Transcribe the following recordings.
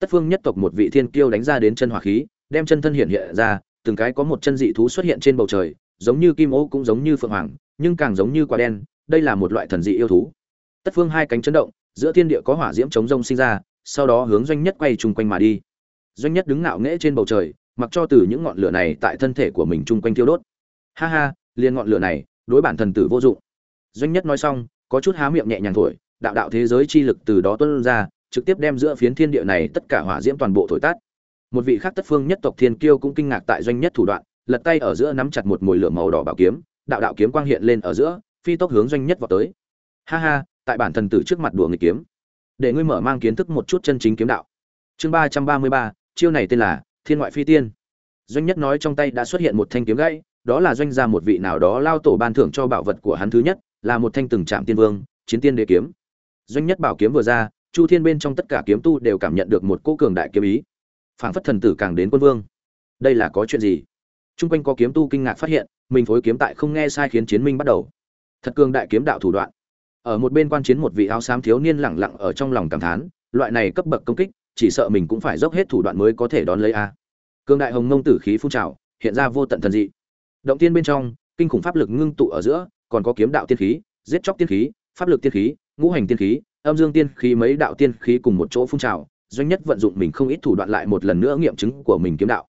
tất phương nhất tộc một vị thiên kiêu đánh ra đến chân hỏa khí, đem chân thân hiện hiện ra, từng cái có một chân dị thú xuất hiện trên bầu trời, giống như kim ô cũng giống như phượng hoàng, nhưng càng giống như quả đen, đây là một loại thần dị yêu thú. Tất phương hai cánh chấn động, giữa thiên địa có hỏa diễm chống rông sinh ra, sau đó hướng doanh nhất quay chung quanh mà đi. Doanh nhất đứng ngạo nghễ trên bầu trời, mặc cho từ những ngọn lửa này tại thân thể của mình chung quanh thiêu đốt. Ha ha, liền ngọn lửa này, đối bản thần tử vô dụng. Doanh nhất nói xong, có chút há miệng nhẹ nhàng thổi, đạo đạo thế giới chi lực từ đó tuôn ra trực tiếp đem giữa phiến thiên địa này tất cả hỏa diễm toàn bộ thổi tắt. Một vị khác tất phương nhất tộc thiên kiêu cũng kinh ngạc tại doanh nhất thủ đoạn, lật tay ở giữa nắm chặt một mồi lửa màu đỏ bảo kiếm, đạo đạo kiếm quang hiện lên ở giữa, phi tốc hướng doanh nhất vọt tới. Ha ha, tại bản thần tử trước mặt đùa người kiếm. Để ngươi mở mang kiến thức một chút chân chính kiếm đạo. Chương ba trăm ba mươi ba, chiêu này tên là thiên ngoại phi tiên. Doanh nhất nói trong tay đã xuất hiện một thanh kiếm gãy, đó là doanh gia một vị nào đó lao tổ ban thưởng cho bảo vật của hắn thứ nhất, là một thanh từng trạm tiên vương, chiến tiên đế kiếm. Doanh nhất bảo kiếm vừa ra chu thiên bên trong tất cả kiếm tu đều cảm nhận được một cỗ cường đại kiếm ý phảng phất thần tử càng đến quân vương đây là có chuyện gì Trung quanh có kiếm tu kinh ngạc phát hiện, mình phối kiếm tại không nghe sai khiến chiến minh bắt đầu. Thật cường đại kiếm đạo thủ đoạn. Ở một bên quan chiến một vị áo xám thiếu niên lẳng lặng ở trong lòng cảm thán, loại này cấp bậc công kích, chỉ sợ mình cũng phải dốc hết thủ đoạn mới có thể đón lấy a. Cường đại hồng ngông tử khí phun trào, hiện ra vô tận thần dị. Động tiên bên trong, kinh khủng pháp lực ngưng tụ ở giữa, còn có kiếm đạo tiên khí, giết chóc tiên khí, pháp lực tiên khí, ngũ hành tiên khí, âm dương tiên khí mấy đạo tiên khí cùng một chỗ phun trào, doanh nhất vận dụng mình không ít thủ đoạn lại một lần nữa nghiệm chứng của mình kiếm đạo.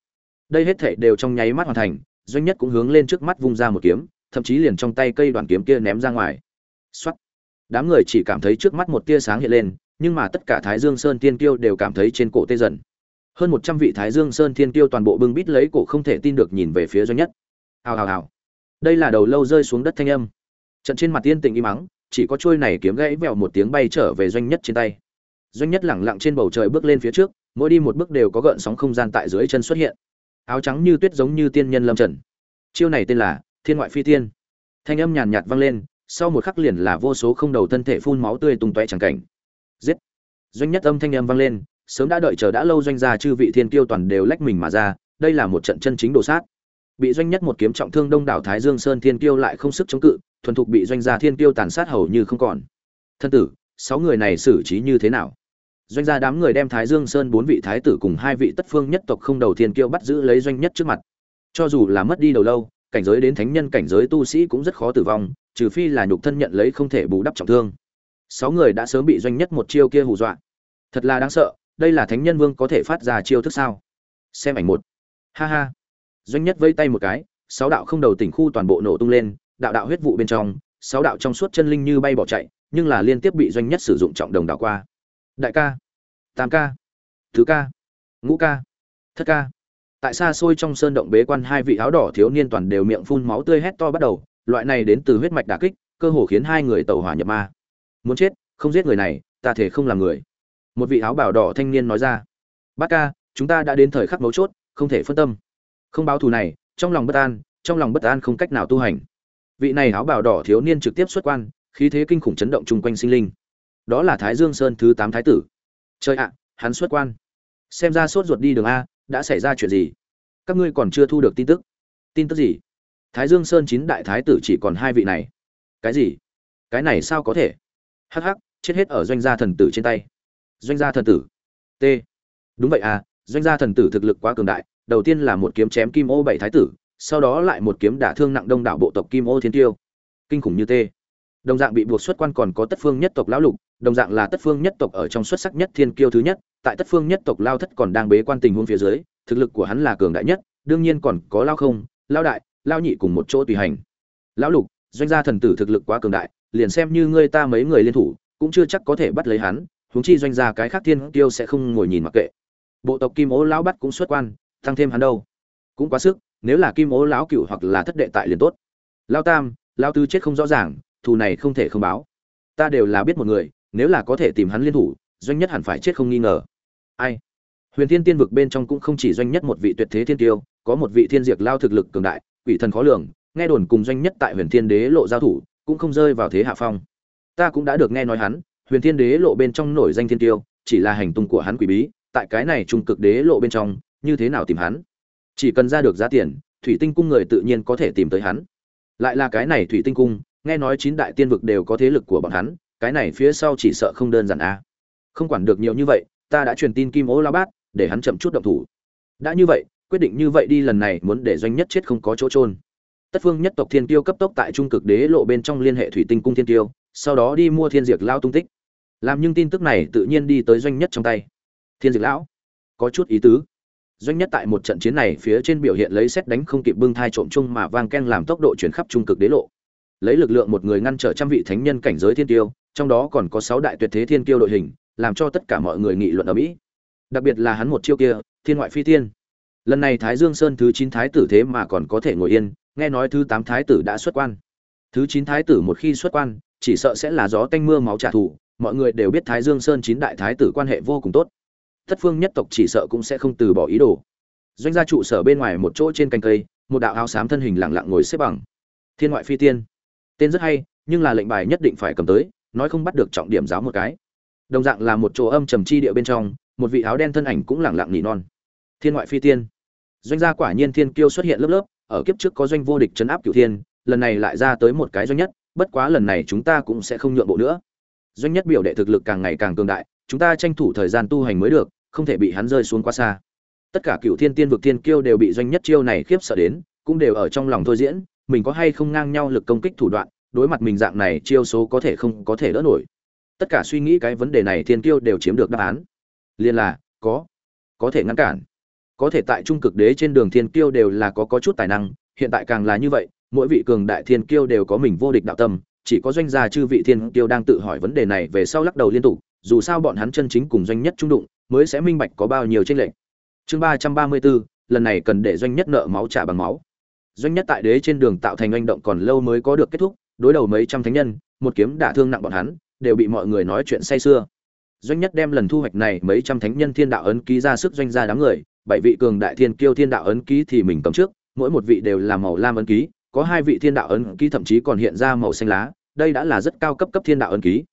Đây hết thể đều trong nháy mắt hoàn thành doanh nhất cũng hướng lên trước mắt vung ra một kiếm thậm chí liền trong tay cây đoàn kiếm kia ném ra ngoài. Soát. đám người chỉ cảm thấy trước mắt một tia sáng hiện lên nhưng mà tất cả thái dương sơn tiên tiêu đều cảm thấy trên cổ tê dần. Hơn một trăm vị thái dương sơn Tiên tiêu toàn bộ bưng bít lấy cổ không thể tin được nhìn về phía doanh nhất. Hào hào hào. Đây là đầu lâu rơi xuống đất thanh âm. Trận trên mặt tiên tình im mắng chỉ có trôi này kiếm gãy vẹo một tiếng bay trở về doanh nhất trên tay. Doanh nhất lẳng lặng trên bầu trời bước lên phía trước, mỗi đi một bước đều có gợn sóng không gian tại dưới chân xuất hiện. Áo trắng như tuyết giống như tiên nhân lâm trần. Chiêu này tên là thiên ngoại phi tiên. Thanh âm nhàn nhạt vang lên, sau một khắc liền là vô số không đầu thân thể phun máu tươi tung tóe chẳng cảnh. Giết! Doanh nhất âm thanh âm vang lên, sớm đã đợi chờ đã lâu doanh gia chư vị thiên tiêu toàn đều lách mình mà ra, đây là một trận chân chính đồ sát. Bị doanh nhất một kiếm trọng thương đông đảo thái dương sơn thiên tiêu lại không sức chống cự thuần thục bị doanh gia thiên tiêu tàn sát hầu như không còn. Thân tử, sáu người này xử trí như thế nào? Doanh gia đám người đem thái dương sơn bốn vị thái tử cùng hai vị tất phương nhất tộc không đầu thiên kiêu bắt giữ lấy doanh nhất trước mặt. Cho dù là mất đi đầu lâu, cảnh giới đến thánh nhân cảnh giới tu sĩ cũng rất khó tử vong, trừ phi là nhục thân nhận lấy không thể bù đắp trọng thương. Sáu người đã sớm bị doanh nhất một chiêu kia hù dọa. Thật là đáng sợ, đây là thánh nhân vương có thể phát ra chiêu thức sao? Xem ảnh một. Ha ha. Doanh nhất vây tay một cái, sáu đạo không đầu tỉnh khu toàn bộ nổ tung lên đạo đạo huyết vụ bên trong, sáu đạo trong suốt chân linh như bay bỏ chạy, nhưng là liên tiếp bị doanh nhất sử dụng trọng đồng đảo qua. Đại ca, tam ca, thứ ca, ngũ ca, thất ca. Tại xa xôi trong sơn động bế quan hai vị áo đỏ thiếu niên toàn đều miệng phun máu tươi hét to bắt đầu, loại này đến từ huyết mạch đà kích, cơ hồ khiến hai người tàu hỏa nhập ma. Muốn chết, không giết người này, ta thể không làm người. Một vị áo bảo đỏ thanh niên nói ra. Bác ca, chúng ta đã đến thời khắc mấu chốt, không thể phân tâm. Không báo thù này, trong lòng bất an, trong lòng bất an không cách nào tu hành vị này áo bào đỏ thiếu niên trực tiếp xuất quan, khí thế kinh khủng chấn động chung quanh sinh linh. Đó là thái dương sơn thứ tám thái tử. Trời ạ, hắn xuất quan. Xem ra sốt ruột đi đường a, đã xảy ra chuyện gì? Các ngươi còn chưa thu được tin tức. Tin tức gì? Thái dương sơn chín đại thái tử chỉ còn hai vị này. Cái gì? Cái này sao có thể? Hắc hắc, chết hết ở doanh gia thần tử trên tay. Doanh gia thần tử. T. Đúng vậy à doanh gia thần tử thực lực quá cường đại, đầu tiên là một kiếm chém kim ô bảy thái tử sau đó lại một kiếm đả thương nặng đông đảo bộ tộc kim ô thiên tiêu. Kinh khủng như tê. Đồng dạng bị buộc xuất quan còn có tất phương nhất tộc lão lục, đồng dạng là tất phương nhất tộc ở trong xuất sắc nhất thiên kiêu thứ nhất, tại tất phương nhất tộc lao thất còn đang bế quan tình huống phía dưới, thực lực của hắn là cường đại nhất, đương nhiên còn có lao không, lao đại, lao nhị cùng một chỗ tùy hành. Lão lục, doanh gia thần tử thực lực quá cường đại, liền xem như ngươi ta mấy người liên thủ, cũng chưa chắc có thể bắt lấy hắn, huống chi doanh gia cái khác thiên kiêu sẽ không ngồi nhìn mặc kệ. Bộ tộc kim ố lão bắt cũng xuất quan, tăng thêm hắn đâu. Cũng quá sức nếu là kim ố lão cựu hoặc là thất đệ tại liền tốt. Lao tam, lao tư chết không rõ ràng, thù này không thể không báo. Ta đều là biết một người, nếu là có thể tìm hắn liên thủ, doanh nhất hẳn phải chết không nghi ngờ. Ai? Huyền thiên tiên vực bên trong cũng không chỉ doanh nhất một vị tuyệt thế thiên tiêu, có một vị thiên diệt lao thực lực cường đại, quỷ thần khó lường, nghe đồn cùng doanh nhất tại huyền thiên đế lộ giao thủ, cũng không rơi vào thế hạ phong. Ta cũng đã được nghe nói hắn, huyền thiên đế lộ bên trong nổi danh thiên tiêu, chỉ là hành tung của hắn quỷ bí, tại cái này trung cực đế lộ bên trong, như thế nào tìm hắn? Chỉ cần ra được giá tiền, thủy tinh cung người tự nhiên có thể tìm tới hắn. Lại là cái này thủy tinh cung, nghe nói chín đại tiên vực đều có thế lực của bọn hắn, cái này phía sau chỉ sợ không đơn giản a không quản được nhiều như vậy, ta đã truyền tin kim ô la bát, để hắn chậm chút động thủ. Đã như vậy, quyết định như vậy đi lần này muốn để doanh nhất chết không có chỗ trôn tất phương nhất tộc thiên tiêu cấp tốc tại trung cực đế lộ bên trong liên hệ thủy tinh cung thiên tiêu sau đó đi mua thiên diệt lao tung tích. Làm nhưng tin tức này tự nhiên đi tới doanh nhất trong tay. Thiên diệt lão, có chút ý tứ doanh nhất tại một trận chiến này phía trên biểu hiện lấy xét đánh không kịp bưng thai trộm chung mà vang ken làm tốc độ chuyển khắp trung cực đế lộ. Lấy lực lượng một người ngăn trở trăm vị thánh nhân cảnh giới thiên tiêu, trong đó còn có sáu đại tuyệt thế thiên tiêu đội hình, làm cho tất cả mọi người nghị luận ở mỹ. Đặc biệt là hắn một chiêu kia, thiên ngoại phi tiên lần này thái dương sơn thứ chín thái tử thế mà còn có thể ngồi yên, nghe nói thứ tám thái tử đã xuất quan. Thứ chín thái tử một khi xuất quan, chỉ sợ sẽ là gió tanh mưa máu trả thù, mọi người đều biết thái dương sơn chín đại thái tử quan hệ vô cùng tốt tất phương nhất tộc chỉ sợ cũng sẽ không từ bỏ ý đồ. Doanh gia trụ sở bên ngoài một chỗ trên cành cây, một đạo áo xám thân hình lặng lặng ngồi xếp bằng. Thiên ngoại phi tiên. Tên rất hay, nhưng là lệnh bài nhất định phải cầm tới, nói không bắt được trọng điểm giáo một cái. Đồng dạng là một chỗ âm trầm chi địa bên trong, một vị áo đen thân ảnh cũng lặng lặng nỉ non. Thiên ngoại phi tiên. Doanh gia quả nhiên thiên kiêu xuất hiện lớp lớp, ở kiếp trước có doanh vô địch chấn áp cửu thiên, lần này lại ra tới một cái doanh nhất, bất quá lần này chúng ta cũng sẽ không nhượng bộ nữa. Doanh nhất biểu đệ thực lực càng ngày càng cường đại chúng ta tranh thủ thời gian tu hành mới được, không thể bị hắn rơi xuống quá xa. Tất cả cựu thiên tiên vực thiên kiêu đều bị doanh nhất chiêu này khiếp sợ đến, cũng đều ở trong lòng thôi diễn, mình có hay không ngang nhau lực công kích thủ đoạn, đối mặt mình dạng này chiêu số có thể không có thể đỡ nổi. Tất cả suy nghĩ cái vấn đề này thiên kiêu đều chiếm được đáp án. Liên là, có có thể ngăn cản. Có thể tại trung cực đế trên đường thiên kiêu đều là có có chút tài năng, hiện tại càng là như vậy, mỗi vị cường đại thiên kiêu đều có mình vô địch đạo tâm, chỉ có doanh gia chư vị thiên kiêu đang tự hỏi vấn đề này về sau lắc đầu liên tục dù sao bọn hắn chân chính cùng doanh nhất trung đụng, mới sẽ minh bạch có bao nhiêu tranh lệch. Chương ba trăm ba mươi bốn, lần này cần để doanh nhất nợ máu trả bằng máu. Doanh nhất tại đế trên đường tạo thành hành động còn lâu mới có được kết thúc, đối đầu mấy trăm thánh nhân, một kiếm đả thương nặng bọn hắn, đều bị mọi người nói chuyện say sưa. Doanh nhất đem lần thu hoạch này mấy trăm thánh nhân thiên đạo ấn ký ra sức doanh gia đám người, bảy vị cường đại thiên kiêu thiên đạo ấn ký thì mình cầm trước, mỗi một vị đều là màu lam ấn ký, có hai vị thiên đạo ấn ký thậm chí còn hiện ra màu xanh lá, đây đã là rất cao cấp cấp thiên đạo ấn ký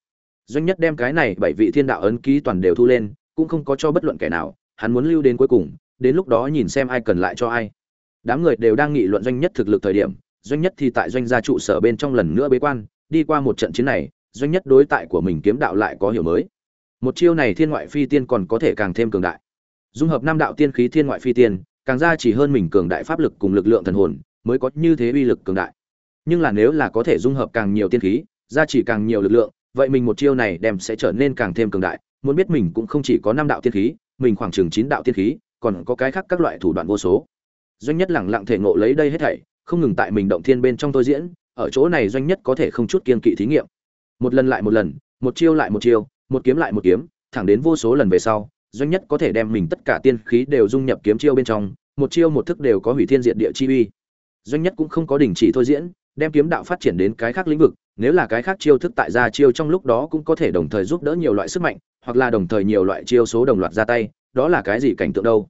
doanh nhất đem cái này bảy vị thiên đạo ấn ký toàn đều thu lên, cũng không có cho bất luận kẻ nào, hắn muốn lưu đến cuối cùng, đến lúc đó nhìn xem ai cần lại cho ai. Đám người đều đang nghị luận doanh nhất thực lực thời điểm, doanh nhất thì tại doanh gia trụ sở bên trong lần nữa bế quan, đi qua một trận chiến này, doanh nhất đối tại của mình kiếm đạo lại có hiểu mới. Một chiêu này thiên ngoại phi tiên còn có thể càng thêm cường đại. Dung hợp Nam đạo tiên khí thiên ngoại phi tiên, càng ra chỉ hơn mình cường đại pháp lực cùng lực lượng thần hồn, mới có như thế uy lực cường đại. Nhưng là nếu là có thể dung hợp càng nhiều tiên khí, ra chỉ càng nhiều lực lượng vậy mình một chiêu này đem sẽ trở nên càng thêm cường đại, muốn biết mình cũng không chỉ có năm đạo tiên khí, mình khoảng chừng chín đạo tiên khí, còn có cái khác các loại thủ đoạn vô số. Doanh nhất lẳng lặng thể ngộ lấy đây hết thảy, không ngừng tại mình động thiên bên trong tôi diễn, ở chỗ này doanh nhất có thể không chút kiên kỵ thí nghiệm. Một lần lại một lần, một chiêu lại một chiêu, một kiếm lại một kiếm, thẳng đến vô số lần về sau, doanh nhất có thể đem mình tất cả tiên khí đều dung nhập kiếm chiêu bên trong, một chiêu một thức đều có hủy thiên diện địa chi uy. Doanh nhất cũng không có đình chỉ thôi diễn đem kiếm đạo phát triển đến cái khác lĩnh vực, nếu là cái khác chiêu thức tại ra chiêu trong lúc đó cũng có thể đồng thời giúp đỡ nhiều loại sức mạnh, hoặc là đồng thời nhiều loại chiêu số đồng loạt ra tay, đó là cái gì cảnh tượng đâu?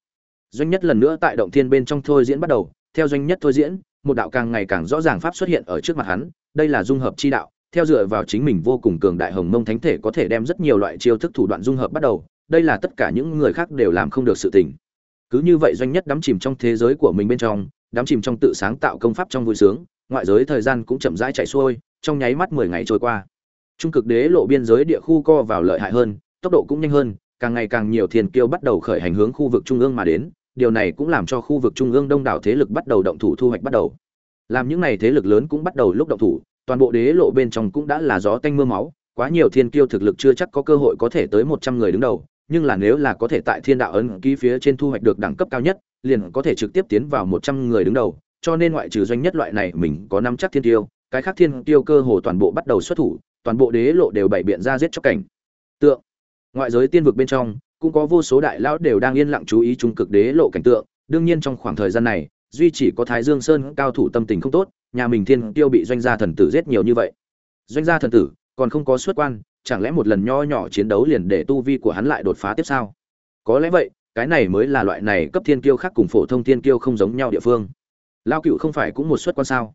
Doanh nhất lần nữa tại động thiên bên trong thôi diễn bắt đầu, theo doanh nhất thôi diễn, một đạo càng ngày càng rõ ràng pháp xuất hiện ở trước mặt hắn, đây là dung hợp chi đạo, theo dựa vào chính mình vô cùng cường đại hồng mông thánh thể có thể đem rất nhiều loại chiêu thức thủ đoạn dung hợp bắt đầu, đây là tất cả những người khác đều làm không được sự tình. Cứ như vậy doanh nhất đắm chìm trong thế giới của mình bên trong, đắm chìm trong tự sáng tạo công pháp trong vui sướng ngoại giới thời gian cũng chậm rãi chạy xuôi, trong nháy mắt mười ngày trôi qua. Trung cực đế lộ biên giới địa khu co vào lợi hại hơn, tốc độ cũng nhanh hơn, càng ngày càng nhiều thiên kiêu bắt đầu khởi hành hướng khu vực trung ương mà đến, điều này cũng làm cho khu vực trung ương đông đảo thế lực bắt đầu động thủ thu hoạch bắt đầu. Làm những này thế lực lớn cũng bắt đầu lúc động thủ, toàn bộ đế lộ bên trong cũng đã là gió tanh mưa máu, quá nhiều thiên kiêu thực lực chưa chắc có cơ hội có thể tới một trăm người đứng đầu, nhưng là nếu là có thể tại thiên đạo ấn ký phía trên thu hoạch được đẳng cấp cao nhất, liền có thể trực tiếp tiến vào một trăm người đứng đầu cho nên ngoại trừ doanh nhất loại này mình có năm chắc thiên tiêu, cái khác thiên tiêu cơ hồ toàn bộ bắt đầu xuất thủ, toàn bộ đế lộ đều bày biện ra giết chóc cảnh. Tượng, ngoại giới tiên vực bên trong, cũng có vô số đại lão đều đang yên lặng chú ý trung cực đế lộ cảnh tượng, đương nhiên trong khoảng thời gian này, duy chỉ có thái dương sơn cao thủ tâm tình không tốt, nhà mình thiên tiêu bị doanh gia thần tử giết nhiều như vậy. Doanh gia thần tử, còn không có xuất quan, chẳng lẽ một lần nho nhỏ chiến đấu liền để tu vi của hắn lại đột phá tiếp sao có lẽ vậy, cái này mới là loại này cấp thiên kiêu khác cùng phổ thông thiên kiêu không giống nhau địa phương lao cựu không phải cũng một suất quan sao?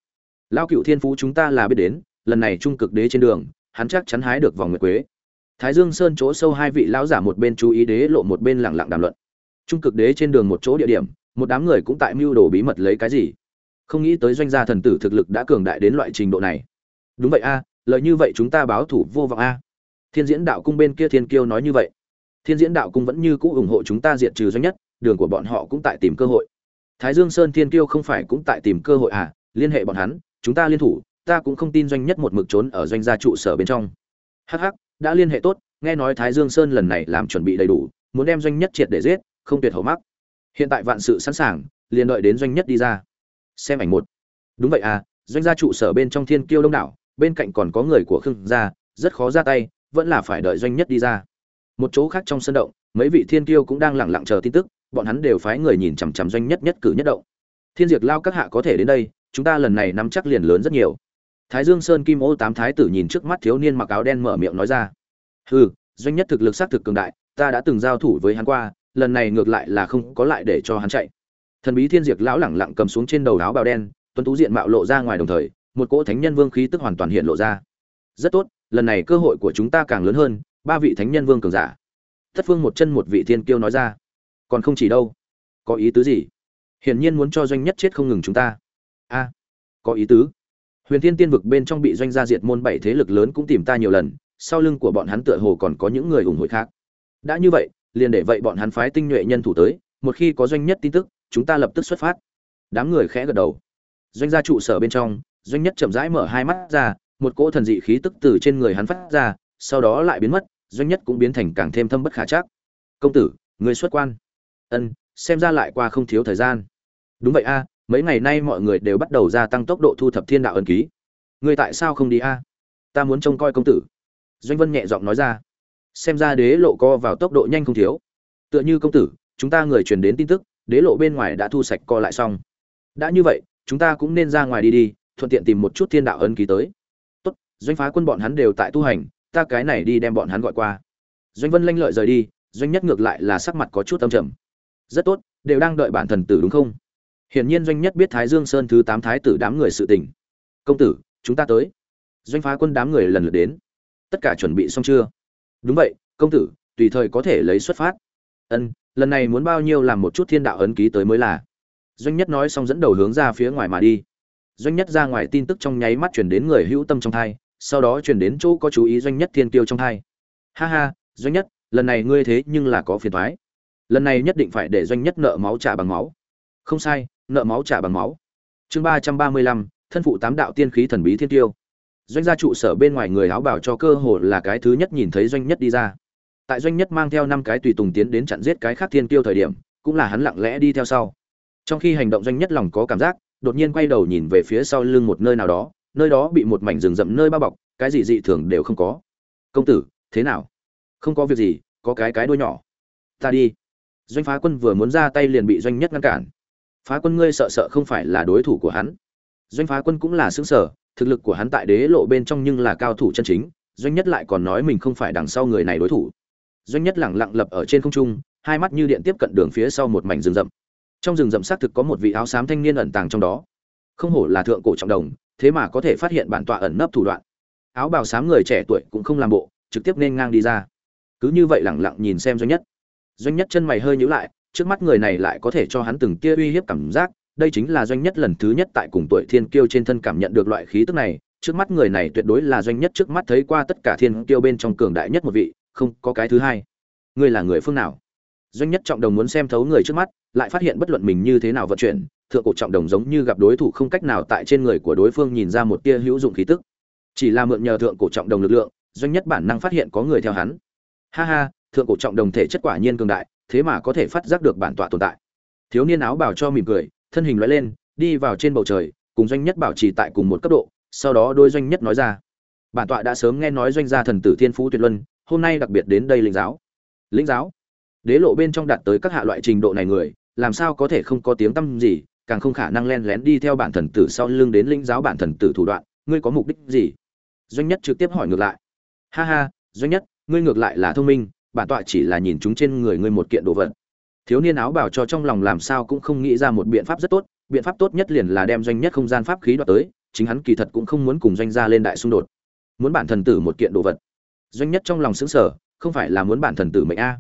Lao cựu thiên phú chúng ta là biết đến, lần này trung cực đế trên đường, hắn chắc chắn hái được vòng nguyệt quế. Thái dương sơn chỗ sâu hai vị lão giả một bên chú ý đế lộ một bên lẳng lặng đàm luận. Trung cực đế trên đường một chỗ địa điểm, một đám người cũng tại mưu đồ bí mật lấy cái gì? Không nghĩ tới doanh gia thần tử thực lực đã cường đại đến loại trình độ này. Đúng vậy a, lợi như vậy chúng ta báo thủ vô vọng a. Thiên diễn đạo cung bên kia thiên kiêu nói như vậy. Thiên diễn đạo cung vẫn như cũ ủng hộ chúng ta diệt trừ doanh nhất, đường của bọn họ cũng tại tìm cơ hội thái dương sơn thiên kiêu không phải cũng tại tìm cơ hội à? Liên hệ bọn hắn, chúng ta liên thủ, ta cũng không tin doanh nhất một mực trốn ở doanh gia trụ sở bên trong. Hắc hắc, đã liên hệ tốt, nghe nói thái dương sơn lần này làm chuẩn bị đầy đủ, muốn đem doanh nhất triệt để giết, không tuyệt hậu mắc. Hiện tại vạn sự sẵn sàng, liền đợi đến doanh nhất đi ra. Xem ảnh một. Đúng vậy à doanh gia trụ sở bên trong thiên kiêu đông đảo, bên cạnh còn có người của khương gia, rất khó ra tay, vẫn là phải đợi doanh nhất đi ra. Một chỗ khác trong sân động, mấy vị thiên kiêu cũng đang lẳng lặng chờ tin tức bọn hắn đều phái người nhìn chằm chằm doanh nhất nhất cử nhất động. Thiên diệt lao các hạ có thể đến đây, chúng ta lần này nắm chắc liền lớn rất nhiều. Thái dương sơn kim ô tám thái tử nhìn trước mắt thiếu niên mặc áo đen mở miệng nói ra. Hừ, doanh nhất thực lực xác thực cường đại, ta đã từng giao thủ với hắn qua, lần này ngược lại là không có lại để cho hắn chạy. Thần bí thiên diệt lão lẳng lặng cầm xuống trên đầu áo bào đen, tuấn tú diện mạo lộ ra ngoài đồng thời, một cỗ thánh nhân vương khí tức hoàn toàn hiện lộ ra. Rất tốt, lần này cơ hội của chúng ta càng lớn hơn, ba vị thánh nhân vương cường giả. Thất phương một chân một vị thiên kiêu nói ra còn không chỉ đâu. Có ý tứ gì? Hiển nhiên muốn cho doanh nhất chết không ngừng chúng ta. A, có ý tứ. Huyền thiên tiên vực bên trong bị doanh gia diệt môn bảy thế lực lớn cũng tìm ta nhiều lần, sau lưng của bọn hắn tựa hồ còn có những người ủng hộ khác. Đã như vậy, liền để vậy bọn hắn phái tinh nhuệ nhân thủ tới, một khi có doanh nhất tin tức, chúng ta lập tức xuất phát. Đám người khẽ gật đầu. Doanh gia trụ sở bên trong, doanh nhất chậm rãi mở hai mắt ra, một cỗ thần dị khí tức từ trên người hắn phát ra, sau đó lại biến mất, doanh nhất cũng biến thành càng thêm thâm bất khả chắc. Công tử, người xuất quan ân, xem ra lại qua không thiếu thời gian. Đúng vậy a, mấy ngày nay mọi người đều bắt đầu gia tăng tốc độ thu thập thiên đạo ân ký. Người tại sao không đi a? Ta muốn trông coi công tử. Doanh vân nhẹ giọng nói ra. Xem ra đế lộ co vào tốc độ nhanh không thiếu. Tựa như công tử, chúng ta người truyền đến tin tức, đế lộ bên ngoài đã thu sạch co lại xong. Đã như vậy, chúng ta cũng nên ra ngoài đi đi, thuận tiện tìm một chút thiên đạo ấn ký tới. Tốt, doanh phá quân bọn hắn đều tại tu hành, ta cái này đi đem bọn hắn gọi qua. Doanh vân lanh lợi rời đi, doanh nhất ngược lại là sắc mặt có chút âm trầm rất tốt, đều đang đợi bản thần tử đúng không? Hiển nhiên doanh nhất biết thái dương sơn thứ tám thái tử đám người sự tình. Công tử, chúng ta tới. Doanh phá quân đám người lần lượt đến. Tất cả chuẩn bị xong chưa? Đúng vậy, công tử, tùy thời có thể lấy xuất phát. Ân, lần này muốn bao nhiêu làm một chút thiên đạo ấn ký tới mới là. Doanh nhất nói xong dẫn đầu hướng ra phía ngoài mà đi. Doanh nhất ra ngoài tin tức trong nháy mắt chuyển đến người hữu tâm trong thai, sau đó chuyển đến chỗ có chú ý doanh nhất thiên tiêu trong thai. Ha ha, doanh nhất, lần này ngươi thế nhưng là có phiền thoái lần này nhất định phải để doanh nhất nợ máu trả bằng máu. Không sai, nợ máu trả bằng máu. Chương ba trăm ba mươi lăm, thân phụ tám đạo tiên khí thần bí thiên tiêu. Doanh gia trụ sở bên ngoài người áo bảo cho cơ hồ là cái thứ nhất nhìn thấy doanh nhất đi ra. Tại doanh nhất mang theo năm cái tùy tùng tiến đến chặn giết cái khác thiên tiêu thời điểm, cũng là hắn lặng lẽ đi theo sau. Trong khi hành động doanh nhất lòng có cảm giác, đột nhiên quay đầu nhìn về phía sau lưng một nơi nào đó, nơi đó bị một mảnh rừng rậm nơi bao bọc, cái gì dị thường đều không có. Công tử, thế nào? Không có việc gì, có cái cái đuôi nhỏ. Ta đi doanh phá quân vừa muốn ra tay liền bị doanh nhất ngăn cản. Phá quân ngươi sợ sợ không phải là đối thủ của hắn. Doanh phá quân cũng là xứng sở thực lực của hắn tại đế lộ bên trong nhưng là cao thủ chân chính, doanh nhất lại còn nói mình không phải đằng sau người này đối thủ. Doanh nhất lẳng lặng lập ở trên không trung, hai mắt như điện tiếp cận đường phía sau một mảnh rừng rậm. Trong rừng rậm xác thực có một vị áo xám thanh niên ẩn tàng trong đó. Không hổ là thượng cổ trọng đồng, thế mà có thể phát hiện bản tọa ẩn nấp thủ đoạn. Áo bào xám người trẻ tuổi cũng không làm bộ, trực tiếp nên ngang đi ra. Cứ như vậy lẳng lặng nhìn xem doanh nhất doanh nhất chân mày hơi nhíu lại, trước mắt người này lại có thể cho hắn từng tia uy hiếp cảm giác, đây chính là doanh nhất lần thứ nhất tại cùng tuổi thiên kiêu trên thân cảm nhận được loại khí tức này, trước mắt người này tuyệt đối là doanh nhất trước mắt thấy qua tất cả thiên kiêu bên trong cường đại nhất một vị, không có cái thứ hai. Ngươi là người phương nào? Doanh nhất trọng đồng muốn xem thấu người trước mắt, lại phát hiện bất luận mình như thế nào vận chuyển, thượng cổ trọng đồng giống như gặp đối thủ không cách nào tại trên người của đối phương nhìn ra một tia hữu dụng khí tức. Chỉ là mượn nhờ thượng cổ trọng đồng lực lượng, doanh nhất bản năng phát hiện có người theo hắn. Ha ha thượng cổ trọng đồng thể chất quả nhiên cường đại, thế mà có thể phát giác được bản tọa tồn tại. Thiếu niên áo bảo cho mỉm cười, thân hình loại lên, đi vào trên bầu trời, cùng doanh nhất bảo trì tại cùng một cấp độ, sau đó đôi doanh nhất nói ra. Bản tọa đã sớm nghe nói doanh gia thần tử thiên phú tuyệt luân, hôm nay đặc biệt đến đây linh giáo. Linh giáo? Đế lộ bên trong đạt tới các hạ loại trình độ này người, làm sao có thể không có tiếng tăm gì, càng không khả năng len lén đi theo bản thần tử sau lưng đến linh giáo bản thần tử thủ đoạn, ngươi có mục đích gì? Doanh nhất trực tiếp hỏi ngược lại. Ha ha, doanh nhất, ngươi ngược lại là thông minh bản tọa chỉ là nhìn chúng trên người ngươi một kiện đồ vật. Thiếu niên áo bảo cho trong lòng làm sao cũng không nghĩ ra một biện pháp rất tốt, biện pháp tốt nhất liền là đem doanh nhất không gian pháp khí đoạt tới, chính hắn kỳ thật cũng không muốn cùng doanh gia lên đại xung đột. Muốn bản thần tử một kiện đồ vật. Doanh nhất trong lòng xứng sở không phải là muốn bản thần tử mệnh a.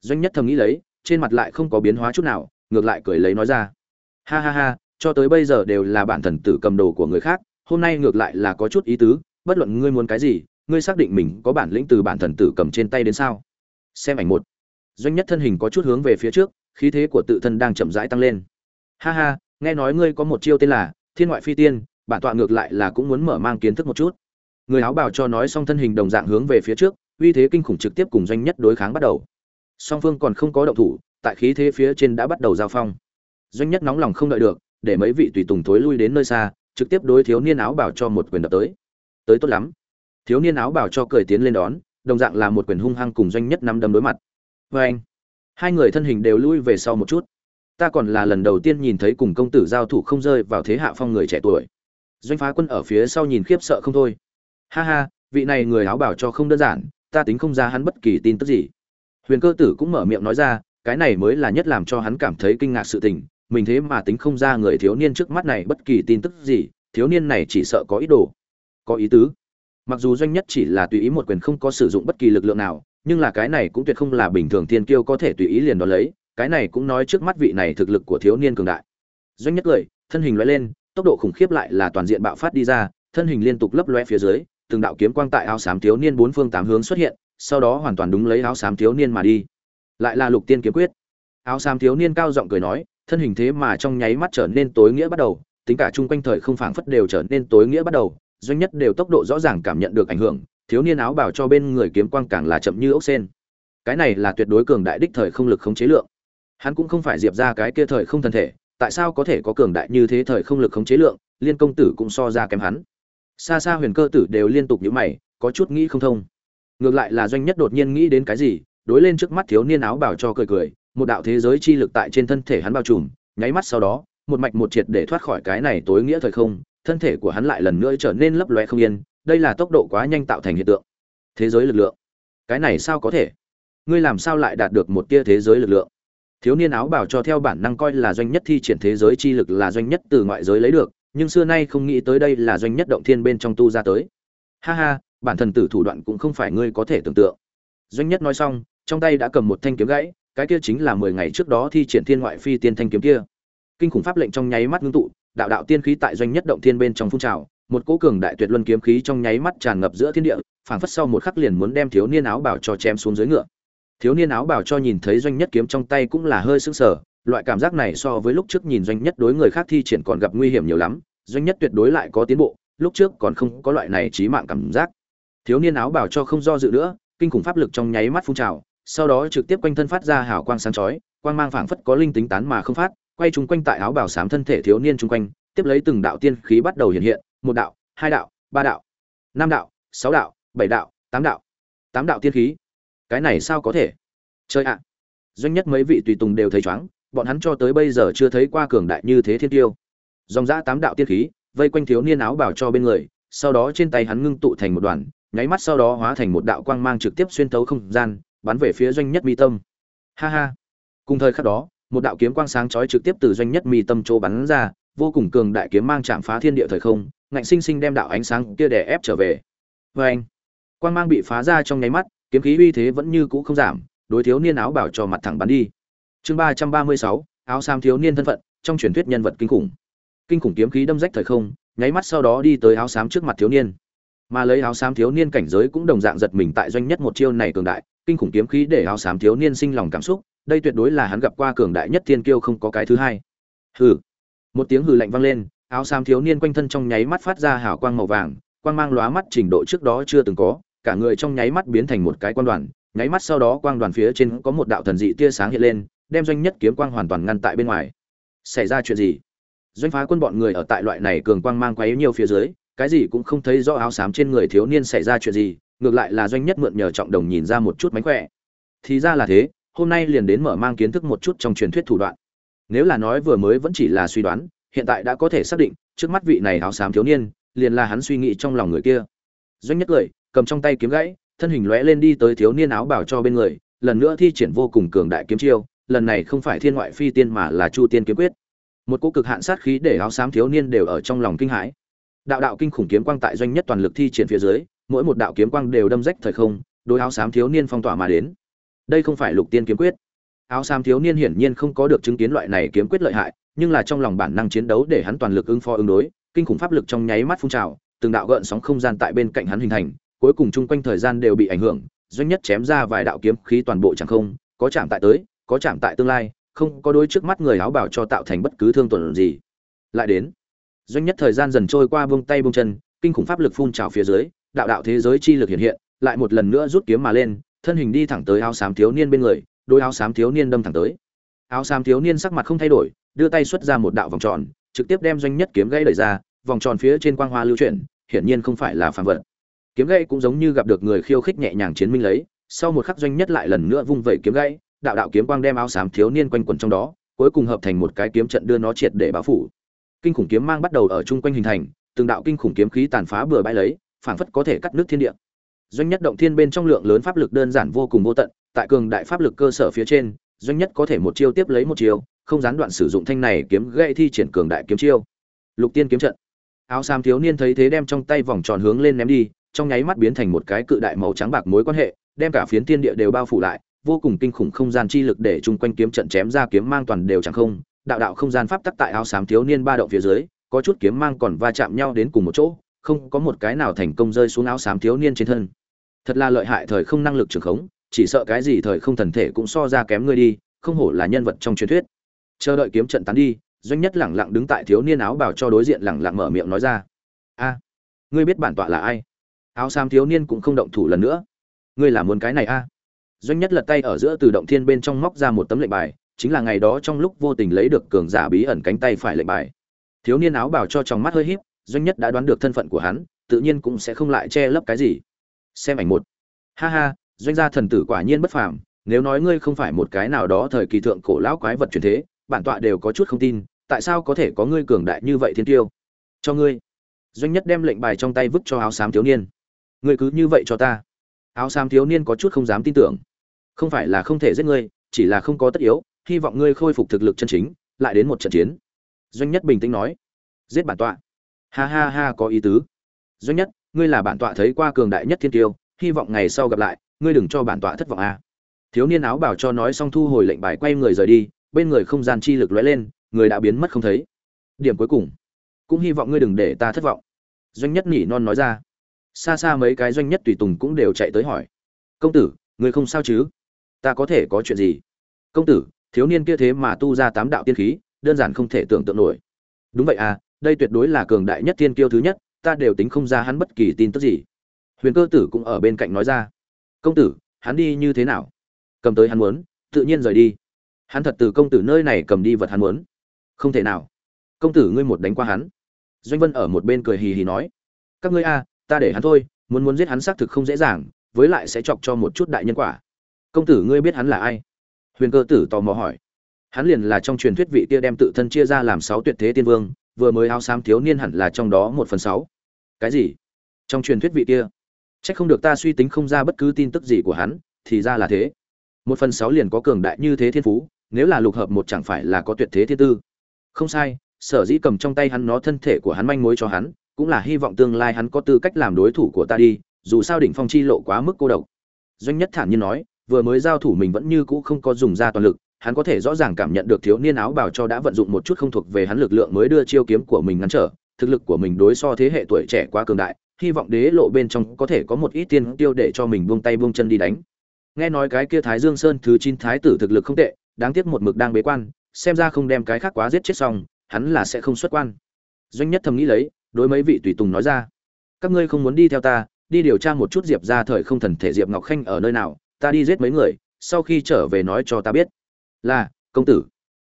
Doanh nhất thầm nghĩ lấy, trên mặt lại không có biến hóa chút nào, ngược lại cười lấy nói ra. Ha ha ha, cho tới bây giờ đều là bản thần tử cầm đồ của người khác, hôm nay ngược lại là có chút ý tứ, bất luận ngươi muốn cái gì, ngươi xác định mình có bản lĩnh từ bản thần tử cầm trên tay đến sao? Xem ảnh một. Doanh nhất thân hình có chút hướng về phía trước, khí thế của tự thân đang chậm rãi tăng lên. Ha ha, nghe nói ngươi có một chiêu tên là thiên ngoại phi tiên, bản tọa ngược lại là cũng muốn mở mang kiến thức một chút. Người áo bào cho nói xong thân hình đồng dạng hướng về phía trước, uy thế kinh khủng trực tiếp cùng doanh nhất đối kháng bắt đầu. Song phương còn không có động thủ, tại khí thế phía trên đã bắt đầu giao phong. Doanh nhất nóng lòng không đợi được, để mấy vị tùy tùng thối lui đến nơi xa, trực tiếp đối thiếu niên áo bào cho một quyền đập tới. Tới tốt lắm. Thiếu niên áo bào cho cười tiến lên đón đồng dạng là một quyền hung hăng cùng doanh nhất năm đâm đối mặt. Vê anh, hai người thân hình đều lui về sau một chút. Ta còn là lần đầu tiên nhìn thấy cùng công tử giao thủ không rơi vào thế hạ phong người trẻ tuổi. Doanh phá quân ở phía sau nhìn khiếp sợ không thôi. Ha ha, vị này người áo bảo cho không đơn giản, ta tính không ra hắn bất kỳ tin tức gì. Huyền cơ tử cũng mở miệng nói ra, cái này mới là nhất làm cho hắn cảm thấy kinh ngạc sự tình, mình thế mà tính không ra người thiếu niên trước mắt này bất kỳ tin tức gì, thiếu niên này chỉ sợ có ý đồ, có ý tứ mặc dù doanh nhất chỉ là tùy ý một quyền không có sử dụng bất kỳ lực lượng nào, nhưng là cái này cũng tuyệt không là bình thường thiên kiêu có thể tùy ý liền đón lấy, cái này cũng nói trước mắt vị này thực lực của thiếu niên cường đại. Doanh nhất cười, thân hình lóe lên, tốc độ khủng khiếp lại là toàn diện bạo phát đi ra, thân hình liên tục lấp lóe phía dưới, từng đạo kiếm quang tại áo xám thiếu niên bốn phương tám hướng xuất hiện, sau đó hoàn toàn đúng lấy áo xám thiếu niên mà đi. Lại là lục tiên kiếm quyết. Áo xám thiếu niên cao giọng cười nói, thân hình thế mà trong nháy mắt trở nên tối nghĩa bắt đầu, tính cả chung quanh thời không phảng phất đều trở nên tối nghĩa bắt đầu doanh nhất đều tốc độ rõ ràng cảm nhận được ảnh hưởng, thiếu niên áo bảo cho bên người kiếm quang càng là chậm như ốc sen. Cái này là tuyệt đối cường đại đích thời không lực không chế lượng. Hắn cũng không phải diệp ra cái kia thời không thân thể, tại sao có thể có cường đại như thế thời không lực không chế lượng, liên công tử cũng so ra kém hắn. Xa xa huyền cơ tử đều liên tục nhíu mày, có chút nghĩ không thông. Ngược lại là doanh nhất đột nhiên nghĩ đến cái gì, đối lên trước mắt thiếu niên áo bảo cho cười cười, một đạo thế giới chi lực tại trên thân thể hắn bao trùm, nháy mắt sau đó, một mạch một triệt để thoát khỏi cái này tối nghĩa thời không thân thể của hắn lại lần nữa trở nên lấp loe không yên, đây là tốc độ quá nhanh tạo thành hiện tượng. Thế giới lực lượng. Cái này sao có thể? Ngươi làm sao lại đạt được một tia thế giới lực lượng? Thiếu niên áo bảo cho theo bản năng coi là doanh nhất thi triển thế giới chi lực là doanh nhất từ ngoại giới lấy được, nhưng xưa nay không nghĩ tới đây là doanh nhất động thiên bên trong tu ra tới. Ha ha, bản thần tử thủ đoạn cũng không phải ngươi có thể tưởng tượng. Doanh nhất nói xong, trong tay đã cầm một thanh kiếm gãy, cái kia chính là mười ngày trước đó thi triển thiên ngoại phi tiên thanh kiếm kia. Kinh khủng pháp lệnh trong nháy mắt ngưng tụ đạo đạo tiên khí tại doanh nhất động thiên bên trong phun trào, một cỗ cường đại tuyệt luân kiếm khí trong nháy mắt tràn ngập giữa thiên địa, phảng phất sau một khắc liền muốn đem thiếu niên áo bảo cho chém xuống dưới ngựa. Thiếu niên áo bảo cho nhìn thấy doanh nhất kiếm trong tay cũng là hơi sững sờ, loại cảm giác này so với lúc trước nhìn doanh nhất đối người khác thi triển còn gặp nguy hiểm nhiều lắm, doanh nhất tuyệt đối lại có tiến bộ, lúc trước còn không có loại này trí mạng cảm giác. Thiếu niên áo bảo cho không do dự nữa, kinh khủng pháp lực trong nháy mắt phun trào, sau đó trực tiếp quanh thân phát ra hào quang sáng chói, quang mang phảng phất có linh tính tán mà không phát quay chúng quanh tại áo bảo sám thân thể thiếu niên chung quanh, tiếp lấy từng đạo tiên khí bắt đầu hiện hiện, một đạo, hai đạo, ba đạo, năm đạo, sáu đạo, bảy đạo, tám đạo. Tám đạo tiên khí. Cái này sao có thể? Chơi ạ! Doanh nhất mấy vị tùy tùng đều thấy chóng bọn hắn cho tới bây giờ chưa thấy qua cường đại như thế thiên tiêu. Dòng dã tám đạo tiên khí, vây quanh thiếu niên áo bảo cho bên người, sau đó trên tay hắn ngưng tụ thành một đoàn, nháy mắt sau đó hóa thành một đạo quang mang trực tiếp xuyên thấu không gian, bắn về phía doanh nhất mi tâm. Ha ha! Cùng thời khắc đó một đạo kiếm quang sáng chói trực tiếp từ doanh nhất mi tâm chỗ bắn ra, vô cùng cường đại kiếm mang chạm phá thiên địa thời không, ngạnh sinh sinh đem đạo ánh sáng kia đè ép trở về. Và anh, quang mang bị phá ra trong nháy mắt, kiếm khí uy thế vẫn như cũ không giảm, đối thiếu niên áo bảo cho mặt thẳng bắn đi. Chương ba trăm ba mươi sáu, áo sam thiếu niên thân phận, trong truyền thuyết nhân vật kinh khủng. Kinh khủng kiếm khí đâm rách thời không, nháy mắt sau đó đi tới áo xám trước mặt thiếu niên. Mà lấy áo xám thiếu niên cảnh giới cũng đồng dạng giật mình tại doanh nhất một chiêu này cường đại, kinh khủng kiếm khí để áo xám thiếu niên sinh lòng cảm xúc đây tuyệt đối là hắn gặp qua cường đại nhất thiên kiêu không có cái thứ hai. Hừ. Một tiếng hừ lạnh vang lên, áo xám thiếu niên quanh thân trong nháy mắt phát ra hào quang màu vàng, quang mang lóa mắt trình độ trước đó chưa từng có, cả người trong nháy mắt biến thành một cái quan đoàn, nháy mắt sau đó quang đoàn phía trên có một đạo thần dị tia sáng hiện lên, đem doanh nhất kiếm quang hoàn toàn ngăn tại bên ngoài. Xảy ra chuyện gì? Doanh phá quân bọn người ở tại loại này cường quang mang quá yếu nhiều phía dưới, cái gì cũng không thấy rõ áo xám trên người thiếu niên xảy ra chuyện gì, ngược lại là doanh nhất mượn nhờ trọng đồng nhìn ra một chút mánh khỏe. Thì ra là thế hôm nay liền đến mở mang kiến thức một chút trong truyền thuyết thủ đoạn. Nếu là nói vừa mới vẫn chỉ là suy đoán, hiện tại đã có thể xác định, trước mắt vị này áo xám thiếu niên, liền là hắn suy nghĩ trong lòng người kia. Doanh nhất cười, cầm trong tay kiếm gãy, thân hình lóe lên đi tới thiếu niên áo bảo cho bên người, lần nữa thi triển vô cùng cường đại kiếm chiêu, lần này không phải thiên ngoại phi tiên mà là chu tiên kiếm quyết. Một cỗ cực hạn sát khí để áo xám thiếu niên đều ở trong lòng kinh hãi. Đạo đạo kinh khủng kiếm quang tại doanh nhất toàn lực thi triển phía dưới, mỗi một đạo kiếm quang đều đâm rách thời không, đối áo xám thiếu niên phong tỏa mà đến đây không phải lục tiên kiếm quyết. Áo xám thiếu niên hiển nhiên không có được chứng kiến loại này kiếm quyết lợi hại, nhưng là trong lòng bản năng chiến đấu để hắn toàn lực ứng phó ứng đối, kinh khủng pháp lực trong nháy mắt phun trào, từng đạo gợn sóng không gian tại bên cạnh hắn hình thành, cuối cùng chung quanh thời gian đều bị ảnh hưởng doanh nhất chém ra vài đạo kiếm khí toàn bộ chẳng không, có chạm tại tới, có chạm tại tương lai, không có đôi trước mắt người áo bảo cho tạo thành bất cứ thương tổn gì. Lại đến doanh nhất thời gian dần trôi qua vung tay vung chân, kinh khủng pháp lực phun trào phía dưới, đạo đạo thế giới chi lực hiện hiện, lại một lần nữa rút kiếm mà lên thân hình đi thẳng tới áo xám thiếu niên bên người, đôi áo xám thiếu niên đâm thẳng tới. Áo xám thiếu niên sắc mặt không thay đổi, đưa tay xuất ra một đạo vòng tròn, trực tiếp đem doanh nhất kiếm gãy đẩy ra, vòng tròn phía trên quang hoa lưu chuyển, hiển nhiên không phải là phàm vật. Kiếm gãy cũng giống như gặp được người khiêu khích nhẹ nhàng chiến minh lấy, sau một khắc doanh nhất lại lần nữa vung vẩy kiếm gãy, đạo đạo kiếm quang đem áo xám thiếu niên quanh quẩn trong đó, cuối cùng hợp thành một cái kiếm trận đưa nó triệt để báo phủ. Kinh khủng kiếm mang bắt đầu ở chung quanh hình thành, từng đạo kinh khủng kiếm khí tàn phá bừa bãi lấy, phảng phất có thể cắt nước thiên địa doanh nhất động thiên bên trong lượng lớn pháp lực đơn giản vô cùng vô tận, tại cường đại pháp lực cơ sở phía trên, doanh nhất có thể một chiêu tiếp lấy một chiêu, không gián đoạn sử dụng thanh này kiếm gây thi triển cường đại kiếm chiêu. Lục tiên kiếm trận. Áo xám thiếu niên thấy thế đem trong tay vòng tròn hướng lên ném đi, trong nháy mắt biến thành một cái cự đại màu trắng bạc mối quan hệ, đem cả phiến tiên địa đều bao phủ lại, vô cùng kinh khủng không gian chi lực để chung quanh kiếm trận chém ra kiếm mang toàn đều chẳng không, đạo đạo không gian pháp tắc tại áo xám thiếu niên ba động phía dưới, có chút kiếm mang còn va chạm nhau đến cùng một chỗ, không có một cái nào thành công rơi xuống áo xám thiếu niên trên thân thật là lợi hại thời không năng lực trường khống, chỉ sợ cái gì thời không thần thể cũng so ra kém ngươi đi, không hổ là nhân vật trong truyền thuyết. Chờ đợi kiếm trận tán đi, doanh nhất lẳng lặng đứng tại thiếu niên áo bảo cho đối diện lẳng lặng mở miệng nói ra. A, ngươi biết bản tọa là ai? Áo xám thiếu niên cũng không động thủ lần nữa. Ngươi là muốn cái này a? Doanh nhất lật tay ở giữa từ động thiên bên trong móc ra một tấm lệnh bài, chính là ngày đó trong lúc vô tình lấy được cường giả bí ẩn cánh tay phải lệnh bài. Thiếu niên áo bảo cho trong mắt hơi híp, doanh nhất đã đoán được thân phận của hắn, tự nhiên cũng sẽ không lại che lấp cái gì xem ảnh một. Ha ha, doanh gia thần tử quả nhiên bất phàm, nếu nói ngươi không phải một cái nào đó thời kỳ thượng cổ lão quái vật truyền thế, bản tọa đều có chút không tin, tại sao có thể có ngươi cường đại như vậy thiên tiêu? Cho ngươi. Doanh nhất đem lệnh bài trong tay vứt cho áo xám thiếu niên. Ngươi cứ như vậy cho ta. Áo xám thiếu niên có chút không dám tin tưởng. Không phải là không thể giết ngươi, chỉ là không có tất yếu, hy vọng ngươi khôi phục thực lực chân chính, lại đến một trận chiến. Doanh nhất bình tĩnh nói. Giết bản tọa. Ha ha ha, có ý tứ. Doanh nhất ngươi là bản tọa thấy qua cường đại nhất thiên tiêu, hy vọng ngày sau gặp lại, ngươi đừng cho bản tọa thất vọng a thiếu niên áo bảo cho nói xong thu hồi lệnh bài quay người rời đi, bên người không gian chi lực lóe lên, người đã biến mất không thấy. Điểm cuối cùng, cũng hy vọng ngươi đừng để ta thất vọng. Doanh nhất nỉ non nói ra. Xa xa mấy cái doanh nhất tùy tùng cũng đều chạy tới hỏi. Công tử, ngươi không sao chứ? Ta có thể có chuyện gì? Công tử, thiếu niên kia thế mà tu ra tám đạo tiên khí, đơn giản không thể tưởng tượng nổi. Đúng vậy à đây tuyệt đối là cường đại nhất thiên kiêu thứ nhất ta đều tính không ra hắn bất kỳ tin tức gì. Huyền cơ tử cũng ở bên cạnh nói ra. Công tử, hắn đi như thế nào? Cầm tới hắn muốn, tự nhiên rời đi. Hắn thật từ công tử nơi này cầm đi vật hắn muốn. Không thể nào. Công tử ngươi một đánh qua hắn. Doanh vân ở một bên cười hì hì nói. Các ngươi a, ta để hắn thôi, muốn muốn giết hắn xác thực không dễ dàng, với lại sẽ chọc cho một chút đại nhân quả. Công tử ngươi biết hắn là ai? Huyền cơ tử tò mò hỏi. Hắn liền là trong truyền thuyết vị kia đem tự thân chia ra làm sáu tuyệt thế tiên vương vừa mới áo xám thiếu niên hẳn là trong đó một phần sáu. Cái gì? Trong truyền thuyết vị kia? C h ắ c không được ta suy tính không ra bất cứ tin tức gì của hắn, thì ra là thế. Một phần sáu liền có cường đại như thế thiên phú, nếu là lục hợp một chẳng phải là có tuyệt thế thiên tư. Không sai, sở dĩ cầm trong tay hắn nó thân thể của hắn manh mối cho hắn, cũng là hy vọng tương lai hắn có tư cách làm đối thủ của ta đi, dù sao đỉnh phong chi lộ quá mức cô độc. Doanh nhất thản nhiên nói, vừa mới giao thủ mình vẫn như cũ không có dùng ra toàn lực hắn có thể rõ ràng cảm nhận được thiếu niên áo bào cho đã vận dụng một chút không thuộc về hắn lực lượng mới đưa chiêu kiếm của mình ngăn trở, thực lực của mình đối so thế hệ tuổi trẻ quá cường đại, hy vọng đế lộ bên trong có thể có một ít tiên tiêu để cho mình buông tay buông chân đi đánh. Nghe nói cái kia thái dương sơn thứ chín thái tử thực lực không tệ, đáng tiếc một mực đang bế quan, xem ra không đem cái khác quá giết chết xong, hắn là sẽ không xuất quan. Doanh nhất thầm nghĩ lấy, đối mấy vị tùy tùng nói ra, các ngươi không muốn đi theo ta, đi điều tra một chút diệp ra thời không thần thể diệp ngọc khanh ở nơi nào, ta đi giết mấy người, sau khi trở về nói cho ta biết là, công tử.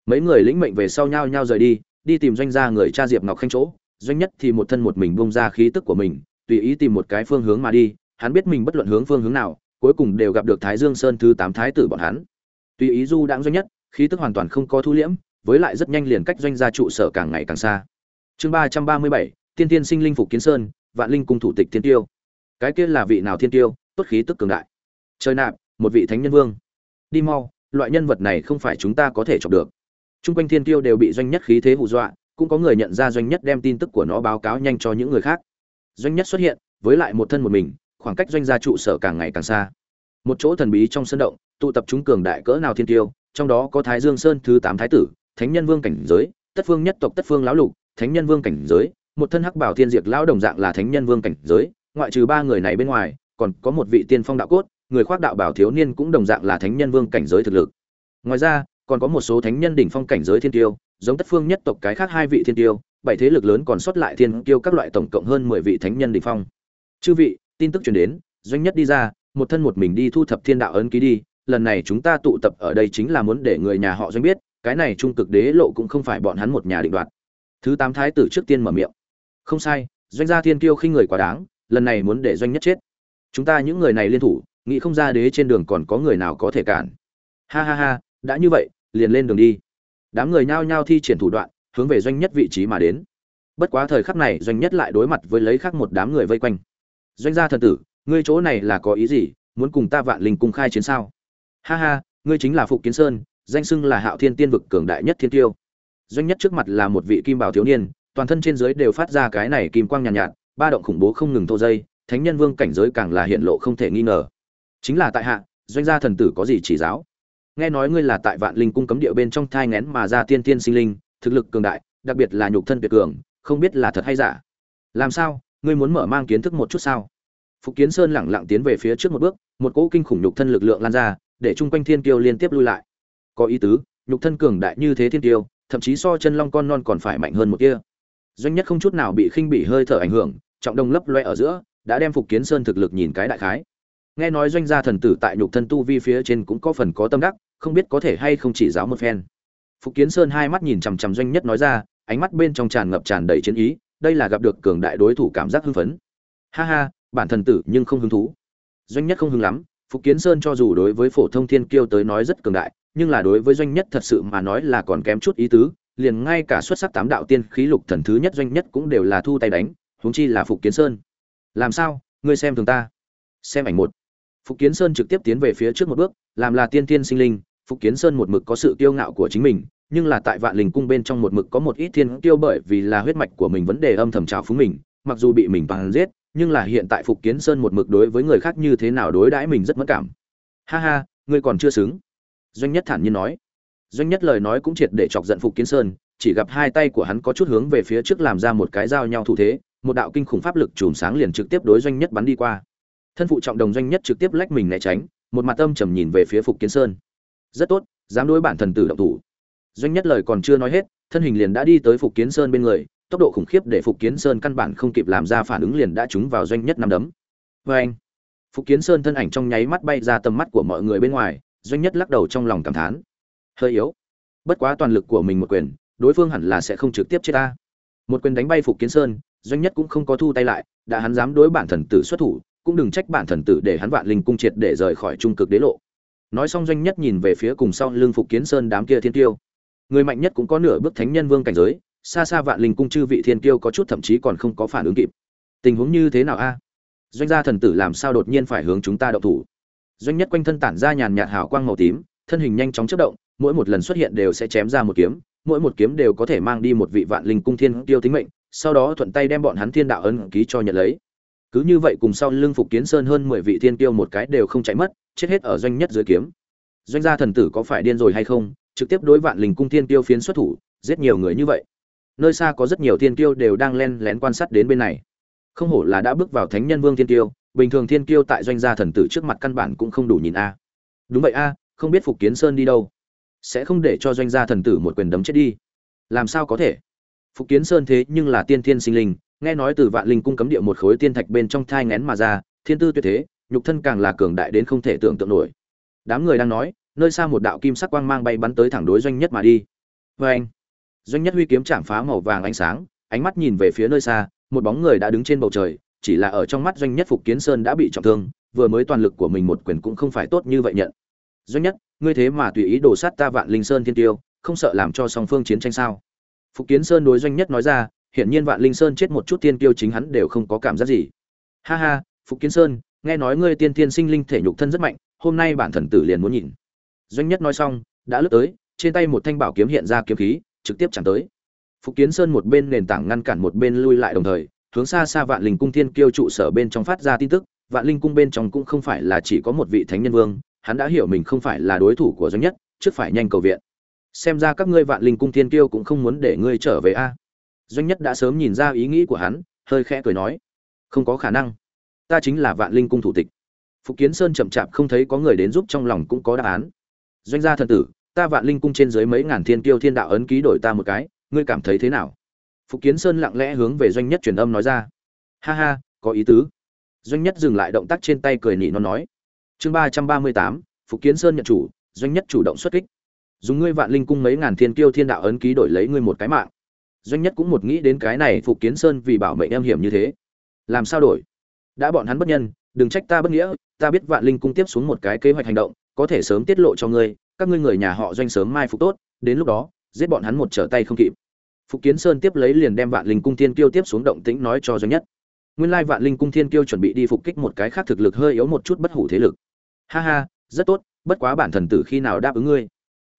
Mấy người lĩnh mệnh về sau nhau nhau rời đi đi tìm doanh gia người cha diệp ngọc khanh chỗ. Doanh nhất thì một thân một mình bung ra khí tức của mình, tùy ý tìm một cái phương hướng mà đi. Hắn biết mình bất luận hướng phương hướng nào, cuối cùng đều gặp được thái dương sơn thứ tám thái tử bọn hắn. Tùy ý du đãng doanh nhất, khí tức hoàn toàn không có thu liễm, với lại rất nhanh liền cách doanh gia trụ sở càng ngày càng xa. Chương ba trăm ba mươi bảy, tiên tiên sinh linh phục kiến sơn, vạn linh cung thủ tịch thiên tiêu. Cái kia là vị nào thiên tiêu, tốt khí tức cường đại. Trời nạp, một vị thánh nhân vương. Đi mau loại nhân vật này không phải chúng ta có thể chọc được. Trung quanh thiên tiêu đều bị doanh nhất khí thế hù dọa, cũng có người nhận ra doanh nhất đem tin tức của nó báo cáo nhanh cho những người khác. Doanh nhất xuất hiện, với lại một thân một mình, khoảng cách doanh gia trụ sở càng ngày càng xa. Một chỗ thần bí trong sân động, tụ tập chúng cường đại cỡ nào thiên tiêu trong đó có thái dương sơn thứ tám thái tử, thánh nhân vương cảnh giới, tất phương nhất tộc tất phương lão lục, thánh nhân vương cảnh giới, một thân hắc bảo thiên diệt lão đồng dạng là thánh nhân vương cảnh giới, ngoại trừ ba người này bên ngoài, còn có một vị tiên phong đạo cốt người khoác đạo bảo thiếu niên cũng đồng dạng là thánh nhân vương cảnh giới thực lực. Ngoài ra, còn có một số thánh nhân đỉnh phong cảnh giới thiên tiêu, giống tất phương nhất tộc cái khác hai vị thiên tiêu, bảy thế lực lớn còn sót lại thiên tiêu các loại tổng cộng hơn mười vị thánh nhân đỉnh phong. Chư vị, tin tức truyền đến, doanh nhất đi ra, một thân một mình đi thu thập thiên đạo ấn ký đi, lần này chúng ta tụ tập ở đây chính là muốn để người nhà họ doanh biết, cái này trung cực đế lộ cũng không phải bọn hắn một nhà định đoạt. Thứ tám thái tử trước tiên mở miệng. Không sai, doanh gia thiên kiêu khinh người quá đáng, lần này muốn để doanh nhất chết. Chúng ta những người này liên thủ nghĩ không ra đế trên đường còn có người nào có thể cản. Ha ha ha đã như vậy liền lên đường đi. Đám người nhao nhao thi triển thủ đoạn hướng về doanh nhất vị trí mà đến. Bất quá thời khắc này doanh nhất lại đối mặt với lấy khác một đám người vây quanh. Doanh gia thần tử ngươi chỗ này là có ý gì muốn cùng ta vạn linh cung khai chiến sao? Ha ha ngươi chính là phục kiến sơn danh xưng là hạo thiên tiên vực cường đại nhất thiên tiêu. Doanh nhất trước mặt là một vị kim bảo thiếu niên toàn thân trên dưới đều phát ra cái này kim quang nhàn nhạt, nhạt ba động khủng bố không ngừng thô dây thánh nhân vương cảnh giới càng là hiện lộ không thể nghi ngờ chính là tại hạ, doanh gia thần tử có gì chỉ giáo? Nghe nói ngươi là tại vạn linh cung cấm địa bên trong thai ngén mà ra tiên tiên sinh linh, thực lực cường đại, đặc biệt là nhục thân tuyệt cường, không biết là thật hay giả. Làm sao, ngươi muốn mở mang kiến thức một chút sao? Phục kiến sơn lẳng lặng tiến về phía trước một bước, một cỗ kinh khủng nhục thân lực lượng lan ra, để chung quanh thiên kiêu liên tiếp lui lại. Có ý tứ, nhục thân cường đại như thế thiên kiêu, thậm chí so chân long con non còn phải mạnh hơn một kia. Doanh nhất không chút nào bị khinh bị hơi thở ảnh hưởng, trọng đông lấp loe ở giữa, đã đem phục kiến sơn thực lực nhìn cái đại khái nghe nói doanh gia thần tử tại nhục thân tu vi phía trên cũng có phần có tâm đắc, không biết có thể hay không chỉ giáo một phen. Phục kiến sơn hai mắt nhìn chằm chằm doanh nhất nói ra, ánh mắt bên trong tràn ngập tràn đầy chiến ý, đây là gặp được cường đại đối thủ cảm giác hưng phấn. Ha ha, bản thần tử nhưng không hứng thú. Doanh nhất không hứng lắm, phục kiến sơn cho dù đối với phổ thông thiên kiêu tới nói rất cường đại, nhưng là đối với doanh nhất thật sự mà nói là còn kém chút ý tứ, liền ngay cả xuất sắc tám đạo tiên khí lục thần thứ nhất doanh nhất cũng đều là thu tay đánh, huống chi là phục kiến sơn. Làm sao? Ngươi xem thường ta. Xem ảnh một phục kiến sơn trực tiếp tiến về phía trước một bước, làm là tiên tiên sinh linh, phục kiến sơn một mực có sự kiêu ngạo của chính mình, nhưng là tại vạn linh cung bên trong một mực có một ít thiên kiêu bởi vì là huyết mạch của mình vấn đề âm thầm trào phúng mình, mặc dù bị mình bằng giết, nhưng là hiện tại phục kiến sơn một mực đối với người khác như thế nào đối đãi mình rất mất cảm. Ha ha, ngươi còn chưa xứng. Doanh nhất thản nhiên nói. Doanh nhất lời nói cũng triệt để chọc giận phục kiến sơn, chỉ gặp hai tay của hắn có chút hướng về phía trước làm ra một cái giao nhau thủ thế, một đạo kinh khủng pháp lực chùm sáng liền trực tiếp đối doanh nhất bắn đi qua thân phụ trọng đồng doanh nhất trực tiếp lách mình né tránh, một mặt âm trầm nhìn về phía phục kiến sơn. Rất tốt, dám đối bản thần tử động thủ. Doanh nhất lời còn chưa nói hết, thân hình liền đã đi tới phục kiến sơn bên người, tốc độ khủng khiếp để phục kiến sơn căn bản không kịp làm ra phản ứng liền đã trúng vào doanh nhất năm đấm. Vê anh phục kiến sơn thân ảnh trong nháy mắt bay ra tầm mắt của mọi người bên ngoài, doanh nhất lắc đầu trong lòng cảm thán. Hơi yếu. Bất quá toàn lực của mình một quyền, đối phương hẳn là sẽ không trực tiếp chết ta. Một quyền đánh bay phục kiến sơn, doanh nhất cũng không có thu tay lại, đã hắn dám đối bản thần tử xuất thủ cũng đừng trách bản thần tử để hắn vạn linh cung triệt để rời khỏi trung cực đế lộ. Nói xong doanh nhất nhìn về phía cùng sau lưng phục kiến sơn đám kia thiên tiêu. Người mạnh nhất cũng có nửa bước thánh nhân vương cảnh giới, xa xa vạn linh cung chư vị thiên tiêu có chút thậm chí còn không có phản ứng kịp. Tình huống như thế nào a? Doanh gia thần tử làm sao đột nhiên phải hướng chúng ta đậu thủ? Doanh nhất quanh thân tản ra nhàn nhạt hào quang màu tím, thân hình nhanh chóng chất động, mỗi một lần xuất hiện đều sẽ chém ra một kiếm, mỗi một kiếm đều có thể mang đi một vị vạn linh cung thiên tiêu tính mệnh, sau đó thuận tay đem bọn hắn thiên đạo ấn ký cho nhận lấy cứ như vậy cùng sau lưng phục kiến sơn hơn mười vị thiên tiêu một cái đều không chạy mất, chết hết ở doanh nhất dưới kiếm. Doanh gia thần tử có phải điên rồi hay không? Trực tiếp đối vạn linh cung thiên tiêu phiến xuất thủ, giết nhiều người như vậy. Nơi xa có rất nhiều thiên tiêu đều đang len lén quan sát đến bên này. Không hổ là đã bước vào thánh nhân vương thiên tiêu bình thường thiên tiêu tại doanh gia thần tử trước mặt căn bản cũng không đủ nhìn a. Đúng vậy a, không biết phục kiến sơn đi đâu. Sẽ không để cho doanh gia thần tử một quyền đấm chết đi. Làm sao có thể? Phục kiến sơn thế nhưng là tiên thiên sinh linh nghe nói từ vạn linh cung cấm địa một khối tiên thạch bên trong thai ngén mà ra, thiên tư tuyệt thế, nhục thân càng là cường đại đến không thể tưởng tượng nổi. Đám người đang nói, nơi xa một đạo kim sắc quang mang bay bắn tới thẳng đối doanh nhất mà đi. Vê anh, doanh nhất huy kiếm chạm phá màu vàng ánh sáng, ánh mắt nhìn về phía nơi xa, một bóng người đã đứng trên bầu trời, chỉ là ở trong mắt doanh nhất phục kiến sơn đã bị trọng thương, vừa mới toàn lực của mình một quyền cũng không phải tốt như vậy nhận. Doanh nhất, ngươi thế mà tùy ý đổ sát ta vạn linh sơn thiên tiêu, không sợ làm cho song phương chiến tranh sao? Phục kiến sơn đối doanh nhất nói ra hiển nhiên vạn linh sơn chết một chút tiên kiêu chính hắn đều không có cảm giác gì. Ha ha, phục kiến sơn, nghe nói ngươi tiên tiên sinh linh thể nhục thân rất mạnh, hôm nay bản thần tử liền muốn nhìn. Doanh nhất nói xong, đã lướt tới, trên tay một thanh bảo kiếm hiện ra kiếm khí, trực tiếp chẳng tới. Phục kiến sơn một bên nền tảng ngăn cản một bên lui lại đồng thời, hướng xa xa vạn linh cung thiên kiêu trụ sở bên trong phát ra tin tức, vạn linh cung bên trong cũng không phải là chỉ có một vị thánh nhân vương, hắn đã hiểu mình không phải là đối thủ của doanh nhất, trước phải nhanh cầu viện. Xem ra các ngươi vạn linh cung thiên kiêu cũng không muốn để ngươi trở về a doanh nhất đã sớm nhìn ra ý nghĩ của hắn, hơi khẽ cười nói, không có khả năng. Ta chính là vạn linh cung thủ tịch. Phục kiến sơn chậm chạp không thấy có người đến giúp trong lòng cũng có đáp án. Doanh gia thần tử, ta vạn linh cung trên dưới mấy ngàn thiên tiêu thiên đạo ấn ký đổi ta một cái, ngươi cảm thấy thế nào? Phục kiến sơn lặng lẽ hướng về doanh nhất truyền âm nói ra. Ha ha, có ý tứ. Doanh nhất dừng lại động tác trên tay cười nỉ nó nói, chương ba trăm ba mươi tám, phục kiến sơn nhận chủ, doanh nhất chủ động xuất kích. Dùng ngươi vạn linh cung mấy ngàn thiên tiêu thiên đạo ấn ký đổi lấy ngươi một cái mạng doanh nhất cũng một nghĩ đến cái này phục kiến sơn vì bảo mệnh em hiểm như thế. Làm sao đổi? Đã bọn hắn bất nhân, đừng trách ta bất nghĩa, ta biết vạn linh cung tiếp xuống một cái kế hoạch hành động, có thể sớm tiết lộ cho ngươi, các ngươi người nhà họ doanh sớm mai phục tốt, đến lúc đó, giết bọn hắn một trở tay không kịp. Phục kiến sơn tiếp lấy liền đem vạn linh cung thiên kiêu tiếp xuống động tĩnh nói cho doanh nhất. Nguyên lai vạn linh cung thiên kiêu chuẩn bị đi phục kích một cái khác thực lực hơi yếu một chút bất hủ thế lực. Ha ha, rất tốt, bất quá bản thần tử khi nào đáp ứng ngươi?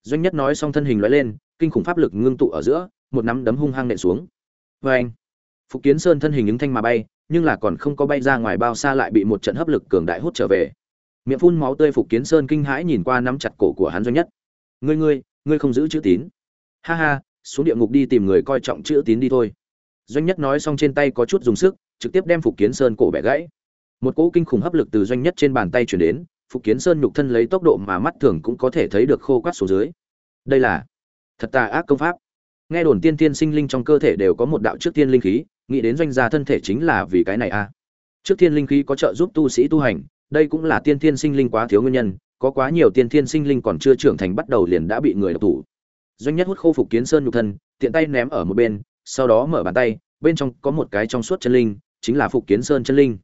Doanh nhất nói xong thân hình lóe lên, kinh khủng pháp lực ngưng tụ ở giữa một nắm đấm hung hăng nện xuống. Vê anh, phục kiến sơn thân hình ứng thanh mà bay, nhưng là còn không có bay ra ngoài bao xa lại bị một trận hấp lực cường đại hút trở về. Miệng phun máu tươi phục kiến sơn kinh hãi nhìn qua nắm chặt cổ của hắn doanh nhất. Ngươi ngươi ngươi không giữ chữ tín. Ha ha, xuống địa ngục đi tìm người coi trọng chữ tín đi thôi. Doanh nhất nói xong trên tay có chút dùng sức, trực tiếp đem phục kiến sơn cổ bẻ gãy. Một cỗ kinh khủng hấp lực từ doanh nhất trên bàn tay chuyển đến, phục kiến sơn nhục thân lấy tốc độ mà mắt thường cũng có thể thấy được khô quát xuống dưới. Đây là thật tà ác công pháp nghe đồn tiên tiên sinh linh trong cơ thể đều có một đạo trước tiên linh khí, nghĩ đến doanh gia thân thể chính là vì cái này a à. trước tiên linh khí có trợ giúp tu sĩ tu hành, đây cũng là tiên tiên sinh linh quá thiếu nguyên nhân, có quá nhiều tiên tiên sinh linh còn chưa trưởng thành bắt đầu liền đã bị người độc thủ. Doanh nhất hút khô phục kiến sơn nhục thân, tiện tay ném ở một bên, sau đó mở bàn tay, bên trong có một cái trong suốt chân linh, chính là phục kiến sơn chân linh.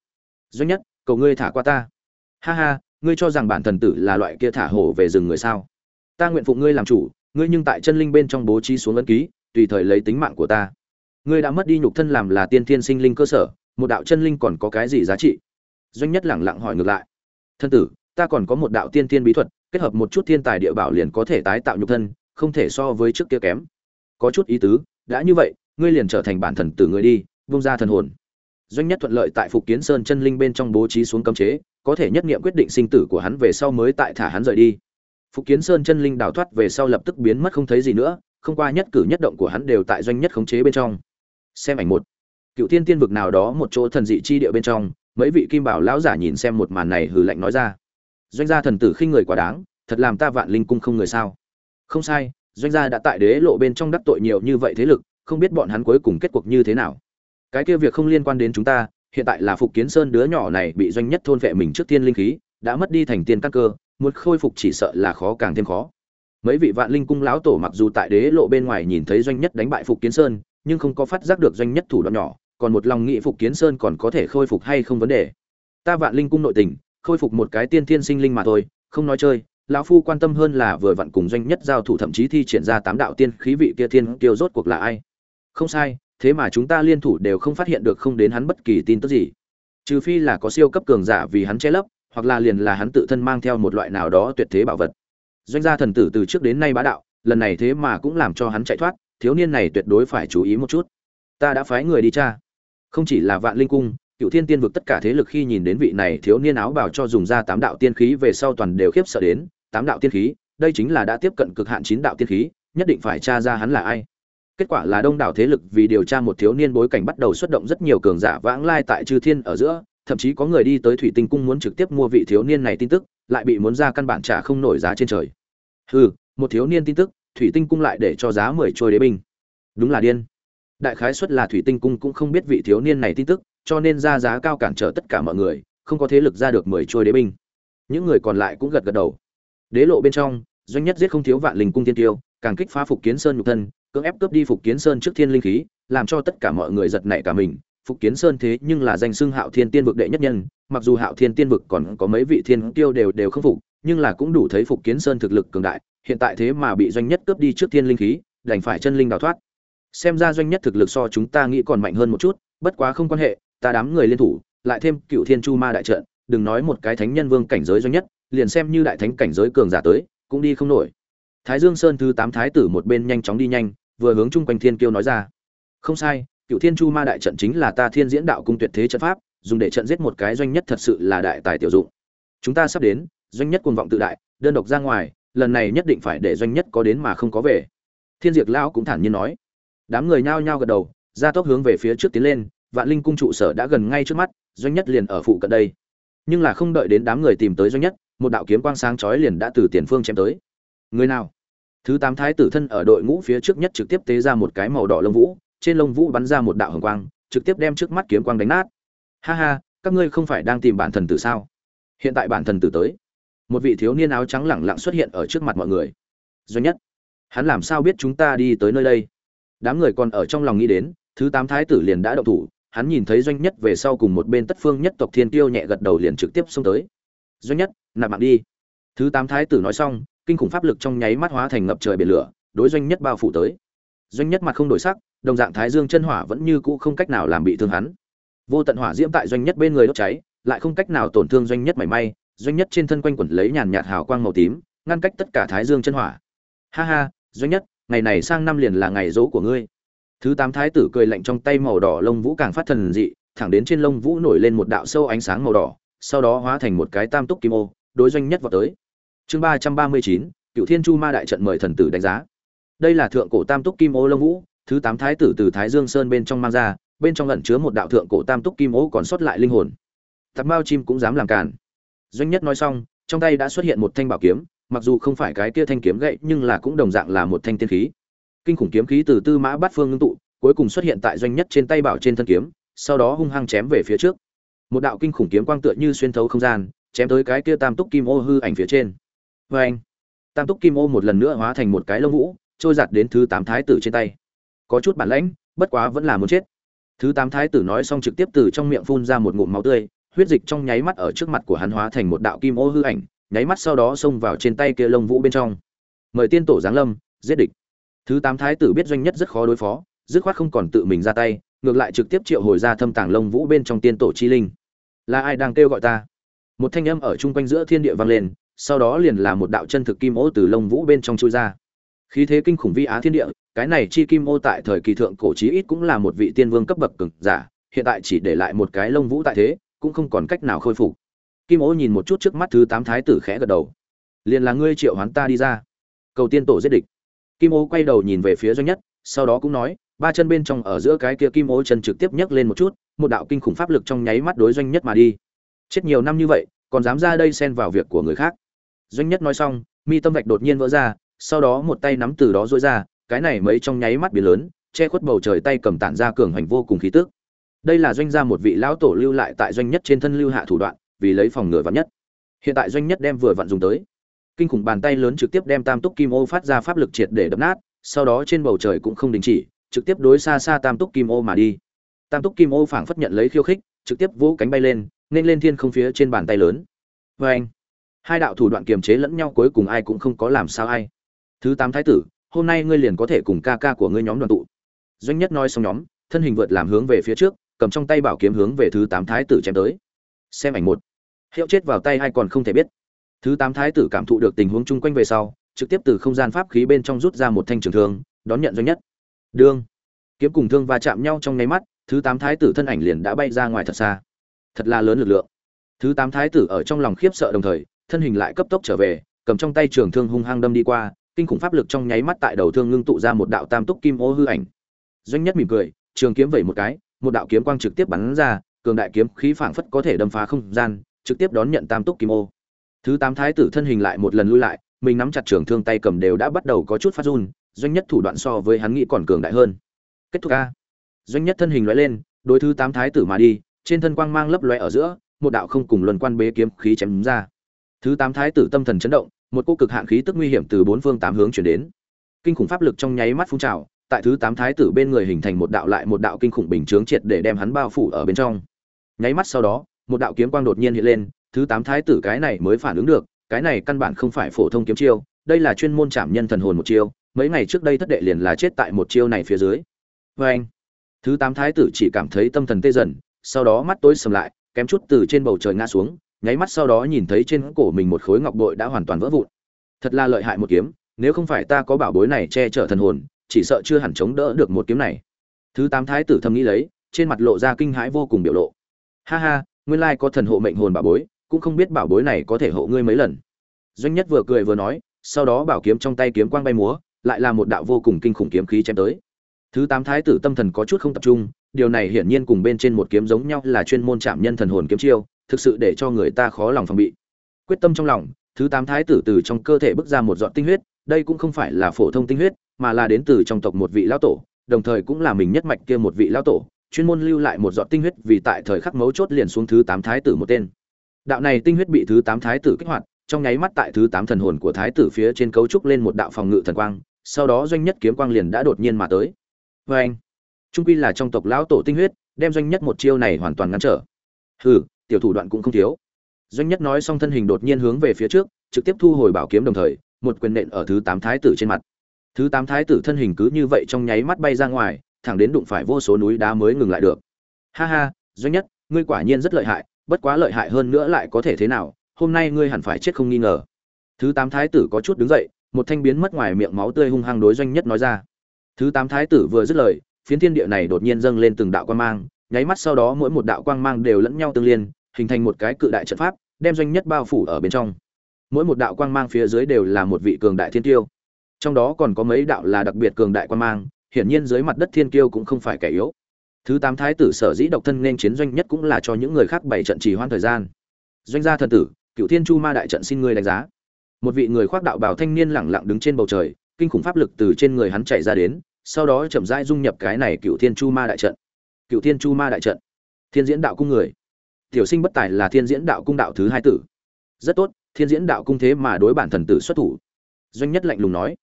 Doanh nhất, cầu ngươi thả qua ta. Ha ha, ngươi cho rằng bản thần tử là loại kia thả hổ về rừng người sao? Ta nguyện phụ ngươi làm chủ ngươi nhưng tại chân linh bên trong bố trí xuống ấn ký, tùy thời lấy tính mạng của ta. Ngươi đã mất đi nhục thân làm là tiên thiên sinh linh cơ sở, một đạo chân linh còn có cái gì giá trị? Doanh nhất lẳng lặng hỏi ngược lại. Thân tử, ta còn có một đạo tiên thiên bí thuật, kết hợp một chút thiên tài địa bảo liền có thể tái tạo nhục thân, không thể so với trước kia kém. Có chút ý tứ, đã như vậy, ngươi liền trở thành bản thần tử ngươi đi, vung ra thần hồn. Doanh nhất thuận lợi tại phục kiến sơn chân linh bên trong bố trí xuống cấm chế, có thể nhất nghiệm quyết định sinh tử của hắn về sau mới tại thả hắn rời đi phục kiến sơn chân linh đào thoát về sau lập tức biến mất không thấy gì nữa, không qua nhất cử nhất động của hắn đều tại doanh nhất khống chế bên trong. Xem ảnh một. Cựu thiên tiên vực nào đó một chỗ thần dị chi địa bên trong, mấy vị kim bảo lão giả nhìn xem một màn này hừ lạnh nói ra. Doanh gia thần tử khinh người quá đáng, thật làm ta vạn linh cung không người sao? Không sai, doanh gia đã tại đế lộ bên trong đắc tội nhiều như vậy thế lực, không biết bọn hắn cuối cùng kết cuộc như thế nào. Cái kia việc không liên quan đến chúng ta, hiện tại là phục kiến sơn đứa nhỏ này bị doanh nhất thôn vệ mình trước tiên linh khí, đã mất đi thành tiên căn cơ muốn khôi phục chỉ sợ là khó càng thêm khó. Mấy vị vạn linh cung lão tổ mặc dù tại đế lộ bên ngoài nhìn thấy doanh nhất đánh bại phục kiến sơn, nhưng không có phát giác được doanh nhất thủ đoạn nhỏ, còn một lòng nghĩ phục kiến sơn còn có thể khôi phục hay không vấn đề. Ta vạn linh cung nội tình, khôi phục một cái tiên thiên sinh linh mà thôi, không nói chơi, lão phu quan tâm hơn là vừa vặn cùng doanh nhất giao thủ thậm chí thi triển ra tám đạo tiên khí vị kia thiên tiêu rốt cuộc là ai. Không sai, thế mà chúng ta liên thủ đều không phát hiện được không đến hắn bất kỳ tin tức gì. Trừ phi là có siêu cấp cường giả vì hắn che lấp hoặc là liền là hắn tự thân mang theo một loại nào đó tuyệt thế bảo vật. Doanh gia thần tử từ trước đến nay bá đạo, lần này thế mà cũng làm cho hắn chạy thoát, thiếu niên này tuyệt đối phải chú ý một chút. Ta đã phái người đi tra. Không chỉ là vạn linh cung, cựu thiên tiên vực tất cả thế lực khi nhìn đến vị này thiếu niên áo bào cho dùng ra tám đạo tiên khí về sau toàn đều khiếp sợ đến, tám đạo tiên khí, đây chính là đã tiếp cận cực hạn chín đạo tiên khí, nhất định phải tra ra hắn là ai. Kết quả là đông đảo thế lực vì điều tra một thiếu niên bối cảnh bắt đầu xuất động rất nhiều cường giả vãng lai tại chư thiên ở giữa thậm chí có người đi tới thủy tinh cung muốn trực tiếp mua vị thiếu niên này tin tức, lại bị muốn ra căn bản trả không nổi giá trên trời. Hừ, một thiếu niên tin tức, thủy tinh cung lại để cho giá mười trôi đế binh. Đúng là điên. Đại khái suất là thủy tinh cung cũng không biết vị thiếu niên này tin tức, cho nên ra giá cao cản trở tất cả mọi người, không có thế lực ra được mười trôi đế binh. Những người còn lại cũng gật gật đầu. Đế lộ bên trong, doanh nhất giết không thiếu vạn linh cung tiên tiêu, càng kích phá phục kiến sơn nhục thân, cưỡng ép cướp đi phục kiến sơn trước thiên linh khí, làm cho tất cả mọi người giật nảy cả mình phục kiến sơn thế nhưng là danh xưng hạo thiên tiên vực đệ nhất nhân, mặc dù hạo thiên tiên vực còn có mấy vị thiên tiêu đều đều không phục, nhưng là cũng đủ thấy phục kiến sơn thực lực cường đại, hiện tại thế mà bị doanh nhất cướp đi trước thiên linh khí, đành phải chân linh đào thoát. Xem ra doanh nhất thực lực so chúng ta nghĩ còn mạnh hơn một chút, bất quá không quan hệ, ta đám người liên thủ, lại thêm cựu thiên chu ma đại trận, đừng nói một cái thánh nhân vương cảnh giới doanh nhất, liền xem như đại thánh cảnh giới cường giả tới, cũng đi không nổi. Thái dương sơn thứ tám thái tử một bên nhanh chóng đi nhanh, vừa hướng chung quanh thiên kiêu nói ra. Không sai cựu thiên chu ma đại trận chính là ta thiên diễn đạo cung tuyệt thế trận pháp, dùng để trận giết một cái doanh nhất thật sự là đại tài tiểu dụng. Chúng ta sắp đến, doanh nhất cuồng vọng tự đại, đơn độc ra ngoài, lần này nhất định phải để doanh nhất có đến mà không có về. Thiên diệt lão cũng thản nhiên nói. Đám người nhao nhao gật đầu ra tốc hướng về phía trước tiến lên, vạn linh cung trụ sở đã gần ngay trước mắt, doanh nhất liền ở phụ cận đây. Nhưng là không đợi đến đám người tìm tới doanh nhất, một đạo kiếm quang sáng chói liền đã từ tiền phương chém tới. Người nào? Thứ tám thái tử thân ở đội ngũ phía trước nhất trực tiếp tế ra một cái màu đỏ lông vũ trên lông vũ bắn ra một đạo hồng quang, trực tiếp đem trước mắt kiếm quang đánh nát. Ha ha, các ngươi không phải đang tìm bản thần tử sao? Hiện tại bản thần tử tới. Một vị thiếu niên áo trắng lẳng lặng xuất hiện ở trước mặt mọi người. Doanh nhất, hắn làm sao biết chúng ta đi tới nơi đây? Đám người còn ở trong lòng nghĩ đến, thứ tám thái tử liền đã động thủ, hắn nhìn thấy doanh nhất về sau cùng một bên tất phương nhất tộc thiên tiêu nhẹ gật đầu liền trực tiếp xông tới. Doanh nhất, nạp mạng đi. Thứ tám thái tử nói xong, kinh khủng pháp lực trong nháy mắt hóa thành ngập trời biển lửa, đối doanh nhất bao phủ tới. Doanh nhất mặt không đổi sắc đồng dạng thái dương chân hỏa vẫn như cũ không cách nào làm bị thương hắn. Vô tận hỏa diễm tại doanh nhất bên người đốt cháy, lại không cách nào tổn thương doanh nhất mảy may, doanh nhất trên thân quanh quẩn lấy nhàn nhạt hào quang màu tím, ngăn cách tất cả thái dương chân hỏa. Ha ha, doanh nhất, ngày này sang năm liền là ngày dỗ của ngươi. Thứ tám thái tử cười lạnh trong tay màu đỏ lông vũ càng phát thần dị, thẳng đến trên lông vũ nổi lên một đạo sâu ánh sáng màu đỏ, sau đó hóa thành một cái tam túc kim ô, đối doanh nhất vào tới. Chương ba trăm ba mươi chín, cựu thiên chu ma đại trận mời thần tử đánh giá. Đây là thượng cổ tam túc kim ô lông vũ thứ tám thái tử từ thái dương sơn bên trong mang ra, bên trong lẩn chứa một đạo thượng cổ tam túc kim ố còn sót lại linh hồn. Tạp bao chim cũng dám làm cản doanh nhất nói xong, trong tay đã xuất hiện một thanh bảo kiếm, mặc dù không phải cái kia thanh kiếm gậy, nhưng là cũng đồng dạng là một thanh tiên khí. Kinh khủng kiếm khí từ tư mã bát phương ngưng tụ, cuối cùng xuất hiện tại doanh nhất trên tay bảo trên thân kiếm, sau đó hung hăng chém về phía trước. Một đạo kinh khủng kiếm quang tựa như xuyên thấu không gian, chém tới cái kia tam túc kim ô hư ảnh phía trên. Vê anh tam túc kim ô một lần nữa hóa thành một cái lông vũ, trôi giặt đến thứ tám thái tử trên tay có chút bản lãnh, bất quá vẫn là muốn chết. Thứ tám thái tử nói xong trực tiếp từ trong miệng phun ra một ngụm máu tươi, huyết dịch trong nháy mắt ở trước mặt của hắn hóa thành một đạo kim ô hư ảnh, nháy mắt sau đó xông vào trên tay kia lông vũ bên trong. Mời tiên tổ giáng lâm, giết địch. Thứ tám thái tử biết doanh nhất rất khó đối phó, dứt khoát không còn tự mình ra tay, ngược lại trực tiếp triệu hồi ra thâm tàng lông vũ bên trong tiên tổ chi linh. Là ai đang kêu gọi ta? Một thanh âm ở chung quanh giữa thiên địa vang lên, sau đó liền là một đạo chân thực kim ô từ lông vũ bên trong chui ra. Khí thế kinh khủng vi á thiên địa cái này chi kim ô tại thời kỳ thượng cổ chí ít cũng là một vị tiên vương cấp bậc cường giả, hiện tại chỉ để lại một cái lông vũ tại thế, cũng không còn cách nào khôi phục. Kim ô nhìn một chút trước mắt thứ tám thái tử khẽ gật đầu. Liền là ngươi triệu hoán ta đi ra. Cầu tiên tổ giết địch. Kim ô quay đầu nhìn về phía doanh nhất, sau đó cũng nói, ba chân bên trong ở giữa cái kia kim ô chân trực tiếp nhấc lên một chút, một đạo kinh khủng pháp lực trong nháy mắt đối doanh nhất mà đi. Chết nhiều năm như vậy, còn dám ra đây xen vào việc của người khác. Doanh nhất nói xong, mi tâm vạch đột nhiên vỡ ra, sau đó một tay nắm từ đó rũa ra cái này mấy trong nháy mắt biến lớn, che khuất bầu trời tay cầm tản ra cường hành vô cùng khí tức. Đây là doanh gia một vị lão tổ lưu lại tại doanh nhất trên thân lưu hạ thủ đoạn, vì lấy phòng ngừa vạn nhất. Hiện tại doanh nhất đem vừa vặn dùng tới. Kinh khủng bàn tay lớn trực tiếp đem tam túc kim ô phát ra pháp lực triệt để đập nát, sau đó trên bầu trời cũng không đình chỉ, trực tiếp đối xa xa tam túc kim ô mà đi. Tam túc kim ô phảng phất nhận lấy khiêu khích, trực tiếp vỗ cánh bay lên, nên lên thiên không phía trên bàn tay lớn. Vê anh hai đạo thủ đoạn kiềm chế lẫn nhau cuối cùng ai cũng không có làm sao ai. Thứ tám thái tử hôm nay ngươi liền có thể cùng ca ca của ngươi nhóm đoàn tụ. Doanh nhất nói xong nhóm, thân hình vượt làm hướng về phía trước, cầm trong tay bảo kiếm hướng về thứ tám thái tử chém tới. Xem ảnh một. Hiệu chết vào tay hay còn không thể biết. Thứ tám thái tử cảm thụ được tình huống chung quanh về sau, trực tiếp từ không gian pháp khí bên trong rút ra một thanh trường thương, đón nhận doanh nhất. Đương. Kiếm cùng thương va chạm nhau trong nháy mắt, thứ tám thái tử thân ảnh liền đã bay ra ngoài thật xa. Thật là lớn lực lượng. Thứ tám thái tử ở trong lòng khiếp sợ đồng thời, thân hình lại cấp tốc trở về, cầm trong tay trường thương hung hăng đâm đi qua kinh khủng pháp lực trong nháy mắt tại đầu thương ngưng tụ ra một đạo tam túc kim ô hư ảnh. Doanh nhất mỉm cười, trường kiếm vẩy một cái, một đạo kiếm quang trực tiếp bắn ra, cường đại kiếm khí phảng phất có thể đâm phá không gian, trực tiếp đón nhận tam túc kim ô. Thứ tám thái tử thân hình lại một lần lui lại, mình nắm chặt trường thương tay cầm đều đã bắt đầu có chút phát run, doanh nhất thủ đoạn so với hắn nghĩ còn cường đại hơn. Kết thúc a doanh nhất thân hình lóe lên, đối thứ tám thái tử mà đi, trên thân quang mang lấp lóe ở giữa, một đạo không cùng luân quan bế kiếm khí chém ra. Thứ tám thái tử tâm thần chấn động một cô cực hạn khí tức nguy hiểm từ bốn phương tám hướng chuyển đến. Kinh khủng pháp lực trong nháy mắt phun trào, tại thứ tám thái tử bên người hình thành một đạo lại một đạo kinh khủng bình chướng triệt để đem hắn bao phủ ở bên trong. Nháy mắt sau đó, một đạo kiếm quang đột nhiên hiện lên, thứ tám thái tử cái này mới phản ứng được, cái này căn bản không phải phổ thông kiếm chiêu, đây là chuyên môn chạm nhân thần hồn một chiêu, mấy ngày trước đây thất đệ liền là chết tại một chiêu này phía dưới. Vê anh, thứ tám thái tử chỉ cảm thấy tâm thần tê dần, sau đó mắt tối sầm lại, kém chút từ trên bầu trời ngã xuống nháy mắt sau đó nhìn thấy trên cổ mình một khối ngọc bội đã hoàn toàn vỡ vụn. Thật là lợi hại một kiếm, nếu không phải ta có bảo bối này che chở thần hồn, chỉ sợ chưa hẳn chống đỡ được một kiếm này. Thứ tám thái tử thầm nghĩ lấy, trên mặt lộ ra kinh hãi vô cùng biểu lộ. Ha ha, nguyên lai có thần hộ mệnh hồn bảo bối, cũng không biết bảo bối này có thể hộ ngươi mấy lần. Doanh nhất vừa cười vừa nói, sau đó bảo kiếm trong tay kiếm quang bay múa, lại là một đạo vô cùng kinh khủng kiếm khí chém tới. Thứ tám thái tử tâm thần có chút không tập trung, điều này hiển nhiên cùng bên trên một kiếm giống nhau là chuyên môn chạm nhân thần hồn kiếm chiêu thực sự để cho người ta khó lòng phòng bị. Quyết tâm trong lòng, thứ tám thái tử từ trong cơ thể bước ra một giọt tinh huyết, đây cũng không phải là phổ thông tinh huyết, mà là đến từ trong tộc một vị lão tổ, đồng thời cũng là mình nhất mạch kia một vị lão tổ, chuyên môn lưu lại một giọt tinh huyết vì tại thời khắc mấu chốt liền xuống thứ tám thái tử một tên. Đạo này tinh huyết bị thứ tám thái tử kích hoạt, trong nháy mắt tại thứ tám thần hồn của thái tử phía trên cấu trúc lên một đạo phòng ngự thần quang, sau đó doanh nhất kiếm quang liền đã đột nhiên mà tới. Vê anh trung quy là trong tộc lão tổ tinh huyết, đem doanh nhất một chiêu này hoàn toàn ngăn trở. Hừ! Tiểu thủ đoạn cũng không thiếu. Doanh nhất nói xong thân hình đột nhiên hướng về phía trước, trực tiếp thu hồi bảo kiếm đồng thời, một quyền nện ở thứ tám thái tử trên mặt. Thứ tám thái tử thân hình cứ như vậy trong nháy mắt bay ra ngoài, thẳng đến đụng phải vô số núi đá mới ngừng lại được. Ha ha, doanh nhất, ngươi quả nhiên rất lợi hại, bất quá lợi hại hơn nữa lại có thể thế nào, hôm nay ngươi hẳn phải chết không nghi ngờ. Thứ tám thái tử có chút đứng dậy, một thanh biến mất ngoài miệng máu tươi hung hăng đối doanh nhất nói ra. Thứ tám thái tử vừa dứt lời, phiến thiên địa này đột nhiên dâng lên từng đạo quang mang nháy mắt sau đó mỗi một đạo quang mang đều lẫn nhau tương liên, hình thành một cái cự đại trận pháp, đem doanh nhất bao phủ ở bên trong. Mỗi một đạo quang mang phía dưới đều là một vị cường đại thiên tiêu trong đó còn có mấy đạo là đặc biệt cường đại quang mang, hiển nhiên dưới mặt đất thiên kiêu cũng không phải kẻ yếu. Thứ tám thái tử sở dĩ độc thân nên chiến doanh nhất cũng là cho những người khác bảy trận trì hoãn thời gian. Doanh gia thần tử, cựu thiên chu ma đại trận xin ngươi đánh giá. Một vị người khoác đạo bào thanh niên lẳng lặng đứng trên bầu trời, kinh khủng pháp lực từ trên người hắn chạy ra đến, sau đó chậm rãi dung nhập cái này cựu thiên chu ma đại trận cựu thiên chu ma đại trận. Thiên diễn đạo cung người. Tiểu sinh bất tài là thiên diễn đạo cung đạo thứ hai tử. Rất tốt, thiên diễn đạo cung thế mà đối bản thần tử xuất thủ. Doanh nhất lạnh lùng nói.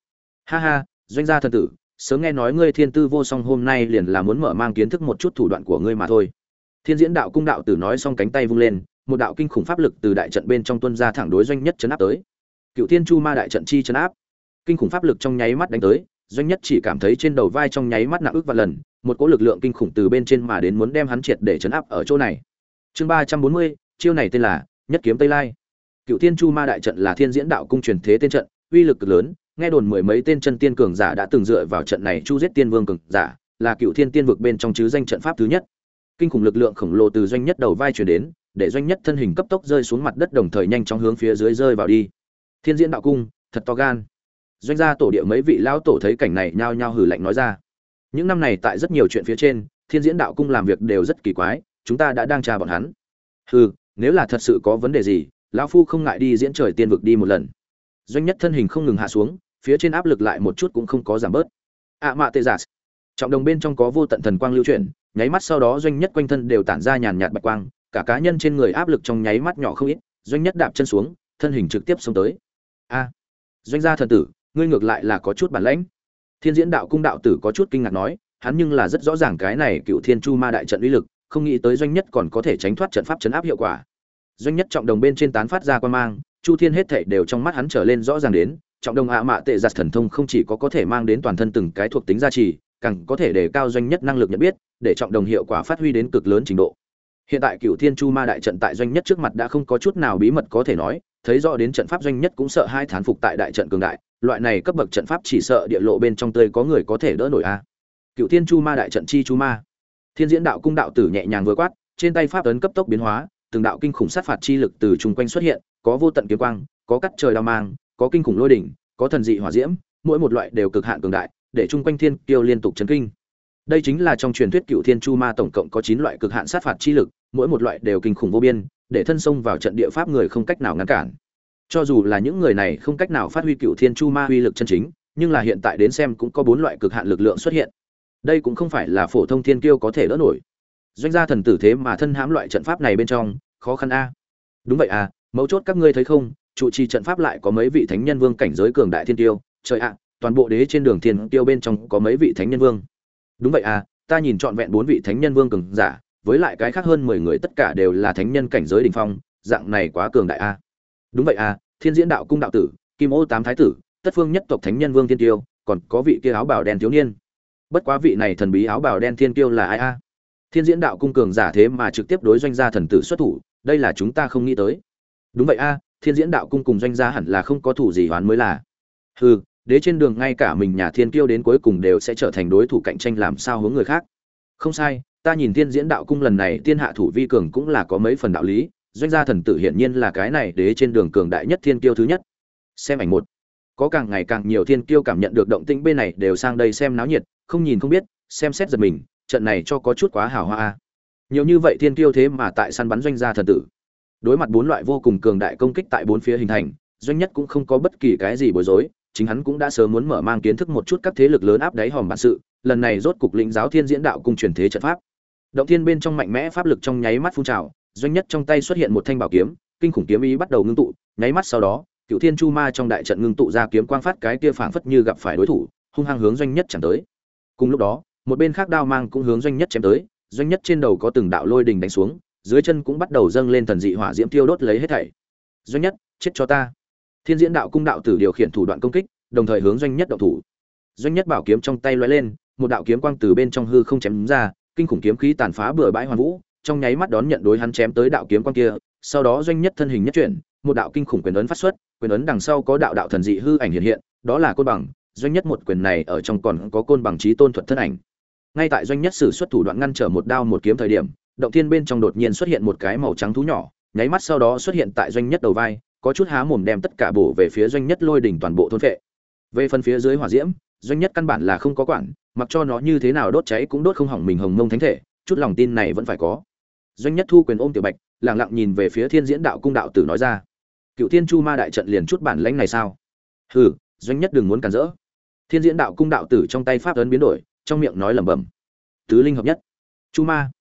Ha ha, doanh gia thần tử, sớm nghe nói ngươi thiên tư vô song hôm nay liền là muốn mở mang kiến thức một chút thủ đoạn của ngươi mà thôi. Thiên diễn đạo cung đạo tử nói xong cánh tay vung lên, một đạo kinh khủng pháp lực từ đại trận bên trong tuân ra thẳng đối doanh nhất chấn áp tới. Cựu thiên chu ma đại trận chi chấn áp. Kinh khủng pháp lực trong nháy mắt đánh tới, doanh nhất chỉ cảm thấy trên đầu vai trong nháy mắt nặng ức và lần một cỗ lực lượng kinh khủng từ bên trên mà đến muốn đem hắn triệt để chấn áp ở chỗ này. Chương ba trăm bốn mươi, chiêu này tên là nhất kiếm tây lai. Cựu thiên chu ma đại trận là thiên diễn đạo cung truyền thế tên trận, uy lực cực lớn, nghe đồn mười mấy tên chân tiên cường giả đã từng dựa vào trận này chu giết tiên vương cường giả, là cựu thiên tiên vực bên trong chứ danh trận pháp thứ nhất. Kinh khủng lực lượng khổng lồ từ doanh nhất đầu vai chuyển đến, để doanh nhất thân hình cấp tốc rơi xuống mặt đất đồng thời nhanh chóng hướng phía dưới rơi vào đi. Thiên diễn đạo cung, thật to gan. Doanh gia tổ địa mấy vị lão tổ thấy cảnh này nhao nhao hử lạnh nói ra những năm này tại rất nhiều chuyện phía trên, thiên diễn đạo cung làm việc đều rất kỳ quái, chúng ta đã đang tra bọn hắn. Hừ, nếu là thật sự có vấn đề gì, lão phu không ngại đi diễn trời tiên vực đi một lần. Doanh nhất thân hình không ngừng hạ xuống, phía trên áp lực lại một chút cũng không có giảm bớt. Ạ à mạ tê giả. Trọng đồng bên trong có vô tận thần quang lưu chuyển, nháy mắt sau đó doanh nhất quanh thân đều tản ra nhàn nhạt bạch quang, cả cá nhân trên người áp lực trong nháy mắt nhỏ không ít, doanh nhất đạp chân xuống, thân hình trực tiếp xông tới. A. Doanh gia thần tử, ngươi ngược lại là có chút bản lãnh thiên diễn đạo cung đạo tử có chút kinh ngạc nói, hắn nhưng là rất rõ ràng cái này cựu thiên chu ma đại trận uy lực, không nghĩ tới doanh nhất còn có thể tránh thoát trận pháp chấn áp hiệu quả. Doanh nhất trọng đồng bên trên tán phát ra quan mang, chu thiên hết thảy đều trong mắt hắn trở lên rõ ràng đến, trọng đồng ạ mạ tệ giặt thần thông không chỉ có có thể mang đến toàn thân từng cái thuộc tính gia trì, càng có thể đề cao doanh nhất năng lực nhận biết, để trọng đồng hiệu quả phát huy đến cực lớn trình độ. Hiện tại cựu thiên chu ma đại trận tại doanh nhất trước mặt đã không có chút nào bí mật có thể nói, thấy rõ đến trận pháp doanh nhất cũng sợ hai thán phục tại đại trận cường đại loại này cấp bậc trận pháp chỉ sợ địa lộ bên trong tươi có người có thể đỡ nổi a. Cựu thiên chu ma đại trận chi chu ma. Thiên diễn đạo cung đạo tử nhẹ nhàng vừa quát, trên tay pháp ấn cấp tốc biến hóa, từng đạo kinh khủng sát phạt chi lực từ chung quanh xuất hiện, có vô tận kiếm quang, có cắt trời đao mang, có kinh khủng lôi đỉnh, có thần dị hỏa diễm, mỗi một loại đều cực hạn cường đại, để chung quanh thiên kiêu liên tục chấn kinh. Đây chính là trong truyền thuyết cựu thiên chu ma tổng cộng có chín loại cực hạn sát phạt chi lực, mỗi một loại đều kinh khủng vô biên, để thân xông vào trận địa pháp người không cách nào ngăn cản cho dù là những người này không cách nào phát huy cựu thiên chu ma uy lực chân chính, nhưng là hiện tại đến xem cũng có bốn loại cực hạn lực lượng xuất hiện. Đây cũng không phải là phổ thông thiên kiêu có thể đỡ nổi. Doanh gia thần tử thế mà thân hãm loại trận pháp này bên trong, khó khăn a. Đúng vậy à mấu chốt các ngươi thấy không, trụ trì trận pháp lại có mấy vị thánh nhân vương cảnh giới cường đại thiên tiêu trời ạ, toàn bộ đế trên đường thiên tiêu bên trong có mấy vị thánh nhân vương. Đúng vậy à ta nhìn trọn vẹn bốn vị thánh nhân vương cường giả, với lại cái khác hơn mười người tất cả đều là thánh nhân cảnh giới đỉnh phong, dạng này quá cường đại a đúng vậy à thiên diễn đạo cung đạo tử, kim ô tám thái tử, tất phương nhất tộc thánh nhân vương thiên tiêu còn có vị kia áo bảo đen thiếu niên. Bất quá vị này thần bí áo bảo đen thiên tiêu là ai a? Thiên diễn đạo cung cường giả thế mà trực tiếp đối doanh gia thần tử xuất thủ, đây là chúng ta không nghĩ tới. Đúng vậy a, thiên diễn đạo cung cùng doanh gia hẳn là không có thủ gì hoán mới là. Hừ, đế trên đường ngay cả mình nhà thiên kiêu đến cuối cùng đều sẽ trở thành đối thủ cạnh tranh làm sao hướng người khác. Không sai, ta nhìn thiên diễn đạo cung lần này tiên hạ thủ vi cường cũng là có mấy phần đạo lý doanh gia thần tử hiển nhiên là cái này đế trên đường cường đại nhất thiên kiêu thứ nhất. Xem ảnh một. Có càng ngày càng nhiều thiên kiêu cảm nhận được động tĩnh bên này đều sang đây xem náo nhiệt, không nhìn không biết, xem xét giật mình, trận này cho có chút quá hào hoa nhiều như vậy thiên kiêu thế mà tại săn bắn doanh gia thần tử. Đối mặt bốn loại vô cùng cường đại công kích tại bốn phía hình thành, doanh nhất cũng không có bất kỳ cái gì bối rối, chính hắn cũng đã sớm muốn mở mang kiến thức một chút các thế lực lớn áp đáy hòm bản sự, lần này rốt cục lĩnh giáo thiên diễn đạo cung truyền thế trận pháp. Động thiên bên trong mạnh mẽ pháp lực trong nháy mắt phun trào doanh nhất trong tay xuất hiện một thanh bảo kiếm, kinh khủng kiếm ý bắt đầu ngưng tụ, nháy mắt sau đó, cựu thiên chu ma trong đại trận ngưng tụ ra kiếm quang phát cái kia phảng phất như gặp phải đối thủ, hung hăng hướng doanh nhất chẳng tới. Cùng lúc đó, một bên khác đao mang cũng hướng doanh nhất chém tới, doanh nhất trên đầu có từng đạo lôi đình đánh xuống, dưới chân cũng bắt đầu dâng lên thần dị hỏa diễm tiêu đốt lấy hết thảy. Doanh nhất, chết cho ta. Thiên diễn đạo cung đạo tử điều khiển thủ đoạn công kích, đồng thời hướng doanh nhất đạo thủ. Doanh nhất bảo kiếm trong tay loay lên, một đạo kiếm quang từ bên trong hư không chém ra, kinh khủng kiếm khí tàn phá bừa bãi hoàn vũ trong nháy mắt đón nhận đối hắn chém tới đạo kiếm quan kia, sau đó doanh nhất thân hình nhất chuyển, một đạo kinh khủng quyền ấn phát xuất, quyền ấn đằng sau có đạo đạo thần dị hư ảnh hiện hiện, đó là côn bằng, doanh nhất một quyền này ở trong còn có côn bằng trí tôn thuật thân ảnh. Ngay tại doanh nhất sử xuất thủ đoạn ngăn trở một đao một kiếm thời điểm, động thiên bên trong đột nhiên xuất hiện một cái màu trắng thú nhỏ, nháy mắt sau đó xuất hiện tại doanh nhất đầu vai, có chút há mồm đem tất cả bổ về phía doanh nhất lôi đỉnh toàn bộ thôn vệ. Về phần phía dưới hỏa diễm, doanh nhất căn bản là không có quản, mặc cho nó như thế nào đốt cháy cũng đốt không hỏng mình hồng mông thánh thể, chút lòng tin này vẫn phải có doanh nhất thu quyền ôm tiểu bạch lẳng lặng nhìn về phía thiên diễn đạo cung đạo tử nói ra. Cựu thiên chu ma đại trận liền chút bản lãnh này sao? Hừ, doanh nhất đừng muốn cản rỡ. Thiên diễn đạo cung đạo tử trong tay pháp ấn biến đổi, trong miệng nói lẩm bẩm. Tứ linh hợp nhất. Chu ma.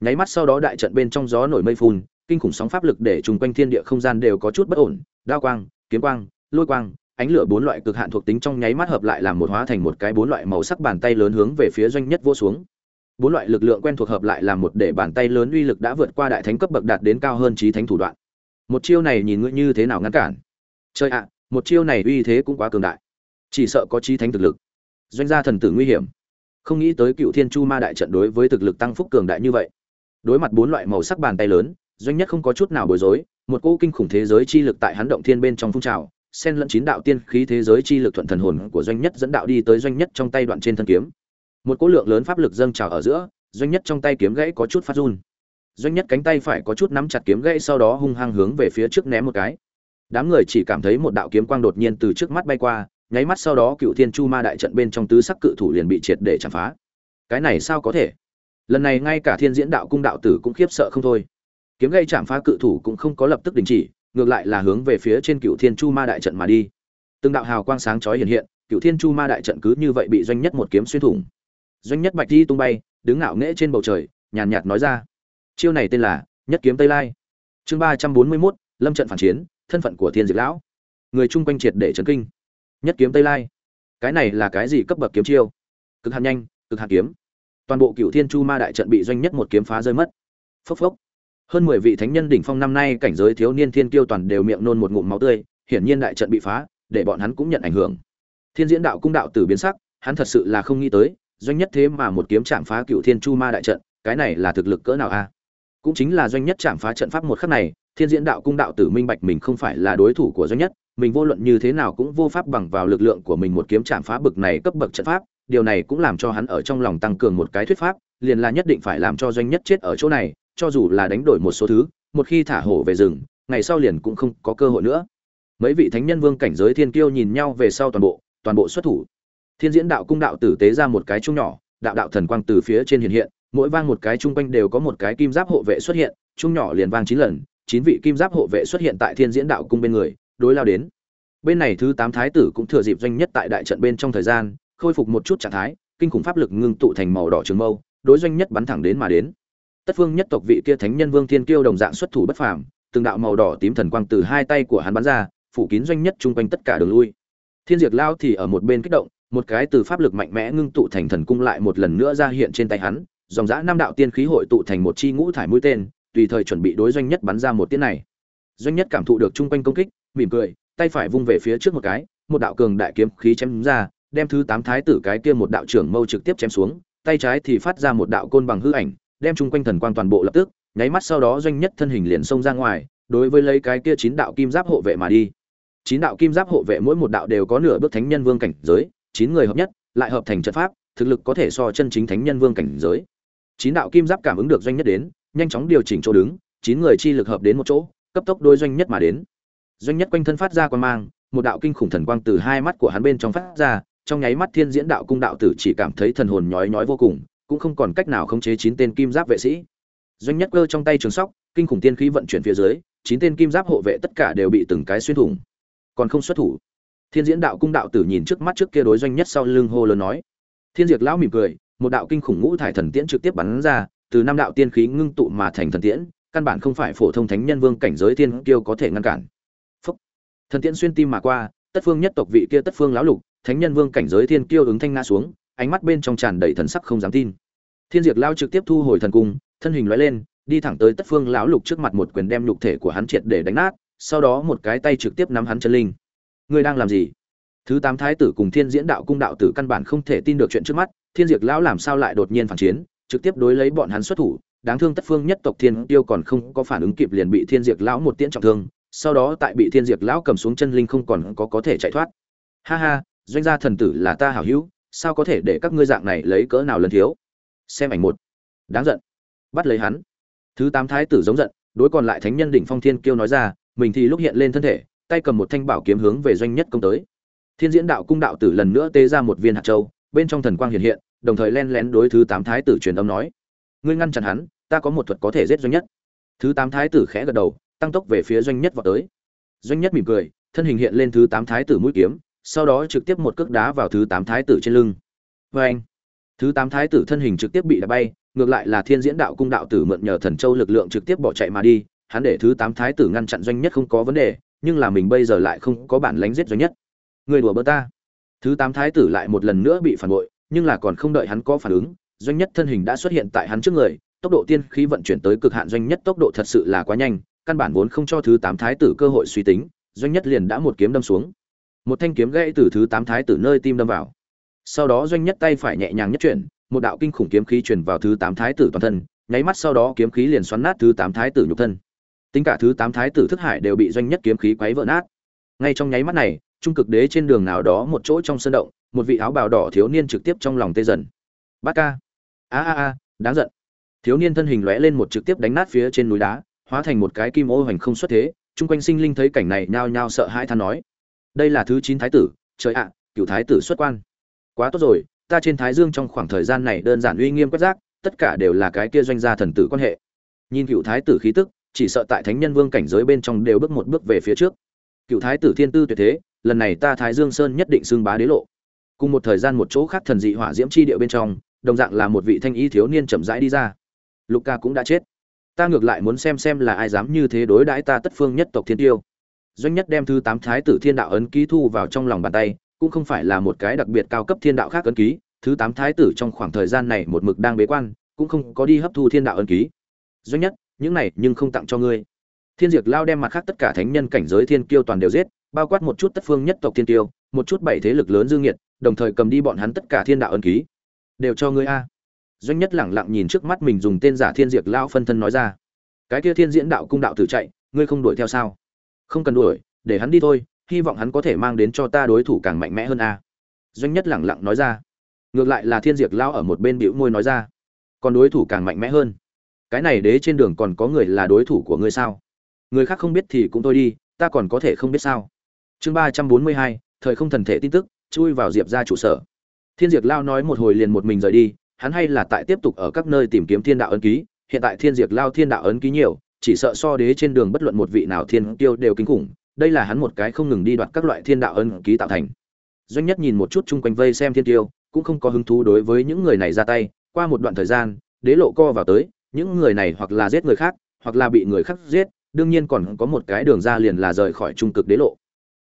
Nháy mắt sau đó đại trận bên trong gió nổi mây phun, kinh khủng sóng pháp lực để chung quanh thiên địa không gian đều có chút bất ổn. Đao quang, kiếm quang, lôi quang, ánh lửa bốn loại cực hạn thuộc tính trong nháy mắt hợp lại làm một hóa thành một cái bốn loại màu sắc bàn tay lớn hướng về phía doanh nhất vô xuống bốn loại lực lượng quen thuộc hợp lại làm một để bàn tay lớn uy lực đã vượt qua đại thánh cấp bậc đạt đến cao hơn trí thánh thủ đoạn. Một chiêu này nhìn ngươi như thế nào ngăn cản? Chơi ạ, một chiêu này uy thế cũng quá cường đại. Chỉ sợ có trí thánh thực lực. Doanh gia thần tử nguy hiểm. Không nghĩ tới cựu thiên chu ma đại trận đối với thực lực tăng phúc cường đại như vậy. Đối mặt bốn loại màu sắc bàn tay lớn, doanh nhất không có chút nào bối rối, một cỗ kinh khủng thế giới chi lực tại hắn động thiên bên trong phun trào, xen lẫn chín đạo tiên khí thế giới chi lực thuận thần hồn của doanh nhất dẫn đạo đi tới doanh nhất trong tay đoạn trên thân kiếm một cỗ lượng lớn pháp lực dâng trào ở giữa, doanh nhất trong tay kiếm gãy có chút phát run. Doanh nhất cánh tay phải có chút nắm chặt kiếm gãy sau đó hung hăng hướng về phía trước ném một cái. Đám người chỉ cảm thấy một đạo kiếm quang đột nhiên từ trước mắt bay qua, nháy mắt sau đó cựu thiên chu ma đại trận bên trong tứ sắc cự thủ liền bị triệt để chạm phá. Cái này sao có thể? Lần này ngay cả thiên diễn đạo cung đạo tử cũng khiếp sợ không thôi. Kiếm gây chạm phá cự thủ cũng không có lập tức đình chỉ, ngược lại là hướng về phía trên cựu thiên chu ma đại trận mà đi. Từng đạo hào quang sáng chói hiện hiện, cựu thiên chu ma đại trận cứ như vậy bị doanh nhất một kiếm xuyên thủng doanh nhất bạch Thi tung bay, đứng ngạo nghễ trên bầu trời, nhàn nhạt nói ra. Chiêu này tên là nhất kiếm tây lai. Chương ba trăm bốn mươi mốt, lâm trận phản chiến, thân phận của thiên diệt lão. Người chung quanh triệt để trấn kinh. Nhất kiếm tây lai. Cái này là cái gì cấp bậc kiếm chiêu? Cực hạt nhanh, cực hạt kiếm. Toàn bộ cựu thiên chu ma đại trận bị doanh nhất một kiếm phá rơi mất. Phốc phốc. Hơn mười vị thánh nhân đỉnh phong năm nay cảnh giới thiếu niên thiên kiêu toàn đều miệng nôn một ngụm máu tươi, hiển nhiên đại trận bị phá, để bọn hắn cũng nhận ảnh hưởng. Thiên diễn đạo cung đạo tử biến sắc, hắn thật sự là không nghĩ tới doanh nhất thế mà một kiếm chạm phá cựu thiên chu ma đại trận, cái này là thực lực cỡ nào a? Cũng chính là doanh nhất chạm phá trận pháp một khắc này, thiên diễn đạo cung đạo tử minh bạch mình không phải là đối thủ của doanh nhất, mình vô luận như thế nào cũng vô pháp bằng vào lực lượng của mình một kiếm chạm phá bực này cấp bậc trận pháp, điều này cũng làm cho hắn ở trong lòng tăng cường một cái thuyết pháp, liền là nhất định phải làm cho doanh nhất chết ở chỗ này, cho dù là đánh đổi một số thứ, một khi thả hổ về rừng, ngày sau liền cũng không có cơ hội nữa. Mấy vị thánh nhân vương cảnh giới thiên kiêu nhìn nhau về sau toàn bộ toàn bộ xuất thủ thiên diễn đạo cung đạo tử tế ra một cái chung nhỏ, đạo đạo thần quang từ phía trên hiện hiện, mỗi vang một cái chung quanh đều có một cái kim giáp hộ vệ xuất hiện chung nhỏ liền vang chín lần, chín vị kim giáp hộ vệ xuất hiện tại thiên diễn đạo cung bên người, đối lao đến. Bên này thứ tám thái tử cũng thừa dịp doanh nhất tại đại trận bên trong thời gian, khôi phục một chút trạng thái, kinh khủng pháp lực ngưng tụ thành màu đỏ trường mâu, đối doanh nhất bắn thẳng đến mà đến. Tất phương nhất tộc vị kia thánh nhân vương thiên kiêu đồng dạng xuất thủ bất phàm, từng đạo màu đỏ tím thần quang từ hai tay của hắn bắn ra, phủ kín doanh nhất chung quanh tất cả đường lui. Thiên diệt lao thì ở một bên kích động một cái từ pháp lực mạnh mẽ ngưng tụ thành thần cung lại một lần nữa ra hiện trên tay hắn, dòng dã năm đạo tiên khí hội tụ thành một chi ngũ thải mũi tên, tùy thời chuẩn bị đối doanh nhất bắn ra một tiết này. Doanh nhất cảm thụ được chung quanh công kích, mỉm cười, tay phải vung về phía trước một cái, một đạo cường đại kiếm khí chém ra, đem thứ tám thái tử cái kia một đạo trưởng mâu trực tiếp chém xuống, tay trái thì phát ra một đạo côn bằng hư ảnh, đem chung quanh thần quang toàn bộ lập tức, nháy mắt sau đó doanh nhất thân hình liền xông ra ngoài, đối với lấy cái kia chín đạo kim giáp hộ vệ mà đi. Chín đạo kim giáp hộ vệ mỗi một đạo đều có nửa bước thánh nhân vương cảnh giới chín người hợp nhất, lại hợp thành trận pháp, thực lực có thể so chân chính thánh nhân vương cảnh giới. Chín đạo kim giáp cảm ứng được doanh nhất đến, nhanh chóng điều chỉnh chỗ đứng, chín người chi lực hợp đến một chỗ, cấp tốc đôi doanh nhất mà đến. Doanh nhất quanh thân phát ra quan mang, một đạo kinh khủng thần quang từ hai mắt của hắn bên trong phát ra, trong nháy mắt thiên diễn đạo cung đạo tử chỉ cảm thấy thần hồn nhói nhói vô cùng, cũng không còn cách nào khống chế chín tên kim giáp vệ sĩ. Doanh nhất cơ trong tay trường sóc, kinh khủng tiên khí vận chuyển phía dưới, chín tên kim giáp hộ vệ tất cả đều bị từng cái xuyên thủng. Còn không xuất thủ thiên diễn đạo cung đạo tử nhìn trước mắt trước kia đối doanh nhất sau lưng hô lớn nói. Thiên diệt lão mỉm cười, một đạo kinh khủng ngũ thải thần tiễn trực tiếp bắn ra, từ năm đạo tiên khí ngưng tụ mà thành thần tiễn, căn bản không phải phổ thông thánh nhân vương cảnh giới tiên kiêu có thể ngăn cản. Phúc. thần tiễn xuyên tim mà qua, tất phương nhất tộc vị kia tất phương lão lục, thánh nhân vương cảnh giới thiên kiêu ứng thanh nga xuống, ánh mắt bên trong tràn đầy thần sắc không dám tin. Thiên diệt lao trực tiếp thu hồi thần cung, thân hình lóe lên, đi thẳng tới tất phương lão lục trước mặt một quyền đem nhục thể của hắn triệt để đánh nát, sau đó một cái tay trực tiếp nắm hắn chân linh ngươi đang làm gì? Thứ tám thái tử cùng thiên diễn đạo cung đạo tử căn bản không thể tin được chuyện trước mắt, thiên diệt lão làm sao lại đột nhiên phản chiến, trực tiếp đối lấy bọn hắn xuất thủ, đáng thương tất phương nhất tộc thiên tiêu còn không có phản ứng kịp liền bị thiên diệt lão một tiễn trọng thương, sau đó tại bị thiên diệt lão cầm xuống chân linh không còn có có thể chạy thoát. Ha ha, doanh gia thần tử là ta hảo hữu, sao có thể để các ngươi dạng này lấy cỡ nào lần thiếu? Xem ảnh một. Đáng giận. Bắt lấy hắn. Thứ tám thái tử giống giận, đối còn lại thánh nhân đỉnh phong thiên kiêu nói ra, mình thì lúc hiện lên thân thể tay cầm một thanh bảo kiếm hướng về doanh nhất công tới. Thiên diễn đạo cung đạo tử lần nữa tế ra một viên hạt châu, bên trong thần quang hiện hiện, đồng thời len lén đối thứ tám thái tử truyền âm nói, ngươi ngăn chặn hắn, ta có một thuật có thể giết doanh nhất. Thứ tám thái tử khẽ gật đầu, tăng tốc về phía doanh nhất vào tới. Doanh nhất mỉm cười, thân hình hiện lên thứ tám thái tử mũi kiếm, sau đó trực tiếp một cước đá vào thứ tám thái tử trên lưng. Vê anh, thứ tám thái tử thân hình trực tiếp bị đá bay, ngược lại là thiên diễn đạo cung đạo tử mượn nhờ thần châu lực lượng trực tiếp bỏ chạy mà đi, hắn để thứ tám thái tử ngăn chặn doanh nhất không có vấn đề nhưng là mình bây giờ lại không có bản lánh giết doanh nhất. Người đùa bơ ta. Thứ tám thái tử lại một lần nữa bị phản bội, nhưng là còn không đợi hắn có phản ứng, doanh nhất thân hình đã xuất hiện tại hắn trước người, tốc độ tiên khí vận chuyển tới cực hạn doanh nhất tốc độ thật sự là quá nhanh, căn bản vốn không cho thứ tám thái tử cơ hội suy tính, doanh nhất liền đã một kiếm đâm xuống. Một thanh kiếm gãy từ thứ tám thái tử nơi tim đâm vào. Sau đó doanh nhất tay phải nhẹ nhàng nhất chuyển, một đạo kinh khủng kiếm khí truyền vào thứ tám thái tử toàn thân, nháy mắt sau đó kiếm khí liền xoắn nát thứ tám thái tử nhục thân tính cả thứ tám thái tử thức hải đều bị doanh nhất kiếm khí quấy vỡ nát. Ngay trong nháy mắt này, trung cực đế trên đường nào đó một chỗ trong sân động, một vị áo bào đỏ thiếu niên trực tiếp trong lòng tê dần. Bát ca. A a a, đáng giận. Thiếu niên thân hình lóe lên một trực tiếp đánh nát phía trên núi đá, hóa thành một cái kim ô hoành không xuất thế, chung quanh sinh linh thấy cảnh này nhao nhao sợ hãi than nói. Đây là thứ chín thái tử, trời ạ cựu thái tử xuất quan. Quá tốt rồi, ta trên thái dương trong khoảng thời gian này đơn giản uy nghiêm quét rác, tất cả đều là cái kia doanh gia thần tử quan hệ. Nhìn cựu thái tử khí tức chỉ sợ tại thánh nhân vương cảnh giới bên trong đều bước một bước về phía trước. Cựu thái tử thiên tư tuyệt thế, lần này ta thái dương sơn nhất định xưng bá đế lộ. Cùng một thời gian một chỗ khác thần dị hỏa diễm chi địa bên trong, đồng dạng là một vị thanh y thiếu niên chậm rãi đi ra. Lục ca cũng đã chết. Ta ngược lại muốn xem xem là ai dám như thế đối đãi ta tất phương nhất tộc thiên tiêu. Doanh nhất đem thứ tám thái tử thiên đạo ấn ký thu vào trong lòng bàn tay, cũng không phải là một cái đặc biệt cao cấp thiên đạo khác ấn ký. Thứ tám thái tử trong khoảng thời gian này một mực đang bế quan, cũng không có đi hấp thu thiên đạo ấn ký. Doanh nhất những này nhưng không tặng cho ngươi. Thiên diệt lao đem mặt khác tất cả thánh nhân cảnh giới thiên kiêu toàn đều giết, bao quát một chút tất phương nhất tộc thiên tiêu một chút bảy thế lực lớn dương nhiệt đồng thời cầm đi bọn hắn tất cả thiên đạo ấn ký. Đều cho ngươi a. Doanh nhất lẳng lặng nhìn trước mắt mình dùng tên giả thiên diệt lao phân thân nói ra. Cái kia thiên diễn đạo cung đạo tử chạy, ngươi không đuổi theo sao? Không cần đuổi, để hắn đi thôi, hy vọng hắn có thể mang đến cho ta đối thủ càng mạnh mẽ hơn a. Doanh nhất lẳng lặng nói ra. Ngược lại là thiên diệt lao ở một bên bĩu môi nói ra. Còn đối thủ càng mạnh mẽ hơn cái này đế trên đường còn có người là đối thủ của ngươi sao? Người khác không biết thì cũng thôi đi, ta còn có thể không biết sao? Chương ba trăm bốn mươi hai, thời không thần thể tin tức, chui vào diệp ra trụ sở. Thiên diệt lao nói một hồi liền một mình rời đi, hắn hay là tại tiếp tục ở các nơi tìm kiếm thiên đạo ấn ký, hiện tại thiên diệt lao thiên đạo ấn ký nhiều, chỉ sợ so đế trên đường bất luận một vị nào thiên tiêu đều kinh khủng, đây là hắn một cái không ngừng đi đoạt các loại thiên đạo ấn ký tạo thành. Doanh nhất nhìn một chút chung quanh vây xem thiên tiêu cũng không có hứng thú đối với những người này ra tay, qua một đoạn thời gian, đế lộ co vào tới những người này hoặc là giết người khác, hoặc là bị người khác giết, đương nhiên còn có một cái đường ra liền là rời khỏi trung cực đế lộ.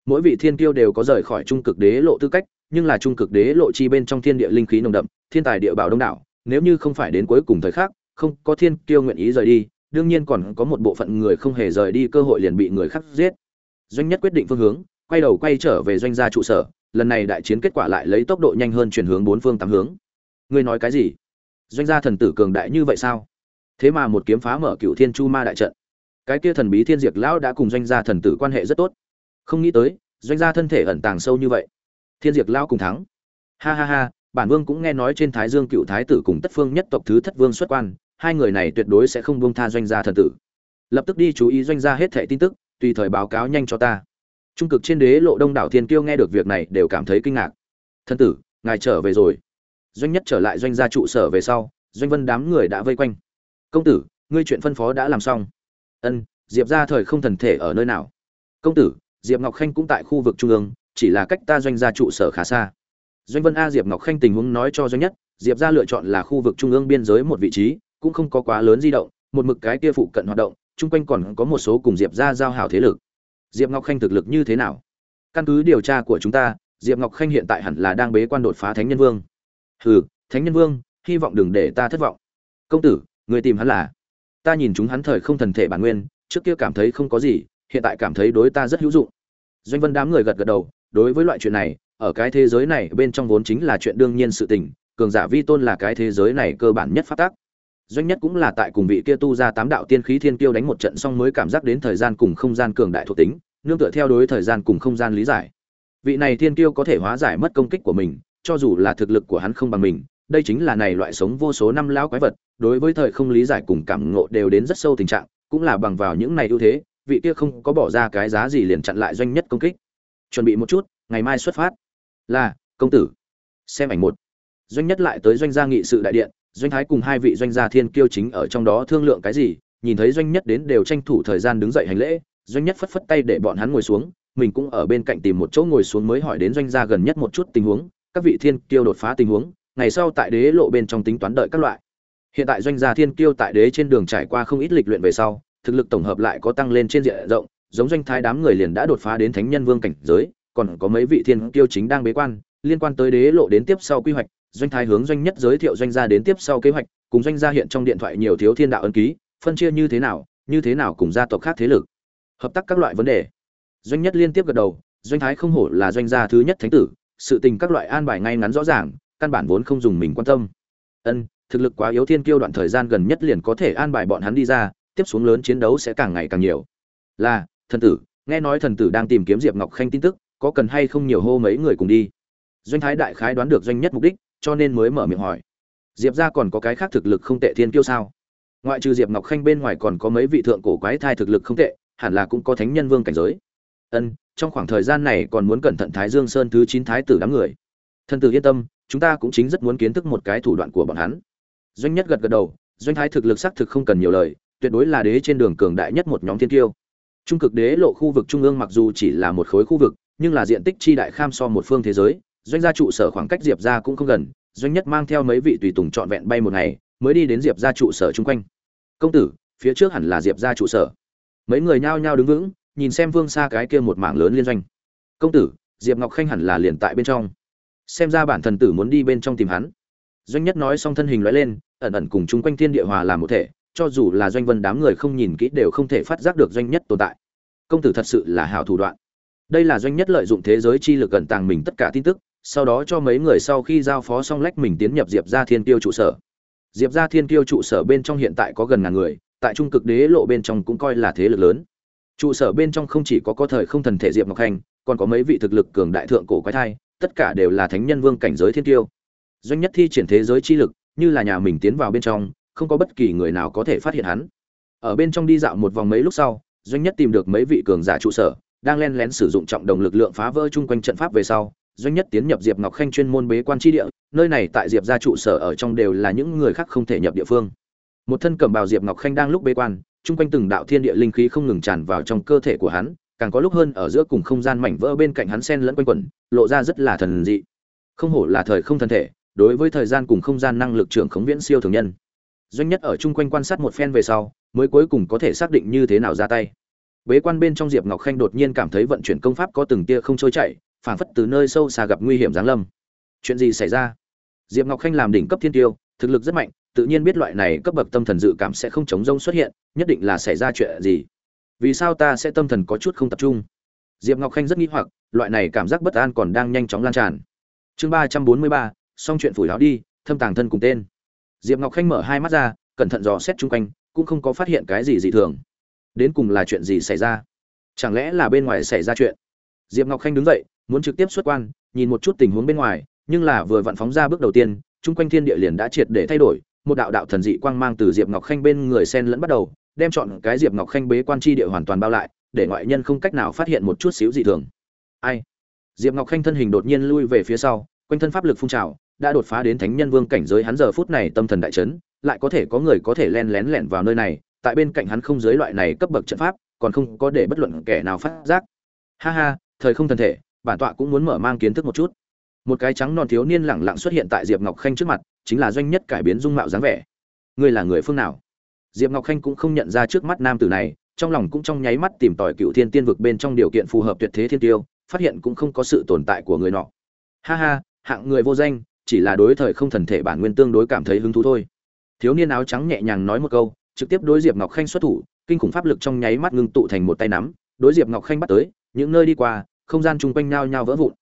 Mỗi vị thiên Kiêu đều có rời khỏi trung cực đế lộ tư cách, nhưng là trung cực đế lộ chi bên trong thiên địa linh khí nồng đậm, thiên tài địa bảo đông đảo, nếu như không phải đến cuối cùng thời khắc, không có thiên kiêu nguyện ý rời đi, đương nhiên còn có một bộ phận người không hề rời đi cơ hội liền bị người khác giết. Doanh nhất quyết định phương hướng, quay đầu quay trở về doanh gia trụ sở, lần này đại chiến kết quả lại lấy tốc độ nhanh hơn chuyển hướng bốn phương tám hướng. Ngươi nói cái gì? Doanh gia thần tử cường đại như vậy sao? Thế mà một kiếm phá mở cựu thiên chu ma đại trận. Cái kia thần bí thiên diệt lão đã cùng doanh gia thần tử quan hệ rất tốt. Không nghĩ tới, doanh gia thân thể ẩn tàng sâu như vậy. Thiên diệt lão cùng thắng. Ha ha ha, bản vương cũng nghe nói trên thái dương cựu thái tử cùng tất phương nhất tộc thứ thất vương xuất quan, hai người này tuyệt đối sẽ không buông tha doanh gia thần tử. Lập tức đi chú ý doanh gia hết thẻ tin tức, tùy thời báo cáo nhanh cho ta. Trung cực trên đế lộ đông đảo thiên kiêu nghe được việc này đều cảm thấy kinh ngạc. Thân tử, ngài trở về rồi. Doanh nhất trở lại doanh gia trụ sở về sau, doanh vân đám người đã vây quanh công tử, ngươi chuyện phân phó đã làm xong. Ân, diệp ra thời không thần thể ở nơi nào? Công tử, diệp ngọc khanh cũng tại khu vực trung ương, chỉ là cách ta doanh gia trụ sở khá xa. Doanh vân a diệp ngọc khanh tình huống nói cho doanh nhất, diệp ra lựa chọn là khu vực trung ương biên giới một vị trí, cũng không có quá lớn di động, một mực cái kia phụ cận hoạt động, chung quanh còn có một số cùng diệp ra giao hảo thế lực. Diệp ngọc khanh thực lực như thế nào? Căn cứ điều tra của chúng ta, diệp ngọc khanh hiện tại hẳn là đang bế quan đột phá thánh nhân vương. Hừ, thánh nhân vương, hy vọng đừng để ta thất vọng. Công tử người tìm hắn là? Ta nhìn chúng hắn thời không thần thể bản nguyên, trước kia cảm thấy không có gì, hiện tại cảm thấy đối ta rất hữu dụng. Doanh vân đám người gật gật đầu, đối với loại chuyện này, ở cái thế giới này bên trong vốn chính là chuyện đương nhiên sự tình, cường giả vi tôn là cái thế giới này cơ bản nhất phát tác. Doanh nhất cũng là tại cùng vị kia tu ra tám đạo tiên khí thiên kiêu đánh một trận xong mới cảm giác đến thời gian cùng không gian cường đại thuộc tính, nương tựa theo đối thời gian cùng không gian lý giải. Vị này thiên kiêu có thể hóa giải mất công kích của mình, cho dù là thực lực của hắn không bằng mình đây chính là này loại sống vô số năm lão quái vật, đối với thời không lý giải cùng cảm ngộ đều đến rất sâu tình trạng, cũng là bằng vào những này ưu thế, vị kia không có bỏ ra cái giá gì liền chặn lại doanh nhất công kích. Chuẩn bị một chút, ngày mai xuất phát. Là, công tử. Xem ảnh một. Doanh nhất lại tới doanh gia nghị sự đại điện, doanh thái cùng hai vị doanh gia thiên kiêu chính ở trong đó thương lượng cái gì, nhìn thấy doanh nhất đến đều tranh thủ thời gian đứng dậy hành lễ, doanh nhất phất phất tay để bọn hắn ngồi xuống, mình cũng ở bên cạnh tìm một chỗ ngồi xuống mới hỏi đến doanh gia gần nhất một chút tình huống, các vị thiên kiêu đột phá tình huống ngày sau tại đế lộ bên trong tính toán đợi các loại. Hiện tại doanh gia thiên kiêu tại đế trên đường trải qua không ít lịch luyện về sau, thực lực tổng hợp lại có tăng lên trên diện rộng, giống doanh thái đám người liền đã đột phá đến thánh nhân vương cảnh giới, còn có mấy vị thiên kiêu chính đang bế quan, liên quan tới đế lộ đến tiếp sau quy hoạch, doanh thái hướng doanh nhất giới thiệu doanh gia đến tiếp sau kế hoạch, cùng doanh gia hiện trong điện thoại nhiều thiếu thiên đạo ân ký, phân chia như thế nào, như thế nào cùng gia tộc khác thế lực, hợp tác các loại vấn đề. Doanh nhất liên tiếp gật đầu, doanh thái không hổ là doanh gia thứ nhất thánh tử, sự tình các loại an bài ngay ngắn rõ ràng căn bản vốn không dùng mình quan tâm. Ân, thực lực quá yếu thiên kiêu đoạn thời gian gần nhất liền có thể an bài bọn hắn đi ra, tiếp xuống lớn chiến đấu sẽ càng ngày càng nhiều. Là, thần tử, nghe nói thần tử đang tìm kiếm diệp ngọc khanh tin tức, có cần hay không nhiều hô mấy người cùng đi? Doanh thái đại khái đoán được doanh nhất mục đích, cho nên mới mở miệng hỏi. Diệp ra còn có cái khác thực lực không tệ thiên kiêu sao? Ngoại trừ diệp ngọc khanh bên ngoài còn có mấy vị thượng cổ quái thai thực lực không tệ, hẳn là cũng có thánh nhân vương cảnh giới. Ân, trong khoảng thời gian này còn muốn cẩn thận thái dương sơn thứ chín thái tử đám người thần tử yên tâm, chúng ta cũng chính rất muốn kiến thức một cái thủ đoạn của bọn hắn. Doanh nhất gật gật đầu, doanh thái thực lực xác thực không cần nhiều lời, tuyệt đối là đế trên đường cường đại nhất một nhóm thiên kiêu. Trung cực đế lộ khu vực trung ương mặc dù chỉ là một khối khu vực, nhưng là diện tích chi đại kham so một phương thế giới, doanh gia trụ sở khoảng cách diệp ra cũng không gần, doanh nhất mang theo mấy vị tùy tùng trọn vẹn bay một ngày, mới đi đến diệp ra trụ sở chung quanh. Công tử, phía trước hẳn là diệp ra trụ sở. Mấy người nhao nhao đứng vững, nhìn xem vương xa cái kia một mảng lớn liên doanh. Công tử, diệp ngọc khanh hẳn là liền tại bên trong xem ra bản thần tử muốn đi bên trong tìm hắn. Doanh nhất nói xong thân hình loại lên, ẩn ẩn cùng chung quanh thiên địa hòa làm một thể, cho dù là doanh vân đám người không nhìn kỹ đều không thể phát giác được doanh nhất tồn tại. Công tử thật sự là hảo thủ đoạn. Đây là doanh nhất lợi dụng thế giới chi lực cẩn tàng mình tất cả tin tức, sau đó cho mấy người sau khi giao phó xong lách mình tiến nhập diệp ra thiên tiêu trụ sở. Diệp ra thiên tiêu trụ sở bên trong hiện tại có gần ngàn người, tại trung cực đế lộ bên trong cũng coi là thế lực lớn. Trụ sở bên trong không chỉ có có thời không thần thể diệp ngọc hành, còn có mấy vị thực lực cường đại thượng cổ quái thai tất cả đều là thánh nhân vương cảnh giới thiên tiêu. Doanh nhất thi triển thế giới chi lực, như là nhà mình tiến vào bên trong, không có bất kỳ người nào có thể phát hiện hắn. Ở bên trong đi dạo một vòng mấy lúc sau, doanh nhất tìm được mấy vị cường giả trụ sở, đang len lén sử dụng trọng đồng lực lượng phá vỡ chung quanh trận pháp về sau, doanh nhất tiến nhập diệp ngọc khanh chuyên môn bế quan tri địa, nơi này tại diệp gia trụ sở ở trong đều là những người khác không thể nhập địa phương. Một thân cẩm bào diệp ngọc khanh đang lúc bế quan, chung quanh từng đạo thiên địa linh khí không ngừng tràn vào trong cơ thể của hắn càng có lúc hơn ở giữa cùng không gian mảnh vỡ bên cạnh hắn sen lẫn quanh quẩn, lộ ra rất là thần dị. Không hổ là thời không thân thể, đối với thời gian cùng không gian năng lực trưởng khống viễn siêu thường nhân. Doanh nhất ở chung quanh quan sát một phen về sau, mới cuối cùng có thể xác định như thế nào ra tay. Bế quan bên trong diệp ngọc khanh đột nhiên cảm thấy vận chuyển công pháp có từng tia không trôi chảy, phảng phất từ nơi sâu xa gặp nguy hiểm giáng lâm. Chuyện gì xảy ra? Diệp ngọc khanh làm đỉnh cấp thiên tiêu, thực lực rất mạnh, tự nhiên biết loại này cấp bậc tâm thần dự cảm sẽ không chống rông xuất hiện, nhất định là xảy ra chuyện gì vì sao ta sẽ tâm thần có chút không tập trung? Diệp ngọc khanh rất nghi hoặc, loại này cảm giác bất an còn đang nhanh chóng lan tràn. Chương ba trăm bốn mươi ba, xong chuyện phủi láo đi, thâm tàng thân cùng tên. Diệp ngọc khanh mở hai mắt ra, cẩn thận dò xét chung quanh, cũng không có phát hiện cái gì dị thường. Đến cùng là chuyện gì xảy ra? Chẳng lẽ là bên ngoài xảy ra chuyện? Diệp ngọc khanh đứng dậy, muốn trực tiếp xuất quan, nhìn một chút tình huống bên ngoài, nhưng là vừa vặn phóng ra bước đầu tiên, chung quanh thiên địa liền đã triệt để thay đổi, một đạo đạo thần dị quang mang từ diệp ngọc khanh bên người sen lẫn bắt đầu đem chọn cái diệp ngọc khanh bế quan tri địa hoàn toàn bao lại, để ngoại nhân không cách nào phát hiện một chút xíu dị thường. Ai? Diệp ngọc khanh thân hình đột nhiên lui về phía sau, quanh thân pháp lực phun trào, đã đột phá đến thánh nhân vương cảnh giới hắn giờ phút này tâm thần đại chấn, lại có thể có người có thể len lén lẻn vào nơi này, tại bên cạnh hắn không giới loại này cấp bậc trận pháp, còn không có để bất luận kẻ nào phát giác. Ha ha, thời không thần thể, bản tọa cũng muốn mở mang kiến thức một chút. Một cái trắng non thiếu niên lẳng lặng xuất hiện tại diệp ngọc khanh trước mặt, chính là doanh nhất cải biến dung mạo dáng vẻ. Ngươi là người phương nào? Diệp ngọc khanh cũng không nhận ra trước mắt nam tử này, trong lòng cũng trong nháy mắt tìm tòi cựu thiên tiên vực bên trong điều kiện phù hợp tuyệt thế thiên tiêu, phát hiện cũng không có sự tồn tại của người nọ. Ha ha, hạng người vô danh, chỉ là đối thời không thần thể bản nguyên tương đối cảm thấy hứng thú thôi. Thiếu niên áo trắng nhẹ nhàng nói một câu, trực tiếp đối diệp ngọc khanh xuất thủ, kinh khủng pháp lực trong nháy mắt ngưng tụ thành một tay nắm, đối diệp ngọc khanh bắt tới, những nơi đi qua, không gian chung quanh nhao nhao vỡ vụn.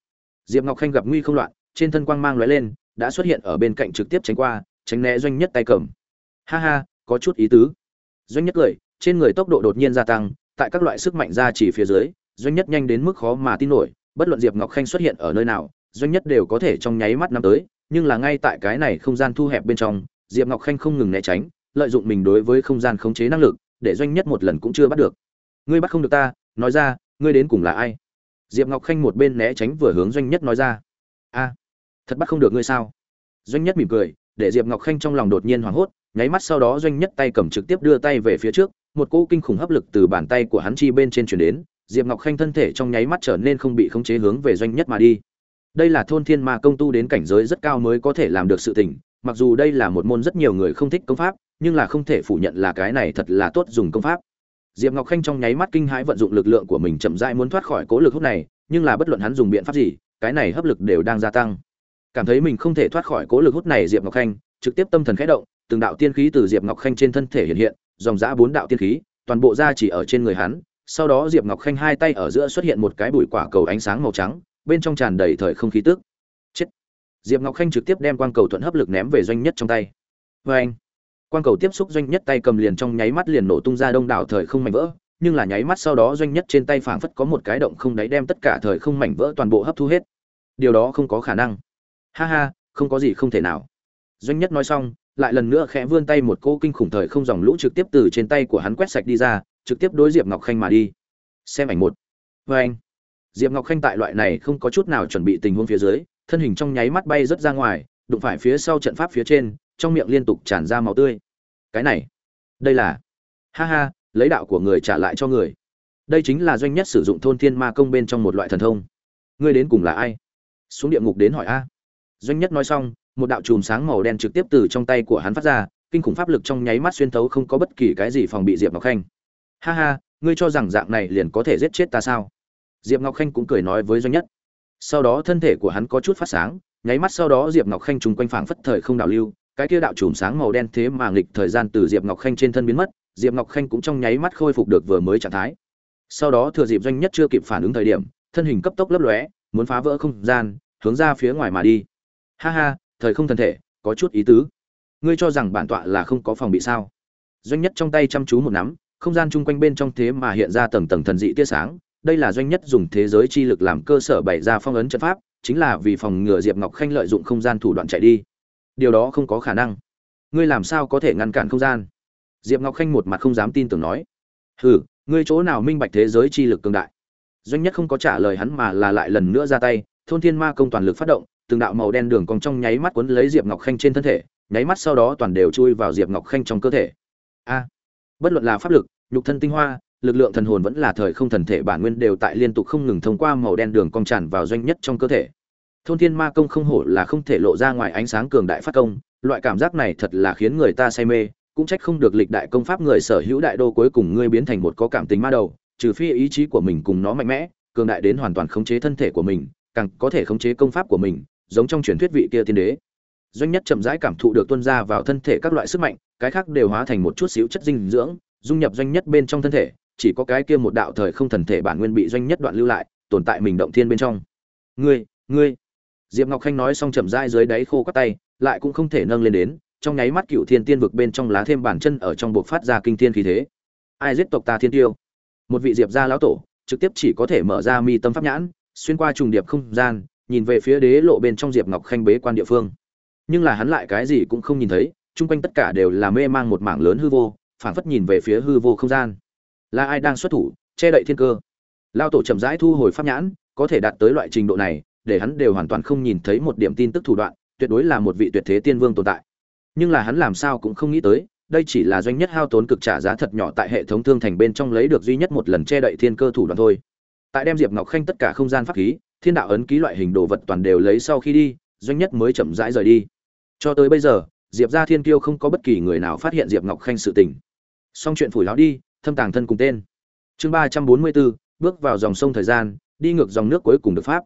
Diệp ngọc khanh gặp nguy không loạn, trên thân quang mang lóe lên, đã xuất hiện ở bên cạnh trực tiếp tránh qua, tránh né doanh nhất tay cầm. Ha ha có chút ý tứ. Doanh nhất cười trên người tốc độ đột nhiên gia tăng, tại các loại sức mạnh ra chỉ phía dưới, doanh nhất nhanh đến mức khó mà tin nổi, bất luận diệp ngọc khanh xuất hiện ở nơi nào, doanh nhất đều có thể trong nháy mắt năm tới, nhưng là ngay tại cái này không gian thu hẹp bên trong, diệp ngọc khanh không ngừng né tránh, lợi dụng mình đối với không gian khống chế năng lực, để doanh nhất một lần cũng chưa bắt được. Ngươi bắt không được ta, nói ra, ngươi đến cùng là ai? Diệp ngọc khanh một bên né tránh vừa hướng doanh nhất nói ra. A, thật bắt không được ngươi sao? Doanh nhất mỉm cười, để diệp ngọc khanh trong lòng đột nhiên hoảng hốt nháy mắt sau đó doanh nhất tay cầm trực tiếp đưa tay về phía trước, một cỗ kinh khủng hấp lực từ bàn tay của hắn chi bên trên chuyển đến, diệp ngọc khanh thân thể trong nháy mắt trở nên không bị khống chế hướng về doanh nhất mà đi. Đây là thôn thiên ma công tu đến cảnh giới rất cao mới có thể làm được sự tình, mặc dù đây là một môn rất nhiều người không thích công pháp, nhưng là không thể phủ nhận là cái này thật là tốt dùng công pháp. Diệp ngọc khanh trong nháy mắt kinh hãi vận dụng lực lượng của mình chậm rãi muốn thoát khỏi cố lực hút này, nhưng là bất luận hắn dùng biện pháp gì, cái này hấp lực đều đang gia tăng. Cảm thấy mình không thể thoát khỏi cố lực hút này, diệp ngọc khanh, trực tiếp tâm thần khẽ động từng đạo tiên khí từ diệp ngọc khanh trên thân thể hiện hiện, dòng dã bốn đạo tiên khí, toàn bộ ra chỉ ở trên người hắn. Sau đó diệp ngọc khanh hai tay ở giữa xuất hiện một cái bụi quả cầu ánh sáng màu trắng, bên trong tràn đầy thời không khí tức. Chết! Diệp ngọc khanh trực tiếp đem quang cầu thuận hấp lực ném về doanh nhất trong tay. Vê anh, quang cầu tiếp xúc doanh nhất tay cầm liền trong nháy mắt liền nổ tung ra đông đảo thời không mảnh vỡ, nhưng là nháy mắt sau đó doanh nhất trên tay phảng phất có một cái động không đáy đem tất cả thời không mảnh vỡ toàn bộ hấp thu hết. Điều đó không có khả năng. Ha ha, không có gì không thể nào. Doanh nhất nói xong lại lần nữa khẽ vươn tay một cô kinh khủng thời không dòng lũ trực tiếp từ trên tay của hắn quét sạch đi ra, trực tiếp đối diệp ngọc khanh mà đi. Xem ảnh một. Vê anh, diệp ngọc khanh tại loại này không có chút nào chuẩn bị tình huống phía dưới, thân hình trong nháy mắt bay rớt ra ngoài, đụng phải phía sau trận pháp phía trên, trong miệng liên tục tràn ra máu tươi. Cái này, đây là, ha ha, lấy đạo của người trả lại cho người. Đây chính là doanh nhất sử dụng thôn thiên ma công bên trong một loại thần thông. Ngươi đến cùng là ai? Xuống địa ngục đến hỏi a. Doanh nhất nói xong một đạo chùm sáng màu đen trực tiếp từ trong tay của hắn phát ra, kinh khủng pháp lực trong nháy mắt xuyên thấu không có bất kỳ cái gì phòng bị diệp ngọc khanh. Ha ha, ngươi cho rằng dạng này liền có thể giết chết ta sao? Diệp ngọc khanh cũng cười nói với doanh nhất. Sau đó thân thể của hắn có chút phát sáng, nháy mắt sau đó diệp ngọc khanh trùng quanh phảng phất thời không đảo lưu, cái kia đạo chùm sáng màu đen thế mà nghịch thời gian từ diệp ngọc khanh trên thân biến mất, diệp ngọc khanh cũng trong nháy mắt khôi phục được vừa mới trạng thái. Sau đó thừa dịp doanh nhất chưa kịp phản ứng thời điểm, thân hình cấp tốc lấp lóe, muốn phá vỡ không gian, hướng ra phía ngoài mà đi. Ha ha thời không thân thể, có chút ý tứ. Ngươi cho rằng bản tọa là không có phòng bị sao? Doanh nhất trong tay chăm chú một nắm, không gian chung quanh bên trong thế mà hiện ra tầng tầng thần dị tia sáng. Đây là doanh nhất dùng thế giới chi lực làm cơ sở bày ra phong ấn trận pháp, chính là vì phòng ngừa diệp ngọc khanh lợi dụng không gian thủ đoạn chạy đi. Điều đó không có khả năng. Ngươi làm sao có thể ngăn cản không gian? Diệp ngọc khanh một mặt không dám tin tưởng nói. Hừ, ngươi chỗ nào minh bạch thế giới chi lực cường đại? Doanh nhất không có trả lời hắn mà là lại lần nữa ra tay, thôn thiên ma công toàn lực phát động từng đạo màu đen đường cong trong nháy mắt cuốn lấy diệp ngọc khanh trên thân thể, nháy mắt sau đó toàn đều chui vào diệp ngọc khanh trong cơ thể. A! Bất luận là pháp lực, nhục thân tinh hoa, lực lượng thần hồn vẫn là thời không thần thể bản nguyên đều tại liên tục không ngừng thông qua màu đen đường cong tràn vào doanh nhất trong cơ thể. Thôn thiên ma công không hổ là không thể lộ ra ngoài ánh sáng cường đại phát công, loại cảm giác này thật là khiến người ta say mê, cũng trách không được lịch đại công pháp người sở hữu đại đô cuối cùng ngươi biến thành một có cảm tính ma đầu, trừ phi ý chí của mình cùng nó mạnh mẽ, cường đại đến hoàn toàn khống chế thân thể của mình, càng có thể khống chế công pháp của mình giống trong truyền thuyết vị kia tiên đế. Doanh nhất chậm rãi cảm thụ được tuân ra vào thân thể các loại sức mạnh, cái khác đều hóa thành một chút xíu chất dinh dưỡng, dung nhập doanh nhất bên trong thân thể, chỉ có cái kia một đạo thời không thần thể bản nguyên bị doanh nhất đoạn lưu lại, tồn tại mình động thiên bên trong. Ngươi ngươi. Diệp ngọc khanh nói xong chậm rãi dưới đáy khô các tay, lại cũng không thể nâng lên đến, trong nháy mắt cựu thiên tiên vực bên trong lá thêm bản chân ở trong buộc phát ra kinh thiên khí thế. Ai giết tộc ta thiên tiêu? Một vị diệp gia lão tổ, trực tiếp chỉ có thể mở ra mi tâm pháp nhãn, xuyên qua trùng điệp không gian nhìn về phía đế lộ bên trong diệp ngọc khanh bế quan địa phương. Nhưng là hắn lại cái gì cũng không nhìn thấy, chung quanh tất cả đều là mê mang một mảng lớn hư vô, phảng phất nhìn về phía hư vô không gian. Là ai đang xuất thủ, che đậy thiên cơ? Lao tổ chậm rãi thu hồi pháp nhãn, có thể đạt tới loại trình độ này, để hắn đều hoàn toàn không nhìn thấy một điểm tin tức thủ đoạn, tuyệt đối là một vị tuyệt thế tiên vương tồn tại. Nhưng là hắn làm sao cũng không nghĩ tới, đây chỉ là doanh nhất hao tốn cực trả giá thật nhỏ tại hệ thống thương thành bên trong lấy được duy nhất một lần che đậy thiên cơ thủ đoạn thôi. Tại đem diệp ngọc khanh tất cả không gian pháp khí thiên đạo ấn ký loại hình đồ vật toàn đều lấy sau khi đi, doanh nhất mới chậm rãi rời đi. Cho tới bây giờ, diệp ra thiên kiêu không có bất kỳ người nào phát hiện diệp ngọc khanh sự tình. Xong chuyện phủi láo đi, thâm tàng thân cùng tên. Chương ba trăm bốn mươi bốn bước vào dòng sông thời gian, đi ngược dòng nước cuối cùng được pháp.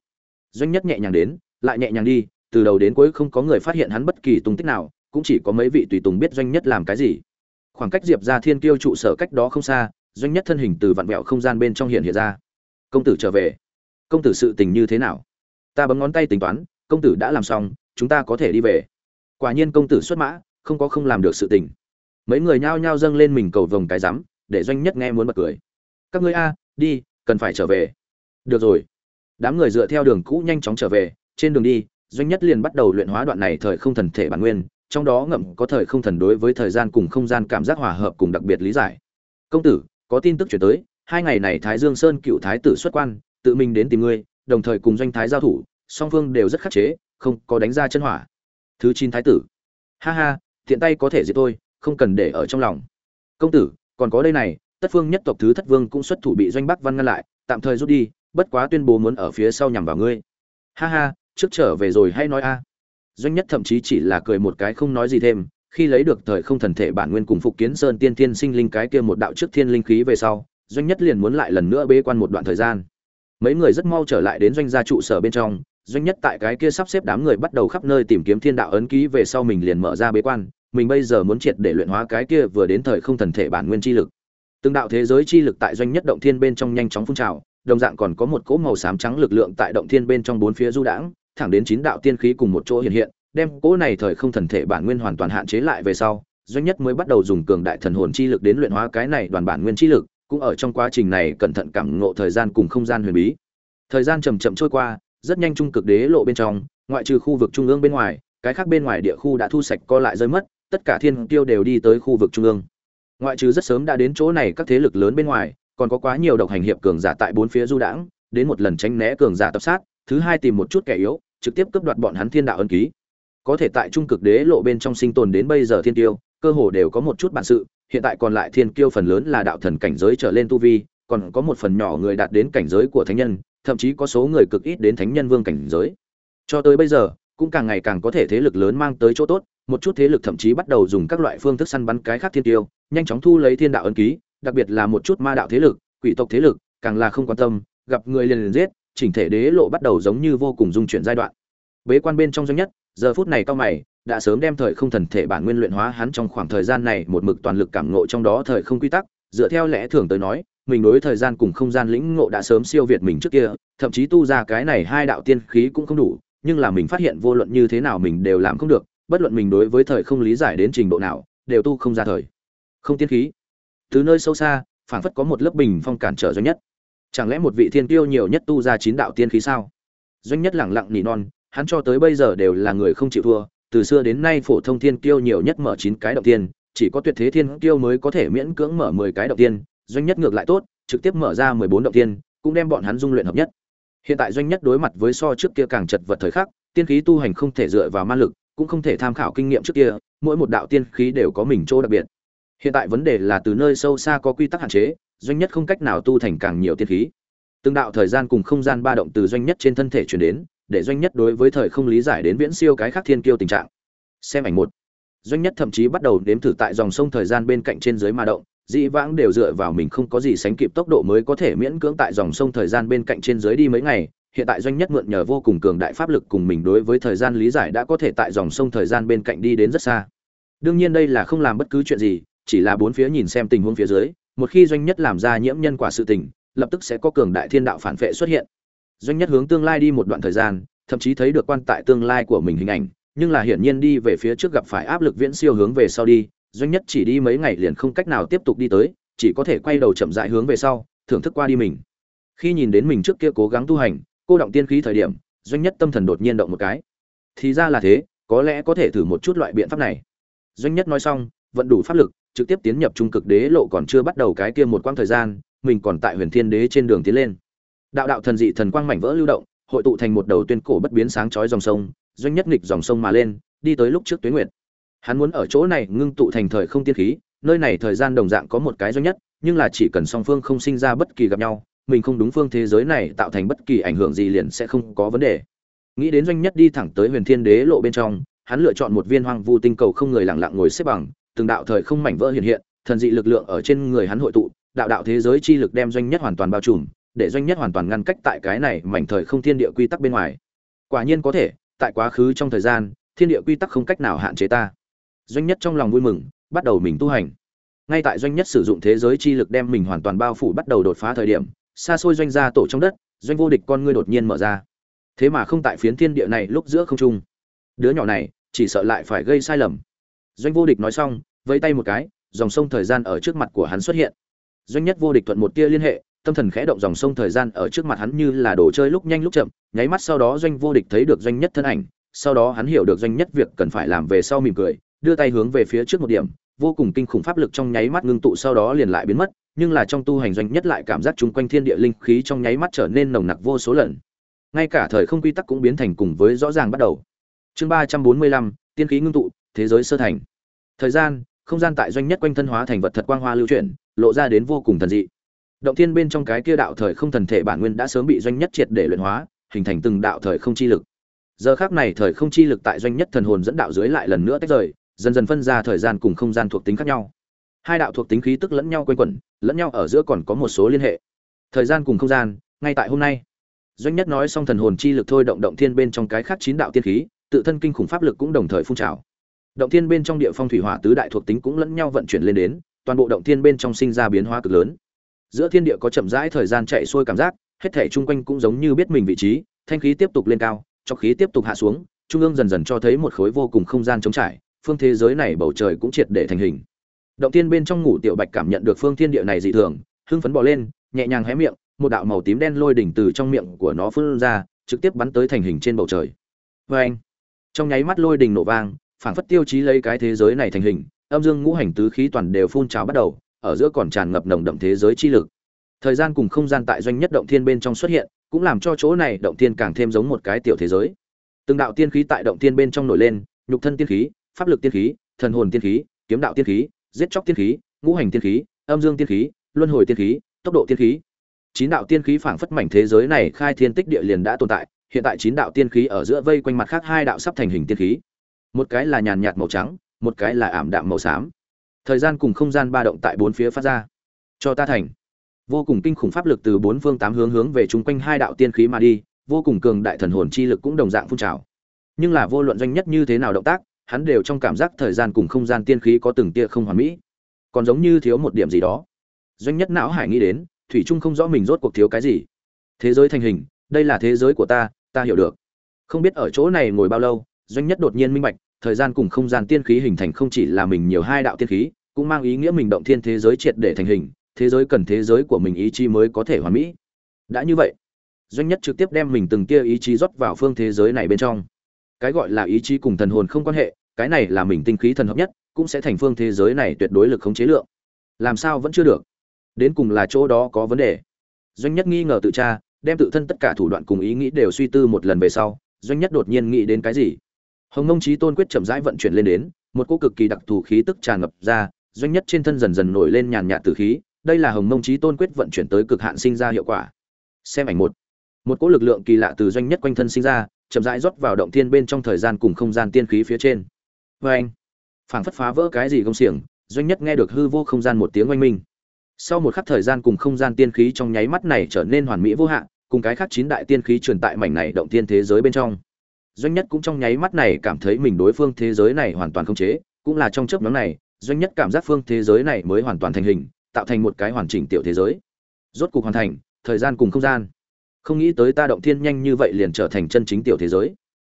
Doanh nhất nhẹ nhàng đến, lại nhẹ nhàng đi, từ đầu đến cuối không có người phát hiện hắn bất kỳ tung tích nào, cũng chỉ có mấy vị tùy tùng biết doanh nhất làm cái gì. Khoảng cách diệp ra thiên kiêu trụ sở cách đó không xa, doanh nhất thân hình từ vặn vẹo không gian bên trong hiện hiện ra. Công tử trở về công tử sự tình như thế nào? Ta bấm ngón tay tính toán, công tử đã làm xong, chúng ta có thể đi về. Quả nhiên công tử xuất mã, không có không làm được sự tình. Mấy người nhao nhao dâng lên mình cầu vồng cái rắm, để doanh nhất nghe muốn bật cười. Các ngươi a, đi, cần phải trở về. Được rồi. Đám người dựa theo đường cũ nhanh chóng trở về. Trên đường đi, doanh nhất liền bắt đầu luyện hóa đoạn này thời không thần thể bản nguyên, trong đó ngậm có thời không thần đối với thời gian cùng không gian cảm giác hòa hợp cùng đặc biệt lý giải. Công tử, có tin tức chuyển tới, hai ngày này thái dương sơn cựu thái tử xuất quan tự mình đến tìm ngươi, đồng thời cùng doanh thái giao thủ, song phương đều rất khắc chế, không có đánh ra chân hỏa. Thứ chín thái tử. Ha ha thiện tay có thể diệt tôi, không cần để ở trong lòng. Công tử, còn có đây này, tất phương nhất tộc thứ thất vương cũng xuất thủ bị doanh bắc văn ngăn lại, tạm thời rút đi, bất quá tuyên bố muốn ở phía sau nhằm vào ngươi. Ha ha, trước trở về rồi hay nói a. Doanh nhất thậm chí chỉ là cười một cái không nói gì thêm, khi lấy được thời không thần thể bản nguyên cùng phục kiến sơn tiên thiên sinh linh cái kia một đạo trước thiên linh khí về sau, doanh nhất liền muốn lại lần nữa bế quan một đoạn thời gian mấy người rất mau trở lại đến doanh gia trụ sở bên trong, doanh nhất tại cái kia sắp xếp đám người bắt đầu khắp nơi tìm kiếm thiên đạo ấn ký về sau mình liền mở ra bế quan, mình bây giờ muốn triệt để luyện hóa cái kia vừa đến thời không thần thể bản nguyên chi lực. Từng đạo thế giới chi lực tại doanh nhất động thiên bên trong nhanh chóng phun trào, đồng dạng còn có một cỗ màu xám trắng lực lượng tại động thiên bên trong bốn phía du đãng, thẳng đến chín đạo tiên khí cùng một chỗ hiện hiện, đem cỗ này thời không thần thể bản nguyên hoàn toàn hạn chế lại về sau, doanh nhất mới bắt đầu dùng cường đại thần hồn chi lực đến luyện hóa cái này đoàn bản nguyên chi lực cũng ở trong quá trình này cẩn thận cảm ngộ thời gian cùng không gian huyền bí. Thời gian chậm chậm trôi qua, rất nhanh trung cực đế lộ bên trong, ngoại trừ khu vực trung ương bên ngoài, cái khác bên ngoài địa khu đã thu sạch co lại rơi mất, tất cả thiên tiêu đều đi tới khu vực trung ương. Ngoại trừ rất sớm đã đến chỗ này các thế lực lớn bên ngoài, còn có quá nhiều độc hành hiệp cường giả tại bốn phía du đãng, đến một lần tránh né cường giả tập sát, thứ hai tìm một chút kẻ yếu, trực tiếp cướp đoạt bọn hắn thiên đạo ân ký. Có thể tại trung cực đế lộ bên trong sinh tồn đến bây giờ thiên tiêu, cơ hồ đều có một chút bản sự hiện tại còn lại thiên kiêu phần lớn là đạo thần cảnh giới trở lên tu vi, còn có một phần nhỏ người đạt đến cảnh giới của thánh nhân, thậm chí có số người cực ít đến thánh nhân vương cảnh giới. Cho tới bây giờ, cũng càng ngày càng có thể thế lực lớn mang tới chỗ tốt, một chút thế lực thậm chí bắt đầu dùng các loại phương thức săn bắn cái khác thiên tiêu nhanh chóng thu lấy thiên đạo ân ký, đặc biệt là một chút ma đạo thế lực, quỷ tộc thế lực, càng là không quan tâm, gặp người liền liền giết, chỉnh thể đế lộ bắt đầu giống như vô cùng dung chuyển giai đoạn. Bế quan bên trong doanh nhất, giờ phút này cao mày đã sớm đem thời không thần thể bản nguyên luyện hóa hắn trong khoảng thời gian này một mực toàn lực cảm ngộ trong đó thời không quy tắc, dựa theo lẽ thường tới nói, mình đối thời gian cùng không gian lĩnh ngộ đã sớm siêu việt mình trước kia, thậm chí tu ra cái này hai đạo tiên khí cũng không đủ, nhưng là mình phát hiện vô luận như thế nào mình đều làm không được, bất luận mình đối với thời không lý giải đến trình độ nào, đều tu không ra thời không tiên khí. Từ nơi sâu xa, phảng phất có một lớp bình phong cản trở doanh nhất. Chẳng lẽ một vị thiên tiêu nhiều nhất tu ra chín đạo tiên khí sao? Doanh nhất lẳng lặng nỉ non, hắn cho tới bây giờ đều là người không chịu thua từ xưa đến nay phổ thông thiên kiêu nhiều nhất mở chín cái động tiên, chỉ có tuyệt thế thiên kiêu mới có thể miễn cưỡng mở mười cái động tiên, doanh nhất ngược lại tốt, trực tiếp mở ra mười bốn động tiên, cũng đem bọn hắn dung luyện hợp nhất. Hiện tại doanh nhất đối mặt với so trước kia càng chật vật thời khắc, tiên khí tu hành không thể dựa vào ma lực, cũng không thể tham khảo kinh nghiệm trước kia, mỗi một đạo tiên khí đều có mình chỗ đặc biệt. Hiện tại vấn đề là từ nơi sâu xa có quy tắc hạn chế, doanh nhất không cách nào tu thành càng nhiều tiên khí từng đạo thời gian cùng không gian ba động từ doanh nhất trên thân thể chuyển đến, để doanh nhất đối với thời không lý giải đến viễn siêu cái khác thiên kiêu tình trạng. Xem ảnh một. Doanh nhất thậm chí bắt đầu đếm thử tại dòng sông thời gian bên cạnh trên dưới ma động, dĩ vãng đều dựa vào mình không có gì sánh kịp tốc độ mới có thể miễn cưỡng tại dòng sông thời gian bên cạnh trên dưới đi mấy ngày. Hiện tại doanh nhất mượn nhờ vô cùng cường đại pháp lực cùng mình đối với thời gian lý giải đã có thể tại dòng sông thời gian bên cạnh đi đến rất xa. Đương nhiên đây là không làm bất cứ chuyện gì, chỉ là bốn phía nhìn xem tình huống phía dưới, một khi doanh nhất làm ra nhiễm nhân quả sự tình lập tức sẽ có cường đại thiên đạo phản vệ xuất hiện. Doanh nhất hướng tương lai đi một đoạn thời gian, thậm chí thấy được quan tại tương lai của mình hình ảnh, nhưng là hiển nhiên đi về phía trước gặp phải áp lực viễn siêu hướng về sau đi. Doanh nhất chỉ đi mấy ngày liền không cách nào tiếp tục đi tới, chỉ có thể quay đầu chậm rãi hướng về sau, thưởng thức qua đi mình. Khi nhìn đến mình trước kia cố gắng tu hành, cô động tiên khí thời điểm, doanh nhất tâm thần đột nhiên động một cái. Thì ra là thế, có lẽ có thể thử một chút loại biện pháp này. Doanh nhất nói xong, vận đủ pháp lực trực tiếp tiến nhập trung cực đế lộ còn chưa bắt đầu cái kia một quãng thời gian, mình còn tại huyền thiên đế trên đường tiến lên. Đạo đạo thần dị thần quang mảnh vỡ lưu động, hội tụ thành một đầu tuyên cổ bất biến sáng chói dòng sông, doanh nhất nghịch dòng sông mà lên, đi tới lúc trước tuyến nguyệt. Hắn muốn ở chỗ này ngưng tụ thành thời không tiên khí, nơi này thời gian đồng dạng có một cái doanh nhất, nhưng là chỉ cần song phương không sinh ra bất kỳ gặp nhau, mình không đúng phương thế giới này tạo thành bất kỳ ảnh hưởng gì liền sẽ không có vấn đề. Nghĩ đến doanh nhất đi thẳng tới huyền thiên đế lộ bên trong, hắn lựa chọn một viên hoang vu tinh cầu không người lặng lặng ngồi xếp bằng từng đạo thời không mảnh vỡ hiện hiện, thần dị lực lượng ở trên người hắn hội tụ, đạo đạo thế giới chi lực đem doanh nhất hoàn toàn bao trùm, để doanh nhất hoàn toàn ngăn cách tại cái này mảnh thời không thiên địa quy tắc bên ngoài. Quả nhiên có thể, tại quá khứ trong thời gian, thiên địa quy tắc không cách nào hạn chế ta. Doanh nhất trong lòng vui mừng, bắt đầu mình tu hành. Ngay tại doanh nhất sử dụng thế giới chi lực đem mình hoàn toàn bao phủ bắt đầu đột phá thời điểm, xa xôi doanh gia tổ trong đất, doanh vô địch con ngươi đột nhiên mở ra. Thế mà không tại phiến thiên địa này lúc giữa không trung. Đứa nhỏ này, chỉ sợ lại phải gây sai lầm doanh vô địch nói xong, vẫy tay một cái, dòng sông thời gian ở trước mặt của hắn xuất hiện. Doanh nhất vô địch thuận một tia liên hệ, tâm thần khẽ động dòng sông thời gian ở trước mặt hắn như là đồ chơi lúc nhanh lúc chậm, nháy mắt sau đó doanh vô địch thấy được doanh nhất thân ảnh, sau đó hắn hiểu được doanh nhất việc cần phải làm về sau mỉm cười, đưa tay hướng về phía trước một điểm, vô cùng kinh khủng pháp lực trong nháy mắt ngưng tụ sau đó liền lại biến mất, nhưng là trong tu hành doanh nhất lại cảm giác chung quanh thiên địa linh khí trong nháy mắt trở nên nồng nặc vô số lần. Ngay cả thời không quy tắc cũng biến thành cùng với rõ ràng bắt đầu. Chương ba trăm bốn mươi lăm, tiên khí ngưng tụ thế giới sơ thành. Thời gian, không gian tại doanh nhất quanh thân hóa thành vật thật quang hoa lưu chuyển, lộ ra đến vô cùng thần dị. Động thiên bên trong cái kia đạo thời không thần thể bản nguyên đã sớm bị doanh nhất triệt để luyện hóa, hình thành từng đạo thời không chi lực. Giờ khác này thời không chi lực tại doanh nhất thần hồn dẫn đạo dưới lại lần nữa tách rời, dần dần phân ra thời gian cùng không gian thuộc tính khác nhau. Hai đạo thuộc tính khí tức lẫn nhau quanh quẩn, lẫn nhau ở giữa còn có một số liên hệ. Thời gian cùng không gian, ngay tại hôm nay. Doanh nhất nói xong thần hồn chi lực thôi động động thiên bên trong cái khác chín đạo tiên khí, tự thân kinh khủng pháp lực cũng đồng thời phun trào động thiên bên trong địa phong thủy hỏa tứ đại thuộc tính cũng lẫn nhau vận chuyển lên đến, toàn bộ động thiên bên trong sinh ra biến hóa cực lớn. Giữa thiên địa có chậm rãi thời gian chạy xuôi cảm giác, hết thể chung quanh cũng giống như biết mình vị trí, thanh khí tiếp tục lên cao, cho khí tiếp tục hạ xuống, trung ương dần dần cho thấy một khối vô cùng không gian trống trải, phương thế giới này bầu trời cũng triệt để thành hình. Động thiên bên trong ngủ tiểu bạch cảm nhận được phương thiên địa này dị thường, hưng phấn bò lên, nhẹ nhàng hé miệng, một đạo màu tím đen lôi đỉnh từ trong miệng của nó phun ra, trực tiếp bắn tới thành hình trên bầu trời. Vê anh trong nháy mắt lôi đỉnh nổ vang phảng phất tiêu chí lấy cái thế giới này thành hình, âm dương ngũ hành tứ khí toàn đều phun trào bắt đầu, ở giữa còn tràn ngập nồng đậm thế giới chi lực. Thời gian cùng không gian tại doanh nhất động thiên bên trong xuất hiện, cũng làm cho chỗ này động thiên càng thêm giống một cái tiểu thế giới. Từng đạo tiên khí tại động thiên bên trong nổi lên, nhục thân tiên khí, pháp lực tiên khí, thần hồn tiên khí, kiếm đạo tiên khí, giết chóc tiên khí, ngũ hành tiên khí, âm dương tiên khí, luân hồi tiên khí, tốc độ tiên khí. Chín đạo tiên khí phảng phất mảnh thế giới này khai thiên tích địa liền đã tồn tại, hiện tại chín đạo tiên khí ở giữa vây quanh mặt khác hai đạo sắp thành hình tiên khí một cái là nhàn nhạt màu trắng, một cái là ảm đạm màu xám. Thời gian cùng không gian ba động tại bốn phía phát ra. Cho ta thành. Vô cùng kinh khủng pháp lực từ bốn phương tám hướng hướng về chung quanh hai đạo tiên khí mà đi, vô cùng cường đại thần hồn chi lực cũng đồng dạng phun trào. Nhưng là vô luận doanh nhất như thế nào động tác, hắn đều trong cảm giác thời gian cùng không gian tiên khí có từng tia không hoàn mỹ. Còn giống như thiếu một điểm gì đó. Doanh nhất não hải nghĩ đến, thủy trung không rõ mình rốt cuộc thiếu cái gì. Thế giới thành hình, đây là thế giới của ta ta hiểu được. Không biết ở chỗ này ngồi bao lâu, doanh nhất đột nhiên minh bạch thời gian cùng không gian tiên khí hình thành không chỉ là mình nhiều hai đạo tiên khí, cũng mang ý nghĩa mình động thiên thế giới triệt để thành hình, thế giới cần thế giới của mình ý chí mới có thể hoàn mỹ. Đã như vậy, doanh nhất trực tiếp đem mình từng kia ý chí rót vào phương thế giới này bên trong. Cái gọi là ý chí cùng thần hồn không quan hệ, cái này là mình tinh khí thần hợp nhất, cũng sẽ thành phương thế giới này tuyệt đối lực khống chế lượng. Làm sao vẫn chưa được? Đến cùng là chỗ đó có vấn đề? Doanh nhất nghi ngờ tự tra, đem tự thân tất cả thủ đoạn cùng ý nghĩ đều suy tư một lần về sau, doanh nhất đột nhiên nghĩ đến cái gì? Hồng Mông trí tôn quyết chậm rãi vận chuyển lên đến, một cỗ cực kỳ đặc thù khí tức tràn ngập ra, doanh nhất trên thân dần dần nổi lên nhàn nhạt từ khí, đây là hồng mông trí tôn quyết vận chuyển tới cực hạn sinh ra hiệu quả. Xem ảnh một. Một cỗ lực lượng kỳ lạ từ doanh nhất quanh thân sinh ra, chậm rãi rót vào động thiên bên trong thời gian cùng không gian tiên khí phía trên. Vê anh, phảng phất phá vỡ cái gì công xiềng, doanh nhất nghe được hư vô không gian một tiếng oanh minh. Sau một khắc thời gian cùng không gian tiên khí trong nháy mắt này trở nên hoàn mỹ vô hạn, cùng cái khác chín đại tiên khí truyền tại mảnh này động thiên thế giới bên trong doanh nhất cũng trong nháy mắt này cảm thấy mình đối phương thế giới này hoàn toàn không chế, cũng là trong chớp nhóm này, doanh nhất cảm giác phương thế giới này mới hoàn toàn thành hình, tạo thành một cái hoàn chỉnh tiểu thế giới. Rốt cuộc hoàn thành, thời gian cùng không gian. Không nghĩ tới ta động thiên nhanh như vậy liền trở thành chân chính tiểu thế giới.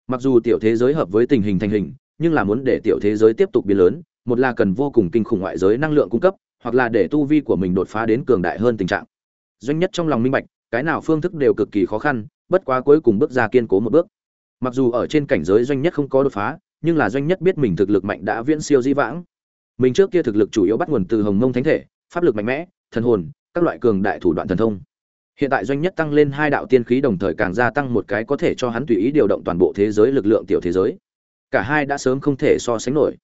Mặc dù tiểu thế giới hợp với tình hình thành hình, nhưng là muốn để tiểu thế giới tiếp tục biến lớn, một là cần vô cùng kinh khủng ngoại giới năng lượng cung cấp, hoặc là để tu vi của mình đột phá đến cường đại hơn tình trạng. Doanh nhất trong lòng minh bạch, cái nào phương thức đều cực kỳ khó khăn, bất quá cuối cùng bước ra kiên cố một bước mặc dù ở trên cảnh giới doanh nhất không có đột phá, nhưng là doanh nhất biết mình thực lực mạnh đã viễn siêu di vãng. Mình trước kia thực lực chủ yếu bắt nguồn từ hồng mông thánh thể, pháp lực mạnh mẽ, thần hồn, các loại cường đại thủ đoạn thần thông. Hiện tại doanh nhất tăng lên hai đạo tiên khí đồng thời càng gia tăng một cái có thể cho hắn tùy ý điều động toàn bộ thế giới lực lượng tiểu thế giới. Cả hai đã sớm không thể so sánh nổi.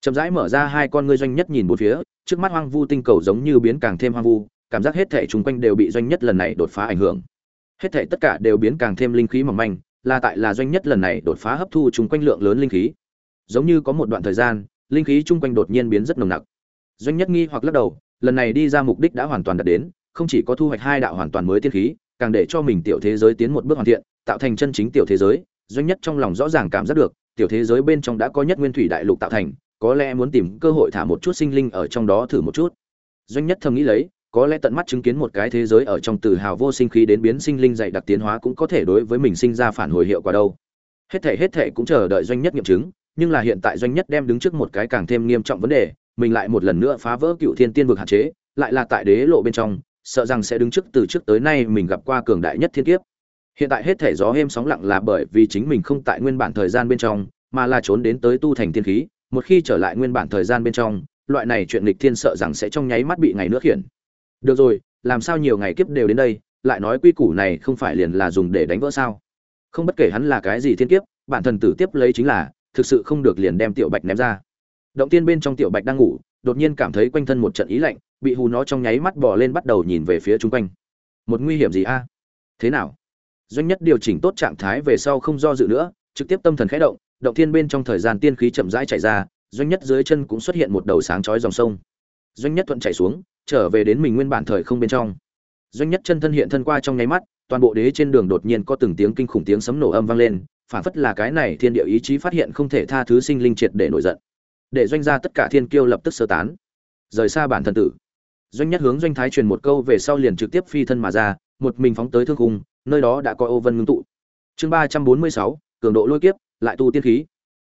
Chậm rãi mở ra hai con ngươi doanh nhất nhìn một phía, trước mắt hoang vu tinh cầu giống như biến càng thêm hoang vu, cảm giác hết thể chung quanh đều bị doanh nhất lần này đột phá ảnh hưởng. Hết thể tất cả đều biến càng thêm linh khí mỏng manh là tại là doanh nhất lần này đột phá hấp thu chung quanh lượng lớn linh khí. Giống như có một đoạn thời gian, linh khí chung quanh đột nhiên biến rất nồng nặc. Doanh nhất nghi hoặc lắc đầu, lần này đi ra mục đích đã hoàn toàn đạt đến, không chỉ có thu hoạch hai đạo hoàn toàn mới tiên khí, càng để cho mình tiểu thế giới tiến một bước hoàn thiện, tạo thành chân chính tiểu thế giới. Doanh nhất trong lòng rõ ràng cảm giác được, tiểu thế giới bên trong đã có nhất nguyên thủy đại lục tạo thành, có lẽ muốn tìm cơ hội thả một chút sinh linh ở trong đó thử một chút. Doanh nhất thầm nghĩ lấy có lẽ tận mắt chứng kiến một cái thế giới ở trong từ hào vô sinh khí đến biến sinh linh dạy đặc tiến hóa cũng có thể đối với mình sinh ra phản hồi hiệu quả đâu. Hết thể hết thể cũng chờ đợi doanh nhất nghiệm chứng, nhưng là hiện tại doanh nhất đem đứng trước một cái càng thêm nghiêm trọng vấn đề, mình lại một lần nữa phá vỡ cựu thiên tiên vực hạn chế, lại là tại đế lộ bên trong, sợ rằng sẽ đứng trước từ trước tới nay mình gặp qua cường đại nhất thiên kiếp. Hiện tại hết thể gió êm sóng lặng là bởi vì chính mình không tại nguyên bản thời gian bên trong, mà là trốn đến tới tu thành tiên khí, một khi trở lại nguyên bản thời gian bên trong, loại này chuyện lịch thiên sợ rằng sẽ trong nháy mắt bị ngày nước hiển được rồi, làm sao nhiều ngày kiếp đều đến đây, lại nói quy củ này không phải liền là dùng để đánh vỡ sao? Không bất kể hắn là cái gì thiên kiếp, bản thần tử tiếp lấy chính là, thực sự không được liền đem tiểu bạch ném ra. Động tiên bên trong tiểu bạch đang ngủ, đột nhiên cảm thấy quanh thân một trận ý lạnh, bị hù nó trong nháy mắt bỏ lên bắt đầu nhìn về phía chung quanh. Một nguy hiểm gì a? Thế nào? Doanh nhất điều chỉnh tốt trạng thái về sau không do dự nữa, trực tiếp tâm thần khẽ động động thiên bên trong thời gian tiên khí chậm rãi chạy ra, doanh nhất dưới chân cũng xuất hiện một đầu sáng chói dòng sông. Doanh nhất thuận chạy xuống trở về đến mình nguyên bản thời không bên trong. Doanh nhất chân thân hiện thân qua trong nháy mắt, toàn bộ đế trên đường đột nhiên có từng tiếng kinh khủng tiếng sấm nổ âm vang lên, phản phất là cái này thiên địa ý chí phát hiện không thể tha thứ sinh linh triệt để nổi giận. Để doanh ra tất cả thiên kiêu lập tức sơ tán. Rời xa bản thân tử. Doanh nhất hướng doanh thái truyền một câu về sau liền trực tiếp phi thân mà ra, một mình phóng tới thương cung nơi đó đã có ô vân ngưng tụ. Chương ba trăm bốn mươi sáu, cường độ lôi kiếp, lại tu tiên khí.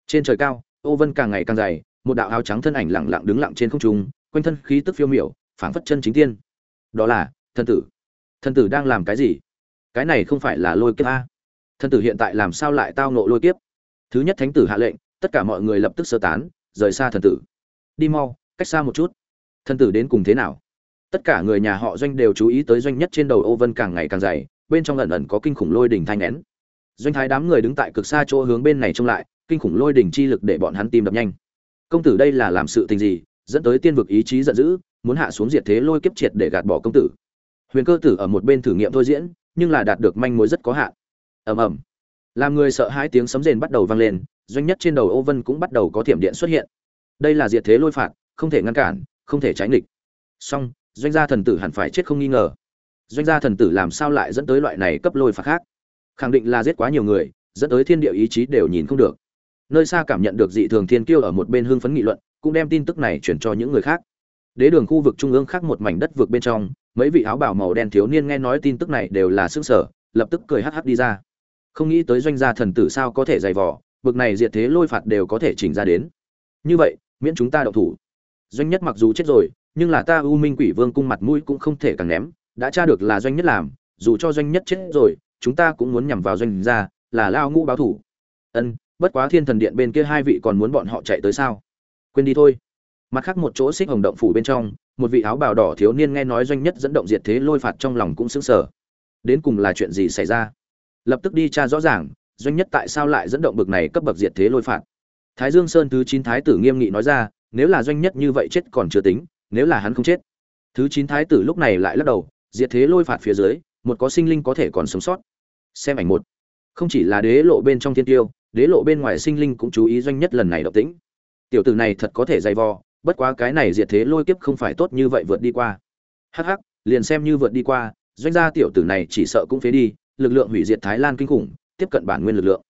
Trên trời cao, ô vân càng ngày càng dày, một đạo áo trắng thân ảnh lặng lặng đứng lặng trên không trung, quanh thân khí tức phiêu miểu phảng phất chân chính tiên. Đó là, thân tử. Thân tử đang làm cái gì? Cái này không phải là lôi kiếp a. Thân tử hiện tại làm sao lại tao nộ lôi kiếp? Thứ nhất thánh tử hạ lệnh, tất cả mọi người lập tức sơ tán, rời xa thần tử. Đi mau, cách xa một chút. Thân tử đến cùng thế nào? Tất cả người nhà họ doanh đều chú ý tới doanh nhất trên đầu ô vân càng ngày càng dày, bên trong ẩn ẩn có kinh khủng lôi đỉnh thanh nén. Doanh thái đám người đứng tại cực xa chỗ hướng bên này trông lại, kinh khủng lôi đỉnh chi lực để bọn hắn tìm đập nhanh. Công tử đây là làm sự tình gì, dẫn tới tiên vực ý chí giận dữ muốn hạ xuống diệt thế lôi kiếp triệt để gạt bỏ công tử. Huyền cơ tử ở một bên thử nghiệm thôi diễn, nhưng là đạt được manh mối rất có hạn. Ầm ầm. Làm người sợ hai tiếng sấm rền bắt đầu vang lên, doanh nhất trên đầu ô vân cũng bắt đầu có thiểm điện xuất hiện. Đây là diệt thế lôi phạt, không thể ngăn cản, không thể tránh địch. Song, doanh gia thần tử hẳn phải chết không nghi ngờ. Doanh gia thần tử làm sao lại dẫn tới loại này cấp lôi phạt khác? Khẳng định là giết quá nhiều người, dẫn tới thiên địa ý chí đều nhìn không được. Nơi xa cảm nhận được dị thường thiên kiêu ở một bên hưng phấn nghị luận, cũng đem tin tức này chuyển cho những người khác đế đường khu vực trung ương khác một mảnh đất vượt bên trong, mấy vị áo bảo màu đen thiếu niên nghe nói tin tức này đều là sức sở lập tức cười hắc hắc đi ra. Không nghĩ tới doanh gia thần tử sao có thể dày vò, bực này diệt thế lôi phạt đều có thể chỉnh ra đến. Như vậy, miễn chúng ta đậu thủ. Doanh nhất mặc dù chết rồi, nhưng là ta u minh quỷ vương cung mặt mũi cũng không thể càng ném, đã tra được là doanh nhất làm, dù cho doanh nhất chết rồi, chúng ta cũng muốn nhằm vào doanh gia, là lao ngũ báo thủ. Ân, bất quá thiên thần điện bên kia hai vị còn muốn bọn họ chạy tới sao? Quên đi thôi mặt khác một chỗ xích hồng động phủ bên trong, một vị áo bào đỏ thiếu niên nghe nói doanh nhất dẫn động diệt thế lôi phạt trong lòng cũng sững sờ. Đến cùng là chuyện gì xảy ra? Lập tức đi tra rõ ràng, doanh nhất tại sao lại dẫn động bực này cấp bậc diệt thế lôi phạt? Thái dương sơn thứ chín thái tử nghiêm nghị nói ra, nếu là doanh nhất như vậy chết còn chưa tính, nếu là hắn không chết. Thứ chín thái tử lúc này lại lắc đầu, diệt thế lôi phạt phía dưới, một có sinh linh có thể còn sống sót. Xem ảnh một. Không chỉ là đế lộ bên trong thiên tiêu, đế lộ bên ngoài sinh linh cũng chú ý doanh nhất lần này động tĩnh. Tiểu tử này thật có thể dày vò bất quá cái này diệt thế lôi kiếp không phải tốt như vậy vượt đi qua. Hắc hắc, liền xem như vượt đi qua, doanh gia tiểu tử này chỉ sợ cũng phế đi, lực lượng hủy diệt thái lan kinh khủng, tiếp cận bản nguyên lực lượng.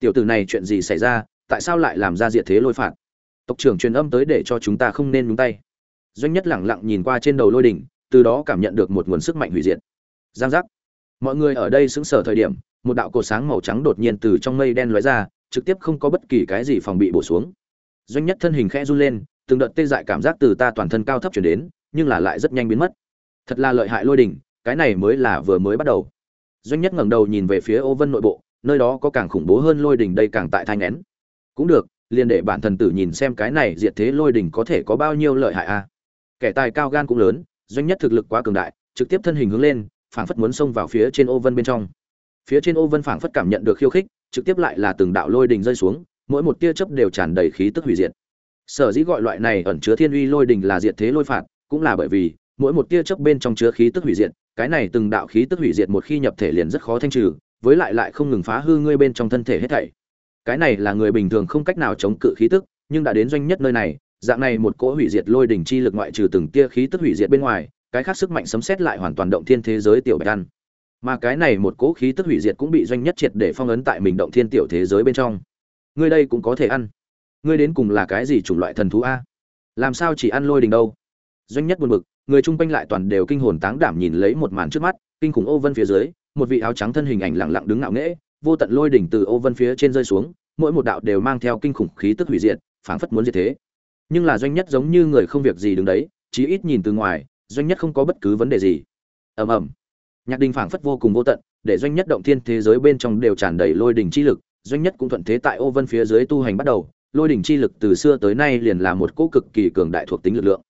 Tiểu tử này chuyện gì xảy ra, tại sao lại làm ra diệt thế lôi phạt? Tộc trưởng truyền âm tới để cho chúng ta không nên nhúng tay. Doanh nhất lẳng lặng nhìn qua trên đầu lôi đỉnh, từ đó cảm nhận được một nguồn sức mạnh hủy diệt. Giang giác. Mọi người ở đây xứng sở thời điểm, một đạo cột sáng màu trắng đột nhiên từ trong mây đen lóe ra, trực tiếp không có bất kỳ cái gì phòng bị bổ xuống. Doanh nhất thân hình khẽ run lên từng đợt tê dại cảm giác từ ta toàn thân cao thấp chuyển đến, nhưng là lại rất nhanh biến mất. Thật là lợi hại lôi đỉnh, cái này mới là vừa mới bắt đầu. Doanh nhất ngẩng đầu nhìn về phía ô vân nội bộ, nơi đó có càng khủng bố hơn lôi đỉnh đây càng tại thai nén. Cũng được, liền để bản thần tử nhìn xem cái này diệt thế lôi đỉnh có thể có bao nhiêu lợi hại a. Kẻ tài cao gan cũng lớn, doanh nhất thực lực quá cường đại, trực tiếp thân hình hướng lên, phảng phất muốn xông vào phía trên ô vân bên trong. Phía trên ô vân phảng phất cảm nhận được khiêu khích, trực tiếp lại là từng đạo lôi đình rơi xuống, mỗi một tia chớp đều tràn đầy khí tức hủy diệt sở dĩ gọi loại này ẩn chứa thiên uy lôi đình là diệt thế lôi phạt, cũng là bởi vì, mỗi một tia chớp bên trong chứa khí tức hủy diệt, cái này từng đạo khí tức hủy diệt một khi nhập thể liền rất khó thanh trừ, với lại lại không ngừng phá hư ngươi bên trong thân thể hết thảy. Cái này là người bình thường không cách nào chống cự khí tức, nhưng đã đến doanh nhất nơi này, dạng này một cỗ hủy diệt lôi đỉnh chi lực ngoại trừ từng tia khí tức hủy diệt bên ngoài, cái khác sức mạnh sấm xét lại hoàn toàn động thiên thế giới tiểu bạch ăn mà cái này một cỗ khí tức hủy diệt cũng bị doanh nhất triệt để phong ấn tại mình động thiên tiểu thế giới bên trong. Ngươi đây cũng có thể ăn ngươi đến cùng là cái gì chủng loại thần thú a? Làm sao chỉ ăn lôi đình đâu? Doanh nhất buồn bực, người chung quanh lại toàn đều kinh hồn táng đảm nhìn lấy một màn trước mắt, kinh khủng ô vân phía dưới, một vị áo trắng thân hình ảnh lặng lặng đứng ngạo nghễ, vô tận lôi đỉnh từ ô vân phía trên rơi xuống, mỗi một đạo đều mang theo kinh khủng khí tức hủy diệt, phảng phất muốn diệt thế. Nhưng là doanh nhất giống như người không việc gì đứng đấy, chí ít nhìn từ ngoài, doanh nhất không có bất cứ vấn đề gì. Ầm ầm. Nhạc đình phảng phất vô cùng vô tận, để doanh nhất động thiên thế giới bên trong đều tràn đầy lôi đỉnh chi lực, doanh nhất cũng thuận thế tại ô vân phía dưới tu hành bắt đầu lôi đỉnh chi lực từ xưa tới nay liền là một cỗ cực kỳ cường đại thuộc tính lực lượng.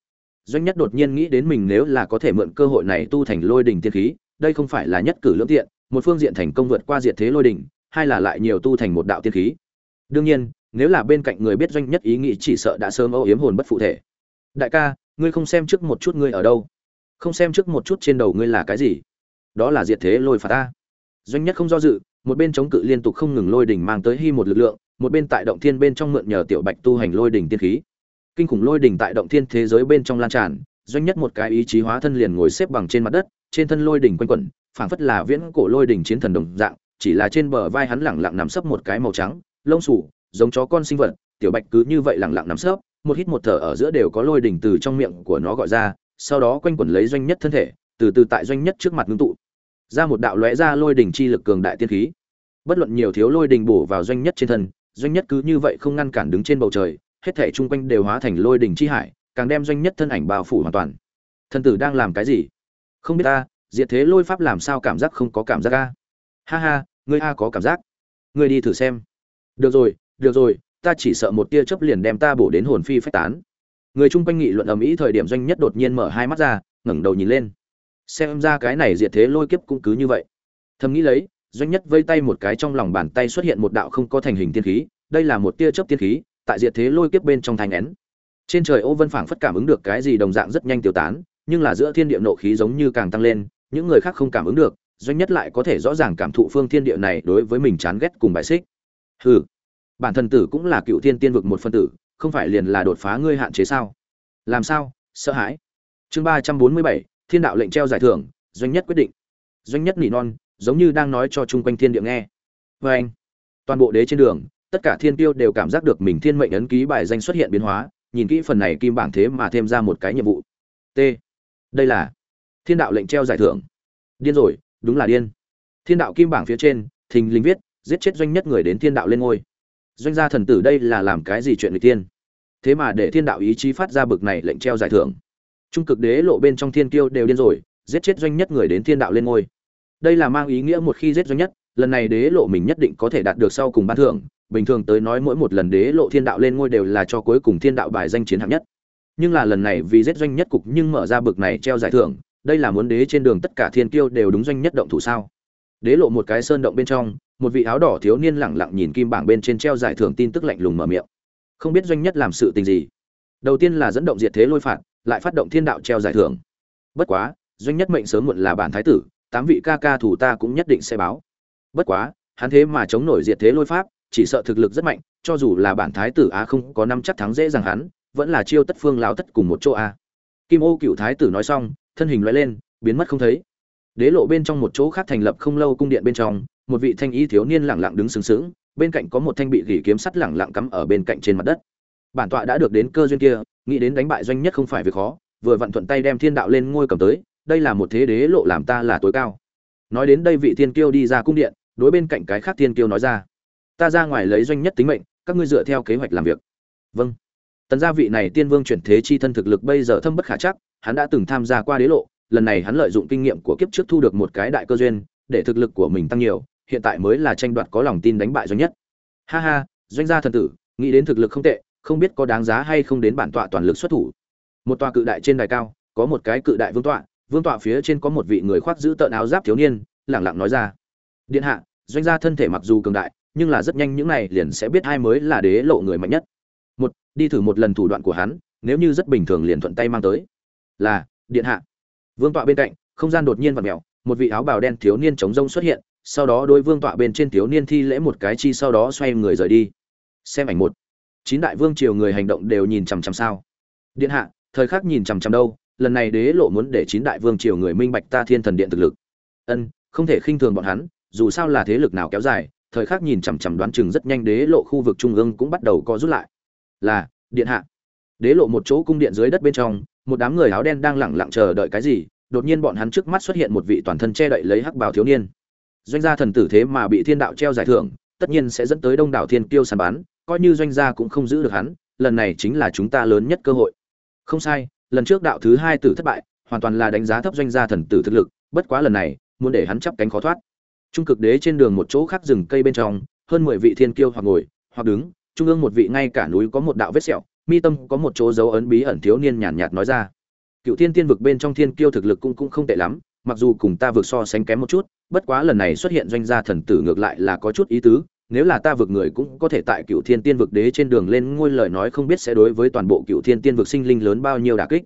Doanh nhất đột nhiên nghĩ đến mình nếu là có thể mượn cơ hội này tu thành lôi đỉnh tiên khí, đây không phải là nhất cử lưỡng tiện, một phương diện thành công vượt qua diệt thế lôi đỉnh, hai là lại nhiều tu thành một đạo tiên khí. Đương nhiên, nếu là bên cạnh người biết doanh nhất ý nghĩ chỉ sợ đã sớm âu yếm hồn bất phụ thể. Đại ca, ngươi không xem trước một chút ngươi ở đâu? Không xem trước một chút trên đầu ngươi là cái gì? Đó là diệt thế lôi phạt ta. Doanh nhất không do dự, một bên chống cự liên tục không ngừng lôi đỉnh mang tới hy một lực lượng một bên tại động thiên bên trong mượn nhờ tiểu bạch tu hành lôi đỉnh tiên khí. Kinh khủng lôi đỉnh tại động thiên thế giới bên trong lan tràn, doanh nhất một cái ý chí hóa thân liền ngồi xếp bằng trên mặt đất, trên thân lôi đỉnh quanh quẩn, phảng phất là viễn cổ lôi đỉnh chiến thần đồng dạng, chỉ là trên bờ vai hắn lẳng lặng nằm sấp một cái màu trắng, lông sủ giống chó con sinh vật, tiểu bạch cứ như vậy lẳng lặng nằm sấp, một hít một thở ở giữa đều có lôi đỉnh từ trong miệng của nó gọi ra, sau đó quanh quẩn lấy doanh nhất thân thể, từ từ tại doanh nhất trước mặt ngưng tụ, ra một đạo lóe ra lôi đỉnh chi lực cường đại tiên khí. Bất luận nhiều thiếu lôi đỉnh bổ vào doanh nhất trên thân doanh nhất cứ như vậy không ngăn cản đứng trên bầu trời, hết thể chung quanh đều hóa thành lôi đỉnh chi hải, càng đem doanh nhất thân ảnh bao phủ hoàn toàn. Thân tử đang làm cái gì? Không biết ta, diệt thế lôi pháp làm sao cảm giác không có cảm giác a? Ha ha, ngươi a có cảm giác. Ngươi đi thử xem. Được rồi được rồi, ta chỉ sợ một tia chớp liền đem ta bổ đến hồn phi phách tán. Người chung quanh nghị luận ầm ĩ thời điểm doanh nhất đột nhiên mở hai mắt ra, ngẩng đầu nhìn lên. Xem ra cái này diệt thế lôi kiếp cũng cứ như vậy. Thầm nghĩ lấy doanh nhất vây tay một cái trong lòng bàn tay xuất hiện một đạo không có thành hình tiên khí, đây là một tia chớp tiên khí, tại diệt thế lôi kiếp bên trong thành nén. Trên trời ô vân phảng phất cảm ứng được cái gì đồng dạng rất nhanh tiêu tán, nhưng là giữa thiên địa nộ khí giống như càng tăng lên, những người khác không cảm ứng được, doanh nhất lại có thể rõ ràng cảm thụ phương thiên địa này đối với mình chán ghét cùng bài xích. Hừ, bản thân tử cũng là cựu thiên tiên vực một phân tử, không phải liền là đột phá ngươi hạn chế sao? Làm sao? Sợ hãi. Chương ba trăm bốn mươi bảy, thiên đạo lệnh treo giải thưởng, doanh nhất quyết định. Doanh nhất nỉ non giống như đang nói cho chung quanh thiên địa nghe. Vê anh, toàn bộ đế trên đường, tất cả thiên tiêu đều cảm giác được mình thiên mệnh ấn ký bài danh xuất hiện biến hóa, nhìn kỹ phần này kim bảng thế mà thêm ra một cái nhiệm vụ. T. Đây là thiên đạo lệnh treo giải thưởng. Điên rồi, đúng là điên. Thiên đạo kim bảng phía trên, thình lình viết, giết chết doanh nhất người đến thiên đạo lên ngôi. Doanh gia thần tử đây là làm cái gì chuyện người tiên thế mà để thiên đạo ý chí phát ra bực này lệnh treo giải thưởng. Trung cực đế lộ bên trong thiên kiêu đều điên rồi, giết chết doanh nhất người đến thiên đạo lên ngôi đây là mang ý nghĩa một khi giết doanh nhất, lần này đế lộ mình nhất định có thể đạt được sau cùng ban thưởng. Bình thường tới nói mỗi một lần đế lộ thiên đạo lên ngôi đều là cho cuối cùng thiên đạo bài danh chiến hạng nhất. Nhưng là lần này vì giết doanh nhất cục nhưng mở ra bực này treo giải thưởng, đây là muốn đế trên đường tất cả thiên kiêu đều đúng doanh nhất động thủ sao? Đế lộ một cái sơn động bên trong, một vị áo đỏ thiếu niên lẳng lặng nhìn kim bảng bên trên treo giải thưởng tin tức lạnh lùng mở miệng. Không biết doanh nhất làm sự tình gì. Đầu tiên là dẫn động diệt thế lôi phạt, lại phát động thiên đạo treo giải thưởng. Bất quá, doanh nhất mệnh sớm muộn là bản thái tử tám vị ca ca thủ ta cũng nhất định sẽ báo. Bất quá, hắn thế mà chống nổi diệt thế lôi pháp, chỉ sợ thực lực rất mạnh, cho dù là bản thái tử á không có năm chắc thắng dễ dàng hắn, vẫn là chiêu tất phương lao tất cùng một chỗ a. Kim ô cựu thái tử nói xong, thân hình loại lên, biến mất không thấy. Đế lộ bên trong một chỗ khác thành lập không lâu cung điện bên trong, một vị thanh y thiếu niên lẳng lặng đứng sừng sững, bên cạnh có một thanh bị gỉ kiếm sắt lẳng lặng cắm ở bên cạnh trên mặt đất. Bản tọa đã được đến cơ duyên kia, nghĩ đến đánh bại doanh nhất không phải việc khó, vừa vặn thuận tay đem thiên đạo lên ngôi cầm tới đây là một thế đế lộ làm ta là tối cao. Nói đến đây vị thiên kiêu đi ra cung điện, đối bên cạnh cái khác thiên kiêu nói ra, ta ra ngoài lấy doanh nhất tính mệnh, các ngươi dựa theo kế hoạch làm việc. Vâng. Tần gia vị này tiên vương chuyển thế chi thân thực lực bây giờ thâm bất khả chắc, hắn đã từng tham gia qua đế lộ, lần này hắn lợi dụng kinh nghiệm của kiếp trước thu được một cái đại cơ duyên, để thực lực của mình tăng nhiều, hiện tại mới là tranh đoạt có lòng tin đánh bại doanh nhất. Ha ha, doanh gia thần tử, nghĩ đến thực lực không tệ, không biết có đáng giá hay không đến bản tọa toàn lực xuất thủ. Một tòa cự đại trên đài cao, có một cái cự đại vương tọa vương tọa phía trên có một vị người khoác giữ tợn áo giáp thiếu niên, lẳng lặng nói ra. Điện hạ, doanh gia thân thể mặc dù cường đại, nhưng là rất nhanh những này liền sẽ biết ai mới là đế lộ người mạnh nhất. Một, đi thử một lần thủ đoạn của hắn, nếu như rất bình thường liền thuận tay mang tới. Là, điện hạ. Vương tọa bên cạnh, không gian đột nhiên vặn mèo, một vị áo bào đen thiếu niên chống rông xuất hiện, sau đó đôi vương tọa bên trên thiếu niên thi lễ một cái chi sau đó xoay người rời đi. Xem ảnh một. Chín đại vương triều người hành động đều nhìn chằm chằm sao. Điện hạ, thời khắc nhìn chằm chằm đâu? Lần này đế lộ muốn để chín đại vương triều người minh bạch ta thiên thần điện thực lực. Ân, không thể khinh thường bọn hắn, dù sao là thế lực nào kéo dài, thời khắc nhìn chằm chằm đoán chừng rất nhanh đế lộ khu vực trung ương cũng bắt đầu co rút lại. Là, điện hạ. Đế lộ một chỗ cung điện dưới đất bên trong, một đám người áo đen đang lẳng lặng chờ đợi cái gì, đột nhiên bọn hắn trước mắt xuất hiện một vị toàn thân che đậy lấy hắc bào thiếu niên. Doanh gia thần tử thế mà bị thiên đạo treo giải thưởng, tất nhiên sẽ dẫn tới đông đảo thiên kiêu sàn bán coi như doanh gia cũng không giữ được hắn, lần này chính là chúng ta lớn nhất cơ hội. Không sai lần trước đạo thứ hai tử thất bại hoàn toàn là đánh giá thấp doanh gia thần tử thực lực bất quá lần này muốn để hắn chắp cánh khó thoát. Trung cực đế trên đường một chỗ khác rừng cây bên trong hơn mười vị thiên kiêu hoặc ngồi hoặc đứng trung ương một vị ngay cả núi có một đạo vết sẹo mi tâm có một chỗ dấu ấn bí ẩn thiếu niên nhàn nhạt, nhạt nói ra. Cựu thiên tiên vực bên trong thiên kiêu thực lực cũng cũng không tệ lắm mặc dù cùng ta vượt so sánh kém một chút bất quá lần này xuất hiện doanh gia thần tử ngược lại là có chút ý tứ nếu là ta vượt người cũng có thể tại cựu thiên tiên vực đế trên đường lên ngôi lời nói không biết sẽ đối với toàn bộ cựu thiên tiên vực sinh linh lớn bao nhiêu đả kích.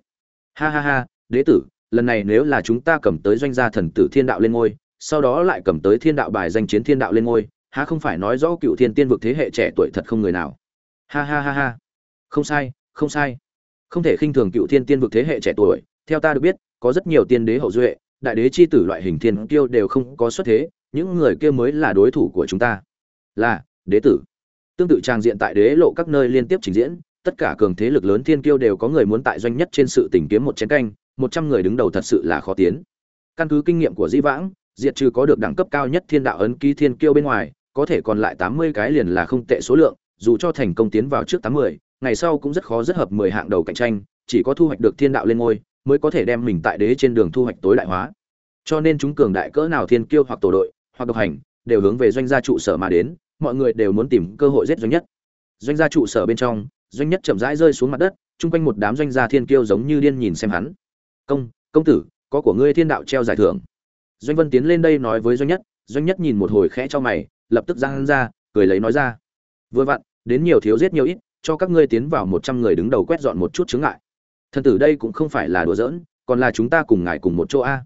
Ha ha ha, đế tử, lần này nếu là chúng ta cầm tới doanh gia thần tử thiên đạo lên ngôi, sau đó lại cầm tới thiên đạo bài danh chiến thiên đạo lên ngôi, há không phải nói rõ cựu thiên tiên vực thế hệ trẻ tuổi thật không người nào? Ha ha ha ha. Không sai không sai. Không thể khinh thường cựu thiên tiên vực thế hệ trẻ tuổi, theo ta được biết, có rất nhiều tiên đế hậu duệ, đại đế chi tử loại hình thiên kiêu đều không có xuất thế, những người kia mới là đối thủ của chúng ta là, đế tử. Tương tự trang diện tại đế lộ các nơi liên tiếp trình diễn, tất cả cường thế lực lớn thiên kiêu đều có người muốn tại doanh nhất trên sự tìm kiếm một chén canh, một trăm người đứng đầu thật sự là khó tiến. Căn cứ kinh nghiệm của dĩ vãng, diệt trừ có được đẳng cấp cao nhất thiên đạo ấn ký thiên kiêu bên ngoài, có thể còn lại tám mươi cái liền là không tệ số lượng, dù cho thành công tiến vào trước tám mươi, ngày sau cũng rất khó rất hợp mười hạng đầu cạnh tranh, chỉ có thu hoạch được thiên đạo lên ngôi, mới có thể đem mình tại đế trên đường thu hoạch tối đại hóa. Cho nên chúng cường đại cỡ nào thiên kiêu hoặc tổ đội, hoặc độc hành, đều hướng về doanh gia trụ sở mà đến mọi người đều muốn tìm cơ hội giết doanh nhất. Doanh gia trụ sở bên trong, doanh nhất chậm rãi rơi xuống mặt đất, chung quanh một đám doanh gia thiên kiêu giống như điên nhìn xem hắn. Công công tử, có của ngươi thiên đạo treo giải thưởng. Doanh vân tiến lên đây nói với doanh nhất doanh nhất nhìn một hồi khẽ cho mày, lập tức ra hắn ra, cười lấy nói ra. Vừa vặn, đến nhiều thiếu giết nhiều ít, cho các ngươi tiến vào một trăm người đứng đầu quét dọn một chút chướng ngại. Thần tử đây cũng không phải là đùa giỡn, còn là chúng ta cùng ngài cùng một chỗ a.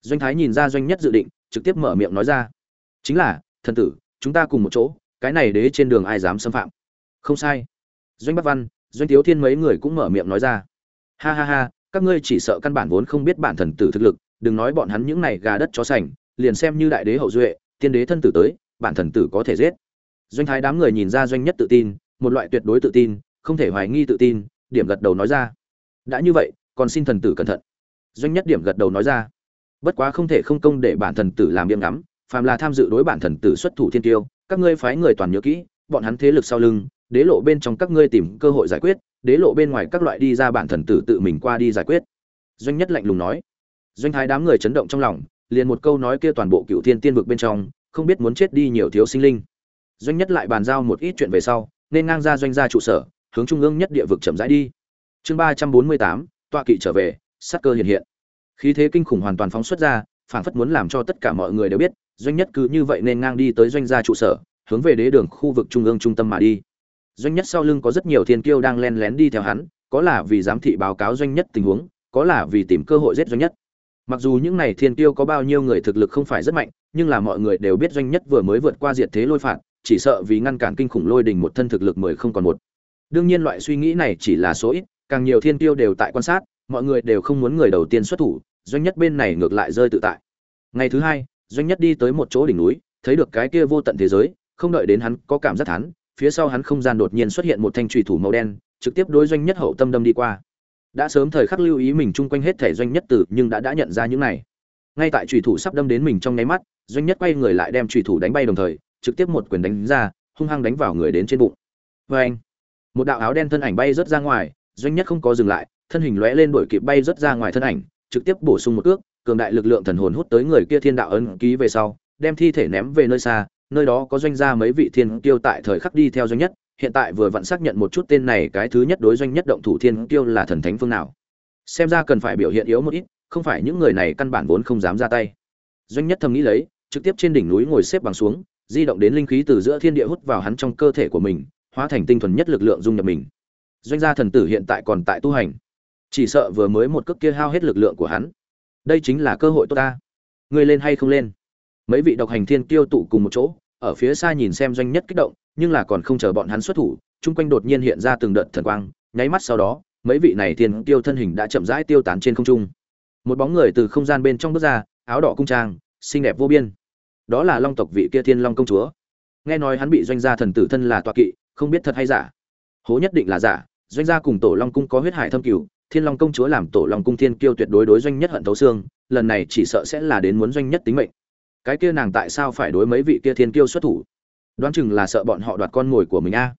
Doanh thái nhìn ra doanh nhất dự định, trực tiếp mở miệng nói ra. Chính là, thần tử chúng ta cùng một chỗ, cái này đế trên đường ai dám xâm phạm? Không sai. Doanh bắc văn, doanh thiếu thiên mấy người cũng mở miệng nói ra. Ha ha ha, các ngươi chỉ sợ căn bản vốn không biết bản thần tử thực lực, đừng nói bọn hắn những này gà đất chó sành, liền xem như đại đế hậu duệ, tiên đế thân tử tới, bản thần tử có thể giết. Doanh thái đám người nhìn ra doanh nhất tự tin, một loại tuyệt đối tự tin, không thể hoài nghi tự tin, điểm gật đầu nói ra. Đã như vậy, còn xin thần tử cẩn thận. Doanh nhất điểm gật đầu nói ra. Bất quá không thể không công để bản thần tử làm im ngắm phàm là tham dự đối bản thần tử xuất thủ thiên tiêu, các ngươi phái người toàn nhớ kỹ, bọn hắn thế lực sau lưng, đế lộ bên trong các ngươi tìm cơ hội giải quyết, đế lộ bên ngoài các loại đi ra bản thần tử tự mình qua đi giải quyết. Doanh nhất lạnh lùng nói. Doanh thái đám người chấn động trong lòng, liền một câu nói kia toàn bộ cựu thiên tiên vực bên trong, không biết muốn chết đi nhiều thiếu sinh linh. Doanh nhất lại bàn giao một ít chuyện về sau, nên ngang ra doanh gia trụ sở, hướng trung ương nhất địa vực chậm rãi đi. Chương ba trăm bốn mươi tám, tọa kỵ trở về sắc cơ hiện hiện. Khí thế kinh khủng hoàn toàn phóng xuất ra phảng phất muốn làm cho tất cả mọi người đều biết, doanh nhất cứ như vậy nên ngang đi tới doanh gia trụ sở, hướng về đế đường khu vực trung ương trung tâm mà đi. Doanh nhất sau lưng có rất nhiều thiên kiêu đang len lén đi theo hắn, có là vì giám thị báo cáo doanh nhất tình huống, có là vì tìm cơ hội giết doanh nhất. Mặc dù những này thiên kiêu có bao nhiêu người thực lực không phải rất mạnh, nhưng là mọi người đều biết doanh nhất vừa mới vượt qua diệt thế lôi phạt, chỉ sợ vì ngăn cản kinh khủng lôi đình một thân thực lực mười không còn một. Đương nhiên loại suy nghĩ này chỉ là số ít, càng nhiều thiên tiêu đều tại quan sát, mọi người đều không muốn người đầu tiên xuất thủ doanh nhất bên này ngược lại rơi tự tại. Ngày thứ hai, doanh nhất đi tới một chỗ đỉnh núi, thấy được cái kia vô tận thế giới, không đợi đến hắn có cảm giác thán, phía sau hắn không gian đột nhiên xuất hiện một thanh trùy thủ màu đen, trực tiếp đối doanh nhất hậu tâm đâm đi qua. Đã sớm thời khắc lưu ý mình chung quanh hết thể doanh nhất tử, nhưng đã đã nhận ra những này. Ngay tại trùy thủ sắp đâm đến mình trong nháy mắt, doanh nhất quay người lại đem trùy thủ đánh bay đồng thời, trực tiếp một quyền đánh ra, hung hăng đánh vào người đến trên bụng. Vê anh, một đạo áo đen thân ảnh bay rớt ra ngoài, doanh nhất không có dừng lại, thân hình lóe lên đuổi kịp bay rớt ra ngoài thân ảnh trực tiếp bổ sung một cước, cường đại lực lượng thần hồn hút tới người kia thiên đạo ấn ký về sau, đem thi thể ném về nơi xa, nơi đó có doanh gia mấy vị thiên tiêu tại thời khắc đi theo doanh nhất, hiện tại vừa vặn xác nhận một chút tên này cái thứ nhất đối doanh nhất động thủ thiên tiêu là thần thánh phương nào. Xem ra cần phải biểu hiện yếu một ít, không phải những người này căn bản vốn không dám ra tay. Doanh nhất thầm nghĩ lấy, trực tiếp trên đỉnh núi ngồi xếp bằng xuống, di động đến linh khí từ giữa thiên địa hút vào hắn trong cơ thể của mình, hóa thành tinh thuần nhất lực lượng dung nhập mình. Doanh gia thần tử hiện tại còn tại tu hành chỉ sợ vừa mới một cước kia hao hết lực lượng của hắn. Đây chính là cơ hội tốt ta. Ngươi lên hay không lên? Mấy vị độc hành thiên tiêu tụ cùng một chỗ, ở phía xa nhìn xem doanh nhất kích động, nhưng là còn không chờ bọn hắn xuất thủ, chung quanh đột nhiên hiện ra từng đợt thần quang, nháy mắt sau đó, mấy vị này thiên tiêu thân hình đã chậm rãi tiêu tán trên không trung. Một bóng người từ không gian bên trong bước ra, áo đỏ cung trang, xinh đẹp vô biên. Đó là long tộc vị kia thiên long công chúa. Nghe nói hắn bị doanh gia thần tử thân là tọa kỵ, không biết thật hay giả. Hố nhất định là giả, doanh gia cùng tổ long cung có huyết hải thâm cửu thiên long công chúa làm tổ long cung thiên kiêu tuyệt đối đối doanh nhất hận thấu xương, lần này chỉ sợ sẽ là đến muốn doanh nhất tính mệnh. Cái kia nàng tại sao phải đối mấy vị kia thiên kiêu xuất thủ? Đoán chừng là sợ bọn họ đoạt con mồi của mình a.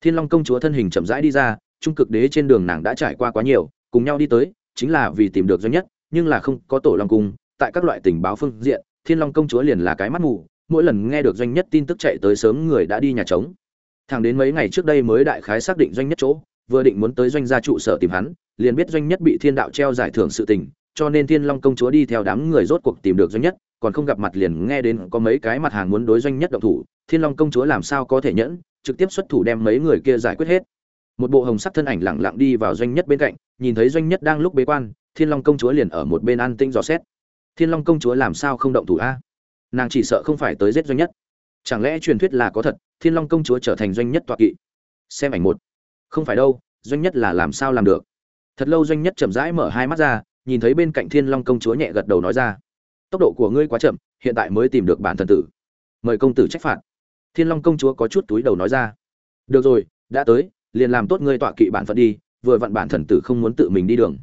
Thiên long công chúa thân hình chậm rãi đi ra, trung cực đế trên đường nàng đã trải qua quá nhiều, cùng nhau đi tới, chính là vì tìm được doanh nhất, nhưng là không có tổ long cung, tại các loại tình báo phương diện, thiên long công chúa liền là cái mắt mù, mỗi lần nghe được doanh nhất tin tức chạy tới sớm người đã đi nhà trống. Thẳng đến mấy ngày trước đây mới đại khái xác định doanh nhất chỗ vừa định muốn tới doanh gia trụ sở tìm hắn, liền biết doanh nhất bị thiên đạo treo giải thưởng sự tình, cho nên thiên long công chúa đi theo đám người rốt cuộc tìm được doanh nhất, còn không gặp mặt liền nghe đến có mấy cái mặt hàng muốn đối doanh nhất động thủ, thiên long công chúa làm sao có thể nhẫn, trực tiếp xuất thủ đem mấy người kia giải quyết hết. Một bộ hồng sắc thân ảnh lẳng lặng đi vào doanh nhất bên cạnh, nhìn thấy doanh nhất đang lúc bế quan, thiên long công chúa liền ở một bên an tĩnh dò xét. Thiên long công chúa làm sao không động thủ a? Nàng chỉ sợ không phải tới giết doanh nhất. Chẳng lẽ truyền thuyết là có thật, thiên long công chúa trở thành doanh nhất tọa kỵ? Xem ảnh một không phải đâu, doanh nhất là làm sao làm được? Thật lâu doanh nhất chậm rãi mở hai mắt ra, nhìn thấy bên cạnh thiên long công chúa nhẹ gật đầu nói ra. Tốc độ của ngươi quá chậm, hiện tại mới tìm được bản thần tử. Mời công tử trách phạt. Thiên long công chúa có chút túi đầu nói ra. Được rồi, đã tới, liền làm tốt ngươi tọa kỵ bản phận đi, vừa vặn bản thần tử không muốn tự mình đi đường.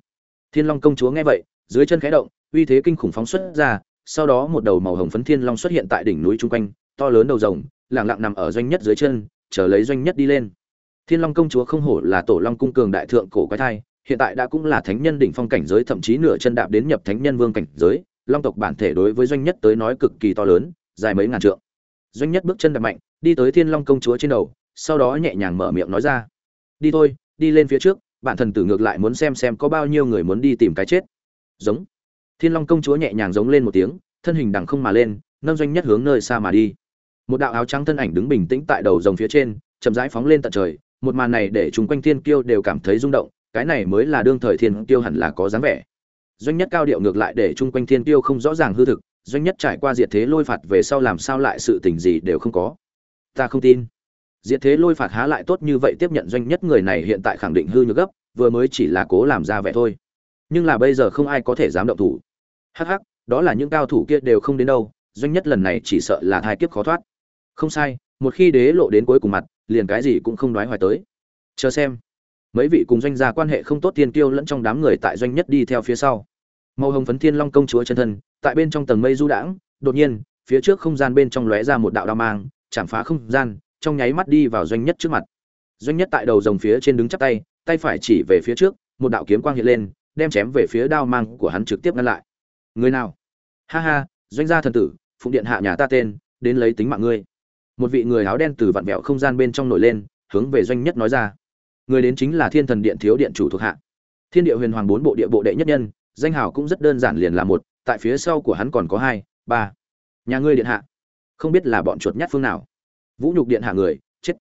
Thiên long công chúa nghe vậy, dưới chân khẽ động, uy thế kinh khủng phóng xuất ra, sau đó một đầu màu hồng phấn thiên long xuất hiện tại đỉnh núi chung quanh, to lớn đầu rồng lẳng lặng nằm ở doanh nhất dưới chân, chờ lấy doanh nhất đi lên thiên long công chúa không hổ là tổ long cung cường đại thượng cổ quái thai, hiện tại đã cũng là thánh nhân đỉnh phong cảnh giới, thậm chí nửa chân đạp đến nhập thánh nhân vương cảnh giới. Long tộc bản thể đối với doanh nhất tới nói cực kỳ to lớn, dài mấy ngàn trượng. Doanh nhất bước chân đạp mạnh, đi tới thiên long công chúa trên đầu, sau đó nhẹ nhàng mở miệng nói ra. Đi thôi, đi lên phía trước, bản thần tử ngược lại muốn xem xem có bao nhiêu người muốn đi tìm cái chết. Giống. Thiên long công chúa nhẹ nhàng giống lên một tiếng, thân hình đằng không mà lên, nâng doanh nhất hướng nơi xa mà đi. Một đạo áo trắng thân ảnh đứng bình tĩnh tại đầu rồng phía trên, chậm rãi phóng lên tận trời một màn này để chúng quanh thiên kiêu đều cảm thấy rung động, cái này mới là đương thời thiên kiêu hẳn là có dáng vẻ. Doanh nhất cao điệu ngược lại để chung quanh thiên kiêu không rõ ràng hư thực, doanh nhất trải qua diệt thế lôi phạt về sau làm sao lại sự tình gì đều không có. Ta không tin. Diệt thế lôi phạt há lại tốt như vậy tiếp nhận doanh nhất người này hiện tại khẳng định hư nhược gấp, vừa mới chỉ là cố làm ra vẻ thôi. Nhưng là bây giờ không ai có thể dám động thủ. Hắc hắc, đó là những cao thủ kia đều không đến đâu, doanh nhất lần này chỉ sợ là thai kiếp khó thoát. Không sai, một khi đế lộ đến cuối cùng mặt liền cái gì cũng không nói hoài tới. Chờ xem. Mấy vị cùng doanh gia quan hệ không tốt tiên tiêu lẫn trong đám người tại doanh nhất đi theo phía sau. Màu hồng phấn thiên long công chúa chân thân, tại bên trong tầng mây du đãng, đột nhiên, phía trước không gian bên trong lóe ra một đạo đao mang, chạm phá không gian, trong nháy mắt đi vào doanh nhất trước mặt. Doanh nhất tại đầu rồng phía trên đứng chắp tay tay phải chỉ về phía trước, một đạo kiếm quang hiện lên, đem chém về phía đao mang của hắn trực tiếp ngăn lại. Người nào? Ha ha, doanh gia thần tử, phụng điện hạ nhà ta tên, đến lấy tính mạng ngươi một vị người áo đen từ vặn vẹo không gian bên trong nổi lên, hướng về doanh nhất nói ra. Người đến chính là thiên thần điện thiếu điện chủ thuộc hạ. Thiên địa huyền hoàng bốn bộ địa bộ đệ nhất nhân, danh hào cũng rất đơn giản liền là một, tại phía sau của hắn còn có hai, ba. Nhà ngươi điện hạ. Không biết là bọn chuột nhát phương nào. Vũ nhục điện hạ người, chết.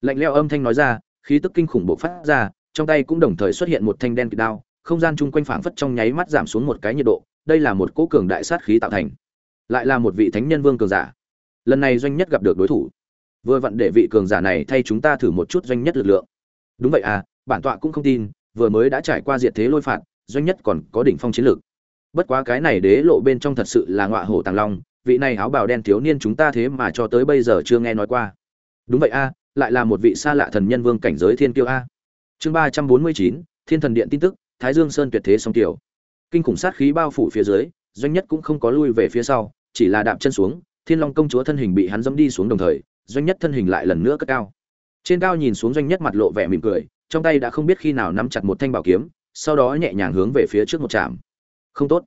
Lạnh leo âm thanh nói ra, khí tức kinh khủng bộc phát ra, trong tay cũng đồng thời xuất hiện một thanh đen kịt đao, không gian chung quanh phảng phất trong nháy mắt giảm xuống một cái nhiệt độ, đây là một cỗ cường đại sát khí tạo thành. Lại là một vị thánh nhân vương cường giả lần này doanh nhất gặp được đối thủ. Vừa vặn để vị cường giả này thay chúng ta thử một chút doanh nhất lực lượng. Đúng vậy à bản tọa cũng không tin, vừa mới đã trải qua diệt thế lôi phạt, doanh nhất còn có đỉnh phong chiến lược. Bất quá cái này đế lộ bên trong thật sự là ngọa hổ tàng long, vị này áo bào đen thiếu niên chúng ta thế mà cho tới bây giờ chưa nghe nói qua. Đúng vậy a lại là một vị xa lạ thần nhân vương cảnh giới thiên kiêu a. Chương ba trăm bốn mươi chín, thiên thần điện tin tức, thái dương sơn tuyệt thế song tiểu kinh khủng sát khí bao phủ phía dưới, doanh nhất cũng không có lui về phía sau, chỉ là đạp chân xuống thiên long công chúa thân hình bị hắn dẫm đi xuống đồng thời, doanh nhất thân hình lại lần nữa cất cao. Trên cao nhìn xuống doanh nhất mặt lộ vẻ mỉm cười, trong tay đã không biết khi nào nắm chặt một thanh bảo kiếm, sau đó nhẹ nhàng hướng về phía trước một trạm. Không tốt.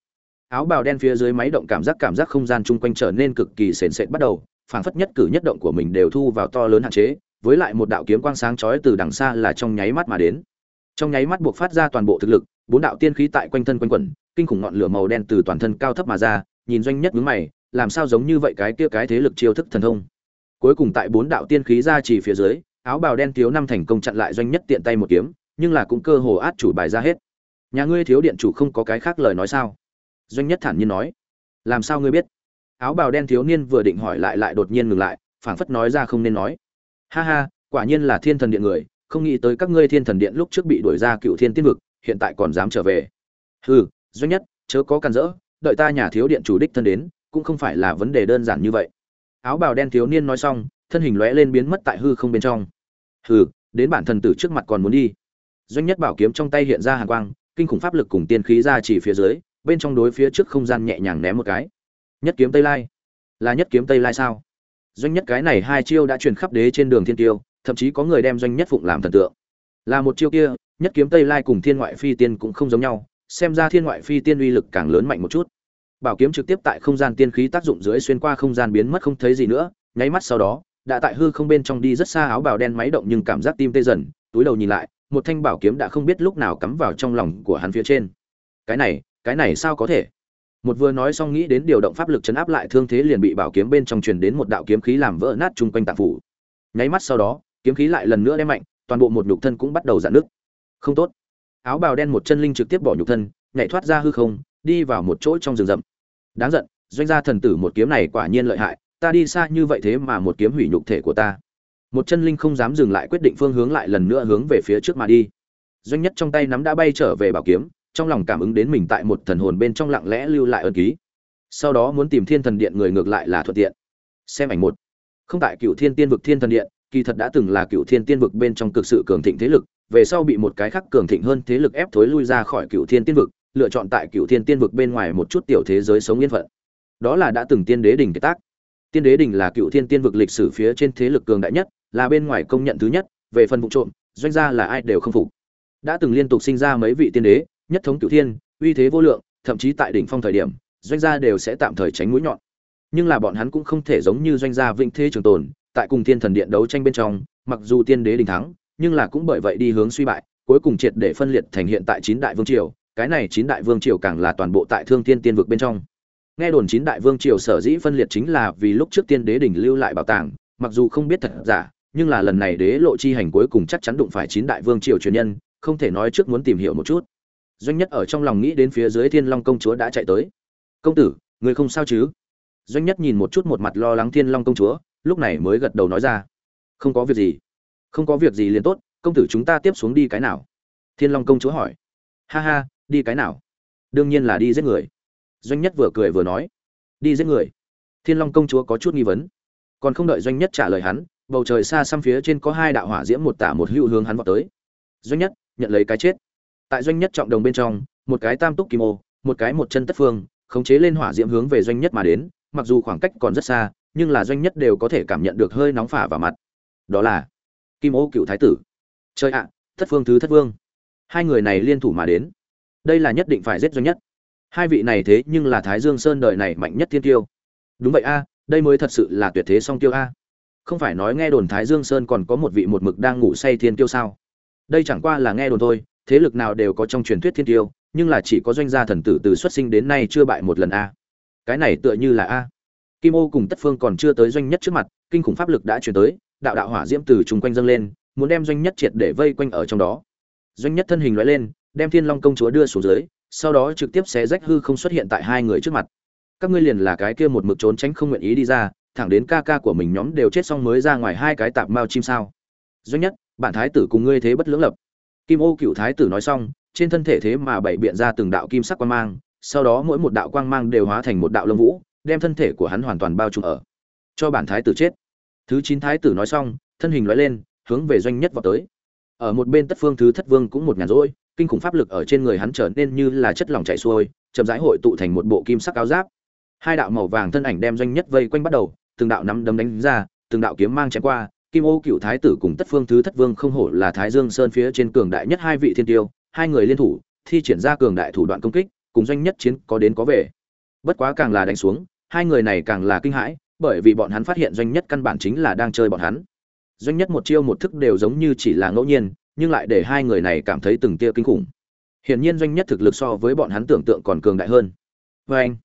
Áo bào đen phía dưới máy động cảm giác cảm giác không gian chung quanh trở nên cực kỳ sền sệt bắt đầu, phảng phất nhất cử nhất động của mình đều thu vào to lớn hạn chế, với lại một đạo kiếm quang sáng chói từ đằng xa là trong nháy mắt mà đến. Trong nháy mắt buộc phát ra toàn bộ thực lực, bốn đạo tiên khí tại quanh thân quanh quẩn, kinh khủng ngọn lửa màu đen từ toàn thân cao thấp mà ra, nhìn doanh nhất nhướng mày làm sao giống như vậy cái kia cái thế lực chiêu thức thần thông. Cuối cùng tại bốn đạo tiên khí ra chỉ phía dưới, áo bào đen thiếu năm thành công chặn lại doanh nhất tiện tay một kiếm, nhưng là cũng cơ hồ át chủ bài ra hết. Nhà ngươi thiếu điện chủ không có cái khác lời nói sao? Doanh nhất thản nhiên nói. Làm sao ngươi biết? Áo bào đen thiếu niên vừa định hỏi lại lại đột nhiên ngừng lại, phảng phất nói ra không nên nói. Ha ha, quả nhiên là thiên thần điện người, không nghĩ tới các ngươi thiên thần điện lúc trước bị đuổi ra cựu thiên tiên vực, hiện tại còn dám trở về. Hừ, doanh nhất, chớ có cản dỡ đợi ta nhà thiếu điện chủ đích thân đến cũng không phải là vấn đề đơn giản như vậy. Áo bào đen thiếu niên nói xong, thân hình lóe lên biến mất tại hư không bên trong. Hừ, đến bản thần tử trước mặt còn muốn đi. Doanh nhất bảo kiếm trong tay hiện ra hàn quang, kinh khủng pháp lực cùng tiên khí ra chỉ phía dưới, bên trong đối phía trước không gian nhẹ nhàng ném một cái. Nhất kiếm tây lai. Là nhất kiếm tây lai sao? Doanh nhất cái này hai chiêu đã truyền khắp đế trên đường thiên tiêu, thậm chí có người đem doanh nhất phụng làm thần tượng. Là một chiêu kia, nhất kiếm tây lai cùng thiên ngoại phi tiên cũng không giống nhau, xem ra thiên ngoại phi tiên uy lực càng lớn mạnh một chút bảo kiếm trực tiếp tại không gian tiên khí tác dụng dưới xuyên qua không gian biến mất không thấy gì nữa, nháy mắt sau đó, đã tại hư không bên trong đi rất xa áo bào đen máy động nhưng cảm giác tim tê dần, túi đầu nhìn lại, một thanh bảo kiếm đã không biết lúc nào cắm vào trong lòng của hắn phía trên. Cái này cái này sao có thể? Một vừa nói xong nghĩ đến điều động pháp lực chấn áp lại thương thế liền bị bảo kiếm bên trong truyền đến một đạo kiếm khí làm vỡ nát chung quanh tạng phủ. Nháy mắt sau đó, kiếm khí lại lần nữa đem mạnh, toàn bộ một nhục thân cũng bắt đầu giãn nứt. Không tốt. Áo bào đen một chân linh trực tiếp bỏ nhục thân, nhảy thoát ra hư không đi vào một chỗ trong rừng rậm. Đáng giận, doanh gia thần tử một kiếm này quả nhiên lợi hại, ta đi xa như vậy thế mà một kiếm hủy nhục thể của ta. Một chân linh không dám dừng lại quyết định phương hướng lại lần nữa hướng về phía trước mà đi. Doanh nhất trong tay nắm đã bay trở về bảo kiếm, trong lòng cảm ứng đến mình tại một thần hồn bên trong lặng lẽ lưu lại ân ký. Sau đó muốn tìm thiên thần điện người ngược lại là thuận tiện. Xem ảnh một. Không tại cựu thiên tiên vực thiên thần điện, kỳ thật đã từng là cựu thiên tiên vực bên trong cực sự cường thịnh thế lực, về sau bị một cái khác cường thịnh hơn thế lực ép thối lui ra khỏi cựu thiên tiên vực lựa chọn tại cựu thiên tiên vực bên ngoài một chút tiểu thế giới sống yên phận. Đó là đã từng tiên đế đỉnh kế tác. Tiên đế đỉnh là cựu thiên tiên vực lịch sử phía trên thế lực cường đại nhất, là bên ngoài công nhận thứ nhất, về phần vụ trộm, doanh gia là ai đều không phục. Đã từng liên tục sinh ra mấy vị tiên đế, nhất thống cửu thiên, uy thế vô lượng, thậm chí tại đỉnh phong thời điểm, doanh gia đều sẽ tạm thời tránh mũi nhọn. Nhưng là bọn hắn cũng không thể giống như doanh gia vĩnh thế trường tồn, tại cùng thiên thần điện đấu tranh bên trong, mặc dù tiên đế đình thắng, nhưng là cũng bởi vậy đi hướng suy bại, cuối cùng triệt để phân liệt thành hiện tại chín đại vương triều cái này chín đại vương triều càng là toàn bộ tại thương thiên tiên vực bên trong. Nghe đồn chín đại vương triều sở dĩ phân liệt chính là vì lúc trước tiên đế đỉnh lưu lại bảo tàng, mặc dù không biết thật giả, nhưng là lần này đế lộ chi hành cuối cùng chắc chắn đụng phải chín đại vương triều truyền nhân, không thể nói trước muốn tìm hiểu một chút. Doanh nhất ở trong lòng nghĩ đến phía dưới thiên long công chúa đã chạy tới. Công tử, người không sao chứ? Doanh nhất nhìn một chút một mặt lo lắng thiên long công chúa, lúc này mới gật đầu nói ra. Không có việc gì. Không có việc gì liền tốt, công tử chúng ta tiếp xuống đi cái nào? Thiên long công chúa hỏi. Ha ha đi cái nào? Đương nhiên là đi giết người. Doanh nhất vừa cười vừa nói. Đi giết người? Thiên long công chúa có chút nghi vấn. Còn không đợi doanh nhất trả lời hắn, bầu trời xa xăm phía trên có hai đạo hỏa diễm một tả một hữu hướng hắn vào tới. Doanh nhất, nhận lấy cái chết. Tại doanh nhất trọng đồng bên trong, một cái tam túc kim ô, một cái một chân tất phương, khống chế lên hỏa diễm hướng về doanh nhất mà đến, mặc dù khoảng cách còn rất xa, nhưng là doanh nhất đều có thể cảm nhận được hơi nóng phả vào mặt. Đó là kim ô cựu thái tử. Chơi ạ, thất phương thứ thất vương. Hai người này liên thủ mà đến đây là nhất định phải giết doanh nhất. Hai vị này thế nhưng là thái dương sơn đời này mạnh nhất thiên tiêu. Đúng vậy a, đây mới thật sự là tuyệt thế song tiêu a. Không phải nói nghe đồn thái dương sơn còn có một vị một mực đang ngủ say thiên tiêu sao? Đây chẳng qua là nghe đồn thôi, thế lực nào đều có trong truyền thuyết thiên tiêu, nhưng là chỉ có doanh gia thần tử từ xuất sinh đến nay chưa bại một lần a. Cái này tựa như là a. Kim ô cùng tất phương còn chưa tới doanh nhất trước mặt, kinh khủng pháp lực đã chuyển tới, đạo đạo hỏa diễm từ chung quanh dâng lên, muốn đem doanh nhất triệt để vây quanh ở trong đó. Doanh nhất thân hình loại lên đem thiên long công chúa đưa xuống dưới, sau đó trực tiếp xé rách hư không xuất hiện tại hai người trước mặt. Các ngươi liền là cái kia một mực trốn tránh không nguyện ý đi ra, thẳng đến ca ca của mình nhóm đều chết xong mới ra ngoài hai cái tạp mao chim sao. Doanh nhất bản thái tử cùng ngươi thế bất lưỡng lập. Kim ô cựu thái tử nói xong, trên thân thể thế mà bảy biện ra từng đạo kim sắc quang mang, sau đó mỗi một đạo quang mang đều hóa thành một đạo lông vũ, đem thân thể của hắn hoàn toàn bao trùm ở. Cho bản thái tử chết. Thứ chín thái tử nói xong, thân hình loại lên, hướng về doanh nhất vào tới. Ở một bên tất phương thứ thất vương cũng một ngàn rỗi kinh khủng pháp lực ở trên người hắn trở nên như là chất lỏng chảy xuôi, chậm rãi hội tụ thành một bộ kim sắc áo giáp. Hai đạo màu vàng thân ảnh đem doanh nhất vây quanh bắt đầu, từng đạo nắm đấm đánh ra, từng đạo kiếm mang chém qua, kim ô cựu thái tử cùng tất phương thứ thất vương không hổ là thái dương sơn phía trên cường đại nhất hai vị thiên tiêu, hai người liên thủ, thi triển ra cường đại thủ đoạn công kích, cùng doanh nhất chiến có đến có về. Bất quá càng là đánh xuống, hai người này càng là kinh hãi, bởi vì bọn hắn phát hiện doanh nhất căn bản chính là đang chơi bọn hắn. Doanh nhất một chiêu một thức đều giống như chỉ là ngẫu nhiên nhưng lại để hai người này cảm thấy từng tia kinh khủng. Hiển nhiên doanh nhất thực lực so với bọn hắn tưởng tượng còn cường đại hơn. Vê anh,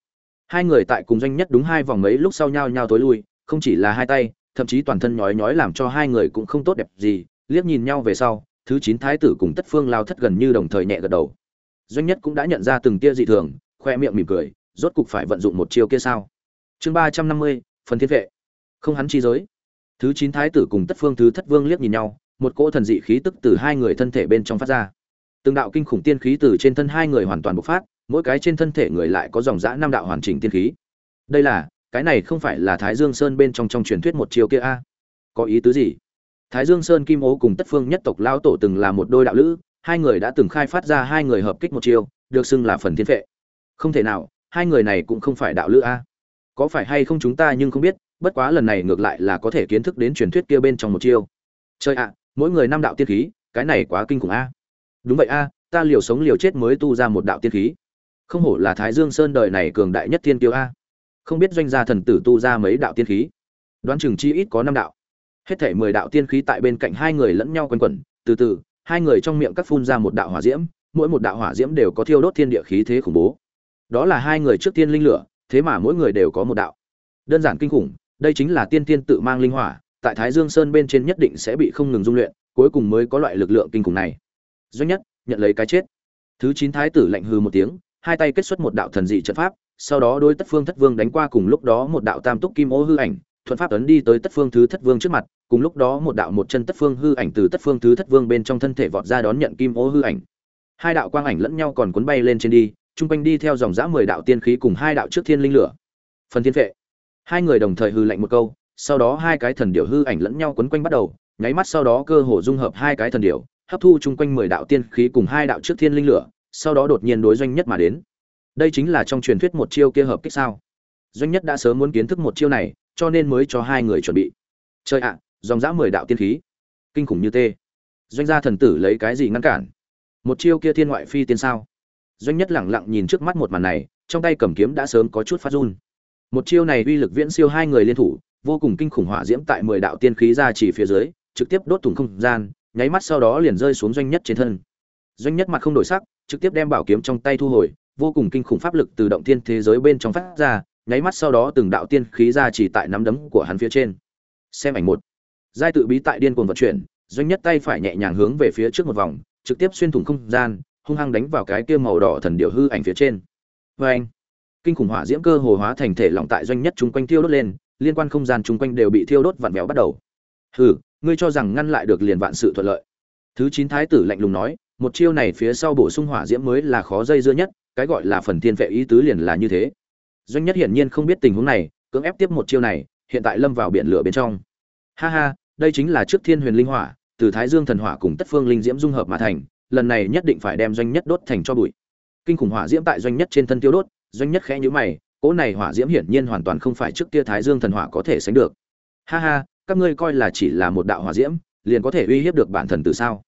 hai người tại cùng doanh nhất đúng hai vòng mấy lúc sau nhau nhau tối lui, không chỉ là hai tay, thậm chí toàn thân nhói nhói làm cho hai người cũng không tốt đẹp gì, liếc nhìn nhau về sau, thứ chín thái tử cùng tất phương lao thất gần như đồng thời nhẹ gật đầu. Doanh nhất cũng đã nhận ra từng tia dị thường, khoe miệng mỉm cười, rốt cục phải vận dụng một chiêu kia sao? Chương ba trăm năm mươi, phần thiên vệ. Không hắn chi giới. Thứ chín thái tử cùng tất phương thứ thất vương liếc nhìn nhau một cỗ thần dị khí tức từ hai người thân thể bên trong phát ra. Từng đạo kinh khủng tiên khí từ trên thân hai người hoàn toàn bộc phát mỗi cái trên thân thể người lại có dòng dã năm đạo hoàn chỉnh tiên khí. Đây là cái này không phải là thái dương sơn bên trong trong truyền thuyết một chiều kia a? Có ý tứ gì? Thái dương sơn kim ố cùng tất phương nhất tộc lao tổ từng là một đôi đạo lữ hai người đã từng khai phát ra hai người hợp kích một chiều, được xưng là phần thiên vệ không thể nào hai người này cũng không phải đạo lữ a. Có phải hay không chúng ta nhưng không biết bất quá lần này ngược lại là có thể kiến thức đến truyền thuyết kia bên trong một chiêu. Chơi ạ mỗi người năm đạo tiên khí, cái này quá kinh khủng a. Đúng vậy a, ta liều sống liều chết mới tu ra một đạo tiên khí. Không hổ là thái dương sơn đời này cường đại nhất thiên tiêu a. Không biết doanh gia thần tử tu ra mấy đạo tiên khí? Đoán chừng chi ít có năm đạo. Hết thể mười đạo tiên khí tại bên cạnh hai người lẫn nhau quanh quẩn, từ từ, hai người trong miệng cắt phun ra một đạo hỏa diễm, mỗi một đạo hỏa diễm đều có thiêu đốt thiên địa khí thế khủng bố. Đó là hai người trước tiên linh lửa, thế mà mỗi người đều có một đạo. Đơn giản kinh khủng, đây chính là tiên tiên tự mang linh hỏa tại thái dương sơn bên trên nhất định sẽ bị không ngừng dung luyện, cuối cùng mới có loại lực lượng kinh khủng này. Duy nhất, nhận lấy cái chết. Thứ chín thái tử lạnh hư một tiếng, hai tay kết xuất một đạo thần dị trận pháp, sau đó đôi tất phương thất vương đánh qua cùng lúc đó một đạo tam túc kim ô hư ảnh, thuận pháp ấn đi tới tất phương thứ thất vương trước mặt, cùng lúc đó một đạo một chân tất phương hư ảnh từ tất phương thứ thất vương bên trong thân thể vọt ra đón nhận kim ô hư ảnh. Hai đạo quang ảnh lẫn nhau còn cuốn bay lên trên đi, chung quanh đi theo dòng dã mười đạo tiên khí cùng hai đạo trước thiên linh lửa. Phần thiên vệ hai người đồng thời hư lạnh một câu sau đó hai cái thần điểu hư ảnh lẫn nhau quấn quanh bắt đầu, nháy mắt sau đó cơ hồ dung hợp hai cái thần điểu, hấp thu chung quanh mười đạo tiên khí cùng hai đạo trước thiên linh lửa, sau đó đột nhiên đối doanh nhất mà đến. Đây chính là trong truyền thuyết một chiêu kia hợp kích sao? Doanh nhất đã sớm muốn kiến thức một chiêu này, cho nên mới cho hai người chuẩn bị. Chơi ạ, dòng dã mười đạo tiên khí. Kinh khủng như tê. Doanh gia thần tử lấy cái gì ngăn cản? Một chiêu kia thiên ngoại phi tiên sao? Doanh nhất lẳng lặng nhìn trước mắt một màn này, trong tay cầm kiếm đã sớm có chút phát run. Một chiêu này uy lực viễn siêu hai người liên thủ vô cùng kinh khủng hỏa diễm tại mười đạo tiên khí ra chỉ phía dưới, trực tiếp đốt thủng không gian, nháy mắt sau đó liền rơi xuống doanh nhất trên thân. Doanh nhất mặt không đổi sắc, trực tiếp đem bảo kiếm trong tay thu hồi, vô cùng kinh khủng pháp lực từ động thiên thế giới bên trong phát ra, nháy mắt sau đó từng đạo tiên khí ra chỉ tại nắm đấm của hắn phía trên. Xem ảnh một. Giai tự bí tại điên cuồng vận chuyển, doanh nhất tay phải nhẹ nhàng hướng về phía trước một vòng, trực tiếp xuyên thủng không gian, hung hăng đánh vào cái kia màu đỏ thần điệu hư ảnh phía trên. Vê anh kinh khủng hỏa diễm cơ hồ hóa thành thể lỏng tại doanh nhất chúng quanh tiêu đốt lên liên quan không gian chung quanh đều bị thiêu đốt vặn vẹo bắt đầu. Hừ, ngươi cho rằng ngăn lại được liền vạn sự thuận lợi. Thứ chín thái tử lạnh lùng nói, một chiêu này phía sau bổ sung hỏa diễm mới là khó dây dưa nhất, cái gọi là phần thiên vệ ý tứ liền là như thế. Doanh nhất hiển nhiên không biết tình huống này, cưỡng ép tiếp một chiêu này, hiện tại lâm vào biển lửa bên trong. Ha ha, đây chính là trước thiên huyền linh hỏa, từ thái dương thần hỏa cùng tất phương linh diễm dung hợp mà thành, lần này nhất định phải đem doanh nhất đốt thành cho bụi. Kinh khủng hỏa diễm tại doanh nhất trên thân tiêu đốt, doanh nhất khẽ nhíu mày cỗ này hỏa diễm hiển nhiên hoàn toàn không phải trước kia thái dương thần hỏa có thể sánh được. Ha ha, các ngươi coi là chỉ là một đạo hỏa diễm, liền có thể uy hiếp được bản thần từ sao?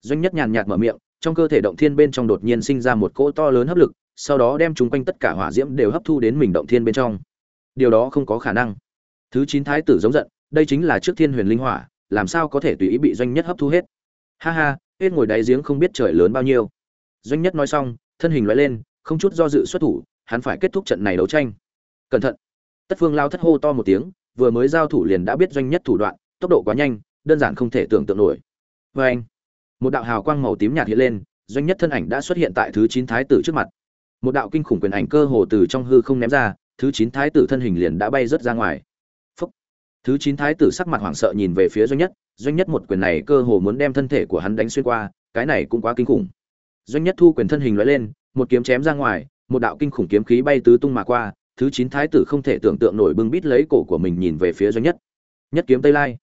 Doanh nhất nhàn nhạt mở miệng, trong cơ thể động thiên bên trong đột nhiên sinh ra một cỗ to lớn hấp lực, sau đó đem chúng quanh tất cả hỏa diễm đều hấp thu đến mình động thiên bên trong. Điều đó không có khả năng. Thứ chín thái tử giống giận, đây chính là trước thiên huyền linh hỏa, làm sao có thể tùy ý bị doanh nhất hấp thu hết? Ha ha, hết ngồi đáy giếng không biết trời lớn bao nhiêu. Doanh nhất nói xong, thân hình loại lên, không chút do dự xuất thủ hắn phải kết thúc trận này đấu tranh. Cẩn thận. Tất phương lao thất hô to một tiếng, vừa mới giao thủ liền đã biết doanh nhất thủ đoạn, tốc độ quá nhanh, đơn giản không thể tưởng tượng nổi. Vê anh, một đạo hào quang màu tím nhạt hiện lên, doanh nhất thân ảnh đã xuất hiện tại thứ chín thái tử trước mặt. Một đạo kinh khủng quyền ảnh cơ hồ từ trong hư không ném ra, thứ chín thái tử thân hình liền đã bay rớt ra ngoài. Phúc. thứ chín thái tử sắc mặt hoảng sợ nhìn về phía doanh nhất doanh nhất một quyền này cơ hồ muốn đem thân thể của hắn đánh xuyên qua, cái này cũng quá kinh khủng. Doanh nhất thu quyền thân hình loại lên, một kiếm chém ra ngoài một đạo kinh khủng kiếm khí bay tứ tung mà qua, thứ chín thái tử không thể tưởng tượng nổi bưng bít lấy cổ của mình nhìn về phía doanh nhất. Nhất kiếm tây lai.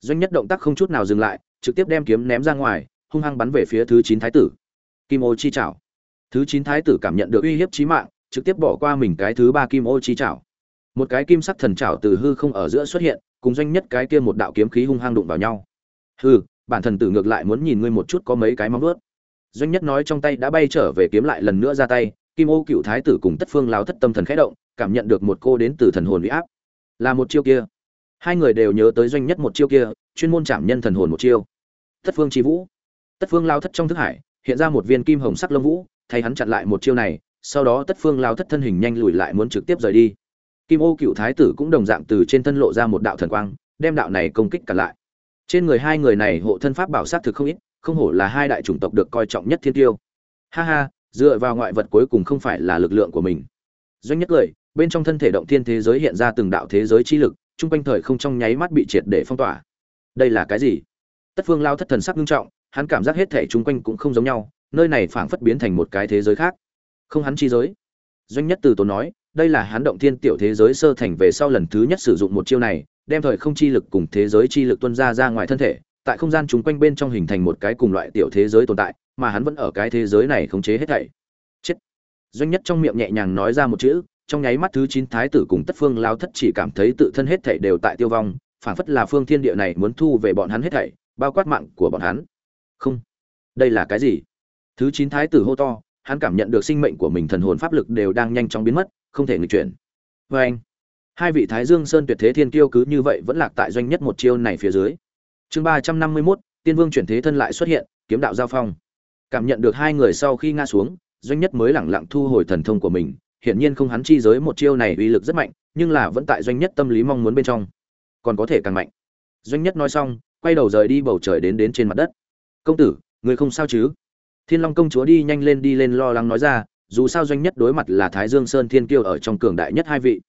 Doanh nhất động tác không chút nào dừng lại, trực tiếp đem kiếm ném ra ngoài, hung hăng bắn về phía thứ chín thái tử. Kim ô chi chảo. Thứ chín thái tử cảm nhận được uy hiếp chí mạng, trực tiếp bỏ qua mình cái thứ ba kim ô chi chảo. Một cái kim sắc thần chảo từ hư không ở giữa xuất hiện, cùng doanh nhất cái kia một đạo kiếm khí hung hăng đụng vào nhau. Hư bản thần tử ngược lại muốn nhìn ngươi một chút có mấy cái móng vuốt. Doanh nhất nói trong tay đã bay trở về kiếm lại lần nữa ra tay kim ô cựu thái tử cùng tất phương lao thất tâm thần khẽ động, cảm nhận được một cô đến từ thần hồn uy áp. Là một chiêu kia. Hai người đều nhớ tới doanh nhất một chiêu kia, chuyên môn chạm nhân thần hồn một chiêu. Tất phương chi vũ. Tất phương lao thất trong thức hải, hiện ra một viên kim hồng sắc lông vũ, thay hắn chặn lại một chiêu này, sau đó tất phương lao thất thân hình nhanh lùi lại muốn trực tiếp rời đi. Kim ô cựu thái tử cũng đồng dạng từ trên thân lộ ra một đạo thần quang, đem đạo này công kích cả lại. Trên người hai người này hộ thân pháp bảo sát thực không ít, không hổ là hai đại chủng tộc được coi trọng nhất thiên tiêu. Ha ha dựa vào ngoại vật cuối cùng không phải là lực lượng của mình. Doanh nhất cười bên trong thân thể động thiên thế giới hiện ra từng đạo thế giới chi lực, chung quanh thời không trong nháy mắt bị triệt để phong tỏa. Đây là cái gì? Tất phương lao thất thần sắc nghiêm trọng, hắn cảm giác hết thể chung quanh cũng không giống nhau, nơi này phảng phất biến thành một cái thế giới khác. Không hắn chi giới. Doanh nhất từ tốn nói, đây là hắn động thiên tiểu thế giới sơ thành về sau lần thứ nhất sử dụng một chiêu này, đem thời không chi lực cùng thế giới chi lực tuân ra ra ngoài thân thể, tại không gian trung quanh bên trong hình thành một cái cùng loại tiểu thế giới tồn tại mà hắn vẫn ở cái thế giới này khống chế hết thảy. Chết. Doanh nhất trong miệng nhẹ nhàng nói ra một chữ, trong nháy mắt thứ chín thái tử cùng tất phương lao thất chỉ cảm thấy tự thân hết thảy đều tại tiêu vong, phảng phất là phương thiên địa này muốn thu về bọn hắn hết thảy, bao quát mạng của bọn hắn. Không. Đây là cái gì? Thứ chín thái tử hô to, hắn cảm nhận được sinh mệnh của mình thần hồn pháp lực đều đang nhanh chóng biến mất, không thể nghịch chuyển. Vê anh, hai vị thái dương sơn tuyệt thế thiên kiêu cứ như vậy vẫn lạc tại doanh nhất một chiêu này phía dưới. Chương ba trăm năm mươi mốt, tiên vương chuyển thế thân lại xuất hiện, kiếm đạo giao phong cảm nhận được hai người sau khi ngã xuống, doanh nhất mới lẳng lặng thu hồi thần thông của mình. Hiển nhiên không hắn chi giới một chiêu này uy lực rất mạnh, nhưng là vẫn tại doanh nhất tâm lý mong muốn bên trong. Còn có thể càng mạnh. Doanh nhất nói xong, quay đầu rời đi bầu trời đến đến trên mặt đất. Công tử, người không sao chứ? Thiên long công chúa đi nhanh lên đi lên lo lắng nói ra, dù sao doanh nhất đối mặt là thái dương sơn thiên kiêu ở trong cường đại nhất hai vị.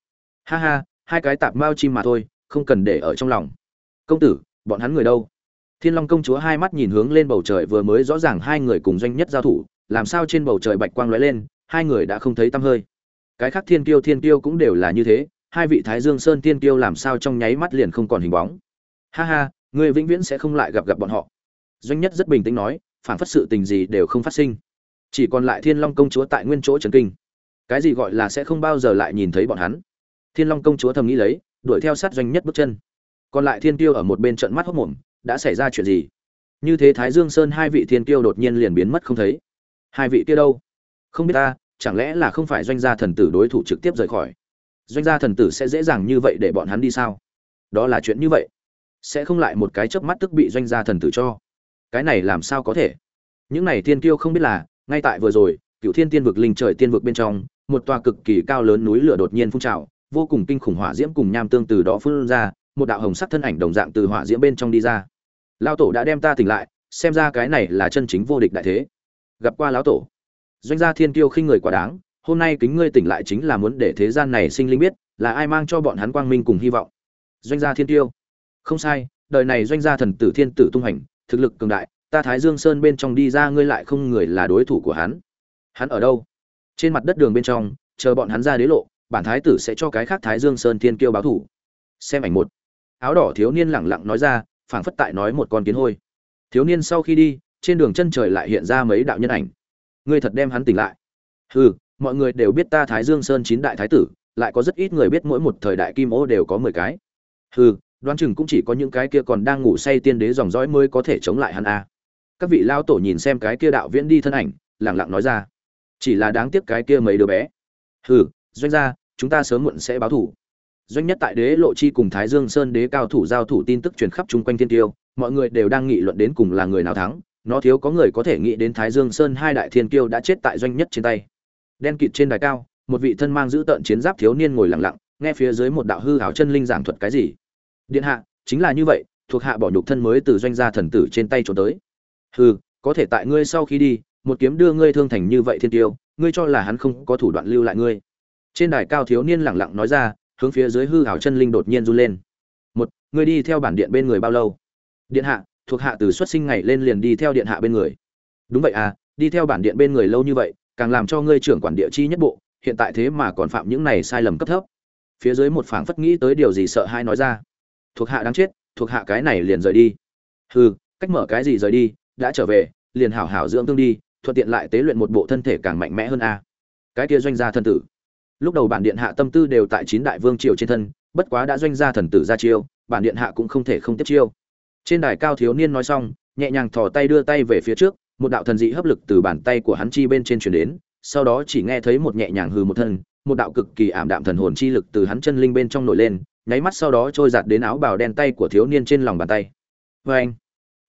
Ha ha, hai cái tạp mao chim mà thôi, không cần để ở trong lòng. Công tử, bọn hắn người đâu? Thiên long công chúa hai mắt nhìn hướng lên bầu trời vừa mới rõ ràng hai người cùng doanh nhất giao thủ, làm sao trên bầu trời bạch quang lóe lên, hai người đã không thấy tăm hơi. Cái khác thiên kiêu thiên kiêu cũng đều là như thế, hai vị thái dương sơn thiên kiêu làm sao trong nháy mắt liền không còn hình bóng. Ha ha, người vĩnh viễn sẽ không lại gặp gặp bọn họ. Doanh nhất rất bình tĩnh nói, phản phất sự tình gì đều không phát sinh. Chỉ còn lại thiên long công chúa tại nguyên chỗ chấn kinh. Cái gì gọi là sẽ không bao giờ lại nhìn thấy bọn hắn? Thiên long công chúa thầm nghĩ lấy, đuổi theo sát doanh nhất bước chân. Còn lại thiên tiêu ở một bên trận mắt hốc mồm đã xảy ra chuyện gì? Như thế thái dương sơn hai vị thiên tiêu đột nhiên liền biến mất không thấy. Hai vị kia đâu? Không biết ta, chẳng lẽ là không phải doanh gia thần tử đối thủ trực tiếp rời khỏi? Doanh gia thần tử sẽ dễ dàng như vậy để bọn hắn đi sao? Đó là chuyện như vậy. Sẽ không lại một cái chớp mắt tức bị doanh gia thần tử cho. Cái này làm sao có thể? Những này thiên kiêu không biết là, ngay tại vừa rồi cựu thiên tiên vực linh trời tiên vực bên trong, một tòa cực kỳ cao lớn núi lửa đột nhiên phun trào, vô cùng kinh khủng hỏa diễm cùng nham tương từ đó phun ra một đạo hồng sắc thân ảnh đồng dạng từ hỏa diễm bên trong đi ra. Lao tổ đã đem ta tỉnh lại, xem ra cái này là chân chính vô địch đại thế. Gặp qua lão tổ. Doanh gia thiên kiêu khinh người quá đáng, hôm nay kính ngươi tỉnh lại chính là muốn để thế gian này sinh linh biết, là ai mang cho bọn hắn quang minh cùng hy vọng. Doanh gia thiên tiêu không sai, đời này doanh gia thần tử thiên tử tung hành, thực lực cường đại, ta thái dương sơn bên trong đi ra ngươi lại không người là đối thủ của hắn. Hắn ở đâu? Trên mặt đất đường bên trong, chờ bọn hắn ra đế lộ, bản thái tử sẽ cho cái khác thái dương sơn thiên kiêu báo thủ. Xem ảnh một áo đỏ thiếu niên lẳng lặng nói ra, phảng phất tại nói một con kiến hôi. Thiếu niên sau khi đi, trên đường chân trời lại hiện ra mấy đạo nhân ảnh. Ngươi thật đem hắn tỉnh lại. Hừ, mọi người đều biết ta thái dương sơn chín đại thái tử, lại có rất ít người biết mỗi một thời đại kim ô đều có mười cái. Hừ, đoán chừng cũng chỉ có những cái kia còn đang ngủ say tiên đế dòng dõi mới có thể chống lại hắn a. Các vị lao tổ nhìn xem cái kia đạo viễn đi thân ảnh, lẳng lặng nói ra. Chỉ là đáng tiếc cái kia mấy đứa bé. Hừ, doanh gia, chúng ta sớm muộn sẽ báo thủ doanh nhất tại đế lộ chi cùng thái dương sơn đế cao thủ giao thủ tin tức truyền khắp chung quanh thiên tiêu, mọi người đều đang nghị luận đến cùng là người nào thắng. Nó thiếu có người có thể nghĩ đến thái dương sơn hai đại thiên Tiêu đã chết tại doanh nhất trên tay. Đen kịt trên đài cao, một vị thân mang giữ tợn chiến giáp thiếu niên ngồi lặng lặng, nghe phía dưới một đạo hư hảo chân linh giảng thuật cái gì. Điện hạ, chính là như vậy, thuộc hạ bỏ nhục thân mới từ doanh gia thần tử trên tay trốn tới. Hừ, có thể tại ngươi sau khi đi, một kiếm đưa ngươi thương thành như vậy thiên tiêu, ngươi cho là hắn không có thủ đoạn lưu lại ngươi. Trên đài cao thiếu niên lẳng lặng nói ra hướng phía dưới hư hảo chân linh đột nhiên run lên. Một người đi theo bản điện bên người bao lâu? Điện hạ, thuộc hạ từ xuất sinh ngày lên liền đi theo điện hạ bên người. Đúng vậy à đi theo bản điện bên người lâu như vậy, càng làm cho ngươi trưởng quản địa chi nhất bộ, hiện tại thế mà còn phạm những này sai lầm cấp thấp. Phía dưới một phảng phất nghĩ tới điều gì sợ hai nói ra. Thuộc hạ đáng chết, thuộc hạ cái này liền rời đi. Hừ, cách mở cái gì rời đi, đã trở về, liền hảo hảo dưỡng tương đi, thuận tiện lại tế luyện một bộ thân thể càng mạnh mẽ hơn a. Cái kia doanh gia thân tử lúc đầu bản điện hạ tâm tư đều tại chín đại vương triều trên thân, bất quá đã doanh gia thần tử ra chiêu, bản điện hạ cũng không thể không tiếp chiêu. Trên đài cao thiếu niên nói xong, nhẹ nhàng thò tay đưa tay về phía trước, một đạo thần dị hấp lực từ bàn tay của hắn chi bên trên truyền đến, sau đó chỉ nghe thấy một nhẹ nhàng hừ một thân, một đạo cực kỳ ảm đạm thần hồn chi lực từ hắn chân linh bên trong nổi lên, nháy mắt sau đó trôi giạt đến áo bào đen tay của thiếu niên trên lòng bàn tay. Vê anh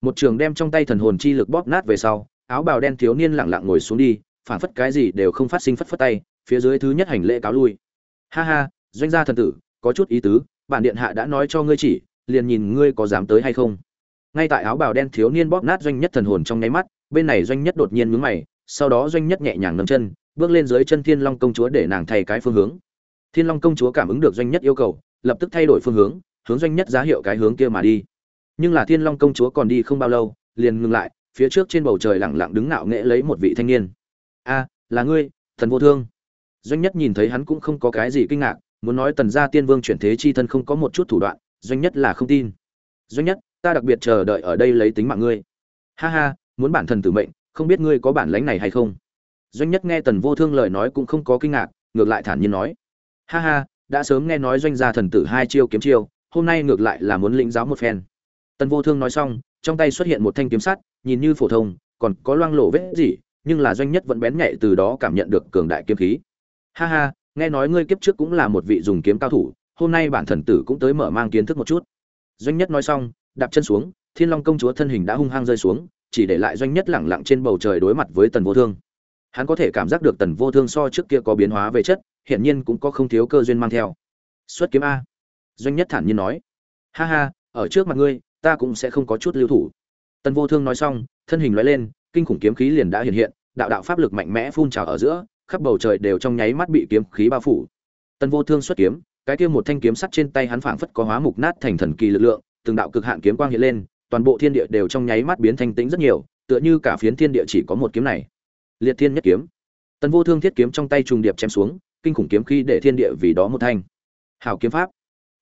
một trường đem trong tay thần hồn chi lực bóp nát về sau, áo bào đen thiếu niên lặng lặng ngồi xuống đi phản phất cái gì đều không phát sinh phất phất tay phía dưới thứ nhất hành lễ cáo lui. Ha ha, doanh gia thần tử, có chút ý tứ, bản điện hạ đã nói cho ngươi chỉ, liền nhìn ngươi có dám tới hay không. Ngay tại áo bào đen thiếu niên bóp nát doanh nhất thần hồn trong nháy mắt, bên này doanh nhất đột nhiên nhướng mày, sau đó doanh nhất nhẹ nhàng nâng chân, bước lên dưới chân thiên long công chúa để nàng thay cái phương hướng. Thiên long công chúa cảm ứng được doanh nhất yêu cầu, lập tức thay đổi phương hướng hướng doanh nhất giá hiệu cái hướng kia mà đi. Nhưng là thiên long công chúa còn đi không bao lâu, liền ngừng lại, phía trước trên bầu trời lẳng lặng đứng ngạo nghễ lấy một vị thanh niên. A, là ngươi, thần vô thương doanh nhất nhìn thấy hắn cũng không có cái gì kinh ngạc, muốn nói tần gia tiên vương chuyển thế chi thân không có một chút thủ đoạn, doanh nhất là không tin. Doanh nhất, ta đặc biệt chờ đợi ở đây lấy tính mạng ngươi. Ha ha, muốn bản thần tử mệnh, không biết ngươi có bản lánh này hay không? Doanh nhất nghe tần vô thương lời nói cũng không có kinh ngạc, ngược lại thản nhiên nói. Ha ha, đã sớm nghe nói doanh gia thần tử hai chiêu kiếm chiêu, hôm nay ngược lại là muốn lĩnh giáo một phen. Tần vô thương nói xong, trong tay xuất hiện một thanh kiếm sắt, nhìn như phổ thông, còn có loang lổ vết gì, nhưng là doanh nhất vẫn bén nhạy từ đó cảm nhận được cường đại kiếm khí ha ha, nghe nói ngươi kiếp trước cũng là một vị dùng kiếm cao thủ, hôm nay bản thần tử cũng tới mở mang kiến thức một chút. Doanh nhất nói xong, đạp chân xuống, thiên long công chúa thân hình đã hung hăng rơi xuống, chỉ để lại doanh nhất lẳng lặng trên bầu trời đối mặt với tần vô thương. Hắn có thể cảm giác được tần vô thương so trước kia có biến hóa về chất hiện nhiên cũng có không thiếu cơ duyên mang theo. Xuất kiếm a. Doanh nhất thản nhiên nói. Ha ha, ở trước mặt ngươi, ta cũng sẽ không có chút lưu thủ. Tần vô thương nói xong, thân hình loại lên, kinh khủng kiếm khí liền đã hiện hiện, đạo đạo pháp lực mạnh mẽ phun trào ở giữa khắp bầu trời đều trong nháy mắt bị kiếm khí bao phủ. Tần vô thương xuất kiếm, cái kia một thanh kiếm sắt trên tay hắn phảng phất có hóa mục nát thành thần kỳ lực lượng, từng đạo cực hạn kiếm quang hiện lên, toàn bộ thiên địa đều trong nháy mắt biến thanh tĩnh rất nhiều, tựa như cả phiến thiên địa chỉ có một kiếm này. Liệt thiên nhất kiếm. Tần vô thương thiết kiếm trong tay trùng điệp chém xuống, kinh khủng kiếm khí để thiên địa vì đó một thanh. Hảo kiếm pháp.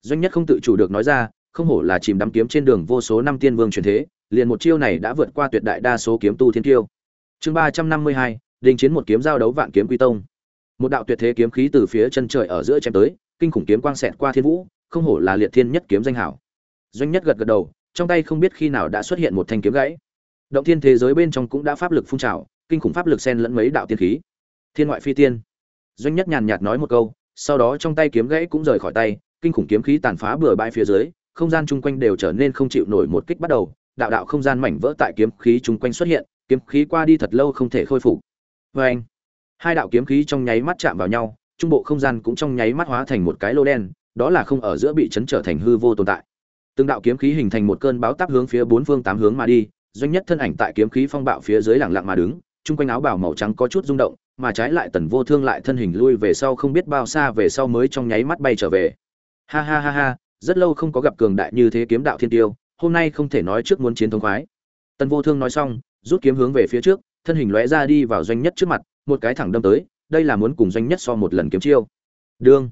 Doanh nhất không tự chủ được nói ra, không hổ là chìm đắm kiếm trên đường vô số năm tiên vương truyền thế, liền một chiêu này đã vượt qua tuyệt đại đa số kiếm tu thiên tiêu. Chương ba trăm năm mươi hai đình chiến một kiếm giao đấu vạn kiếm quy tông. Một đạo tuyệt thế kiếm khí từ phía chân trời ở giữa chém tới, kinh khủng kiếm quang xẹt qua thiên vũ, không hổ là liệt thiên nhất kiếm danh hảo. Doanh nhất gật gật đầu, trong tay không biết khi nào đã xuất hiện một thanh kiếm gãy. Động thiên thế giới bên trong cũng đã pháp lực phun trào, kinh khủng pháp lực xen lẫn mấy đạo tiên khí. Thiên ngoại phi tiên. Doanh nhất nhàn nhạt nói một câu, sau đó trong tay kiếm gãy cũng rời khỏi tay, kinh khủng kiếm khí tàn phá bừa bãi phía dưới, không gian chung quanh đều trở nên không chịu nổi một kích bắt đầu, đạo đạo không gian mảnh vỡ tại kiếm khí chung quanh xuất hiện, kiếm khí qua đi thật lâu không thể khôi phục vê anh, hai đạo kiếm khí trong nháy mắt chạm vào nhau, trung bộ không gian cũng trong nháy mắt hóa thành một cái lô đen, đó là không ở giữa bị chấn trở thành hư vô tồn tại. Từng đạo kiếm khí hình thành một cơn báo táp hướng phía bốn phương tám hướng mà đi, doanh nhất thân ảnh tại kiếm khí phong bạo phía dưới lẳng lặng mà đứng, chung quanh áo bào màu trắng có chút rung động, mà trái lại tần vô thương lại thân hình lui về sau không biết bao xa về sau mới trong nháy mắt bay trở về. Ha ha ha ha, rất lâu không có gặp cường đại như thế kiếm đạo thiên tiêu, hôm nay không thể nói trước muốn chiến thống khoái. Tần vô thương nói xong, rút kiếm hướng về phía trước thân hình lóe ra đi vào doanh nhất trước mặt, một cái thẳng đâm tới, đây là muốn cùng doanh nhất so một lần kiếm chiêu. Đương.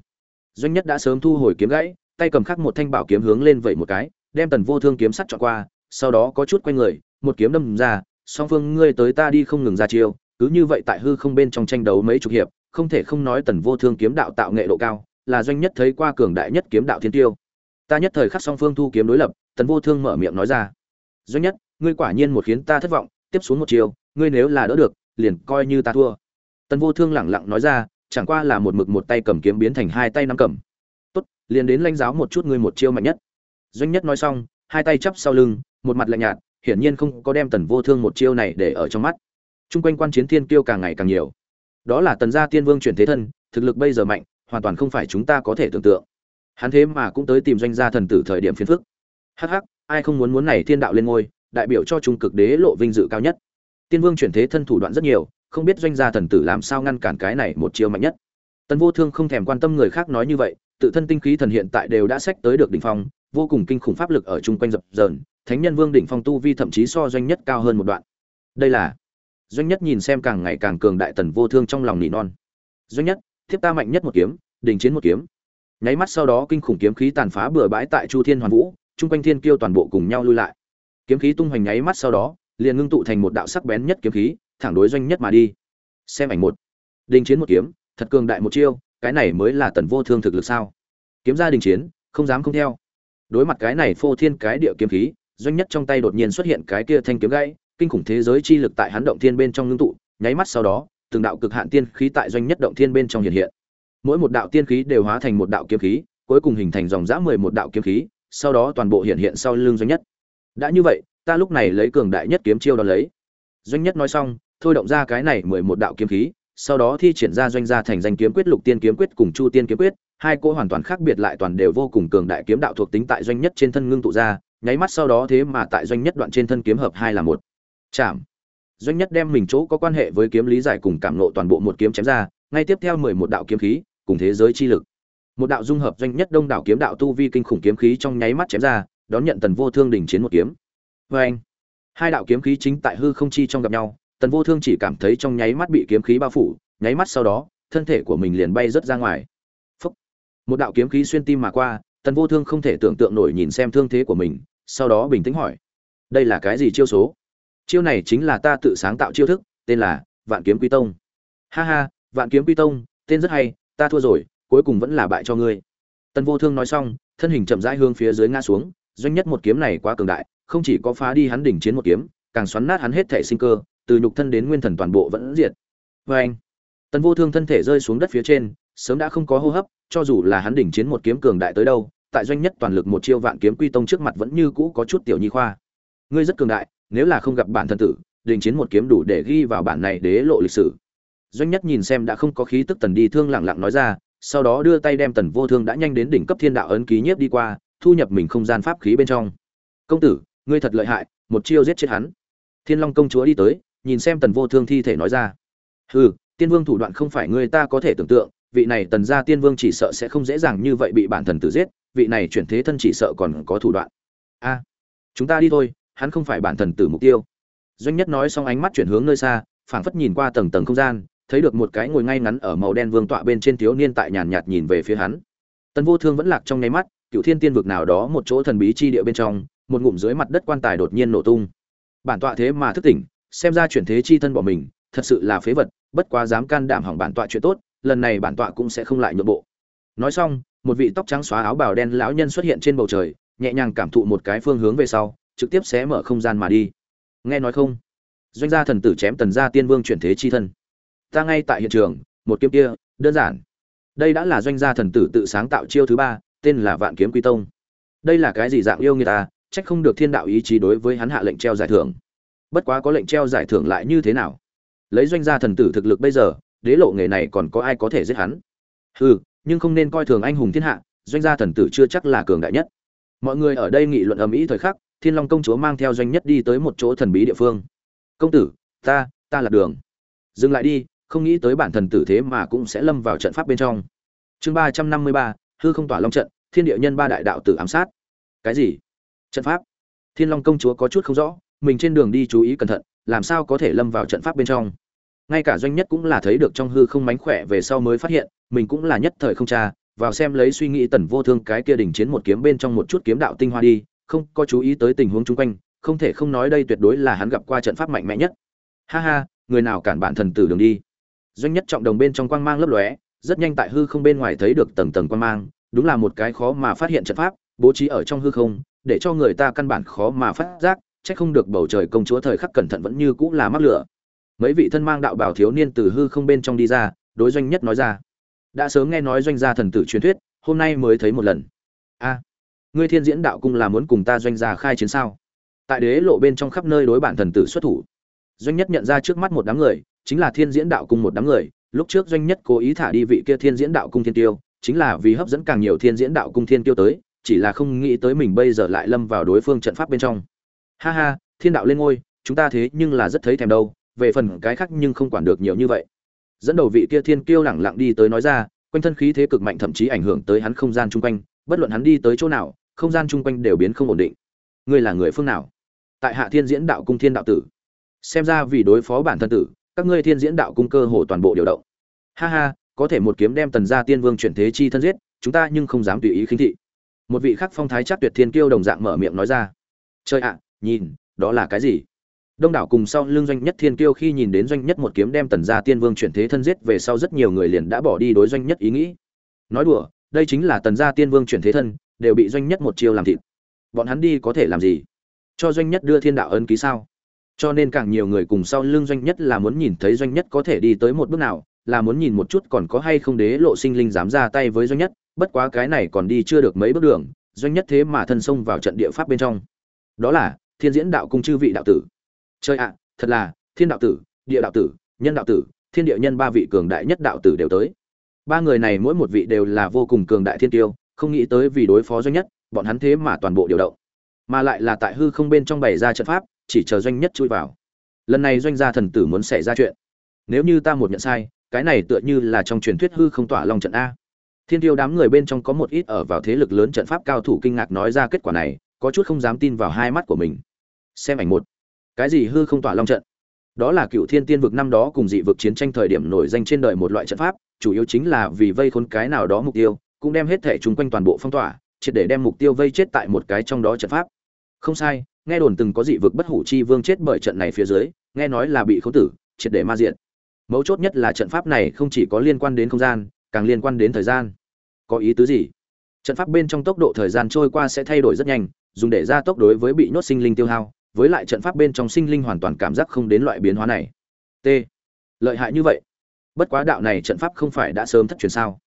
Doanh nhất đã sớm thu hồi kiếm gãy, tay cầm khắc một thanh bảo kiếm hướng lên vậy một cái, đem tần vô thương kiếm sắt chọn qua, sau đó có chút quay người, một kiếm đâm ra, song phương, ngươi tới ta đi không ngừng ra chiêu, cứ như vậy tại hư không bên trong tranh đấu mấy chục hiệp, không thể không nói tần vô thương kiếm đạo tạo nghệ độ cao, là doanh nhất thấy qua cường đại nhất kiếm đạo thiên tiêu. Ta nhất thời khắc song phương thu kiếm đối lập, tần vô thương mở miệng nói ra, doanh nhất, ngươi quả nhiên một khiến ta thất vọng, tiếp xuống một chiều ngươi nếu là đỡ được, liền coi như ta thua. Tần vô thương lẳng lặng nói ra, chẳng qua là một mực một tay cầm kiếm biến thành hai tay nắm cầm. Tốt, liền đến lãnh giáo một chút ngươi một chiêu mạnh nhất. Doanh nhất nói xong, hai tay chắp sau lưng, một mặt lạnh nhạt, hiển nhiên không có đem tần vô thương một chiêu này để ở trong mắt. Chung quanh quan chiến thiên kiêu càng ngày càng nhiều. Đó là tần gia tiên vương chuyển thế thân, thực lực bây giờ mạnh, hoàn toàn không phải chúng ta có thể tưởng tượng. Hắn thế mà cũng tới tìm doanh gia thần tử thời điểm phiền phức. Hắc hắc, ai không muốn muốn này thiên đạo lên ngôi, đại biểu cho trung cực đế lộ vinh dự cao nhất tiên vương chuyển thế thân thủ đoạn rất nhiều, không biết doanh gia thần tử làm sao ngăn cản cái này một chiêu mạnh nhất. Tần vô thương không thèm quan tâm người khác nói như vậy, tự thân tinh khí thần hiện tại đều đã sách tới được đỉnh phong, vô cùng kinh khủng pháp lực ở chung quanh dập dờn, thánh nhân vương đỉnh phong tu vi thậm chí so doanh nhất cao hơn một đoạn. Đây là, doanh nhất nhìn xem càng ngày càng cường đại tần vô thương trong lòng nỉ non. Doanh nhất, thiếp ta mạnh nhất một kiếm, đình chiến một kiếm. Nháy mắt sau đó kinh khủng kiếm khí tàn phá bừa bãi tại chu thiên hoàn vũ, chung quanh thiên kiêu toàn bộ cùng nhau lui lại. Kiếm khí tung hoành nháy mắt sau đó liền ngưng tụ thành một đạo sắc bén nhất kiếm khí, thẳng đối doanh nhất mà đi. Xem ảnh một. Đình chiến một kiếm, thật cường đại một chiêu, cái này mới là tần vô thương thực lực sao? Kiếm ra đình chiến, không dám không theo. Đối mặt cái này phô thiên cái địa kiếm khí, doanh nhất trong tay đột nhiên xuất hiện cái kia thanh kiếm gãy, kinh khủng thế giới chi lực tại hắn động thiên bên trong ngưng tụ, nháy mắt sau đó, từng đạo cực hạn tiên khí tại doanh nhất động thiên bên trong hiện hiện. Mỗi một đạo tiên khí đều hóa thành một đạo kiếm khí, cuối cùng hình thành dòng dã mười một đạo kiếm khí, sau đó toàn bộ hiện hiện sau lưng doanh nhất. Đã như vậy ta lúc này lấy cường đại nhất kiếm chiêu đón lấy. Doanh nhất nói xong, thôi động ra cái này mười một đạo kiếm khí, sau đó thi triển ra doanh gia thành danh kiếm quyết, lục tiên kiếm quyết cùng chu tiên kiếm quyết, hai cỗ hoàn toàn khác biệt lại toàn đều vô cùng cường đại kiếm đạo thuộc tính tại doanh nhất trên thân ngưng tụ ra, nháy mắt sau đó thế mà tại doanh nhất đoạn trên thân kiếm hợp hai là một. Chạm. Doanh nhất đem mình chỗ có quan hệ với kiếm lý giải cùng cảm nộ toàn bộ một kiếm chém ra, ngay tiếp theo mười một đạo kiếm khí, cùng thế giới chi lực. Một đạo dung hợp doanh nhất đông đảo kiếm đạo tu vi kinh khủng kiếm khí trong nháy mắt chém ra, đón nhận tần vô thương đình chiến một kiếm vê anh, hai đạo kiếm khí chính tại hư không chi trong gặp nhau, tần vô thương chỉ cảm thấy trong nháy mắt bị kiếm khí bao phủ, nháy mắt sau đó, thân thể của mình liền bay rớt ra ngoài. Phúc. một đạo kiếm khí xuyên tim mà qua, tần vô thương không thể tưởng tượng nổi nhìn xem thương thế của mình, sau đó bình tĩnh hỏi, đây là cái gì chiêu số? Chiêu này chính là ta tự sáng tạo chiêu thức, tên là vạn kiếm quy tông. Ha ha, vạn kiếm quy tông, tên rất hay, ta thua rồi, cuối cùng vẫn là bại cho ngươi. Tần vô thương nói xong, thân hình chậm rãi hướng phía dưới ngã xuống, doanh nhất một kiếm này quá cường đại không chỉ có phá đi hắn đỉnh chiến một kiếm, càng xoắn nát hắn hết thể sinh cơ, từ nhục thân đến nguyên thần toàn bộ vẫn diệt. Vê anh, tần vô thương thân thể rơi xuống đất phía trên, sớm đã không có hô hấp, cho dù là hắn đỉnh chiến một kiếm cường đại tới đâu, tại doanh nhất toàn lực một chiêu vạn kiếm quy tông trước mặt vẫn như cũ có chút tiểu nhi khoa. Ngươi rất cường đại, nếu là không gặp bản thân tử, đỉnh chiến một kiếm đủ để ghi vào bản này đế lộ lịch sử. Doanh nhất nhìn xem đã không có khí tức tần đi thương lặng lặng nói ra, sau đó đưa tay đem tần vô thương đã nhanh đến đỉnh cấp thiên đạo ấn ký nhiếp đi qua, thu nhập mình không gian pháp khí bên trong. Công tử ngươi thật lợi hại, một chiêu giết chết hắn. Thiên long công chúa đi tới, nhìn xem tần vô thương thi thể nói ra. Hừ, tiên vương thủ đoạn không phải người ta có thể tưởng tượng, vị này tần gia tiên vương chỉ sợ sẽ không dễ dàng như vậy bị bản thần tử giết, vị này chuyển thế thân chỉ sợ còn có thủ đoạn. A, chúng ta đi thôi, hắn không phải bản thần tử mục tiêu. Doanh nhất nói xong ánh mắt chuyển hướng nơi xa, phảng phất nhìn qua tầng tầng không gian, thấy được một cái ngồi ngay ngắn ở màu đen vương tọa bên trên thiếu niên tại nhàn nhạt nhìn về phía hắn. Tần vô thương vẫn lạc trong nháy mắt, cựu thiên tiên vực nào đó một chỗ thần bí chi địa bên trong một ngụm dưới mặt đất quan tài đột nhiên nổ tung. Bản tọa thế mà thức tỉnh, xem ra chuyển thế chi thân bỏ mình, thật sự là phế vật, bất quá dám can đảm hỏng bản tọa chuyện tốt, lần này bản tọa cũng sẽ không lại nhượng bộ. Nói xong, một vị tóc trắng xóa áo bào đen lão nhân xuất hiện trên bầu trời, nhẹ nhàng cảm thụ một cái phương hướng về sau, trực tiếp xé mở không gian mà đi. Nghe nói không? Doanh gia thần tử chém tần gia tiên vương chuyển thế chi thân. Ta ngay tại hiện trường, một kiếm kia, đơn giản. Đây đã là doanh gia thần tử tự sáng tạo chiêu thứ ba, tên là vạn kiếm quy tông. Đây là cái gì dạng yêu người ta à? Trách không được thiên đạo ý chí đối với hắn hạ lệnh treo giải thưởng. Bất quá có lệnh treo giải thưởng lại như thế nào? Lấy doanh gia thần tử thực lực bây giờ, đế lộ nghề này còn có ai có thể giết hắn? Hừ, nhưng không nên coi thường anh hùng thiên hạ, doanh gia thần tử chưa chắc là cường đại nhất. Mọi người ở đây nghị luận ầm ĩ thời khắc, thiên long công chúa mang theo doanh nhất đi tới một chỗ thần bí địa phương. Công tử, ta ta là đường. Dừng lại đi, không nghĩ tới bản thần tử thế mà cũng sẽ lâm vào trận pháp bên trong. Chương ba trăm năm mươi ba, hư không tỏa long trận, thiên địa nhân ba đại đạo tử ám sát. Cái gì? Trận pháp. Thiên long công chúa có chút không rõ, mình trên đường đi chú ý cẩn thận, làm sao có thể lâm vào trận pháp bên trong. Ngay cả doanh nhất cũng là thấy được trong hư không mánh khỏe về sau mới phát hiện, mình cũng là nhất thời không cha vào xem lấy suy nghĩ tần vô thương cái kia đỉnh chiến một kiếm bên trong một chút kiếm đạo tinh hoa đi, không có chú ý tới tình huống chung quanh, không thể không nói đây tuyệt đối là hắn gặp qua trận pháp mạnh mẽ nhất. Ha ha, người nào cản bản thần tử đường đi. Doanh nhất trọng đồng bên trong quang mang lấp lóe, rất nhanh tại hư không bên ngoài thấy được tầng tầng quang mang, đúng là một cái khó mà phát hiện trận pháp, bố trí ở trong hư không để cho người ta căn bản khó mà phát giác, chắc không được bầu trời công chúa thời khắc cẩn thận vẫn như cũng là mắc lửa. Mấy vị thân mang đạo bảo thiếu niên từ hư không bên trong đi ra, đối doanh nhất nói ra. Đã sớm nghe nói doanh gia thần tử truyền thuyết, hôm nay mới thấy một lần. A, ngươi thiên diễn đạo cung là muốn cùng ta doanh gia khai chiến sao? Tại đế lộ bên trong khắp nơi đối bản thần tử xuất thủ. Doanh nhất nhận ra trước mắt một đám người, chính là thiên diễn đạo cung một đám người. Lúc trước doanh nhất cố ý thả đi vị kia thiên diễn đạo cung thiên tiêu, chính là vì hấp dẫn càng nhiều thiên diễn đạo cung thiên tiêu tới chỉ là không nghĩ tới mình bây giờ lại lâm vào đối phương trận pháp bên trong. Ha ha, thiên đạo lên ngôi, chúng ta thế nhưng là rất thấy thèm đâu, về phần cái khác nhưng không quản được nhiều như vậy. Dẫn đầu vị kia thiên kiêu lẳng lặng đi tới nói ra, quanh thân khí thế cực mạnh thậm chí ảnh hưởng tới hắn không gian chung quanh, bất luận hắn đi tới chỗ nào, không gian chung quanh đều biến không ổn định. Ngươi là người phương nào? Tại hạ thiên diễn đạo cung thiên đạo tử. Xem ra vì đối phó bản thân tử, các ngươi thiên diễn đạo cung cơ hồ toàn bộ điều động. Ha ha, có thể một kiếm đem tần gia tiên vương chuyển thế chi thân giết, chúng ta nhưng không dám tùy ý khinh thị một vị khắc phong thái chắc tuyệt thiên kiêu đồng dạng mở miệng nói ra. Chơi ạ, nhìn, đó là cái gì? Đông đảo cùng sau lưng doanh nhất thiên kiêu khi nhìn đến doanh nhất một kiếm đem tần gia tiên vương chuyển thế thân giết về sau rất nhiều người liền đã bỏ đi đối doanh nhất ý nghĩ. Nói đùa, đây chính là tần gia tiên vương chuyển thế thân, đều bị doanh nhất một chiêu làm thịt. Bọn hắn đi có thể làm gì? Cho doanh nhất đưa thiên đạo ấn ký sao? Cho nên càng nhiều người cùng sau lưng doanh nhất là muốn nhìn thấy doanh nhất có thể đi tới một bước nào, là muốn nhìn một chút còn có hay không đế lộ sinh linh dám ra tay với doanh nhất bất quá cái này còn đi chưa được mấy bước đường, doanh nhất thế mà thân xông vào trận địa pháp bên trong. Đó là, thiên diễn đạo cung chư vị đạo tử. Chơi ạ à, thật là, thiên đạo tử, địa đạo tử, nhân đạo tử, thiên địa nhân ba vị cường đại nhất đạo tử đều tới. Ba người này mỗi một vị đều là vô cùng cường đại thiên tiêu, không nghĩ tới vì đối phó doanh nhất, bọn hắn thế mà toàn bộ điều động. Mà lại là tại hư không bên trong bày ra trận pháp, chỉ chờ doanh nhất chui vào. Lần này doanh gia thần tử muốn xảy ra chuyện. Nếu như ta một nhận sai, cái này tựa như là trong truyền thuyết hư không tỏa long trận a thiên tiêu đám người bên trong có một ít ở vào thế lực lớn trận pháp cao thủ kinh ngạc nói ra kết quả này, có chút không dám tin vào hai mắt của mình. Xem ảnh một. Cái gì hư không tỏa long trận? Đó là cựu thiên tiên vực năm đó cùng dị vực chiến tranh thời điểm nổi danh trên đời một loại trận pháp, chủ yếu chính là vì vây khốn cái nào đó mục tiêu, cũng đem hết thể chung quanh toàn bộ phong tỏa, triệt để đem mục tiêu vây chết tại một cái trong đó trận pháp. Không sai, nghe đồn từng có dị vực bất hủ chi vương chết bởi trận này phía dưới, nghe nói là bị khấu tử, triệt để ma diện mấu chốt nhất là trận pháp này không chỉ có liên quan đến không gian càng liên quan đến thời gian. Có ý tứ gì? Trận pháp bên trong tốc độ thời gian trôi qua sẽ thay đổi rất nhanh dùng để gia tốc đối với bị nhốt sinh linh tiêu hao với lại trận pháp bên trong sinh linh hoàn toàn cảm giác không đến loại biến hóa này. T. Lợi hại như vậy? Bất quá đạo này trận pháp không phải đã sớm thất truyền sao?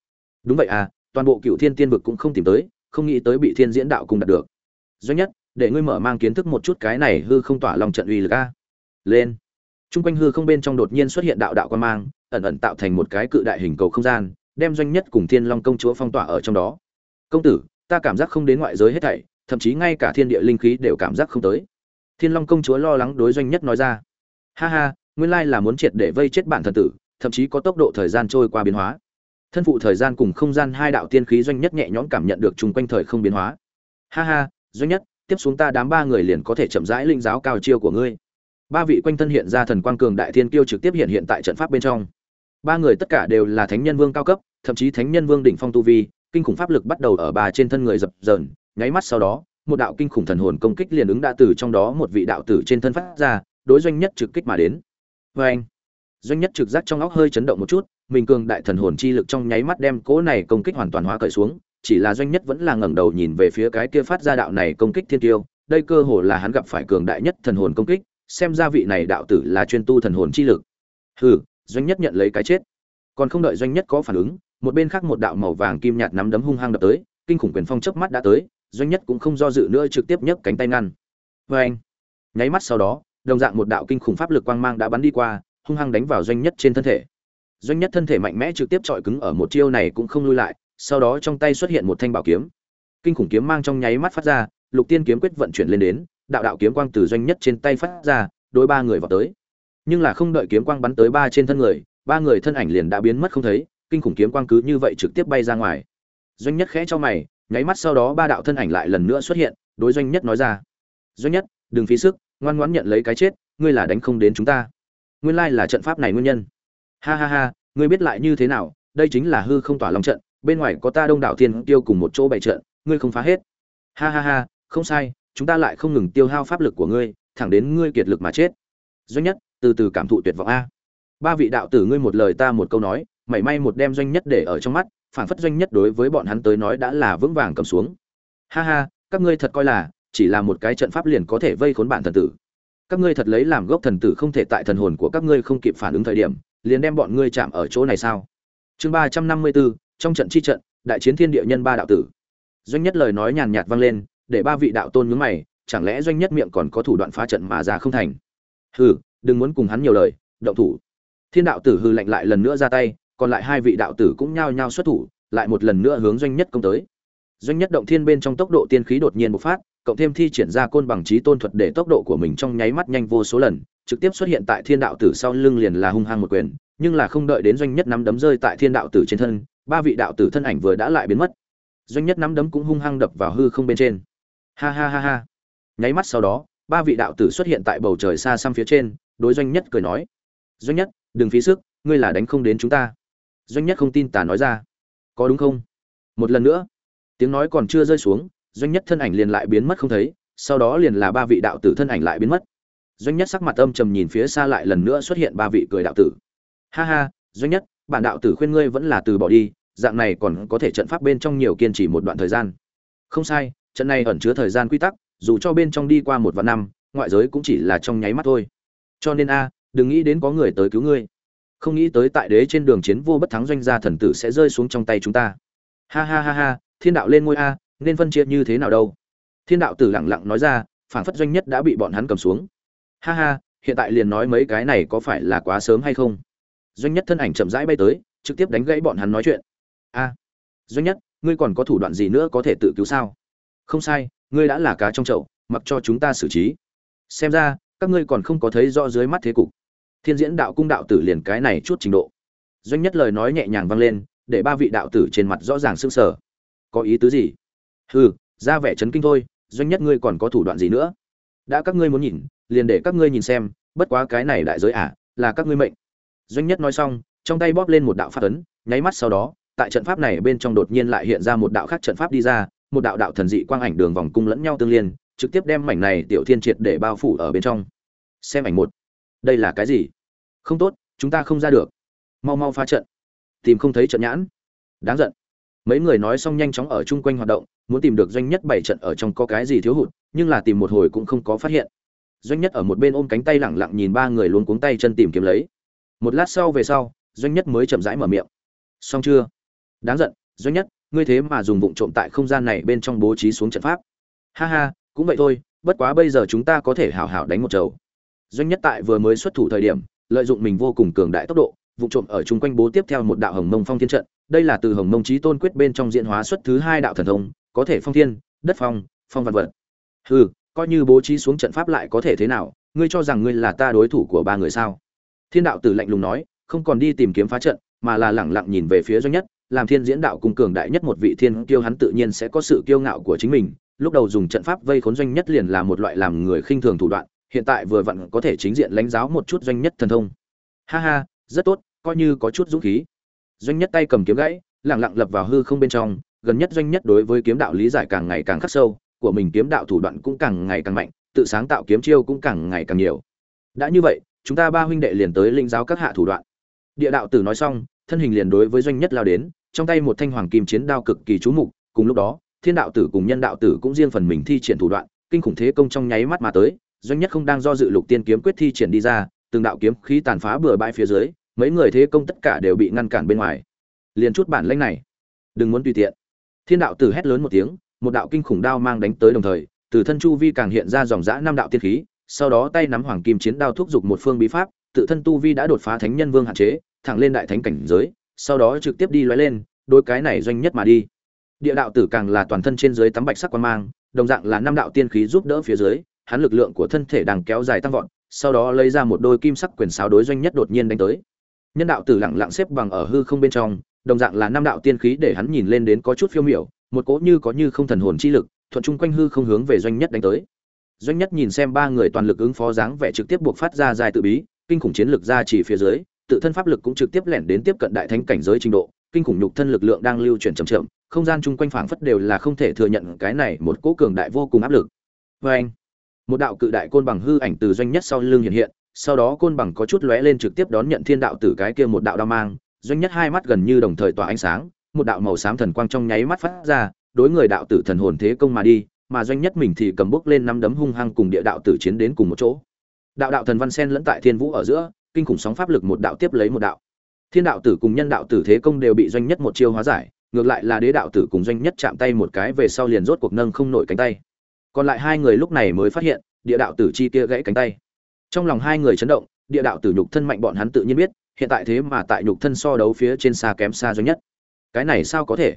Đúng vậy à toàn bộ cựu thiên tiên vực cũng không tìm tới không nghĩ tới bị thiên diễn đạo cùng đạt được. Duy nhất để ngươi mở mang kiến thức một chút cái này hư không tỏa lòng trận uy lực a. Lên. Trung quanh hư không bên trong đột nhiên xuất hiện đạo đạo quan mang, ẩn ẩn tạo thành một cái cự đại hình cầu không gian, đem doanh nhất cùng Thiên Long công chúa phong tỏa ở trong đó. "Công tử, ta cảm giác không đến ngoại giới hết thảy, thậm chí ngay cả thiên địa linh khí đều cảm giác không tới." Thiên Long công chúa lo lắng đối doanh nhất nói ra. "Ha ha, nguyên lai là muốn triệt để vây chết bản thần tử, thậm chí có tốc độ thời gian trôi qua biến hóa." Thân phụ thời gian cùng không gian hai đạo tiên khí doanh nhất nhẹ nhõm cảm nhận được chung quanh thời không biến hóa. "Ha ha, doanh nhất, tiếp xuống ta đám ba người liền có thể chậm rãi linh giáo cao chiêu của ngươi." ba vị quanh thân hiện ra thần quang cường đại thiên kiêu trực tiếp hiện hiện tại trận pháp bên trong ba người tất cả đều là thánh nhân vương cao cấp thậm chí thánh nhân vương đỉnh phong tu vi, kinh khủng pháp lực bắt đầu ở bà trên thân người dập dờn, nháy mắt sau đó, một đạo kinh khủng thần hồn công kích liền ứng đã từ trong đó một vị đạo tử trên thân phát ra, đối doanh nhất trực kích mà đến. Và anh, doanh nhất trực giác trong óc hơi chấn động một chút, mình cường đại thần hồn chi lực trong nháy mắt đem cỗ này công kích hoàn toàn hóa cởi xuống, chỉ là doanh nhất vẫn là ngẩng đầu nhìn về phía cái kia phát ra đạo này công kích thiên tiêu, đây cơ hồ là hắn gặp phải cường đại nhất thần hồn công kích, xem ra vị này đạo tử là chuyên tu thần hồn chi lực. Hừ, doanh nhất nhận lấy cái chết. Còn không đợi doanh nhất có phản ứng một bên khác một đạo màu vàng kim nhạt nắm đấm hung hăng đập tới kinh khủng quyền phong chớp mắt đã tới doanh nhất cũng không do dự nữa trực tiếp nhấc cánh tay ngăn. Vê anh nháy mắt sau đó đồng dạng một đạo kinh khủng pháp lực quang mang đã bắn đi qua hung hăng đánh vào doanh nhất trên thân thể. Doanh nhất thân thể mạnh mẽ trực tiếp trọi cứng ở một chiêu này cũng không lui lại sau đó trong tay xuất hiện một thanh bảo kiếm. Kinh khủng kiếm mang trong nháy mắt phát ra lục tiên kiếm quyết vận chuyển lên đến đạo đạo kiếm quang từ doanh nhất trên tay phát ra, đối ba người vào tới. Nhưng là không đợi kiếm quang bắn tới ba trên thân người, ba người thân ảnh liền đã biến mất không thấy, kinh khủng kiếm quang cứ như vậy trực tiếp bay ra ngoài. Doanh nhất khẽ cho mày, nháy mắt sau đó ba đạo thân ảnh lại lần nữa xuất hiện, đối doanh nhất nói ra: "Doanh nhất, đừng phí sức, ngoan ngoãn nhận lấy cái chết, ngươi là đánh không đến chúng ta. Nguyên lai là trận pháp này nguyên nhân." "Ha ha ha, ngươi biết lại như thế nào, đây chính là hư không tỏa long trận, bên ngoài có ta đông đảo thiên tiêu cùng một chỗ bày trận, ngươi không phá hết." "Ha ha ha, không sai, chúng ta lại không ngừng tiêu hao pháp lực của ngươi thẳng đến ngươi kiệt lực mà chết doanh nhất từ từ cảm thụ tuyệt vọng a ba vị đạo tử ngươi một lời ta một câu nói mảy may một đem doanh nhất để ở trong mắt phản phất doanh nhất đối với bọn hắn tới nói đã là vững vàng cầm xuống ha ha các ngươi thật coi là chỉ là một cái trận pháp liền có thể vây khốn bản thần tử các ngươi thật lấy làm gốc thần tử không thể tại thần hồn của các ngươi không kịp phản ứng thời điểm liền đem bọn ngươi chạm ở chỗ này sao chương ba trăm năm mươi bốn trong trận chi trận đại chiến thiên địa nhân ba đạo tử doanh nhất lời nói nhàn nhạt vang lên để ba vị đạo tôn nhướng mày, chẳng lẽ doanh nhất miệng còn có thủ đoạn phá trận mà ra không thành? Hừ, đừng muốn cùng hắn nhiều lời, động thủ. Thiên đạo tử hư lạnh lại lần nữa ra tay, còn lại hai vị đạo tử cũng nhao nhao xuất thủ, lại một lần nữa hướng doanh nhất công tới. Doanh nhất động thiên bên trong tốc độ tiên khí đột nhiên bộc phát, cộng thêm thi triển ra côn bằng chí tôn thuật để tốc độ của mình trong nháy mắt nhanh vô số lần, trực tiếp xuất hiện tại thiên đạo tử sau lưng liền là hung hăng một quyền, nhưng là không đợi đến doanh nhất nắm đấm rơi tại thiên đạo tử trên thân, ba vị đạo tử thân ảnh vừa đã lại biến mất. Doanh nhất nắm đấm cũng hung hăng đập vào hư không bên trên ha ha ha ha nháy mắt sau đó ba vị đạo tử xuất hiện tại bầu trời xa xăm phía trên đối doanh nhất cười nói doanh nhất đừng phí sức ngươi là đánh không đến chúng ta doanh nhất không tin tà nói ra. Có đúng không? Một lần nữa, tiếng nói còn chưa rơi xuống, doanh nhất thân ảnh liền lại biến mất không thấy, sau đó liền là ba vị đạo tử thân ảnh lại biến mất. Doanh nhất sắc mặt âm trầm nhìn phía xa lại lần nữa xuất hiện ba vị cười đạo tử. Ha ha, doanh nhất, bản đạo tử khuyên ngươi vẫn là từ bỏ đi, dạng này còn có thể trận pháp bên trong nhiều kiên trì một đoạn thời gian. Không sai, trận này ẩn chứa thời gian quy tắc, dù cho bên trong đi qua một vạn năm, ngoại giới cũng chỉ là trong nháy mắt thôi. Cho nên a, đừng nghĩ đến có người tới cứu ngươi không nghĩ tới tại đế trên đường chiến vô bất thắng doanh gia thần tử sẽ rơi xuống trong tay chúng ta. Ha ha ha ha, thiên đạo lên ngôi a, nên phân chia như thế nào đâu? Thiên đạo tử lẳng lặng nói ra phản phất doanh nhất đã bị bọn hắn cầm xuống. Ha ha, hiện tại liền nói mấy cái này có phải là quá sớm hay không? Doanh nhất thân ảnh chậm rãi bay tới, trực tiếp đánh gãy bọn hắn nói chuyện. A, doanh nhất, ngươi còn có thủ đoạn gì nữa có thể tự cứu sao? Không sai, ngươi đã là cá trong chậu, mặc cho chúng ta xử trí. Xem ra, các ngươi còn không có thấy rõ dưới mắt thế cục thiên diễn đạo cung đạo tử liền cái này chút trình độ. Doanh nhất lời nói nhẹ nhàng vang lên để ba vị đạo tử trên mặt rõ ràng sưng sờ. Có ý tứ gì? Hừ ra vẻ chấn kinh thôi doanh nhất ngươi còn có thủ đoạn gì nữa? Đã các ngươi muốn nhìn liền để các ngươi nhìn xem bất quá cái này đại giới ả à, là các ngươi mệnh. Doanh nhất nói xong trong tay bóp lên một đạo pháp ấn nháy mắt sau đó tại trận pháp này bên trong đột nhiên lại hiện ra một đạo khác trận pháp đi ra một đạo đạo thần dị quang ảnh đường vòng cung lẫn nhau tương liên trực tiếp đem mảnh này tiểu thiên triệt để bao phủ ở bên trong. Xem ảnh một đây là cái gì? Không tốt, chúng ta không ra được. Mau mau phá trận. Tìm không thấy trận nhãn. Đáng giận. Mấy người nói xong nhanh chóng ở chung quanh hoạt động, muốn tìm được doanh nhất bảy trận ở trong có cái gì thiếu hụt, nhưng là tìm một hồi cũng không có phát hiện. Doanh nhất ở một bên ôm cánh tay lẳng lặng nhìn ba người luôn cuống tay chân tìm kiếm lấy. Một lát sau về sau, doanh nhất mới chậm rãi mở miệng. Xong chưa? Đáng giận, doanh nhất, ngươi thế mà dùng vụng trộm tại không gian này bên trong bố trí xuống trận pháp. Ha ha, cũng vậy thôi, bất quá bây giờ chúng ta có thể hảo hảo đánh một chầu doanh nhất tại vừa mới xuất thủ thời điểm, lợi dụng mình vô cùng cường đại tốc độ, vụ trộm ở chung quanh bố tiếp theo một đạo hồng mông phong thiên trận. Đây là từ hồng mông trí tôn quyết bên trong diễn hóa xuất thứ hai đạo thần thông, có thể phong thiên, đất phong phong văn vật. Hừ, coi như bố trí xuống trận pháp lại có thể thế nào? Ngươi cho rằng ngươi là ta đối thủ của ba người sao? Thiên đạo tử lạnh lùng nói, không còn đi tìm kiếm phá trận, mà là lẳng lặng nhìn về phía doanh nhất, làm thiên diễn đạo cung cường đại nhất một vị thiên kiêu hắn tự nhiên sẽ có sự kiêu ngạo của chính mình. Lúc đầu dùng trận pháp vây khốn doanh nhất liền là một loại làm người khinh thường thủ đoạn hiện tại vừa vặn có thể chính diện lãnh giáo một chút doanh nhất thần thông. Ha ha, rất tốt, coi như có chút dũng khí. Doanh nhất tay cầm kiếm gãy lẳng lặng lập vào hư không bên trong, gần nhất doanh nhất đối với kiếm đạo lý giải càng ngày càng khắc sâu, của mình kiếm đạo thủ đoạn cũng càng ngày càng mạnh, tự sáng tạo kiếm chiêu cũng càng ngày càng nhiều. Đã như vậy, chúng ta ba huynh đệ liền tới linh giáo các hạ thủ đoạn. Địa đạo tử nói xong, thân hình liền đối với doanh nhất lao đến, trong tay một thanh hoàng kim chiến đao cực kỳ chú mục, cùng lúc đó, thiên đạo tử cùng nhân đạo tử cũng riêng phần mình thi triển thủ đoạn, kinh khủng thế công trong nháy mắt mà tới doanh nhất không đang do dự lục tiên kiếm quyết thi triển đi ra, từng đạo kiếm khí tàn phá bừa bãi phía dưới, mấy người thế công tất cả đều bị ngăn cản bên ngoài. Liền chút bản lĩnh này, đừng muốn tùy tiện. Thiên đạo tử hét lớn một tiếng, một đạo kinh khủng đao mang đánh tới đồng thời, từ thân chu vi càng hiện ra dòng dã năm đạo tiên khí, sau đó tay nắm hoàng kim chiến đao thúc giục một phương bí pháp, tự thân tu vi đã đột phá thánh nhân vương hạn chế, thẳng lên đại thánh cảnh giới, sau đó trực tiếp đi lóe lên, đôi cái này doanh nhất mà đi. Địa đạo tử càng là toàn thân trên dưới tắm bạch sắc quan mang, đồng dạng là năm đạo tiên khí giúp đỡ phía dưới hắn lực lượng của thân thể đang kéo dài tăng vọt, sau đó lấy ra một đôi kim sắc quyền sáo đối doanh nhất đột nhiên đánh tới. Nhân đạo tử lặng lặng xếp bằng ở hư không bên trong, đồng dạng là năm đạo tiên khí để hắn nhìn lên đến có chút phiêu miểu, một cỗ như có như không thần hồn chi lực, thuận chung quanh hư không hướng về doanh nhất đánh tới. Doanh nhất nhìn xem ba người toàn lực ứng phó dáng vẻ trực tiếp buộc phát ra dài tự bí, kinh khủng chiến lực ra chỉ phía dưới, tự thân pháp lực cũng trực tiếp lẻn đến tiếp cận đại thánh cảnh giới trình độ, kinh khủng nhục thân lực lượng đang lưu chuyển chậm chậm, không gian chung quanh phảng phất đều là không thể thừa nhận cái này một cỗ cường đại vô cùng áp lực. Vê anh một đạo cự đại côn bằng hư ảnh từ doanh nhất sau lưng hiện hiện, sau đó côn bằng có chút lóe lên trực tiếp đón nhận thiên đạo tử cái kia một đạo đao mang. Doanh nhất hai mắt gần như đồng thời tỏa ánh sáng, một đạo màu xám thần quang trong nháy mắt phát ra, đối người đạo tử thần hồn thế công mà đi, mà doanh nhất mình thì cầm bước lên năm đấm hung hăng cùng địa đạo tử chiến đến cùng một chỗ. Đạo đạo thần văn sen lẫn tại thiên vũ ở giữa, kinh khủng sóng pháp lực một đạo tiếp lấy một đạo. Thiên đạo tử cùng nhân đạo tử thế công đều bị doanh nhất một chiêu hóa giải, ngược lại là đế đạo tử cùng doanh nhất chạm tay một cái về sau liền rốt cuộc nâng không nổi cánh tay còn lại hai người lúc này mới phát hiện, địa đạo tử chi kia gãy cánh tay. Trong lòng hai người chấn động, địa đạo tử nhục thân mạnh bọn hắn tự nhiên biết, hiện tại thế mà tại nhục thân so đấu phía trên xa kém xa doanh nhất. Cái này sao có thể?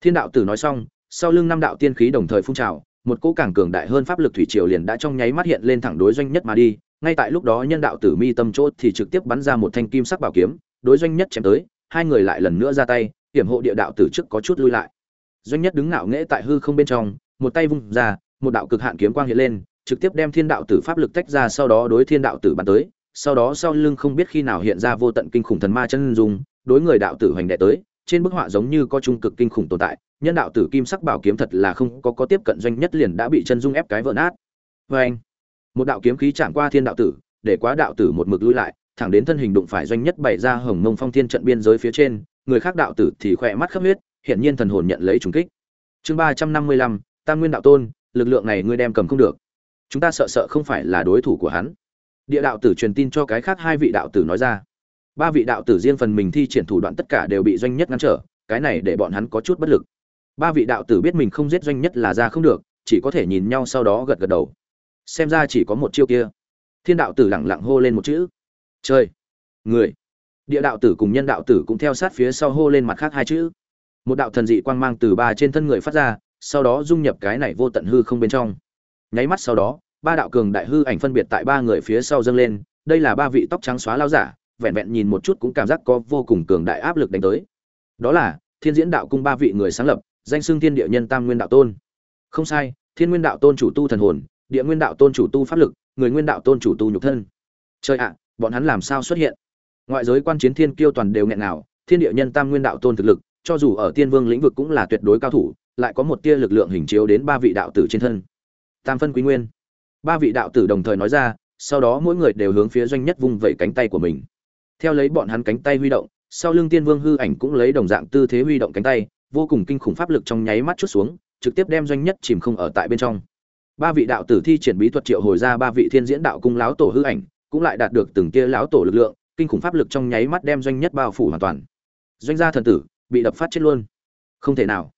Thiên đạo tử nói xong, sau lưng năm đạo tiên khí đồng thời phun trào, một cỗ càng cường đại hơn pháp lực thủy triều liền đã trong nháy mắt hiện lên thẳng đối doanh nhất mà đi. Ngay tại lúc đó nhân đạo tử mi tâm chốt thì trực tiếp bắn ra một thanh kim sắc bảo kiếm, đối doanh nhất chém tới, hai người lại lần nữa ra tay, hiểm hộ địa đạo tử trước có chút lui lại. Doanh nhất đứng ngạo nghễ tại hư không bên trong, một tay vung ra một đạo cực hạn kiếm quang hiện lên, trực tiếp đem thiên đạo tử pháp lực tách ra, sau đó đối thiên đạo tử bắn tới. Sau đó sau lưng không biết khi nào hiện ra vô tận kinh khủng thần ma chân dung, đối người đạo tử hoành đệ tới. Trên bức họa giống như có trung cực kinh khủng tồn tại, nhân đạo tử kim sắc bảo kiếm thật là không có có tiếp cận doanh nhất liền đã bị chân dung ép cái vỡ nát. Oeng! một đạo kiếm khí chạm qua thiên đạo tử, để quá đạo tử một mực lui lại, thẳng đến thân hình đụng phải doanh nhất bày ra hồng mông phong thiên trận biên giới phía trên, người khác đạo tử thì khỏe mắt khắp huyết hiện nhiên thần hồn nhận lấy trùng kích. Chương ba trăm năm mươi lăm, tam nguyên đạo tôn lực lượng này ngươi đem cầm không được. Chúng ta sợ sợ không phải là đối thủ của hắn. Địa đạo tử truyền tin cho cái khác hai vị đạo tử nói ra. Ba vị đạo tử riêng phần mình thi triển thủ đoạn tất cả đều bị doanh nhất ngăn trở, cái này để bọn hắn có chút bất lực. Ba vị đạo tử biết mình không giết doanh nhất là ra không được, chỉ có thể nhìn nhau sau đó gật gật đầu. Xem ra chỉ có một chiêu kia. Thiên đạo tử lẳng lặng hô lên một chữ. Chơi người! Địa đạo tử cùng nhân đạo tử cũng theo sát phía sau hô lên mặt khác hai chữ. Một đạo thần dị quang mang từ ba trên thân người phát ra sau đó dung nhập cái này vô tận hư không bên trong. Nháy mắt sau đó, ba đạo cường đại hư ảnh phân biệt tại ba người phía sau dâng lên, đây là ba vị tóc trắng xóa lao giả, vẹn vẹn nhìn một chút cũng cảm giác có vô cùng cường đại áp lực đánh tới. Đó là, thiên diễn đạo cung ba vị người sáng lập, danh xưng thiên địa nhân tam nguyên đạo tôn. Không sai, thiên nguyên đạo tôn chủ tu thần hồn, địa nguyên đạo tôn chủ tu pháp lực, người nguyên đạo tôn chủ tu nhục thân. Trời ạ, bọn hắn làm sao xuất hiện? Ngoại giới quan chiến thiên kiêu toàn đều nghẹn nào thiên địa nhân tam nguyên đạo tôn thực lực, cho dù ở tiên vương lĩnh vực cũng là tuyệt đối cao thủ lại có một tia lực lượng hình chiếu đến ba vị đạo tử trên thân. Tam phân quý nguyên. Ba vị đạo tử đồng thời nói ra, sau đó mỗi người đều hướng phía doanh nhất vung vẩy cánh tay của mình. Theo lấy bọn hắn cánh tay huy động, sau lưng tiên vương hư ảnh cũng lấy đồng dạng tư thế huy động cánh tay, vô cùng kinh khủng pháp lực trong nháy mắt chút xuống, trực tiếp đem doanh nhất chìm không ở tại bên trong. Ba vị đạo tử thi triển bí thuật triệu hồi ra ba vị thiên diễn đạo cung láo tổ hư ảnh, cũng lại đạt được từng tia láo tổ lực lượng, kinh khủng pháp lực trong nháy mắt đem doanh nhất bao phủ hoàn toàn. Doanh gia thần tử, bị đập phát chết luôn. Không thể nào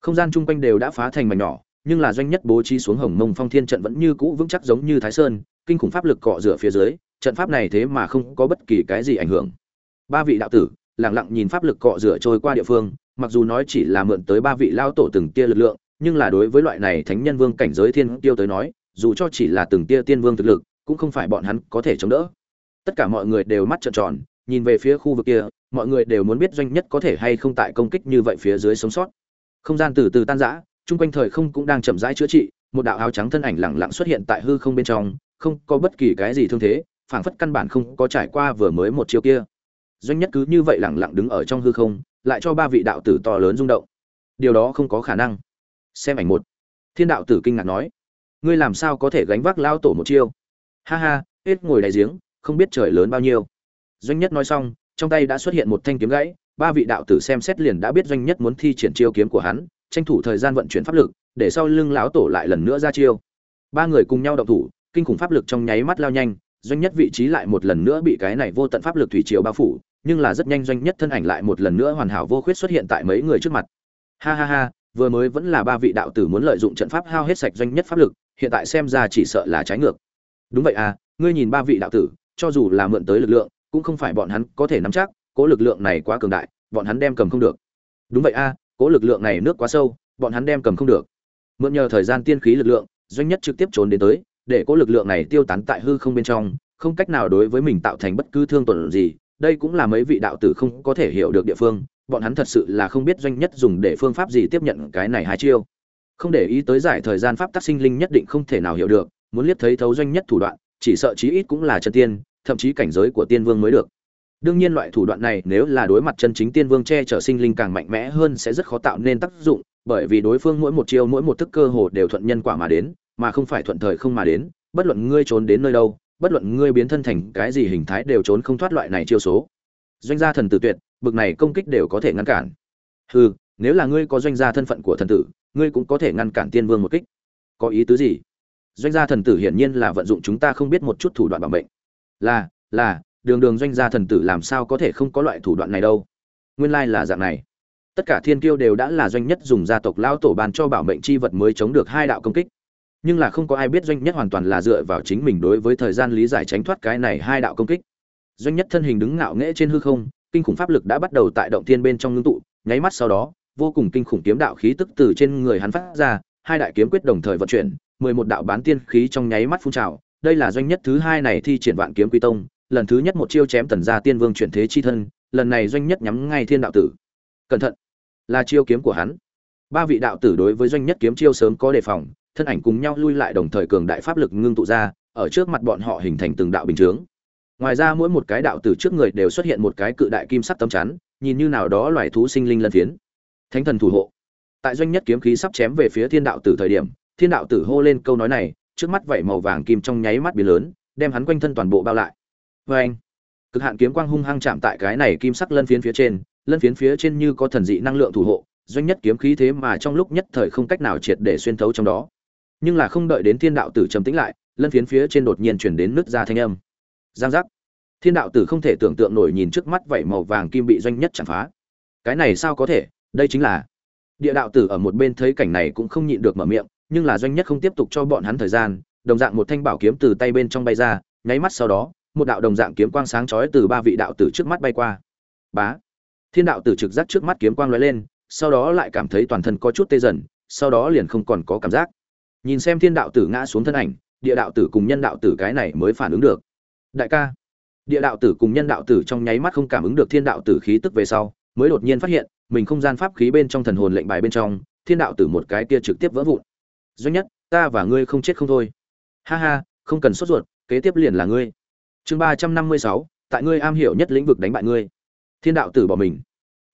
không gian chung quanh đều đã phá thành mảnh nhỏ, nhưng là doanh nhất bố trí xuống hồng mông phong thiên trận vẫn như cũ vững chắc giống như thái sơn, kinh khủng pháp lực cọ rửa phía dưới, trận pháp này thế mà không có bất kỳ cái gì ảnh hưởng. Ba vị đạo tử lẳng lặng nhìn pháp lực cọ rửa trôi qua địa phương, mặc dù nói chỉ là mượn tới ba vị lao tổ từng tia lực lượng, nhưng là đối với loại này thánh nhân vương cảnh giới thiên tiêu tới nói, dù cho chỉ là từng tia tiên vương thực lực, cũng không phải bọn hắn có thể chống đỡ. Tất cả mọi người đều mắt trợn tròn, nhìn về phía khu vực kia, mọi người đều muốn biết doanh nhất có thể hay không tại công kích như vậy phía dưới sống sót không gian từ từ tan rã, chung quanh thời không cũng đang chậm rãi chữa trị, một đạo áo trắng thân ảnh lẳng lặng xuất hiện tại hư không bên trong, không có bất kỳ cái gì thương thế, phảng phất căn bản không có trải qua vừa mới một chiêu kia. Doanh nhất cứ như vậy lẳng lặng đứng ở trong hư không, lại cho ba vị đạo tử to lớn rung động. Điều đó không có khả năng. Xem ảnh một. Thiên đạo tử kinh ngạc nói, ngươi làm sao có thể gánh vác lao tổ một chiêu? Ha ha, hết ngồi đại giếng, không biết trời lớn bao nhiêu. Doanh nhất nói xong, trong tay đã xuất hiện một thanh kiếm gãy ba vị đạo tử xem xét liền đã biết doanh nhất muốn thi triển chiêu kiếm của hắn, tranh thủ thời gian vận chuyển pháp lực, để sau lưng lão tổ lại lần nữa ra chiêu. Ba người cùng nhau động thủ, kinh khủng pháp lực trong nháy mắt lao nhanh, doanh nhất vị trí lại một lần nữa bị cái này vô tận pháp lực thủy triều bao phủ, nhưng là rất nhanh doanh nhất thân ảnh lại một lần nữa hoàn hảo vô khuyết xuất hiện tại mấy người trước mặt. Ha ha ha, vừa mới vẫn là ba vị đạo tử muốn lợi dụng trận pháp hao hết sạch doanh nhất pháp lực, hiện tại xem ra chỉ sợ là trái ngược. Đúng vậy à ngươi nhìn ba vị đạo tử, cho dù là mượn tới lực lượng, cũng không phải bọn hắn có thể nắm chắc cố lực lượng này quá cường đại bọn hắn đem cầm không được. Đúng vậy a à, cố lực lượng này nước quá sâu bọn hắn đem cầm không được. Mượn nhờ thời gian tiên khí lực lượng doanh nhất trực tiếp trốn đến tới để cố lực lượng này tiêu tán tại hư không bên trong không cách nào đối với mình tạo thành bất cứ thương tổn gì đây cũng là mấy vị đạo tử không có thể hiểu được địa phương bọn hắn thật sự là không biết doanh nhất dùng để phương pháp gì tiếp nhận cái này hai chiêu. Không để ý tới giải thời gian pháp tác sinh linh nhất định không thể nào hiểu được muốn liếc thấy thấu doanh nhất thủ đoạn chỉ sợ chí ít cũng là chân tiên thậm chí cảnh giới của tiên vương mới được đương nhiên loại thủ đoạn này nếu là đối mặt chân chính tiên vương che chở sinh linh càng mạnh mẽ hơn sẽ rất khó tạo nên tác dụng, bởi vì đối phương mỗi một chiêu, mỗi một thức cơ hồ đều thuận nhân quả mà đến, mà không phải thuận thời không mà đến, bất luận ngươi trốn đến nơi đâu, bất luận ngươi biến thân thành cái gì hình thái đều trốn không thoát loại này chiêu số. Doanh gia thần tử tuyệt, bực này công kích đều có thể ngăn cản. Hừ, nếu là ngươi có doanh gia thân phận của thần tử, ngươi cũng có thể ngăn cản tiên vương một kích. Có ý tứ gì? Doanh gia thần tử hiển nhiên là vận dụng chúng ta không biết một chút thủ đoạn bảo mệnh là là đường đường doanh gia thần tử làm sao có thể không có loại thủ đoạn này đâu. Nguyên lai là dạng này. Tất cả thiên kiêu đều đã là doanh nhất dùng gia tộc lao tổ bàn cho bảo mệnh chi vật mới chống được hai đạo công kích. Nhưng là không có ai biết doanh nhất hoàn toàn là dựa vào chính mình đối với thời gian lý giải tránh thoát cái này hai đạo công kích. Doanh nhất thân hình đứng ngạo nghễ trên hư không, kinh khủng pháp lực đã bắt đầu tại động thiên bên trong ngưng tụ, nháy mắt sau đó, vô cùng kinh khủng kiếm đạo khí tức từ trên người hắn phát ra, hai đại kiếm quyết đồng thời vận chuyển, mười một đạo bán tiên khí trong nháy mắt phun trào. Đây là doanh nhất thứ hai này thi triển vạn kiếm quy tông lần thứ nhất một chiêu chém tần gia tiên vương chuyển thế chi thân, lần này doanh nhất nhắm ngay thiên đạo tử. Cẩn thận, là chiêu kiếm của hắn. Ba vị đạo tử đối với doanh nhất kiếm chiêu sớm có đề phòng, thân ảnh cùng nhau lui lại đồng thời cường đại pháp lực ngưng tụ ra, ở trước mặt bọn họ hình thành từng đạo bình chướng. Ngoài ra mỗi một cái đạo tử trước người đều xuất hiện một cái cự đại kim sắc tấm chắn, nhìn như nào đó loài thú sinh linh lân phiến. Thánh thần thủ hộ. Tại doanh nhất kiếm khí sắp chém về phía thiên đạo tử thời điểm, thiên đạo tử hô lên câu nói này, trước mắt vảy màu vàng kim trong nháy mắt biến lớn, đem hắn quanh thân toàn bộ bao lại vê anh, cực hạn kiếm quang hung hăng chạm tại cái này kim sắc lân phiến phía trên, lân phiến phía trên như có thần dị năng lượng thủ hộ, doanh nhất kiếm khí thế mà trong lúc nhất thời không cách nào triệt để xuyên thấu trong đó. Nhưng là không đợi đến thiên đạo tử trầm tĩnh lại, lân phiến phía trên đột nhiên chuyển đến nước ra thanh âm. Giang giác. Thiên đạo tử không thể tưởng tượng nổi nhìn trước mắt vậy màu vàng kim bị doanh nhất chạm phá. Cái này sao có thể? Đây chính là. Địa đạo tử ở một bên thấy cảnh này cũng không nhịn được mở miệng, nhưng là doanh nhất không tiếp tục cho bọn hắn thời gian, đồng dạng một thanh bảo kiếm từ tay bên trong bay ra, nháy mắt sau đó một đạo đồng dạng kiếm quang sáng chói từ ba vị đạo tử trước mắt bay qua. Bá! Thiên đạo tử trực giác trước mắt kiếm quang lóe lên, sau đó lại cảm thấy toàn thân có chút tê dần, sau đó liền không còn có cảm giác. Nhìn xem thiên đạo tử ngã xuống thân ảnh, địa đạo tử cùng nhân đạo tử cái này mới phản ứng được. Đại ca! Địa đạo tử cùng nhân đạo tử trong nháy mắt không cảm ứng được thiên đạo tử khí tức về sau, mới đột nhiên phát hiện, mình không gian pháp khí bên trong thần hồn lệnh bài bên trong, thiên đạo tử một cái kia trực tiếp vỡ vụn. Duy nhất, ta và ngươi không chết không thôi. Ha ha, không cần sốt ruột, kế tiếp liền là ngươi chương ba trăm năm mươi sáu, tại ngươi am hiểu nhất lĩnh vực đánh bại ngươi. Thiên đạo tử bỏ mình.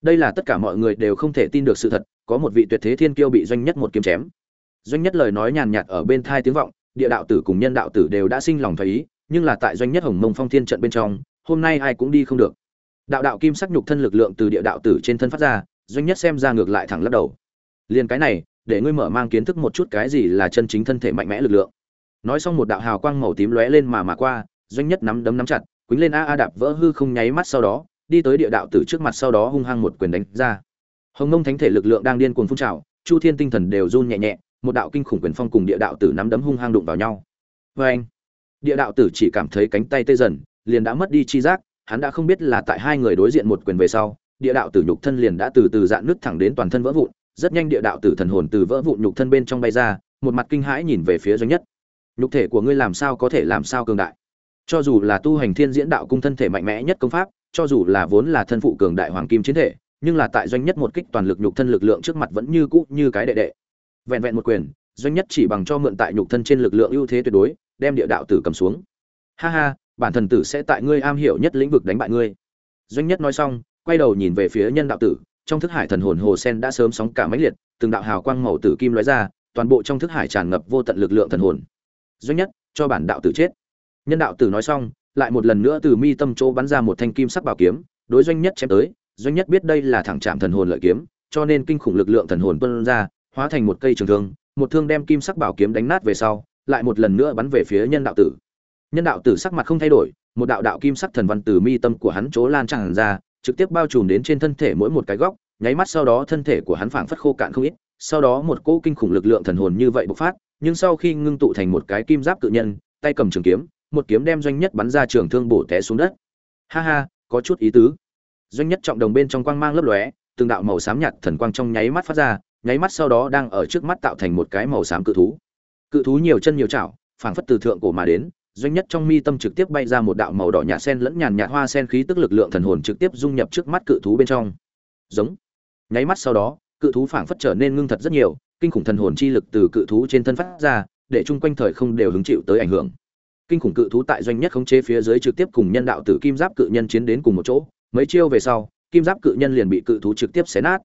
Đây là tất cả mọi người đều không thể tin được sự thật, có một vị tuyệt thế thiên kiêu bị doanh nhất một kiếm chém. Doanh nhất lời nói nhàn nhạt ở bên thai tiếng vọng, địa đạo tử cùng nhân đạo tử đều đã sinh lòng thấy ý, nhưng là tại doanh nhất hồng mông phong thiên trận bên trong, hôm nay ai cũng đi không được. Đạo đạo kim sắc nhục thân lực lượng từ địa đạo tử trên thân phát ra, doanh nhất xem ra ngược lại thẳng lắc đầu. Liền cái này, để ngươi mở mang kiến thức một chút cái gì là chân chính thân thể mạnh mẽ lực lượng. Nói xong một đạo hào quang màu tím lóe lên mà mà qua doanh nhất nắm đấm nắm chặt, quýnh lên a a đạp vỡ hư không nháy mắt sau đó, đi tới địa đạo tử trước mặt sau đó hung hăng một quyền đánh ra. Hồng ngông thánh thể lực lượng đang điên cuồng phun trào, chu thiên tinh thần đều run nhẹ nhẹ, một đạo kinh khủng quyền phong cùng địa đạo tử nắm đấm hung hăng đụng vào nhau. Vê anh địa đạo tử chỉ cảm thấy cánh tay tê dần, liền đã mất đi chi giác, hắn đã không biết là tại hai người đối diện một quyền về sau, địa đạo tử nhục thân liền đã từ từ dạn nứt thẳng đến toàn thân vỡ vụn, rất nhanh địa đạo tử thần hồn từ vỡ vụn nhục thân bên trong bay ra, một mặt kinh hãi nhìn về phía doanh nhất. Nhục thể của ngươi làm sao có thể làm sao cường đại? Cho dù là tu hành thiên diễn đạo cung thân thể mạnh mẽ nhất công pháp, cho dù là vốn là thân phụ cường đại hoàng kim chiến thể, nhưng là tại doanh nhất một kích toàn lực nhục thân lực lượng trước mặt vẫn như cũ như cái đệ đệ. Vẹn vẹn một quyền, doanh nhất chỉ bằng cho mượn tại nhục thân trên lực lượng ưu thế tuyệt đối, đem địa đạo tử cầm xuống. Ha ha, bản thần tử sẽ tại ngươi am hiểu nhất lĩnh vực đánh bại ngươi. Doanh nhất nói xong, quay đầu nhìn về phía nhân đạo tử, trong thức hải thần hồn hồ sen đã sớm sóng cả máy liệt, từng đạo hào quang màu tử kim lóe ra, toàn bộ trong thức hải tràn ngập vô tận lực lượng thần hồn. Doanh nhất, cho bản đạo tử chết nhân đạo tử nói xong, lại một lần nữa từ mi tâm chỗ bắn ra một thanh kim sắc bảo kiếm, đối doanh nhất chém tới. Doanh nhất biết đây là thẳng chạm thần hồn lợi kiếm, cho nên kinh khủng lực lượng thần hồn tuôn ra, hóa thành một cây trường thương, một thương đem kim sắc bảo kiếm đánh nát về sau, lại một lần nữa bắn về phía nhân đạo tử. Nhân đạo tử sắc mặt không thay đổi, một đạo đạo kim sắc thần văn từ mi tâm của hắn chỗ lan tràn ra, trực tiếp bao trùm đến trên thân thể mỗi một cái góc, nháy mắt sau đó thân thể của hắn phảng phất khô cạn không ít, sau đó một cỗ kinh khủng lực lượng thần hồn như vậy bộc phát, nhưng sau khi ngưng tụ thành một cái kim giáp cự nhân, tay cầm trường kiếm một kiếm đem doanh nhất bắn ra trường thương bổ té xuống đất. Ha ha, có chút ý tứ. Doanh nhất trọng đồng bên trong quang mang lấp lóe, từng đạo màu xám nhạt thần quang trong nháy mắt phát ra, nháy mắt sau đó đang ở trước mắt tạo thành một cái màu xám cự thú. Cự thú nhiều chân nhiều chảo, phảng phất từ thượng cổ mà đến, doanh nhất trong mi tâm trực tiếp bay ra một đạo màu đỏ nhạt sen lẫn nhàn nhạt hoa sen khí tức lực lượng thần hồn trực tiếp dung nhập trước mắt cự thú bên trong. Giống. Nháy mắt sau đó, cự thú phảng phất trở nên ngưng thật rất nhiều, kinh khủng thần hồn chi lực từ cự thú trên thân phát ra, để chung quanh thời không đều hứng chịu tới ảnh hưởng kinh khủng cự thú tại doanh nhất khống chế phía dưới trực tiếp cùng nhân đạo tử kim giáp cự nhân chiến đến cùng một chỗ. Mấy chiêu về sau, kim giáp cự nhân liền bị cự thú trực tiếp xé nát.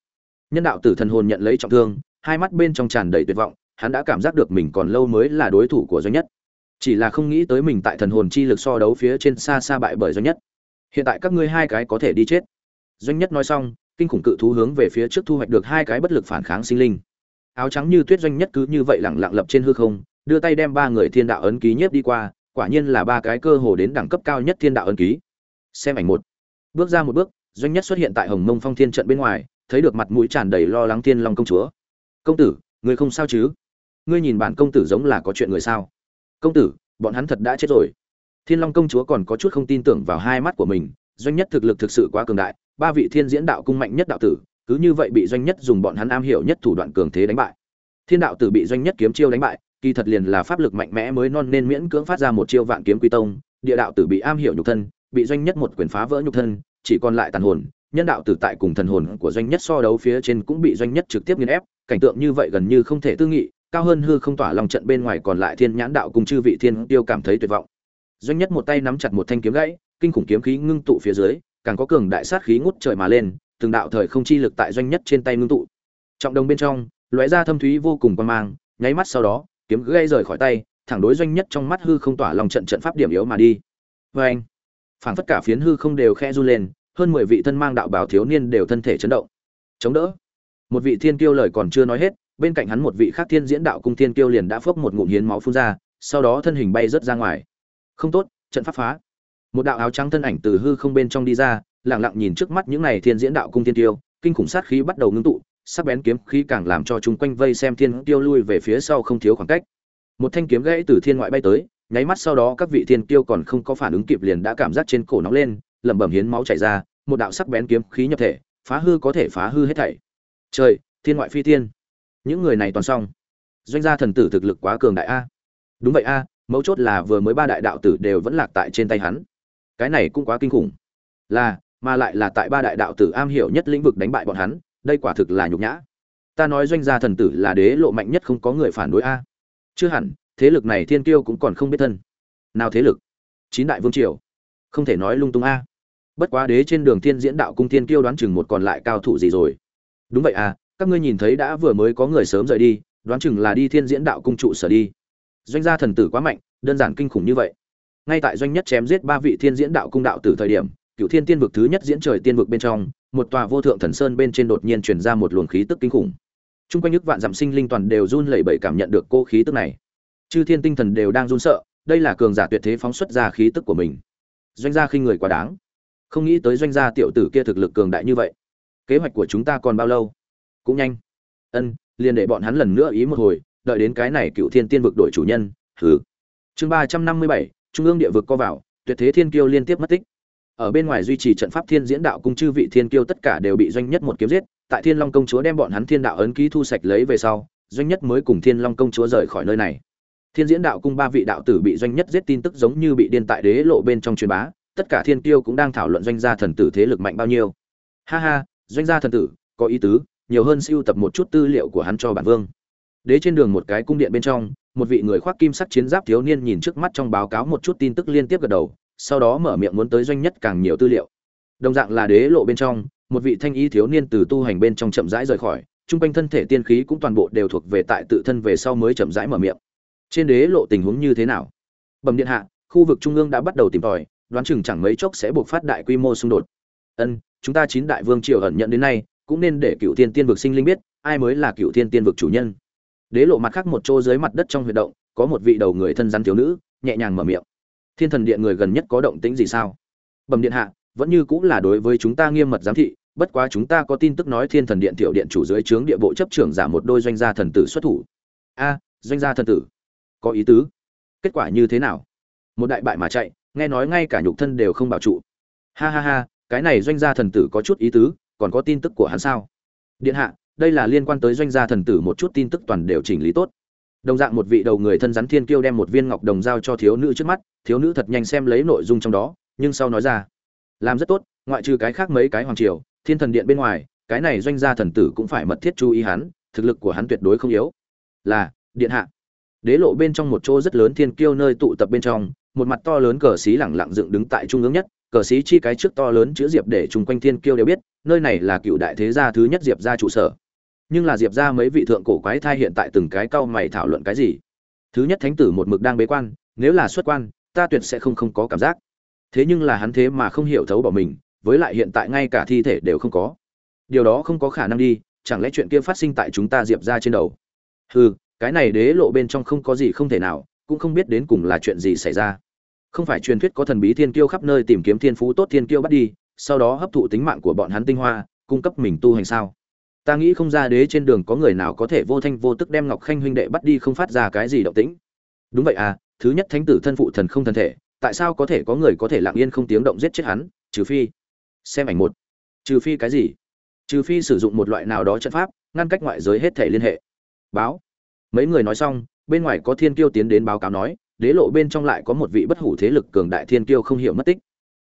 Nhân đạo tử thần hồn nhận lấy trọng thương, hai mắt bên trong tràn đầy tuyệt vọng, hắn đã cảm giác được mình còn lâu mới là đối thủ của doanh nhất. Chỉ là không nghĩ tới mình tại thần hồn chi lực so đấu phía trên xa xa bại bởi doanh nhất. Hiện tại các ngươi hai cái có thể đi chết. Doanh nhất nói xong, kinh khủng cự thú hướng về phía trước thu hoạch được hai cái bất lực phản kháng sinh linh. Áo trắng như tuyết doanh nhất cứ như vậy lẳng lặng lập trên hư không, đưa tay đem ba người thiên đạo ấn ký nhiếp đi qua quả nhiên là ba cái cơ hồ đến đẳng cấp cao nhất thiên đạo ấn ký. Xem ảnh một. Bước ra một bước, doanh nhất xuất hiện tại hồng mông phong thiên trận bên ngoài, thấy được mặt mũi tràn đầy lo lắng thiên long công chúa. Công tử người không sao chứ? Ngươi nhìn bản công tử giống là có chuyện người sao? Công tử, bọn hắn thật đã chết rồi. Thiên long công chúa còn có chút không tin tưởng vào hai mắt của mình, doanh nhất thực lực thực sự quá cường đại, ba vị thiên diễn đạo cung mạnh nhất đạo tử, cứ như vậy bị doanh nhất dùng bọn hắn am hiểu nhất thủ đoạn cường thế đánh bại. Thiên đạo tử bị doanh nhất kiếm chiêu đánh bại kỳ thật liền là pháp lực mạnh mẽ mới non nên miễn cưỡng phát ra một chiêu vạn kiếm quy tông, địa đạo tử bị am hiểu nhục thân, bị doanh nhất một quyền phá vỡ nhục thân, chỉ còn lại tàn hồn, nhân đạo tử tại cùng thần hồn của doanh nhất so đấu phía trên cũng bị doanh nhất trực tiếp nghiền ép, cảnh tượng như vậy gần như không thể tư nghị, cao hơn hư không tỏa lòng trận bên ngoài còn lại thiên nhãn đạo cùng chư vị thiên tiêu cảm thấy tuyệt vọng. Doanh nhất một tay nắm chặt một thanh kiếm gãy, kinh khủng kiếm khí ngưng tụ phía dưới, càng có cường đại sát khí ngút trời mà lên, từng đạo thời không chi lực tại doanh nhất trên tay ngưng tụ. Trọng đồng bên trong, lóe ra thâm thúy vô cùng quan mang, nháy mắt sau đó kiếm gây rời khỏi tay, thẳng đối doanh nhất trong mắt hư không tỏa lòng trận trận pháp điểm yếu mà đi. Vê anh, phảng phất cả phiến hư không đều khe run lên, hơn mười vị thân mang đạo bảo thiếu niên đều thân thể chấn động. Chống đỡ. Một vị thiên kiêu lời còn chưa nói hết, bên cạnh hắn một vị khác thiên diễn đạo cung thiên kiêu liền đã phốc một ngụm hiến máu phun ra, sau đó thân hình bay rớt ra ngoài. Không tốt, trận pháp phá. Một đạo áo trắng thân ảnh từ hư không bên trong đi ra lẳng lặng nhìn trước mắt những này thiên diễn đạo cung thiên tiêu kinh khủng sát khí bắt đầu ngưng tụ sắc bén kiếm khí càng làm cho chúng quanh vây xem thiên tiêu lui về phía sau không thiếu khoảng cách. Một thanh kiếm gãy từ thiên ngoại bay tới, nháy mắt sau đó các vị thiên Tiêu còn không có phản ứng kịp liền đã cảm giác trên cổ nóng lên, lẩm bẩm hiến máu chảy ra, một đạo sắc bén kiếm khí nhập thể, phá hư có thể phá hư hết thảy. Trời, thiên ngoại phi thiên. Những người này toàn xong. Doanh gia thần tử thực lực quá cường đại a. Đúng vậy a, mấu chốt là vừa mới ba đại đạo tử đều vẫn lạc tại trên tay hắn. Cái này cũng quá kinh khủng. Là, mà lại là tại ba đại đạo tử am hiểu nhất lĩnh vực đánh bại bọn hắn đây quả thực là nhục nhã. Ta nói doanh gia thần tử là đế lộ mạnh nhất không có người phản đối a. Chưa hẳn, thế lực này thiên kiêu cũng còn không biết thân. Nào thế lực? Chín đại vương triều. Không thể nói lung tung a. Bất quá đế trên đường thiên diễn đạo cung thiên kiêu đoán chừng một còn lại cao thủ gì rồi. Đúng vậy à các ngươi nhìn thấy đã vừa mới có người sớm rời đi, đoán chừng là đi thiên diễn đạo cung trụ sở đi. Doanh gia thần tử quá mạnh, đơn giản kinh khủng như vậy. Ngay tại doanh nhất chém giết ba vị thiên diễn đạo cung đạo tử thời điểm, cựu thiên tiên vực thứ nhất diễn trời tiên vực bên trong một tòa vô thượng thần sơn bên trên đột nhiên truyền ra một luồng khí tức kinh khủng Trung quanh nhức vạn dặm sinh linh toàn đều run lẩy bẩy cảm nhận được cô khí tức này. Chư thiên tinh thần đều đang run sợ, đây là cường giả tuyệt thế phóng xuất ra khí tức của mình. Doanh gia khinh người quá đáng. Không nghĩ tới doanh gia tiểu tử kia thực lực cường đại như vậy. Kế hoạch của chúng ta còn bao lâu? Cũng nhanh. Ân, liền để bọn hắn lần nữa ý một hồi, đợi đến cái này cựu thiên tiên vực đổi chủ nhân, hừ. Chương ba trăm năm mươi bảy, Trung ương địa vực co vào, tuyệt thế thiên kiêu liên tiếp mất tích. Ở bên ngoài duy trì trận pháp thiên diễn đạo cung chư vị thiên kiêu tất cả đều bị doanh nhất một kiếm giết, tại Thiên Long công chúa đem bọn hắn Thiên đạo ấn ký thu sạch lấy về sau, doanh nhất mới cùng Thiên Long công chúa rời khỏi nơi này. Thiên Diễn đạo cung ba vị đạo tử bị doanh nhất giết tin tức giống như bị điên tại đế lộ bên trong truyền bá, tất cả thiên tiêu cũng đang thảo luận doanh gia thần tử thế lực mạnh bao nhiêu. Ha ha, doanh gia thần tử, có ý tứ, nhiều hơn siêu tập một chút tư liệu của hắn cho bản vương. Đế trên đường một cái cung điện bên trong, một vị người khoác kim sắc chiến giáp thiếu niên nhìn trước mắt trong báo cáo một chút tin tức liên tiếp gật đầu, sau đó mở miệng muốn tới doanh nhất càng nhiều tư liệu. Đồng dạng là đế lộ bên trong, một vị thanh y thiếu niên từ tu hành bên trong chậm rãi rời khỏi, trung quanh thân thể tiên khí cũng toàn bộ đều thuộc về tại tự thân về sau mới chậm rãi mở miệng. Trên đế lộ tình huống như thế nào? Bẩm điện hạ, khu vực trung ương đã bắt đầu tìm tòi, đoán chừng chẳng mấy chốc sẽ buộc phát đại quy mô xung đột. Ân, chúng ta chín đại vương triều ẩn nhận đến nay, cũng nên để Cựu Thiên Tiên vực sinh linh biết, ai mới là Cựu Thiên Tiên vực chủ nhân. Đế lộ mặt khác một chỗ dưới mặt đất trong huy động, có một vị đầu người thân rắn thiếu nữ, nhẹ nhàng mở miệng. Thiên thần điện người gần nhất có động tĩnh gì sao? Bẩm điện hạ, vẫn như cũng là đối với chúng ta nghiêm mật giám thị bất quá chúng ta có tin tức nói thiên thần điện tiểu điện chủ dưới trướng địa bộ chấp trưởng giả một đôi doanh gia thần tử xuất thủ. A doanh gia thần tử. Có ý tứ. Kết quả như thế nào? Một đại bại mà chạy nghe nói ngay cả nhục thân đều không bảo trụ. Ha ha ha cái này doanh gia thần tử có chút ý tứ còn có tin tức của hắn sao? Điện hạ đây là liên quan tới doanh gia thần tử một chút tin tức toàn đều chỉnh lý tốt đồng dạng một vị đầu người thân rắn thiên kiêu đem một viên ngọc đồng giao cho thiếu nữ trước mắt, thiếu nữ thật nhanh xem lấy nội dung trong đó, nhưng sau nói ra, làm rất tốt, ngoại trừ cái khác mấy cái hoàng triều, thiên thần điện bên ngoài, cái này doanh gia thần tử cũng phải mật thiết chú ý hắn, thực lực của hắn tuyệt đối không yếu. Là, điện hạ. Đế lộ bên trong một chỗ rất lớn thiên kiêu nơi tụ tập bên trong, một mặt to lớn cờ xí lẳng lặng dựng đứng tại trung ương nhất, cờ xí chi cái trước to lớn chữ diệp để chung quanh thiên kiêu đều biết, nơi này là cựu đại thế gia thứ nhất diệp gia trụ sở nhưng là diệp gia mấy vị thượng cổ quái thai hiện tại từng cái cau mày thảo luận cái gì? Thứ nhất thánh tử một mực đang bế quan, nếu là xuất quan, ta tuyệt sẽ không không có cảm giác. Thế nhưng là hắn thế mà không hiểu thấu bỏ mình, với lại hiện tại ngay cả thi thể đều không có. Điều đó không có khả năng đi, chẳng lẽ chuyện kia phát sinh tại chúng ta diệp ra trên đầu? Hừ, cái này đế lộ bên trong không có gì không thể nào, cũng không biết đến cùng là chuyện gì xảy ra. Không phải truyền thuyết có thần bí thiên kiêu khắp nơi tìm kiếm thiên phú tốt thiên kiêu bắt đi, sau đó hấp thụ tính mạng của bọn hắn tinh hoa, cung cấp mình tu hành sao? Ta nghĩ không ra đế trên đường có người nào có thể vô thanh vô tức đem ngọc khanh huynh đệ bắt đi không phát ra cái gì động tĩnh. Đúng vậy à thứ nhất thánh tử thân phụ thần không thân thể, tại sao có thể có người có thể lặng yên không tiếng động giết chết hắn, trừ phi, xem ảnh một. Trừ phi cái gì? Trừ phi sử dụng một loại nào đó trận pháp, ngăn cách ngoại giới hết thể liên hệ. Báo. Mấy người nói xong, bên ngoài có thiên kiêu tiến đến báo cáo nói, đế lộ bên trong lại có một vị bất hủ thế lực cường đại thiên kiêu không hiểu mất tích.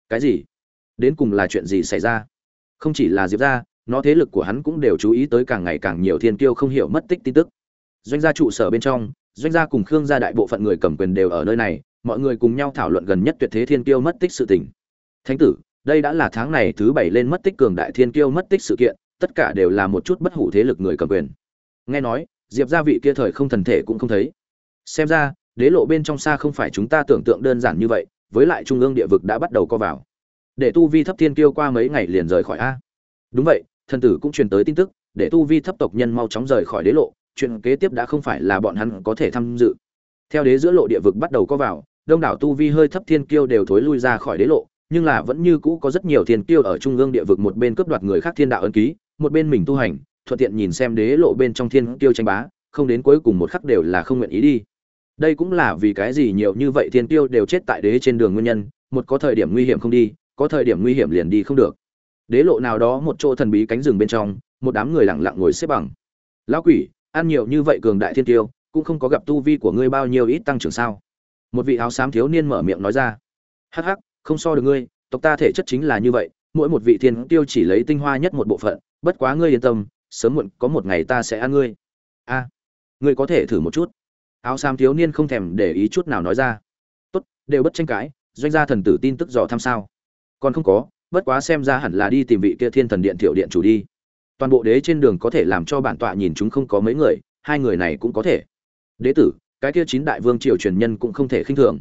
Cái gì? Đến cùng là chuyện gì xảy ra? Không chỉ là diệp ra nó thế lực của hắn cũng đều chú ý tới càng ngày càng nhiều thiên kiêu không hiểu mất tích tin tức doanh gia trụ sở bên trong doanh gia cùng khương gia đại bộ phận người cầm quyền đều ở nơi này mọi người cùng nhau thảo luận gần nhất tuyệt thế thiên kiêu mất tích sự tình. Thánh tử, đây đã là tháng này thứ bảy lên mất tích cường đại thiên kiêu mất tích sự kiện, tất cả đều là một chút bất hủ thế lực người cầm quyền. Nghe nói, Diệp gia vị kia thời không thần thể cũng không thấy. Xem ra, đế lộ bên trong xa không phải chúng ta tưởng tượng đơn giản như vậy, với lại trung ương địa vực đã bắt đầu co vào. Để tu vi thấp thiên kiêu qua mấy ngày liền rời khỏi a. Đúng vậy, thần tử cũng truyền tới tin tức, để tu vi thấp tộc nhân mau chóng rời khỏi đế lộ, chuyện kế tiếp đã không phải là bọn hắn có thể tham dự. Theo đế giữa lộ địa vực bắt đầu có vào, đông đảo tu vi hơi thấp thiên kiêu đều thối lui ra khỏi đế lộ nhưng là vẫn như cũ có rất nhiều thiên kiêu ở trung ương địa vực một bên cướp đoạt người khác thiên đạo ấn ký một bên mình tu hành thuận tiện nhìn xem đế lộ bên trong thiên kiêu tranh bá không đến cuối cùng một khắc đều là không nguyện ý đi đây cũng là vì cái gì nhiều như vậy thiên tiêu đều chết tại đế trên đường nguyên nhân một có thời điểm nguy hiểm không đi có thời điểm nguy hiểm liền đi không được đế lộ nào đó một chỗ thần bí cánh rừng bên trong, một đám người lặng lặng ngồi xếp bằng. Lão quỷ, ăn nhiều như vậy cường đại thiên tiêu, cũng không có gặp tu vi của ngươi bao nhiêu ít tăng trưởng sao? Một vị áo xám thiếu niên mở miệng nói ra. Hắc hắc, không so được ngươi, tộc ta thể chất chính là như vậy, mỗi một vị thiên tiêu chỉ lấy tinh hoa nhất một bộ phận, bất quá ngươi yên tâm, sớm muộn có một ngày ta sẽ ăn ngươi. A, ngươi có thể thử một chút. Áo xám thiếu niên không thèm để ý chút nào nói ra. Tốt, đều bất tranh cãi, doanh gia thần tử tin tức dò tham sao? Còn không có bất quá xem ra hẳn là đi tìm vị kia thiên thần điện thiểu điện chủ đi. Toàn bộ đế trên đường có thể làm cho bản tọa nhìn chúng không có mấy người, hai người này cũng có thể. Đế tử, cái kia chín đại vương triều truyền nhân cũng không thể khinh thường.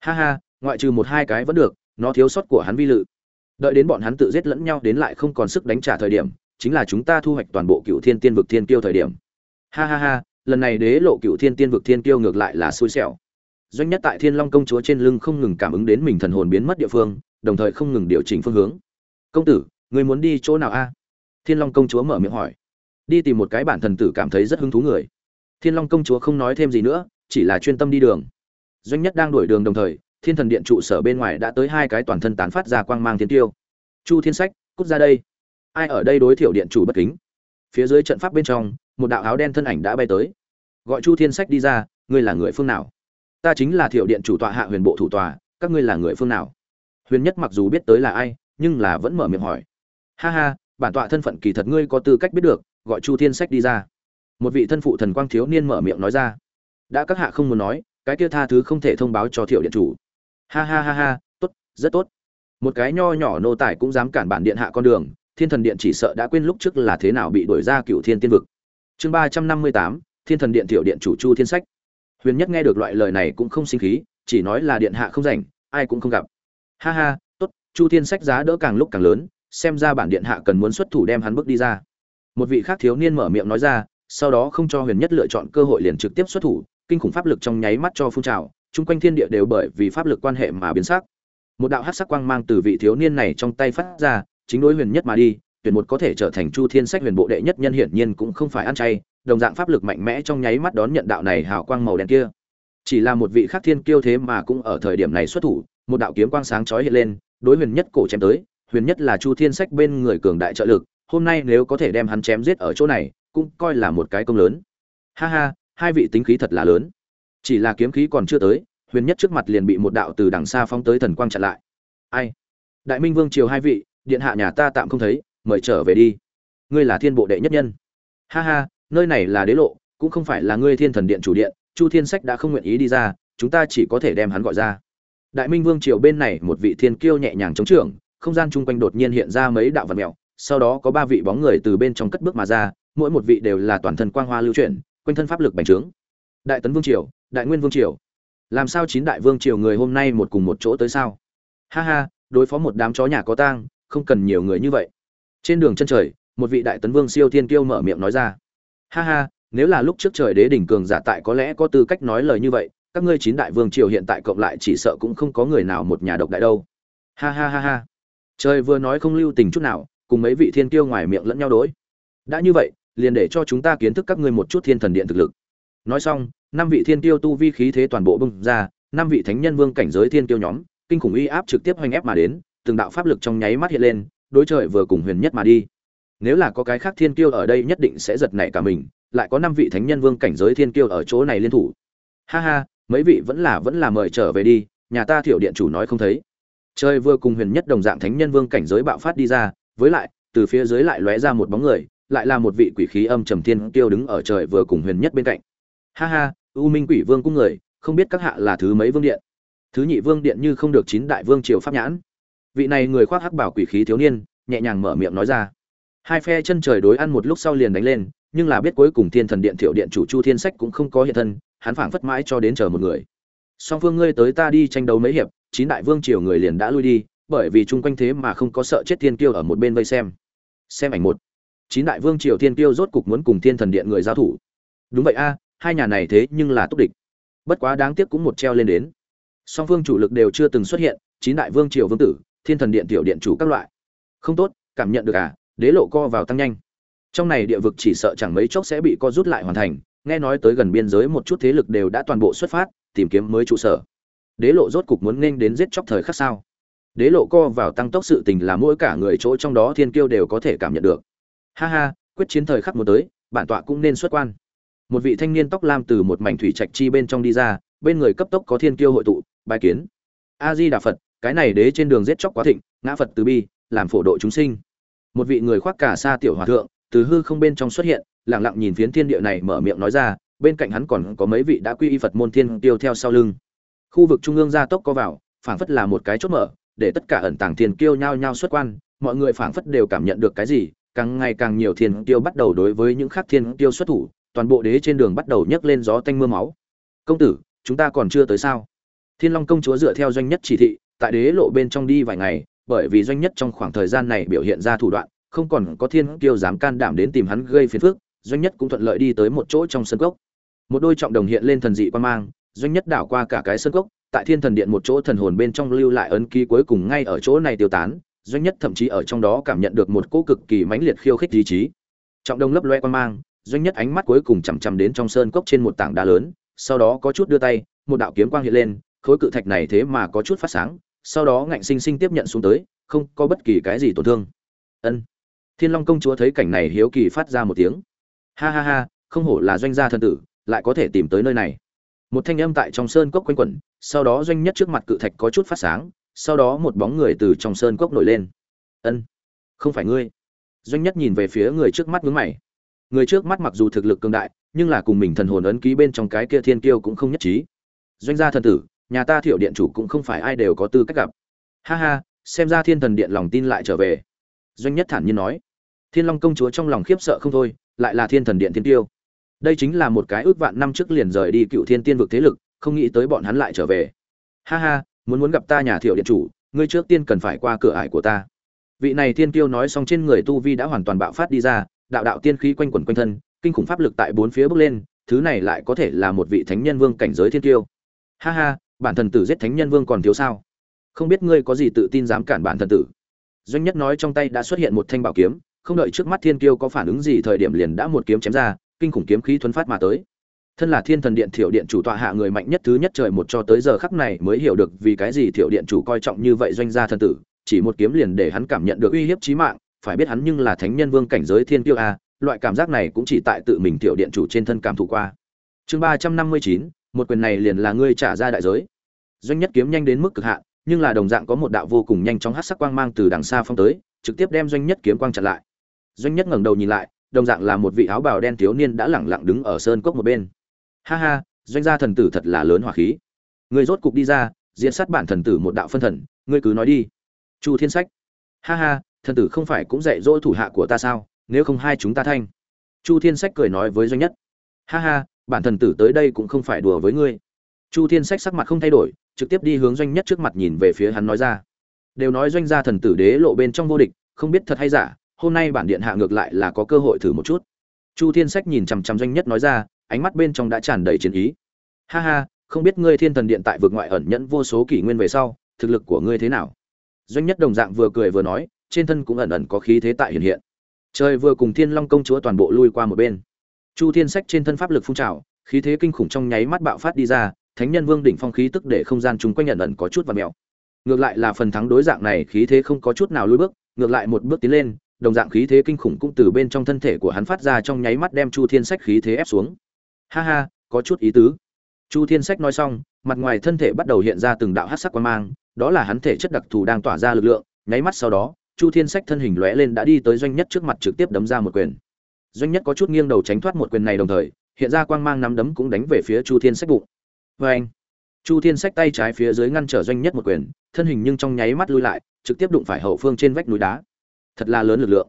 Ha ha, ngoại trừ một hai cái vẫn được, nó thiếu sót của hắn vi lự. Đợi đến bọn hắn tự giết lẫn nhau đến lại không còn sức đánh trả thời điểm, chính là chúng ta thu hoạch toàn bộ cựu thiên tiên vực thiên kiêu thời điểm. Ha ha ha, lần này đế lộ cựu thiên tiên vực thiên kiêu ngược lại là xui xẻo. Doanh nhất tại thiên long công chúa trên lưng không ngừng cảm ứng đến mình thần hồn biến mất địa phương đồng thời không ngừng điều chỉnh phương hướng. Công tử người muốn đi chỗ nào a? Thiên long công chúa mở miệng hỏi. Đi tìm một cái bản thần tử cảm thấy rất hứng thú người. Thiên long công chúa không nói thêm gì nữa, chỉ là chuyên tâm đi đường. Doanh nhất đang đuổi đường đồng thời, thiên thần điện trụ sở bên ngoài đã tới hai cái toàn thân tán phát ra quang mang thiên tiêu. Chu thiên sách, cút ra đây. Ai ở đây đối thiểu điện chủ bất kính? Phía dưới trận pháp bên trong, một đạo áo đen thân ảnh đã bay tới. Gọi chu thiên sách đi ra, ngươi là người phương nào? Ta chính là thiểu điện chủ tọa hạ huyền bộ thủ tòa, các ngươi là người phương nào? Huyền nhất mặc dù biết tới là ai, nhưng là vẫn mở miệng hỏi. Ha ha, bản tọa thân phận kỳ thật ngươi có tư cách biết được, gọi chu thiên sách đi ra. Một vị thân phụ thần quang thiếu niên mở miệng nói ra. Đã các hạ không muốn nói, cái kia tha thứ không thể thông báo cho thiệu điện chủ. Ha ha ha ha, tốt, rất tốt. Một cái nho nhỏ nô tài cũng dám cản bản điện hạ con đường, thiên thần điện chỉ sợ đã quên lúc trước là thế nào bị đuổi ra cựu thiên tiên vực. Chương ba trăm năm mươi tám, thiên thần điện thiệu điện chủ chu thiên sách. Huyền nhất nghe được loại lời này cũng không sinh khí, chỉ nói là điện hạ không rảnh, ai cũng không gặp ha ha, tốt, chu thiên sách giá đỡ càng lúc càng lớn, xem ra bản điện hạ cần muốn xuất thủ đem hắn bước đi ra. Một vị khác thiếu niên mở miệng nói ra, sau đó không cho huyền nhất lựa chọn cơ hội liền trực tiếp xuất thủ, kinh khủng pháp lực trong nháy mắt cho phun trào, chung quanh thiên địa đều bởi vì pháp lực quan hệ mà biến sắc. Một đạo hát sắc quang mang từ vị thiếu niên này trong tay phát ra, chính đối huyền nhất mà đi, tuyển một có thể trở thành chu thiên sách huyền bộ đệ nhất nhân hiển nhiên cũng không phải ăn chay, đồng dạng pháp lực mạnh mẽ trong nháy mắt đón nhận đạo này hào quang màu đen kia. Chỉ là một vị khác thiên kiêu thế mà cũng ở thời điểm này xuất thủ một đạo kiếm quang sáng chói hiện lên, đối huyền nhất cổ chém tới, huyền nhất là chu thiên sách bên người cường đại trợ lực, hôm nay nếu có thể đem hắn chém giết ở chỗ này, cũng coi là một cái công lớn. Ha ha, hai vị tính khí thật là lớn. Chỉ là kiếm khí còn chưa tới, huyền nhất trước mặt liền bị một đạo từ đằng xa phóng tới thần quang chặn lại. Ai? Đại minh vương triều hai vị, điện hạ nhà ta tạm không thấy, mời trở về đi. Ngươi là thiên bộ đệ nhất nhân. Ha ha, nơi này là đế lộ, cũng không phải là ngươi thiên thần điện chủ điện, chu thiên sách đã không nguyện ý đi ra, chúng ta chỉ có thể đem hắn gọi ra đại minh vương triều bên này một vị thiên kiêu nhẹ nhàng chống trưởng, không gian chung quanh đột nhiên hiện ra mấy đạo vật mèo, sau đó có ba vị bóng người từ bên trong cất bước mà ra, mỗi một vị đều là toàn thân quang hoa lưu chuyển, quanh thân pháp lực bành trướng. Đại tấn vương triều, đại nguyên vương triều. Làm sao chín đại vương triều người hôm nay một cùng một chỗ tới sao? Ha ha, đối phó một đám chó nhà có tang, không cần nhiều người như vậy. Trên đường chân trời, một vị đại tấn vương siêu thiên kiêu mở miệng nói ra. Ha ha, nếu là lúc trước trời đế đỉnh cường giả tại có lẽ có tư cách nói lời như vậy các ngươi chín đại vương triều hiện tại cộng lại chỉ sợ cũng không có người nào một nhà độc đại đâu. Ha ha ha ha. Trời vừa nói không lưu tình chút nào, cùng mấy vị thiên kiêu ngoài miệng lẫn nhau đối. Đã như vậy, liền để cho chúng ta kiến thức các ngươi một chút thiên thần điện thực lực. Nói xong, năm vị thiên kiêu tu vi khí thế toàn bộ bung ra, năm vị thánh nhân vương cảnh giới thiên kiêu nhóm, kinh khủng uy áp trực tiếp hoành ép mà đến, từng đạo pháp lực trong nháy mắt hiện lên, đối trời vừa cùng huyền nhất mà đi. Nếu là có cái khác thiên kiêu ở đây nhất định sẽ giật nảy cả mình, lại có năm vị thánh nhân vương cảnh giới thiên kiêu ở chỗ này liên thủ. Ha ha mấy vị vẫn là vẫn là mời trở về đi, nhà ta thiểu điện chủ nói không thấy. Trời vừa cùng huyền nhất đồng dạng thánh nhân vương cảnh giới bạo phát đi ra, với lại, từ phía dưới lại lóe ra một bóng người, lại là một vị quỷ khí âm trầm thiên kêu đứng ở trời vừa cùng huyền nhất bên cạnh. Ha ha, u minh quỷ vương cung người, không biết các hạ là thứ mấy vương điện? Thứ nhị vương điện như không được chín đại vương triều pháp nhãn. Vị này người khoác hắc bảo quỷ khí thiếu niên, nhẹ nhàng mở miệng nói ra. Hai phe chân trời đối ăn một lúc sau liền đánh lên, nhưng là biết cuối cùng thiên thần điện thiệu điện chủ chu thiên sách cũng không có hiện thân hắn phảng phất mãi cho đến chờ một người. Song phương ngươi tới ta đi tranh đấu mấy hiệp, chín đại vương triều người liền đã lui đi, bởi vì chung quanh thế mà không có sợ chết thiên kiêu ở một bên vây xem. Xem ảnh một. Chín đại vương triều thiên kiêu rốt cục muốn cùng thiên thần điện người giao thủ. Đúng vậy a, hai nhà này thế nhưng là túc địch. Bất quá đáng tiếc cũng một treo lên đến. Song phương chủ lực đều chưa từng xuất hiện, chín đại vương triều vương tử, thiên thần điện tiểu điện chủ các loại. Không tốt, cảm nhận được à đế lộ co vào tăng nhanh. Trong này địa vực chỉ sợ chẳng mấy chốc sẽ bị co rút lại hoàn thành nghe nói tới gần biên giới một chút thế lực đều đã toàn bộ xuất phát, tìm kiếm mới trụ sở. Đế lộ rốt cục muốn nghênh đến giết chóc thời khắc sao? Đế lộ co vào tăng tốc sự tình là mỗi cả người chỗ trong đó thiên kiêu đều có thể cảm nhận được. Ha ha, quyết chiến thời khắc muốn tới, bản tọa cũng nên xuất quan. Một vị thanh niên tóc lam từ một mảnh thủy trạch chi bên trong đi ra, bên người cấp tốc có thiên kiêu hội tụ bài kiến. A di đà phật, cái này đế trên đường giết chóc quá thịnh, ngã phật từ bi, làm phổ độ chúng sinh. Một vị người khoác cả xa tiểu hòa thượng, từ hư không bên trong xuất hiện lặng lặng nhìn phiến thiên địa này mở miệng nói ra, bên cạnh hắn còn có mấy vị đã quy y phật môn thiên tiêu theo sau lưng. Khu vực trung ương gia tốc có vào, phảng phất là một cái chốt mở, để tất cả ẩn tàng thiên kiêu nhao nhao xuất quan, mọi người phảng phất đều cảm nhận được cái gì, càng ngày càng nhiều thiên kiêu bắt đầu đối với những khác thiên kiêu xuất thủ, toàn bộ đế trên đường bắt đầu nhấc lên gió tanh mưa máu. Công tử, chúng ta còn chưa tới sao? Thiên long công chúa dựa theo doanh nhất chỉ thị, tại đế lộ bên trong đi vài ngày, bởi vì doanh nhất trong khoảng thời gian này biểu hiện ra thủ đoạn, không còn có thiên kiêu dám can đảm đến tìm hắn gây phiền phức doanh nhất cũng thuận lợi đi tới một chỗ trong sân cốc. Một đôi trọng đồng hiện lên thần dị quan mang, doanh nhất đảo qua cả cái sân cốc, tại thiên thần điện một chỗ thần hồn bên trong lưu lại ấn ký cuối cùng ngay ở chỗ này tiêu tán, doanh nhất thậm chí ở trong đó cảm nhận được một cỗ cực kỳ mãnh liệt khiêu khích ý chí. Trọng đồng lấp loe quan mang, doanh nhất ánh mắt cuối cùng chằm chằm đến trong sơn cốc trên một tảng đá lớn, sau đó có chút đưa tay, một đạo kiếm quang hiện lên, khối cự thạch này thế mà có chút phát sáng, sau đó ngạnh sinh sinh tiếp nhận xuống tới, không có bất kỳ cái gì tổn thương. Ân. Thiên long công chúa thấy cảnh này hiếu kỳ phát ra một tiếng ha ha ha, không hổ là doanh gia thần tử, lại có thể tìm tới nơi này. Một thanh âm tại trong sơn cốc quanh quẩn, sau đó doanh nhất trước mặt cự thạch có chút phát sáng, sau đó một bóng người từ trong sơn cốc nổi lên. Ân, không phải ngươi. Doanh nhất nhìn về phía người trước mắt ngứng mày. Người trước mắt mặc dù thực lực cường đại, nhưng là cùng mình thần hồn ấn ký bên trong cái kia thiên kiêu cũng không nhất trí. Doanh gia thần tử, nhà ta thiệu điện chủ cũng không phải ai đều có tư cách gặp. Ha ha, xem ra thiên thần điện lòng tin lại trở về. Doanh nhất thản nhiên nói. Thiên long công chúa trong lòng khiếp sợ không thôi lại là thiên thần điện thiên tiêu. Đây chính là một cái ước vạn năm trước liền rời đi cựu thiên tiên vực thế lực, không nghĩ tới bọn hắn lại trở về. Ha ha, muốn muốn gặp ta nhà thiệu điện chủ, ngươi trước tiên cần phải qua cửa ải của ta. Vị này thiên tiêu nói xong trên người tu vi đã hoàn toàn bạo phát đi ra, đạo đạo tiên khí quanh quẩn quanh thân, kinh khủng pháp lực tại bốn phía bước lên, thứ này lại có thể là một vị thánh nhân vương cảnh giới thiên tiêu. Ha ha, bản thần tử giết thánh nhân vương còn thiếu sao? Không biết ngươi có gì tự tin dám cản bản thần tử. Doanh nhất nói trong tay đã xuất hiện một thanh bảo kiếm không đợi trước mắt thiên kiêu có phản ứng gì, thời điểm liền đã một kiếm chém ra, kinh khủng kiếm khí thuấn phát mà tới. Thân là thiên thần điện thiểu điện chủ tọa hạ người mạnh nhất thứ nhất trời một cho tới giờ khắc này mới hiểu được vì cái gì thiểu điện chủ coi trọng như vậy doanh gia thần tử, chỉ một kiếm liền để hắn cảm nhận được uy hiếp chí mạng, phải biết hắn nhưng là thánh nhân vương cảnh giới thiên kiêu a, loại cảm giác này cũng chỉ tại tự mình thiểu điện chủ trên thân cảm thụ qua. Chương ba trăm năm mươi chín, một quyền này liền là ngươi trả ra đại giới. Doanh nhất kiếm nhanh đến mức cực hạn, nhưng là đồng dạng có một đạo vô cùng nhanh chóng hát sắc quang mang từ đằng xa phong tới, trực tiếp đem doanh nhất kiếm quang chặn lại doanh nhất ngẩng đầu nhìn lại, đồng dạng là một vị áo bào đen thiếu niên đã lẳng lặng đứng ở sơn cốc một bên. Ha ha, doanh gia thần tử thật là lớn hỏa khí. Ngươi rốt cục đi ra, diễn sát bản thần tử một đạo phân thần, ngươi cứ nói đi. Chu thiên sách. Ha ha, thần tử không phải cũng dạy dỗ thủ hạ của ta sao, nếu không hai chúng ta thanh. Chu thiên sách cười nói với doanh nhất. Ha ha, bản thần tử tới đây cũng không phải đùa với ngươi. Chu thiên sách sắc mặt không thay đổi, trực tiếp đi hướng doanh nhất trước mặt nhìn về phía hắn nói ra. Đều nói doanh gia thần tử đế lộ bên trong vô địch, không biết thật hay giả hôm nay bản điện hạ ngược lại là có cơ hội thử một chút. Chu thiên sách nhìn chằm chằm doanh nhất nói ra, ánh mắt bên trong đã tràn đầy chiến ý. Ha ha, không biết ngươi thiên thần điện tại vực ngoại ẩn nhẫn vô số kỷ nguyên về sau, thực lực của ngươi thế nào? Doanh nhất đồng dạng vừa cười vừa nói, trên thân cũng ẩn ẩn có khí thế tại hiện hiện. Trời vừa cùng thiên long công chúa toàn bộ lui qua một bên. Chu thiên sách trên thân pháp lực phun trào, khí thế kinh khủng trong nháy mắt bạo phát đi ra, thánh nhân vương đỉnh phong khí tức để không gian chúng quanh ẩn ẩn có chút và mèo. Ngược lại là phần thắng đối dạng này, khí thế không có chút nào lùi bước, ngược lại một bước tiến lên đồng dạng khí thế kinh khủng cũng từ bên trong thân thể của hắn phát ra trong nháy mắt đem chu thiên sách khí thế ép xuống. Ha ha, có chút ý tứ. Chu thiên sách nói xong, mặt ngoài thân thể bắt đầu hiện ra từng đạo hát sắc quan mang, đó là hắn thể chất đặc thù đang tỏa ra lực lượng, nháy mắt sau đó, chu thiên sách thân hình lóe lên đã đi tới doanh nhất trước mặt trực tiếp đấm ra một quyền. Doanh nhất có chút nghiêng đầu tránh thoát một quyền này đồng thời, hiện ra quang mang nắm đấm cũng đánh về phía chu thiên sách bụng. Vê anh chu thiên sách tay trái phía dưới ngăn trở doanh nhất một quyền, thân hình nhưng trong nháy mắt lui lại, trực tiếp đụng phải hậu phương trên vách núi đá thật là lớn lực lượng.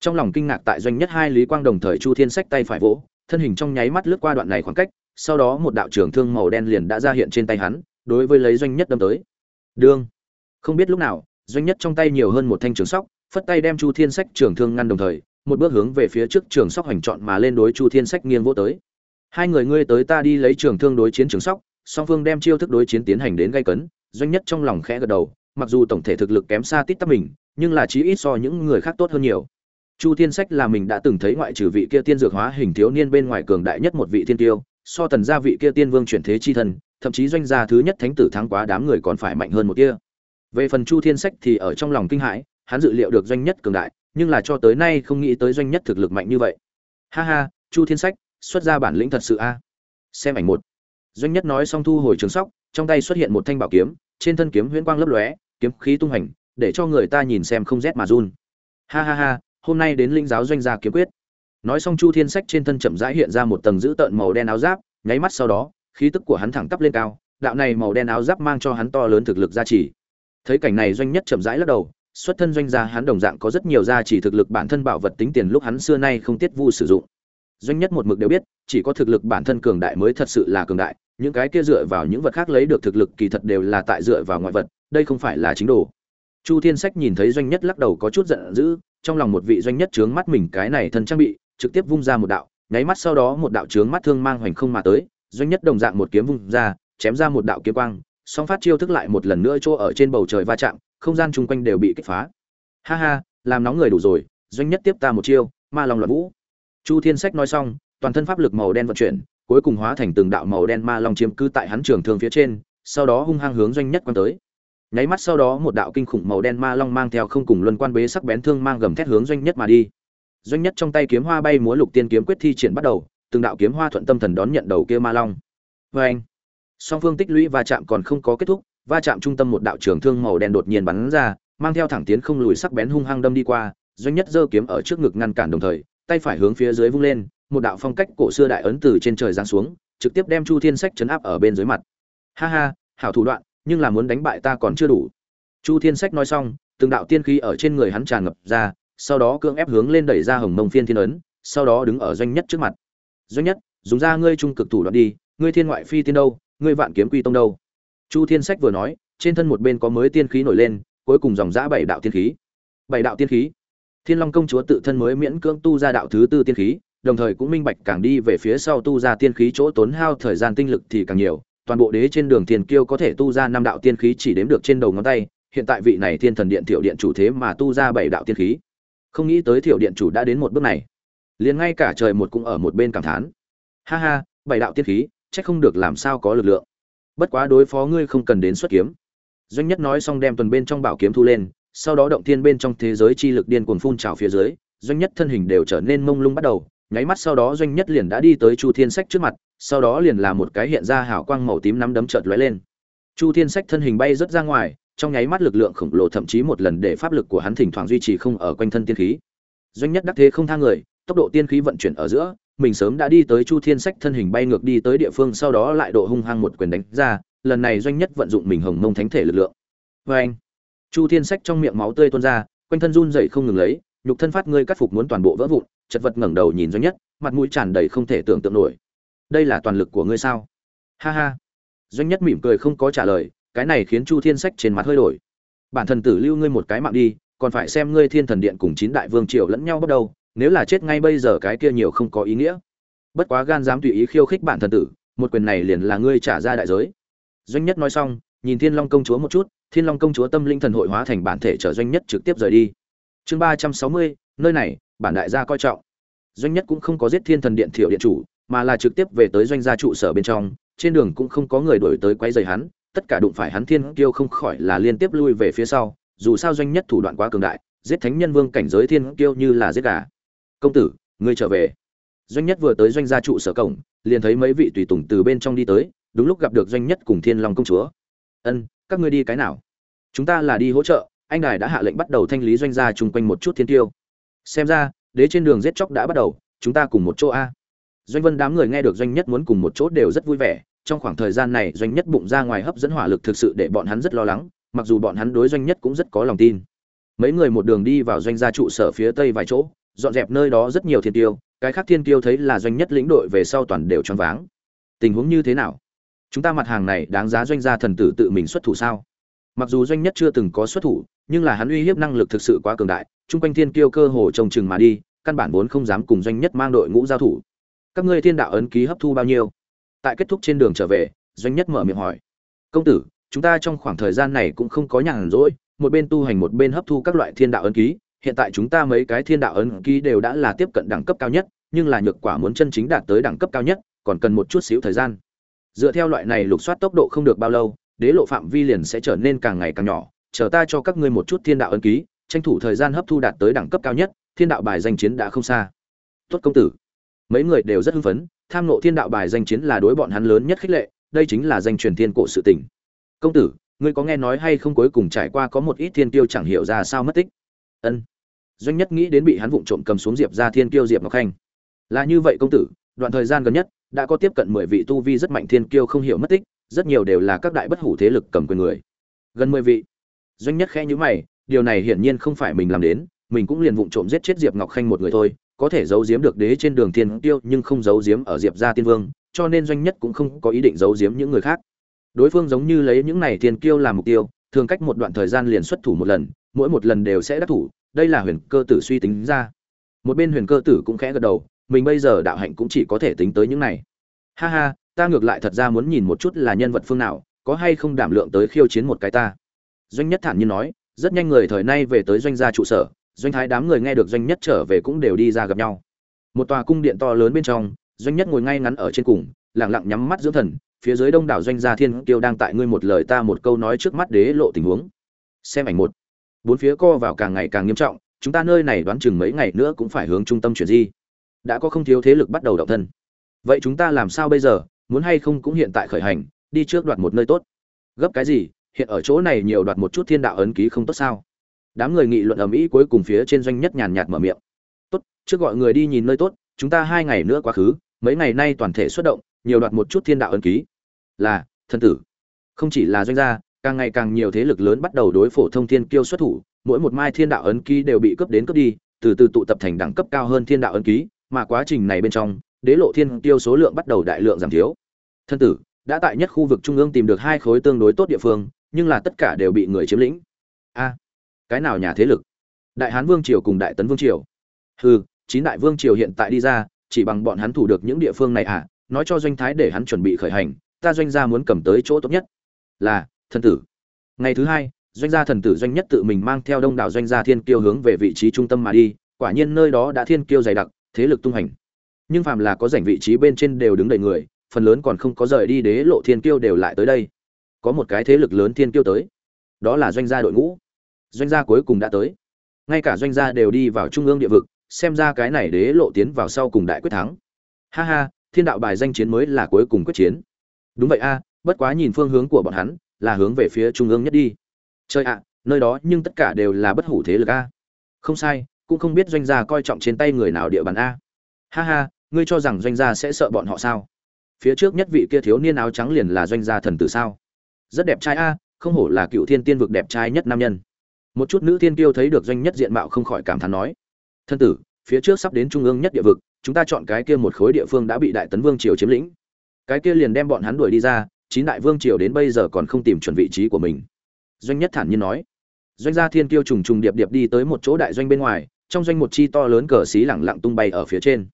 Trong lòng kinh ngạc tại doanh nhất hai lý quang đồng thời chu thiên sách tay phải vỗ, thân hình trong nháy mắt lướt qua đoạn này khoảng cách, sau đó một đạo trường thương màu đen liền đã ra hiện trên tay hắn, đối với lấy doanh nhất đâm tới. Đương. Không biết lúc nào, doanh nhất trong tay nhiều hơn một thanh trường sóc, phất tay đem chu thiên sách trường thương ngăn đồng thời, một bước hướng về phía trước trường sóc hoành trọn mà lên đối chu thiên sách nghiêng vỗ tới. Hai người ngươi tới ta đi lấy trường thương đối chiến trường sóc, song phương đem chiêu thức đối chiến tiến hành đến gây cấn, doanh nhất trong lòng khẽ gật đầu, mặc dù tổng thể thực lực kém xa tít tắp mình nhưng là chí ít so những người khác tốt hơn nhiều. Chu thiên sách là mình đã từng thấy ngoại trừ vị kia tiên dược hóa hình thiếu niên bên ngoài cường đại nhất một vị thiên tiêu, so tần gia vị kia tiên vương chuyển thế chi thần thậm chí doanh gia thứ nhất thánh tử thắng quá đám người còn phải mạnh hơn một kia. Về phần chu thiên sách thì ở trong lòng kinh hãi, hắn dự liệu được doanh nhất cường đại, nhưng là cho tới nay không nghĩ tới doanh nhất thực lực mạnh như vậy. Ha ha, chu thiên sách, xuất ra bản lĩnh thật sự a. Xem ảnh một. Doanh nhất nói xong thu hồi trường sóc, trong tay xuất hiện một thanh bảo kiếm, trên thân kiếm huyễn quang lấp lóe, kiếm khí tung hành để cho người ta nhìn xem không rét mà run. Ha ha ha, hôm nay đến linh giáo doanh gia kiếm quyết. Nói xong chu thiên sách trên thân chậm rãi hiện ra một tầng dữ tợn màu đen áo giáp, nháy mắt sau đó, khí tức của hắn thẳng tắp lên cao, đạo này màu đen áo giáp mang cho hắn to lớn thực lực gia trì. Thấy cảnh này doanh nhất chậm rãi lắc đầu, xuất thân doanh gia hắn đồng dạng có rất nhiều gia trì thực lực bản thân bảo vật tính tiền lúc hắn xưa nay không tiết vu sử dụng. Doanh nhất một mực đều biết, chỉ có thực lực bản thân cường đại mới thật sự là cường đại, những cái kia dựa vào những vật khác lấy được thực lực kỳ thật đều là tại dựa vào ngoại vật, đây không phải là chính đồ chu thiên sách nhìn thấy doanh nhất lắc đầu có chút giận dữ, trong lòng một vị doanh nhất trướng mắt mình cái này thân trang bị, trực tiếp vung ra một đạo, nháy mắt sau đó một đạo trướng mắt thương mang hoành không mà tới, doanh nhất đồng dạng một kiếm vung ra, chém ra một đạo kiếm quang, song phát chiêu thức lại một lần nữa chỗ ở trên bầu trời va chạm, không gian chung quanh đều bị kích phá. Ha ha, làm nóng người đủ rồi, doanh nhất tiếp ta một chiêu, ma long loạn vũ. Chu thiên sách nói xong, toàn thân pháp lực màu đen vận chuyển, cuối cùng hóa thành từng đạo màu đen ma long chiếm cư tại hắn trường thương phía trên, sau đó hung hăng hướng doanh nhất quan tới nháy mắt sau đó một đạo kinh khủng màu đen ma long mang theo không cùng luân quan bế sắc bén thương mang gầm thét hướng doanh nhất mà đi. Doanh nhất trong tay kiếm hoa bay múa lục tiên kiếm quyết thi triển bắt đầu, từng đạo kiếm hoa thuận tâm thần đón nhận đầu kia ma long. Vê anh song phương tích lũy va chạm còn không có kết thúc, va chạm trung tâm một đạo trường thương màu đen đột nhiên bắn ra, mang theo thẳng tiến không lùi sắc bén hung hăng đâm đi qua, doanh nhất giơ kiếm ở trước ngực ngăn cản đồng thời, tay phải hướng phía dưới vung lên, một đạo phong cách cổ xưa đại ấn từ trên trời giáng xuống, trực tiếp đem chu thiên sách chấn áp ở bên dưới mặt. Ha ha, hảo thủ đoạn nhưng là muốn đánh bại ta còn chưa đủ. Chu thiên sách nói xong, từng đạo tiên khí ở trên người hắn tràn ngập ra, sau đó cưỡng ép hướng lên đẩy ra hồng mông phiên thiên ấn, sau đó đứng ở doanh nhất trước mặt. Doanh nhất, dùng ra ngươi trung cực thủ đoạn đi, ngươi thiên ngoại phi tiên đâu, ngươi vạn kiếm quy tông đâu? Chu thiên sách vừa nói, trên thân một bên có mới tiên khí nổi lên, cuối cùng dòng dã bảy đạo tiên khí. Bảy đạo tiên khí. Thiên long công chúa tự thân mới miễn cưỡng tu ra đạo thứ tư tiên khí, đồng thời cũng minh bạch càng đi về phía sau tu ra tiên khí chỗ tốn hao thời gian tinh lực thì càng nhiều toàn bộ đế trên đường tiền kiêu có thể tu ra năm đạo tiên khí chỉ đếm được trên đầu ngón tay, hiện tại vị này thiên thần điện Tiểu điện chủ thế mà tu ra bảy đạo tiên khí. Không nghĩ tới Tiểu điện chủ đã đến một bước này. Liền ngay cả trời một cũng ở một bên cảm thán. Ha ha, bảy đạo tiên khí, chắc không được làm sao có lực lượng. Bất quá đối phó ngươi không cần đến xuất kiếm. Doanh nhất nói xong đem tuần bên trong bảo kiếm thu lên, sau đó động thiên bên trong thế giới chi lực điên cuồng phun trào phía dưới, doanh nhất thân hình đều trở nên mông lung bắt đầu nháy mắt sau đó doanh nhất liền đã đi tới chu thiên sách trước mặt, sau đó liền là một cái hiện ra hào quang màu tím nắm đấm chợt lóe lên. Chu thiên sách thân hình bay rất ra ngoài, trong nháy mắt lực lượng khổng lồ thậm chí một lần để pháp lực của hắn thỉnh thoảng duy trì không ở quanh thân tiên khí. Doanh nhất đắc thế không thang người, tốc độ tiên khí vận chuyển ở giữa, mình sớm đã đi tới chu thiên sách thân hình bay ngược đi tới địa phương sau đó lại độ hung hăng một quyền đánh ra, lần này doanh nhất vận dụng mình hồng mông thánh thể lực lượng. Vê anh chu thiên sách trong miệng máu tươi tuôn ra, quanh thân run dậy không ngừng lấy nhục thân phát ngươi cắt phục muốn toàn bộ vỡ vụn, chật vật ngẩng đầu nhìn doanh nhất, mặt mũi tràn đầy không thể tưởng tượng nổi. Đây là toàn lực của ngươi sao? Ha ha. Doanh nhất mỉm cười không có trả lời, cái này khiến chu thiên sách trên mặt hơi đổi. Bản thần tử lưu ngươi một cái mạng đi, còn phải xem ngươi thiên thần điện cùng chín đại vương triều lẫn nhau bắt đầu, nếu là chết ngay bây giờ cái kia nhiều không có ý nghĩa. Bất quá gan dám tùy ý khiêu khích bản thần tử, một quyền này liền là ngươi trả ra đại giới. Doanh nhất nói xong, nhìn thiên long công chúa một chút, thiên long công chúa tâm linh thần hội hóa thành bản thể trở doanh nhất trực tiếp rời đi chương ba trăm sáu mươi, nơi này, bản đại gia coi trọng. Doanh nhất cũng không có giết thiên thần điện thiệu điện chủ, mà là trực tiếp về tới doanh gia trụ sở bên trong, trên đường cũng không có người đổi tới quấy dày hắn, tất cả đụng phải hắn thiên kiêu không khỏi là liên tiếp lui về phía sau, dù sao doanh nhất thủ đoạn quá cường đại, giết thánh nhân vương cảnh giới thiên kiêu như là giết gà. Công tử, ngươi trở về. Doanh nhất vừa tới doanh gia trụ sở cổng, liền thấy mấy vị tùy tùng từ bên trong đi tới, đúng lúc gặp được doanh nhất cùng thiên long công chúa. Ân, các ngươi đi cái nào? Chúng ta là đi hỗ trợ anh đài đã hạ lệnh bắt đầu thanh lý doanh gia chung quanh một chút thiên tiêu. Xem ra, đế trên đường giết chóc đã bắt đầu, chúng ta cùng một chỗ a. Doanh vân đám người nghe được doanh nhất muốn cùng một chỗ đều rất vui vẻ, trong khoảng thời gian này doanh nhất bụng ra ngoài hấp dẫn hỏa lực thực sự để bọn hắn rất lo lắng, mặc dù bọn hắn đối doanh nhất cũng rất có lòng tin. Mấy người một đường đi vào doanh gia trụ sở phía tây vài chỗ, dọn dẹp nơi đó rất nhiều thiên tiêu, cái khác thiên tiêu thấy là doanh nhất lĩnh đội về sau toàn đều choáng váng. Tình huống như thế nào? Chúng ta mặt hàng này đáng giá doanh gia thần tử tự mình xuất thủ sao? Mặc dù doanh nhất chưa từng có xuất thủ nhưng là hắn uy hiếp năng lực thực sự quá cường đại Trung quanh thiên kiêu cơ hồ trông chừng mà đi, căn bản vốn không dám cùng doanh nhất mang đội ngũ giao thủ. Các ngươi thiên đạo ấn ký hấp thu bao nhiêu? Tại kết thúc trên đường trở về, doanh nhất mở miệng hỏi. Công tử, chúng ta trong khoảng thời gian này cũng không có nhàn rỗi, một bên tu hành một bên hấp thu các loại thiên đạo ấn ký, hiện tại chúng ta mấy cái thiên đạo ấn ký đều đã là tiếp cận đẳng cấp cao nhất, nhưng là nhược quả muốn chân chính đạt tới đẳng cấp cao nhất, còn cần một chút xíu thời gian. Dựa theo loại này lục soát tốc độ không được bao lâu, đế lộ phạm vi liền sẽ trở nên càng ngày càng nhỏ chờ ta cho các ngươi một chút thiên đạo ấn ký, tranh thủ thời gian hấp thu đạt tới đẳng cấp cao nhất, thiên đạo bài danh chiến đã không xa. Tuất công tử. Mấy người đều rất hưng phấn, tham nộ thiên đạo bài danh chiến là đối bọn hắn lớn nhất khích lệ, đây chính là danh truyền thiên cổ sự tình. Công tử, ngươi có nghe nói hay không cuối cùng trải qua có một ít thiên tiêu chẳng hiểu ra sao mất tích? Ân. Doanh nhất nghĩ đến bị hắn vụng trộm cầm xuống diệp ra thiên tiêu diệp ngọc khanh. Là như vậy công tử, đoạn thời gian gần nhất, đã có tiếp cận mười vị tu vi rất mạnh thiên kiêu không hiểu mất tích, rất nhiều đều là các đại bất hủ thế lực cầm quyền người. Gần mười vị doanh nhất khẽ nhíu mày, điều này hiển nhiên không phải mình làm đến, mình cũng liền vụng trộm giết chết diệp ngọc khanh một người thôi, có thể giấu giếm được đế trên đường thiên tiêu nhưng không giấu giếm ở diệp gia tiên vương, cho nên doanh nhất cũng không có ý định giấu giếm những người khác. Đối phương giống như lấy những này thiên kiêu làm mục tiêu, thường cách một đoạn thời gian liền xuất thủ một lần, mỗi một lần đều sẽ đắc thủ, đây là huyền cơ tử suy tính ra. Một bên huyền cơ tử cũng khẽ gật đầu, mình bây giờ đạo hạnh cũng chỉ có thể tính tới những này. Ha ha, ta ngược lại thật ra muốn nhìn một chút là nhân vật phương nào, có hay không đảm lượng tới khiêu chiến một cái ta doanh nhất thản nhiên nói, rất nhanh người thời nay về tới doanh gia trụ sở, doanh thái đám người nghe được doanh nhất trở về cũng đều đi ra gặp nhau. Một tòa cung điện to lớn bên trong, doanh nhất ngồi ngay ngắn ở trên cùng lẳng lặng nhắm mắt dưỡng thần, phía dưới đông đảo doanh gia thiên kiêu đang tại ngươi một lời ta một câu nói trước mắt đế lộ tình huống. Xem ảnh một. Bốn phía co vào càng ngày càng nghiêm trọng, chúng ta nơi này đoán chừng mấy ngày nữa cũng phải hướng trung tâm chuyển di. Đã có không thiếu thế lực bắt đầu động thân. Vậy chúng ta làm sao bây giờ, muốn hay không cũng hiện tại khởi hành, đi trước đoạt một nơi tốt. Gấp cái gì hiện ở chỗ này nhiều đoạt một chút thiên đạo ấn ký không tốt sao? Đám người nghị luận ầm ĩ cuối cùng phía trên doanh nhất nhàn nhạt mở miệng. Tốt, trước gọi người đi nhìn nơi tốt, chúng ta hai ngày nữa quá khứ, mấy ngày nay toàn thể xuất động, nhiều đoạt một chút thiên đạo ấn ký. Là thân tử. Không chỉ là doanh gia, càng ngày càng nhiều thế lực lớn bắt đầu đối phổ thông thiên kiêu xuất thủ, mỗi một mai thiên đạo ấn ký đều bị cướp đến cướp đi, từ từ tụ tập thành đẳng cấp cao hơn thiên đạo ấn ký, mà quá trình này bên trong, đế lộ thiên tiêu số lượng bắt đầu đại lượng giảm thiếu. Thân tử, đã tại nhất khu vực trung ương tìm được hai khối tương đối tốt địa phương nhưng là tất cả đều bị người chiếm lĩnh. A, cái nào nhà thế lực? Đại hán vương triều cùng đại tấn vương triều. Hừ, chín đại vương triều hiện tại đi ra, chỉ bằng bọn hắn thủ được những địa phương này à? Nói cho doanh thái để hắn chuẩn bị khởi hành, ta doanh gia muốn cầm tới chỗ tốt nhất. Là, thần tử. Ngày thứ hai, doanh gia thần tử doanh nhất tự mình mang theo đông đảo doanh gia thiên kiêu hướng về vị trí trung tâm mà đi, quả nhiên nơi đó đã thiên kiêu dày đặc, thế lực tung hành. Nhưng phàm là có rảnh vị trí bên trên đều đứng đầy người, phần lớn còn không có rời đi đế lộ thiên kiêu đều lại tới đây có một cái thế lực lớn thiên kiêu tới. Đó là doanh gia đội ngũ. Doanh gia cuối cùng đã tới. Ngay cả doanh gia đều đi vào trung ương địa vực, xem ra cái này đế lộ tiến vào sau cùng đại quyết thắng. Ha ha, thiên đạo bài danh chiến mới là cuối cùng quyết chiến. Đúng vậy a, bất quá nhìn phương hướng của bọn hắn, là hướng về phía trung ương nhất đi. Chơi ạ, nơi đó nhưng tất cả đều là bất hủ thế lực a. Không sai, cũng không biết doanh gia coi trọng trên tay người nào địa bàn a. Ha ha, ngươi cho rằng doanh gia sẽ sợ bọn họ sao? Phía trước nhất vị kia thiếu niên áo trắng liền là doanh gia thần tử sao? Rất đẹp trai a, không hổ là cựu thiên tiên vực đẹp trai nhất nam nhân. Một chút nữ thiên kiêu thấy được doanh nhất diện mạo không khỏi cảm thán nói, thân tử, phía trước sắp đến trung ương nhất địa vực, chúng ta chọn cái kia một khối địa phương đã bị đại tấn vương triều chiếm lĩnh. Cái kia liền đem bọn hắn đuổi đi ra, chín đại vương triều đến bây giờ còn không tìm chuẩn vị trí của mình. Doanh nhất thản nhiên nói. Doanh gia thiên kiêu trùng trùng điệp điệp đi tới một chỗ đại doanh bên ngoài, trong doanh một chi to lớn cờ xí lẳng lặng tung bay ở phía trên.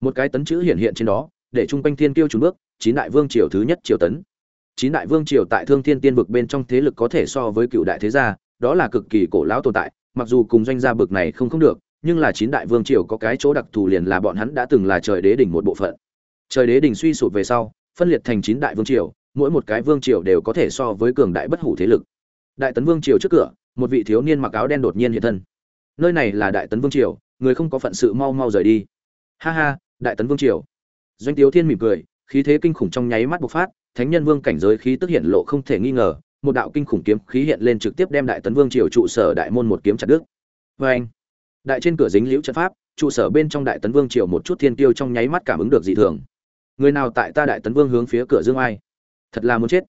Một cái tấn chữ hiện hiện trên đó, để trung quanh thiên kiêu trùng bước, chín đại vương triều thứ nhất triều tấn chín đại vương triều tại thương thiên tiên vực bên trong thế lực có thể so với cựu đại thế gia, đó là cực kỳ cổ lão tồn tại, mặc dù cùng doanh gia bực này không không được, nhưng là chín đại vương triều có cái chỗ đặc thù liền là bọn hắn đã từng là trời đế đỉnh một bộ phận. Trời đế đỉnh suy sụp về sau, phân liệt thành chín đại vương triều, mỗi một cái vương triều đều có thể so với cường đại bất hủ thế lực. Đại tấn vương triều trước cửa, một vị thiếu niên mặc áo đen đột nhiên hiện thân. Nơi này là đại tấn vương triều, người không có phận sự mau mau rời đi. Ha ha, đại tấn vương triều. Doanh tiếu thiên mỉm cười, khí thế kinh khủng trong nháy mắt bộc phát thánh nhân vương cảnh giới khí tức hiện lộ không thể nghi ngờ, một đạo kinh khủng kiếm khí hiện lên trực tiếp đem đại tấn vương triều trụ sở đại môn một kiếm chặt đứt. Vê anh đại trên cửa dính liễu trận pháp, trụ sở bên trong đại tấn vương triều một chút thiên tiêu trong nháy mắt cảm ứng được dị thường. Người nào tại ta đại tấn vương hướng phía cửa dương ai? Thật là muốn chết.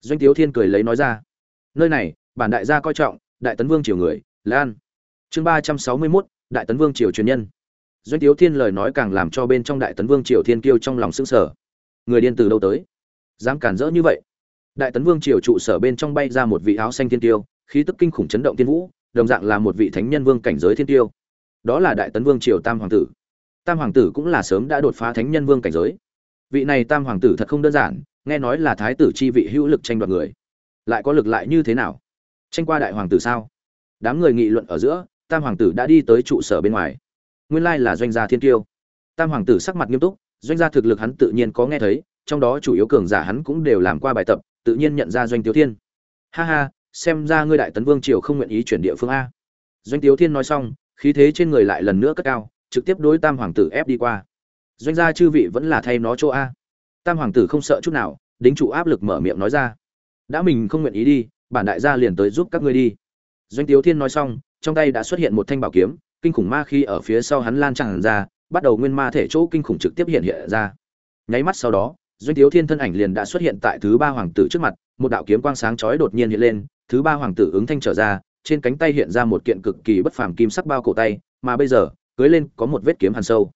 Doanh tiếu thiên cười lấy nói ra. Nơi này, bản đại gia coi trọng, đại tấn vương triều người lan chương ba trăm sáu mươi mốt, đại tấn vương triều truyền nhân. Doanh tiếu thiên lời nói càng làm cho bên trong đại tấn vương triều thiên kiêu trong lòng xương sở người điên từ đâu tới? Dám cản rỡ như vậy. Đại tấn vương triều trụ sở bên trong bay ra một vị áo xanh thiên tiêu, khí tức kinh khủng chấn động thiên vũ, đồng dạng là một vị thánh nhân vương cảnh giới thiên tiêu. Đó là đại tấn vương triều tam hoàng tử. Tam hoàng tử cũng là sớm đã đột phá thánh nhân vương cảnh giới. Vị này tam hoàng tử thật không đơn giản, nghe nói là thái tử chi vị hữu lực tranh đoạt người. Lại có lực lại như thế nào? Tranh qua đại hoàng tử sao? Đám người nghị luận ở giữa, tam hoàng tử đã đi tới trụ sở bên ngoài. Nguyên lai là doanh gia thiên tiêu. Tam hoàng tử sắc mặt nghiêm túc, doanh gia thực lực hắn tự nhiên có nghe thấy trong đó chủ yếu cường giả hắn cũng đều làm qua bài tập, tự nhiên nhận ra doanh tiếu thiên. Ha ha, xem ra ngươi đại tấn vương triều không nguyện ý chuyển địa phương a. Doanh tiếu thiên nói xong, khí thế trên người lại lần nữa cất cao, trực tiếp đối tam hoàng tử ép đi qua. Doanh gia chư vị vẫn là thay nó chỗ a. Tam hoàng tử không sợ chút nào, đính trụ áp lực mở miệng nói ra. Đã mình không nguyện ý đi, bản đại gia liền tới giúp các ngươi đi. Doanh tiếu thiên nói xong, trong tay đã xuất hiện một thanh bảo kiếm, kinh khủng ma khí ở phía sau hắn lan tràn ra, bắt đầu nguyên ma thể chỗ kinh khủng trực tiếp hiện hiện ra. Nháy mắt sau đó doanh tiếu thiên thân ảnh liền đã xuất hiện tại thứ ba hoàng tử trước mặt, một đạo kiếm quang sáng chói đột nhiên hiện lên, thứ ba hoàng tử ứng thanh trở ra, trên cánh tay hiện ra một kiện cực kỳ bất phàm kim sắc bao cổ tay, mà bây giờ, cưới lên có một vết kiếm hàn sâu.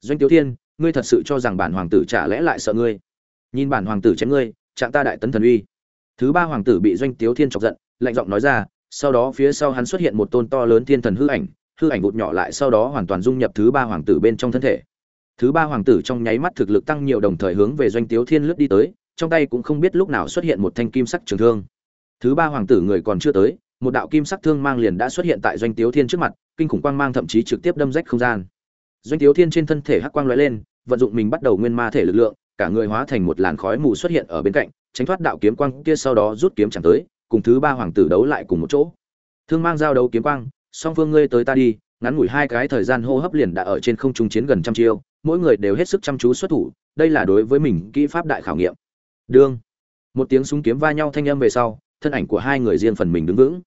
Doanh tiếu thiên, ngươi thật sự cho rằng bản hoàng tử chả lẽ lại sợ ngươi? Nhìn bản hoàng tử chém ngươi, trạng ta đại tấn thần uy. Thứ ba hoàng tử bị doanh tiếu thiên chọc giận, lạnh giọng nói ra, sau đó phía sau hắn xuất hiện một tôn to lớn thiên thần hư ảnh hư ảnh vụt nhỏ lại sau đó hoàn toàn dung nhập thứ ba hoàng tử bên trong thân thể thứ ba hoàng tử trong nháy mắt thực lực tăng nhiều đồng thời hướng về doanh tiếu thiên lướt đi tới, trong tay cũng không biết lúc nào xuất hiện một thanh kim sắc trường thương. Thứ ba hoàng tử người còn chưa tới, một đạo kim sắc thương mang liền đã xuất hiện tại doanh tiếu thiên trước mặt, kinh khủng quang mang thậm chí trực tiếp đâm rách không gian. Doanh tiếu thiên trên thân thể hắc quang lóe lên, vận dụng mình bắt đầu nguyên ma thể lực lượng, cả người hóa thành một làn khói mù xuất hiện ở bên cạnh, tránh thoát đạo kiếm quang kia sau đó rút kiếm chẳng tới, cùng thứ ba hoàng tử đấu lại cùng một chỗ. Thương mang giao đấu kiếm quang, song phương ngươi tới ta đi. Ngắn ngủi hai cái thời gian hô hấp liền đã ở trên không trung chiến gần trăm chiêu mỗi người đều hết sức chăm chú xuất thủ, đây là đối với mình kỹ pháp đại khảo nghiệm. Đương, một tiếng súng kiếm va nhau thanh âm về sau, thân ảnh của hai người riêng phần mình đứng vững.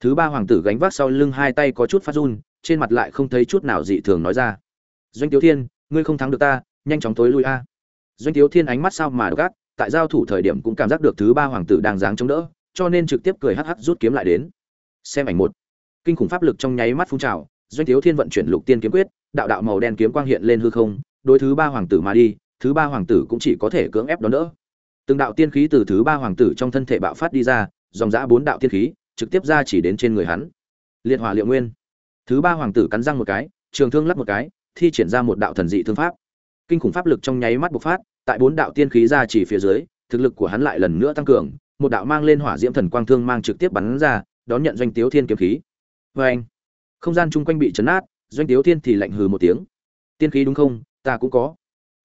Thứ ba hoàng tử gánh vác sau lưng hai tay có chút phát run, trên mặt lại không thấy chút nào dị thường nói ra. Doanh tiếu thiên, ngươi không thắng được ta, nhanh chóng tối lui a. Doanh tiếu thiên ánh mắt sao mà gác tại giao thủ thời điểm cũng cảm giác được thứ ba hoàng tử đang dáng chống đỡ, cho nên trực tiếp cười hắc hắc rút kiếm lại đến. Xem ảnh một. Kinh khủng pháp lực trong nháy mắt phun trào, doanh tiếu thiên vận chuyển lục tiên kiếm quyết đạo đạo màu đen kiếm quang hiện lên hư không, đối thứ ba hoàng tử mà đi, thứ ba hoàng tử cũng chỉ có thể cưỡng ép đón đỡ. Từng đạo tiên khí từ thứ ba hoàng tử trong thân thể bạo phát đi ra, dòng dã bốn đạo tiên khí trực tiếp ra chỉ đến trên người hắn. Liệt hỏa liệu nguyên. Thứ ba hoàng tử cắn răng một cái, trường thương lắp một cái, thi triển ra một đạo thần dị thương pháp. Kinh khủng pháp lực trong nháy mắt bộc phát, tại bốn đạo tiên khí ra chỉ phía dưới, thực lực của hắn lại lần nữa tăng cường, một đạo mang lên hỏa diễm thần quang thương mang trực tiếp bắn ra, đón nhận doanh tiếu thiên kiếm khí. Vê anh không gian chung quanh bị chấn nát doanh tiếu thiên thì lạnh hừ một tiếng. Tiên khí đúng không? Ta cũng có.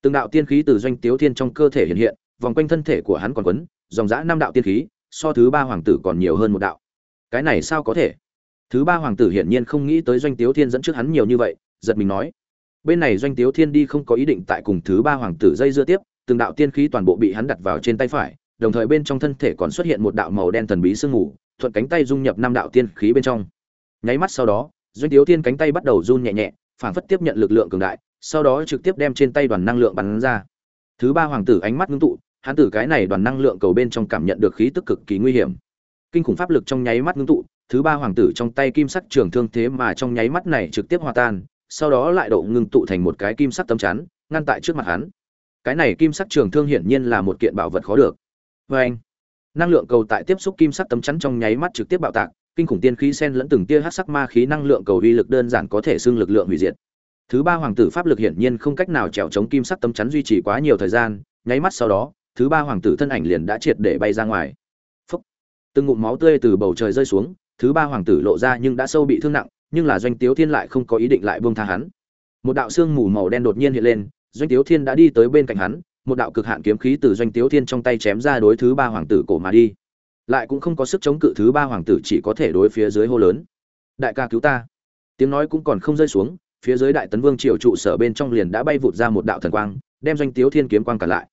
Từng đạo tiên khí từ doanh tiếu thiên trong cơ thể hiện hiện, vòng quanh thân thể của hắn còn quấn, dòng dã năm đạo tiên khí, so thứ ba hoàng tử còn nhiều hơn một đạo. Cái này sao có thể? Thứ ba hoàng tử hiển nhiên không nghĩ tới doanh tiếu thiên dẫn trước hắn nhiều như vậy, giật mình nói. Bên này doanh tiếu thiên đi không có ý định tại cùng thứ ba hoàng tử dây dưa tiếp, từng đạo tiên khí toàn bộ bị hắn đặt vào trên tay phải, đồng thời bên trong thân thể còn xuất hiện một đạo màu đen thần bí sương mù, thuận cánh tay dung nhập năm đạo tiên khí bên trong. Nháy mắt sau đó doanh tiếu thiên cánh tay bắt đầu run nhẹ nhẹ, phảng phất tiếp nhận lực lượng cường đại, sau đó trực tiếp đem trên tay đoàn năng lượng bắn ra. Thứ ba hoàng tử ánh mắt ngưng tụ, hắn tử cái này đoàn năng lượng cầu bên trong cảm nhận được khí tức cực kỳ nguy hiểm. Kinh khủng pháp lực trong nháy mắt ngưng tụ, thứ ba hoàng tử trong tay kim sắc trường thương thế mà trong nháy mắt này trực tiếp hòa tan, sau đó lại độ ngưng tụ thành một cái kim sắc tấm chắn, ngăn tại trước mặt hắn. Cái này kim sắc trường thương hiển nhiên là một kiện bảo vật khó được. Vê anh năng lượng cầu tại tiếp xúc kim sắc tấm chắn trong nháy mắt trực tiếp bạo tạc kinh khủng tiên khí sen lẫn từng tia hắc sắc ma khí năng lượng cầu uy lực đơn giản có thể xưng lực lượng hủy diệt. Thứ ba hoàng tử pháp lực hiển nhiên không cách nào trèo chống kim sắc tấm chắn duy trì quá nhiều thời gian, nháy mắt sau đó, thứ ba hoàng tử thân ảnh liền đã triệt để bay ra ngoài. Phốc. từng ngụm máu tươi từ bầu trời rơi xuống, thứ ba hoàng tử lộ ra nhưng đã sâu bị thương nặng, nhưng là doanh tiếu thiên lại không có ý định lại buông tha hắn. Một đạo xương mù màu đen đột nhiên hiện lên, doanh tiếu thiên đã đi tới bên cạnh hắn, một đạo cực hạn kiếm khí từ doanh tiếu thiên trong tay chém ra đối thứ ba hoàng tử cổ mà đi lại cũng không có sức chống cự thứ ba hoàng tử chỉ có thể đối phía dưới hô lớn. Đại ca cứu ta. Tiếng nói cũng còn không rơi xuống, phía dưới đại tấn vương triều trụ sở bên trong liền đã bay vụt ra một đạo thần quang, đem doanh tiếu thiên kiếm quang cả lại.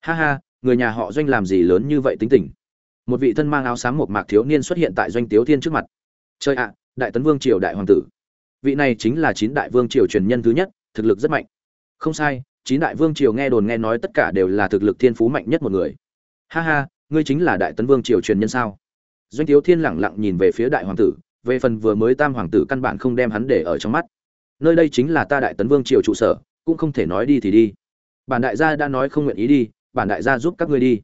Ha ha, người nhà họ doanh làm gì lớn như vậy tính tình? Một vị thân mang áo xám một mạc thiếu niên xuất hiện tại doanh tiếu thiên trước mặt. Chơi ạ, đại tấn vương triều đại hoàng tử. Vị này chính là chín đại vương triều truyền nhân thứ nhất, thực lực rất mạnh. Không sai, chín đại vương triều nghe đồn nghe nói tất cả đều là thực lực thiên phú mạnh nhất một người. Ha ha ngươi chính là đại tấn vương triều truyền nhân sao? Doanh tiếu thiên lẳng lặng nhìn về phía đại hoàng tử, về phần vừa mới tam hoàng tử căn bản không đem hắn để ở trong mắt. Nơi đây chính là ta đại tấn vương triều trụ sở, cũng không thể nói đi thì đi. Bản đại gia đã nói không nguyện ý đi, bản đại gia giúp các ngươi đi.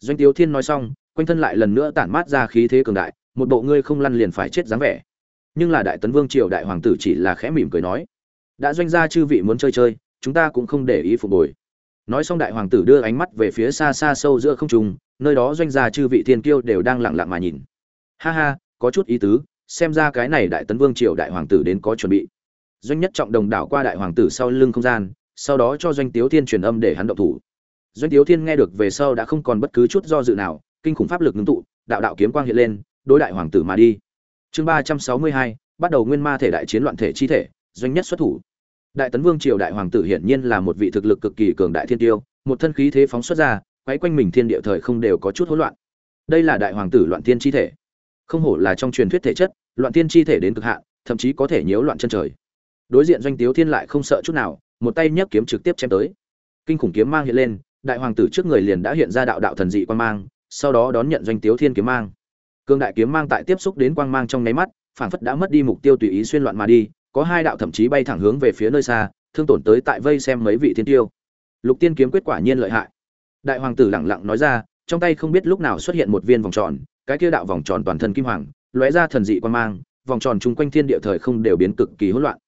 Doanh tiếu thiên nói xong, quanh thân lại lần nữa tản mát ra khí thế cường đại, một bộ ngươi không lăn liền phải chết dáng vẻ. Nhưng là đại tấn vương triều đại hoàng tử chỉ là khẽ mỉm cười nói, đã doanh gia chư vị muốn chơi chơi, chúng ta cũng không để ý phục hồi. Nói xong đại hoàng tử đưa ánh mắt về phía xa xa sâu giữa không trung nơi đó doanh gia chư vị thiên kiêu đều đang lặng lặng mà nhìn. Ha ha, có chút ý tứ, xem ra cái này đại tấn vương triều đại hoàng tử đến có chuẩn bị. Doanh nhất trọng đồng đảo qua đại hoàng tử sau lưng không gian, sau đó cho doanh tiếu thiên truyền âm để hắn động thủ. Doanh tiếu thiên nghe được về sau đã không còn bất cứ chút do dự nào, kinh khủng pháp lực ngưng tụ, đạo đạo kiếm quang hiện lên, đối đại hoàng tử mà đi. Chương ba trăm sáu mươi hai, bắt đầu nguyên ma thể đại chiến loạn thể chi thể, doanh nhất xuất thủ. Đại tấn vương triều đại hoàng tử hiển nhiên là một vị thực lực cực kỳ cường đại thiên tiêu, một thân khí thế phóng xuất ra quấy quanh mình thiên địa thời không đều có chút hỗn loạn. Đây là đại hoàng tử loạn thiên chi thể. Không hổ là trong truyền thuyết thể chất, loạn thiên chi thể đến cực hạn, thậm chí có thể nhiễu loạn chân trời. Đối diện doanh tiếu thiên lại không sợ chút nào, một tay nhấc kiếm trực tiếp chém tới. Kinh khủng kiếm mang hiện lên, đại hoàng tử trước người liền đã hiện ra đạo đạo thần dị quang mang, sau đó đón nhận doanh tiếu thiên kiếm mang. Cương đại kiếm mang tại tiếp xúc đến quang mang trong nháy mắt, phảng phất đã mất đi mục tiêu tùy ý xuyên loạn mà đi, có hai đạo thậm chí bay thẳng hướng về phía nơi xa, thương tổn tới tại vây xem mấy vị thiên tiêu. Lục tiên kiếm quyết quả nhiên lợi hại đại hoàng tử lẳng lặng nói ra, trong tay không biết lúc nào xuất hiện một viên vòng tròn, cái kia đạo vòng tròn toàn thân kim hoàng, lóe ra thần dị quan mang, vòng tròn chung quanh thiên địa thời không đều biến cực kỳ hỗn loạn.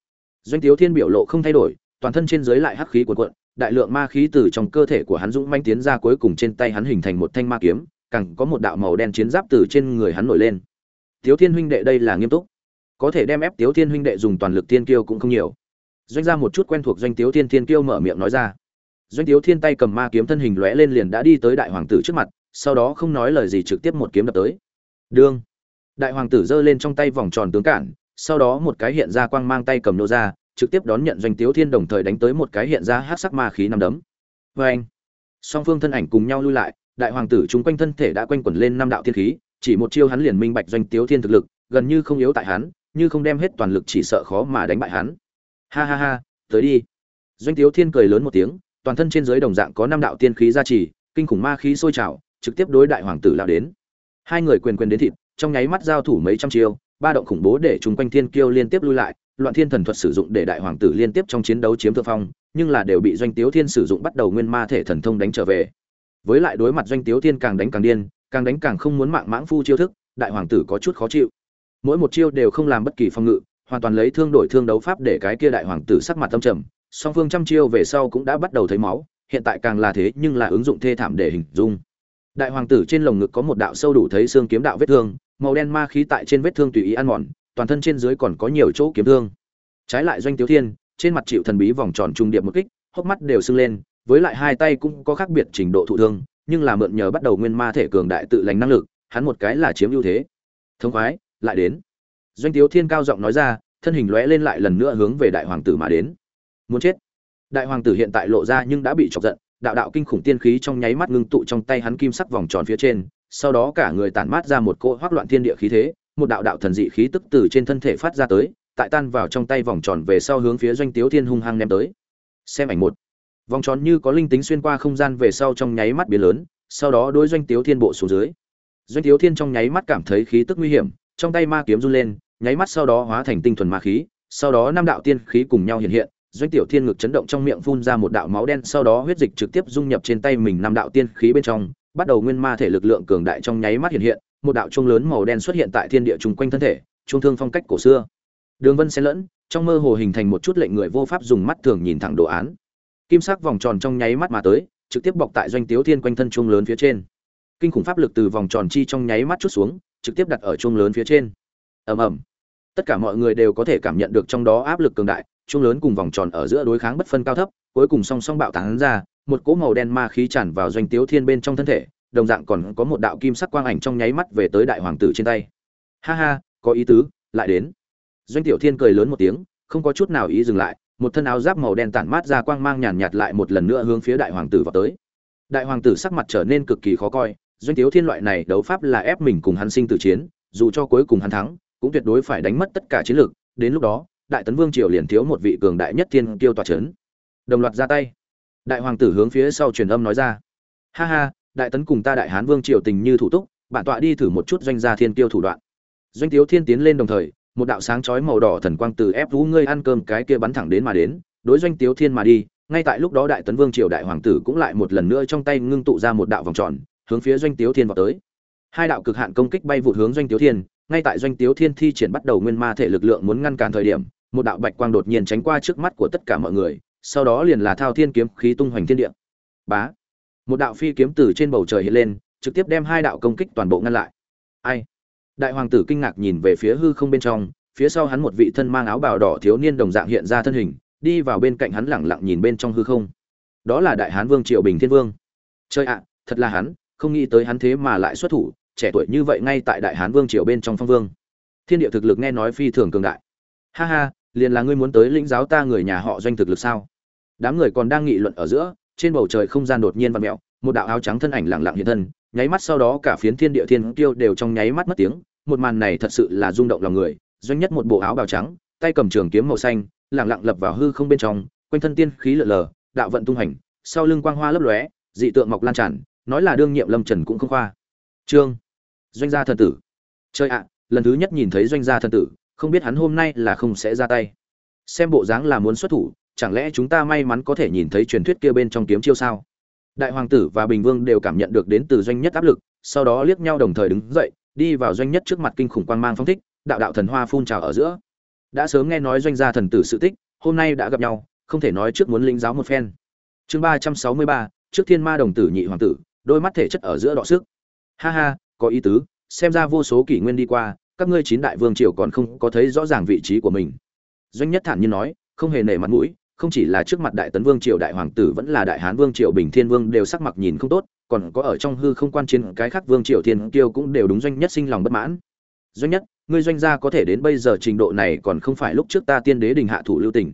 Doanh tiếu thiên biểu lộ không thay đổi, toàn thân trên dưới lại hắc khí cuộn cuộn, đại lượng ma khí từ trong cơ thể của hắn dũng manh tiến ra cuối cùng trên tay hắn hình thành một thanh ma kiếm, càng có một đạo màu đen chiến giáp từ trên người hắn nổi lên. Tiếu thiên huynh đệ đây là nghiêm túc. Có thể đem ép tiếu thiên huynh đệ dùng toàn lực tiên kiêu cũng không nhiều. Doanh ra một chút quen thuộc doanh tiếu thiên thiên kiêu mở miệng nói ra doanh tiếu thiên tay cầm ma kiếm thân hình lóe lên liền đã đi tới đại hoàng tử trước mặt, sau đó không nói lời gì trực tiếp một kiếm đập tới. Đương. Đại hoàng tử giơ lên trong tay vòng tròn tướng cản, sau đó một cái hiện ra quang mang tay cầm nô ra, trực tiếp đón nhận doanh tiếu thiên đồng thời đánh tới một cái hiện ra hát sắc ma khí nằm đấm. Vê anh song phương thân ảnh cùng nhau lui lại, đại hoàng tử chung quanh thân thể đã quanh quẩn lên năm đạo thiên khí, chỉ một chiêu hắn liền minh bạch doanh tiếu thiên thực lực, gần như không yếu tại hắn, như không đem hết toàn lực chỉ sợ khó mà đánh bại hắn. Ha ha ha, tới đi. Doanh tiếu thiên cười lớn một tiếng toàn thân trên dưới đồng dạng có năm đạo tiên khí gia trì, kinh khủng ma khí sôi trào, trực tiếp đối đại hoàng tử lao đến. Hai người quyền quyền đến thịt, trong nháy mắt giao thủ mấy trăm chiêu, ba động khủng bố để chúng quanh thiên kiêu liên tiếp lui lại, loạn thiên thần thuật sử dụng để đại hoàng tử liên tiếp trong chiến đấu chiếm thượng phong, nhưng là đều bị doanh tiếu thiên sử dụng bắt đầu nguyên ma thể thần thông đánh trở về. Với lại đối mặt doanh tiếu thiên càng đánh càng điên, càng đánh càng không muốn mạng mãng phu chiêu thức, đại hoàng tử có chút khó chịu. Mỗi một chiêu đều không làm bất kỳ phòng ngự, hoàn toàn lấy thương đổi thương đấu pháp để cái kia đại hoàng tử sắc mặt tâm trầm song phương trăm chiêu về sau cũng đã bắt đầu thấy máu, hiện tại càng là thế nhưng là ứng dụng thê thảm để hình dung. Đại hoàng tử trên lồng ngực có một đạo sâu đủ thấy xương kiếm đạo vết thương, màu đen ma khí tại trên vết thương tùy ý ăn mòn, toàn thân trên dưới còn có nhiều chỗ kiếm thương. Trái lại doanh tiếu thiên, trên mặt chịu thần bí vòng tròn trung điệp một kích, hốc mắt đều sưng lên, với lại hai tay cũng có khác biệt trình độ thụ thương, nhưng là mượn nhờ bắt đầu nguyên ma thể cường đại tự lành năng lực, hắn một cái là chiếm ưu thế. Thông khoái, lại đến. Doanh tiếu thiên cao giọng nói ra, thân hình lóe lên lại lần nữa hướng về đại hoàng tử mà đến muốn chết. Đại hoàng tử hiện tại lộ ra nhưng đã bị chọc giận, đạo đạo kinh khủng tiên khí trong nháy mắt ngưng tụ trong tay hắn kim sắc vòng tròn phía trên, sau đó cả người tản mát ra một cỗ hoắc loạn thiên địa khí thế, một đạo đạo thần dị khí tức từ trên thân thể phát ra tới, tại tan vào trong tay vòng tròn về sau hướng phía doanh tiếu thiên hung hăng ném tới. Xem ảnh một. Vòng tròn như có linh tính xuyên qua không gian về sau trong nháy mắt biến lớn, sau đó đối doanh tiếu thiên bộ xuống dưới. Doanh tiếu thiên trong nháy mắt cảm thấy khí tức nguy hiểm, trong tay ma kiếm run lên, nháy mắt sau đó hóa thành tinh thuần ma khí, sau đó năm đạo tiên khí cùng nhau hiện hiện doanh tiểu thiên ngực chấn động trong miệng phun ra một đạo máu đen, sau đó huyết dịch trực tiếp dung nhập trên tay mình năm đạo tiên khí bên trong, bắt đầu nguyên ma thể lực lượng cường đại trong nháy mắt hiện hiện, một đạo trung lớn màu đen xuất hiện tại thiên địa chung quanh thân thể trung thương phong cách cổ xưa. Đường vân xen lẫn, trong mơ hồ hình thành một chút lệnh người vô pháp dùng mắt thường nhìn thẳng đồ án. Kim sắc vòng tròn trong nháy mắt mà tới, trực tiếp bọc tại doanh tiếu thiên quanh thân trung lớn phía trên. Kinh khủng pháp lực từ vòng tròn chi trong nháy mắt chút xuống, trực tiếp đặt ở trung lớn phía trên. Ầm ầm. Tất cả mọi người đều có thể cảm nhận được trong đó áp lực cường đại chuông lớn cùng vòng tròn ở giữa đối kháng bất phân cao thấp, cuối cùng song song bạo tán ra, một cỗ màu đen ma khí tràn vào doanh tiếu thiên bên trong thân thể, đồng dạng còn có một đạo kim sắc quang ảnh trong nháy mắt về tới đại hoàng tử trên tay. Ha ha, có ý tứ, lại đến. Doanh tiểu thiên cười lớn một tiếng, không có chút nào ý dừng lại, một thân áo giáp màu đen tản mát ra quang mang nhàn nhạt lại một lần nữa hướng phía đại hoàng tử vào tới. Đại hoàng tử sắc mặt trở nên cực kỳ khó coi, doanh tiếu thiên loại này đấu pháp là ép mình cùng hắn sinh tử chiến, dù cho cuối cùng hắn thắng, cũng tuyệt đối phải đánh mất tất cả chiến lược, đến lúc đó đại tấn vương triều liền thiếu một vị cường đại nhất thiên kiêu tòa c đồng loạt ra tay. Đại hoàng tử hướng phía sau truyền âm nói ra. Ha ha, đại tấn cùng ta đại hán vương triều tình như thủ túc, bản tọa đi thử một chút doanh gia thiên kiêu thủ đoạn. Doanh tiếu thiên tiến lên đồng thời, một đạo sáng chói màu đỏ thần quang từ ép rú ngươi ăn cơm cái kia bắn thẳng đến mà đến, đối doanh tiếu thiên mà đi, ngay tại lúc đó đại tấn vương triều đại hoàng tử cũng lại một lần nữa trong tay ngưng tụ ra một đạo vòng tròn, hướng phía doanh tiếu thiên vào tới. Hai đạo cực hạn công kích bay vụt hướng doanh tiếu thiên, ngay tại doanh tiếu thiên thi triển bắt đầu nguyên ma thể lực lượng muốn ngăn cản thời điểm một đạo bạch quang đột nhiên tránh qua trước mắt của tất cả mọi người, sau đó liền là thao thiên kiếm khí tung hoành thiên địa. Bá! Một đạo phi kiếm từ trên bầu trời hiện lên, trực tiếp đem hai đạo công kích toàn bộ ngăn lại. Ai? Đại hoàng tử kinh ngạc nhìn về phía hư không bên trong, phía sau hắn một vị thân mang áo bào đỏ thiếu niên đồng dạng hiện ra thân hình, đi vào bên cạnh hắn lẳng lặng nhìn bên trong hư không. Đó là đại hán vương triệu bình thiên vương. Chơi ạ, thật là hắn, không nghĩ tới hắn thế mà lại xuất thủ, trẻ tuổi như vậy ngay tại đại hán vương triều bên trong phong vương. Thiên địa thực lực nghe nói phi thường cường đại. Ha ha liền là ngươi muốn tới lĩnh giáo ta người nhà họ doanh thực lực sao? Đám người còn đang nghị luận ở giữa, trên bầu trời không gian đột nhiên vặn mẹo một đạo áo trắng thân ảnh lặng lặng hiện thân, nháy mắt sau đó cả phiến thiên địa thiên tiêu đều trong nháy mắt mất tiếng, một màn này thật sự là rung động lòng người, doanh nhất một bộ áo bào trắng, tay cầm trường kiếm màu xanh, lặng lặng lập vào hư không bên trong, quanh thân tiên khí lượn lờ, đạo vận tung hành, sau lưng quang hoa lấp lóe, dị tượng mọc lan tràn, nói là đương nhiệm lâm trần cũng không khoa. Trương doanh gia thần tử. Chơi ạ, lần thứ nhất nhìn thấy doanh gia thần tử không biết hắn hôm nay là không sẽ ra tay. Xem bộ dáng là muốn xuất thủ, chẳng lẽ chúng ta may mắn có thể nhìn thấy truyền thuyết kia bên trong kiếm chiêu sao? Đại hoàng tử và bình vương đều cảm nhận được đến từ doanh nhất áp lực, sau đó liếc nhau đồng thời đứng dậy, đi vào doanh nhất trước mặt kinh khủng quan mang phong thích, đạo đạo thần hoa phun trào ở giữa. Đã sớm nghe nói doanh gia thần tử sự tích, hôm nay đã gặp nhau, không thể nói trước muốn linh giáo một phen. Chương ba trăm sáu mươi ba, trước thiên ma đồng tử nhị hoàng tử, đôi mắt thể chất ở giữa đọ sức. Ha ha, có ý tứ, xem ra vô số kỷ nguyên đi qua các ngươi chín đại vương triều còn không có thấy rõ ràng vị trí của mình. Doanh nhất thản nhiên nói, không hề nể mặt mũi, không chỉ là trước mặt đại tấn vương triều đại hoàng tử vẫn là đại hán vương triều bình thiên vương đều sắc mặt nhìn không tốt, còn có ở trong hư không quan chiến cái khác vương triều thiên kiêu cũng đều đúng doanh nhất sinh lòng bất mãn. Doanh nhất, ngươi doanh gia có thể đến bây giờ trình độ này còn không phải lúc trước ta tiên đế đình hạ thủ lưu tình.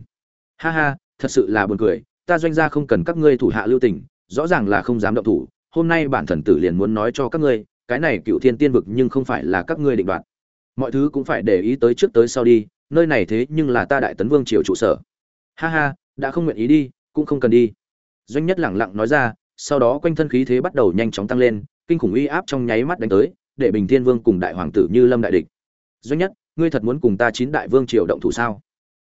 Ha ha, thật sự là buồn cười, ta doanh gia không cần các ngươi thủ hạ lưu tình, rõ ràng là không dám động thủ, hôm nay bản thần tử liền muốn nói cho các ngươi, cái này cựu thiên tiên vực nhưng không phải là các ngươi định đoạt mọi thứ cũng phải để ý tới trước tới sau đi, nơi này thế nhưng là ta đại tấn vương triều trụ sở. Ha ha, đã không nguyện ý đi, cũng không cần đi. Doanh nhất lẳng lặng nói ra, sau đó quanh thân khí thế bắt đầu nhanh chóng tăng lên, kinh khủng uy áp trong nháy mắt đánh tới, để bình thiên vương cùng đại hoàng tử như lâm đại địch. Doanh nhất, ngươi thật muốn cùng ta chín đại vương triều động thủ sao?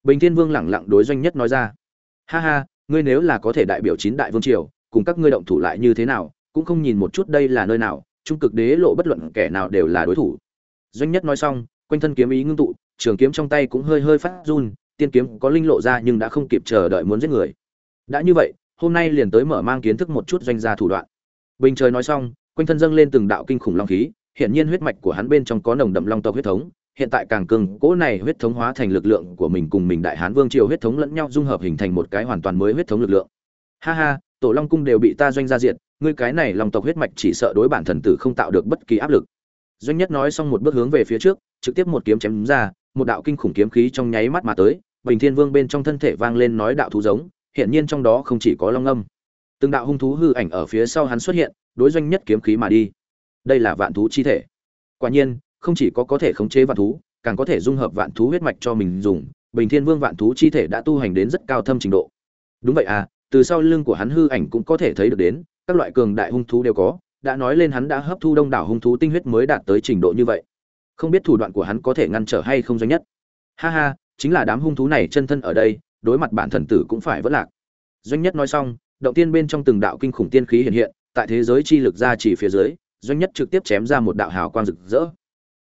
Bình thiên vương lẳng lặng đối doanh nhất nói ra. Ha ha, ngươi nếu là có thể đại biểu chín đại vương triều, cùng các ngươi động thủ lại như thế nào, cũng không nhìn một chút đây là nơi nào, trung cực đế lộ bất luận kẻ nào đều là đối thủ doanh nhất nói xong, quanh thân kiếm ý ngưng tụ, trường kiếm trong tay cũng hơi hơi phát run, tiên kiếm có linh lộ ra nhưng đã không kịp chờ đợi muốn giết người. Đã như vậy, hôm nay liền tới mở mang kiến thức một chút doanh gia thủ đoạn. Bình trời nói xong, quanh thân dâng lên từng đạo kinh khủng long khí hiện nhiên huyết mạch của hắn bên trong có nồng đậm long tộc huyết thống, hiện tại càng cường, cỗ này huyết thống hóa thành lực lượng của mình cùng mình đại hán vương triều huyết thống lẫn nhau dung hợp hình thành một cái hoàn toàn mới huyết thống lực lượng. Ha ha, tổ long cung đều bị ta doanh gia diệt, ngươi cái này long tộc huyết mạch chỉ sợ đối bản thần tử không tạo được bất kỳ áp lực doanh nhất nói xong một bước hướng về phía trước, trực tiếp một kiếm chém ra, một đạo kinh khủng kiếm khí trong nháy mắt mà tới, bình thiên vương bên trong thân thể vang lên nói đạo thú giống hiện nhiên trong đó không chỉ có long âm. Từng đạo hung thú hư ảnh ở phía sau hắn xuất hiện, đối doanh nhất kiếm khí mà đi. Đây là vạn thú chi thể. Quả nhiên, không chỉ có có thể khống chế vạn thú, càng có thể dung hợp vạn thú huyết mạch cho mình dùng, bình thiên vương vạn thú chi thể đã tu hành đến rất cao thâm trình độ. Đúng vậy à từ sau lưng của hắn hư ảnh cũng có thể thấy được đến, các loại cường đại hung thú đều có đã nói lên hắn đã hấp thu đông đảo hung thú tinh huyết mới đạt tới trình độ như vậy. Không biết thủ đoạn của hắn có thể ngăn trở hay không doanh nhất. Ha ha, chính là đám hung thú này chân thân ở đây, đối mặt bản thần tử cũng phải vất lạc. Doanh nhất nói xong, động tiên bên trong từng đạo kinh khủng tiên khí hiện hiện, tại thế giới chi lực ra chỉ phía dưới, doanh nhất trực tiếp chém ra một đạo hào quang rực rỡ.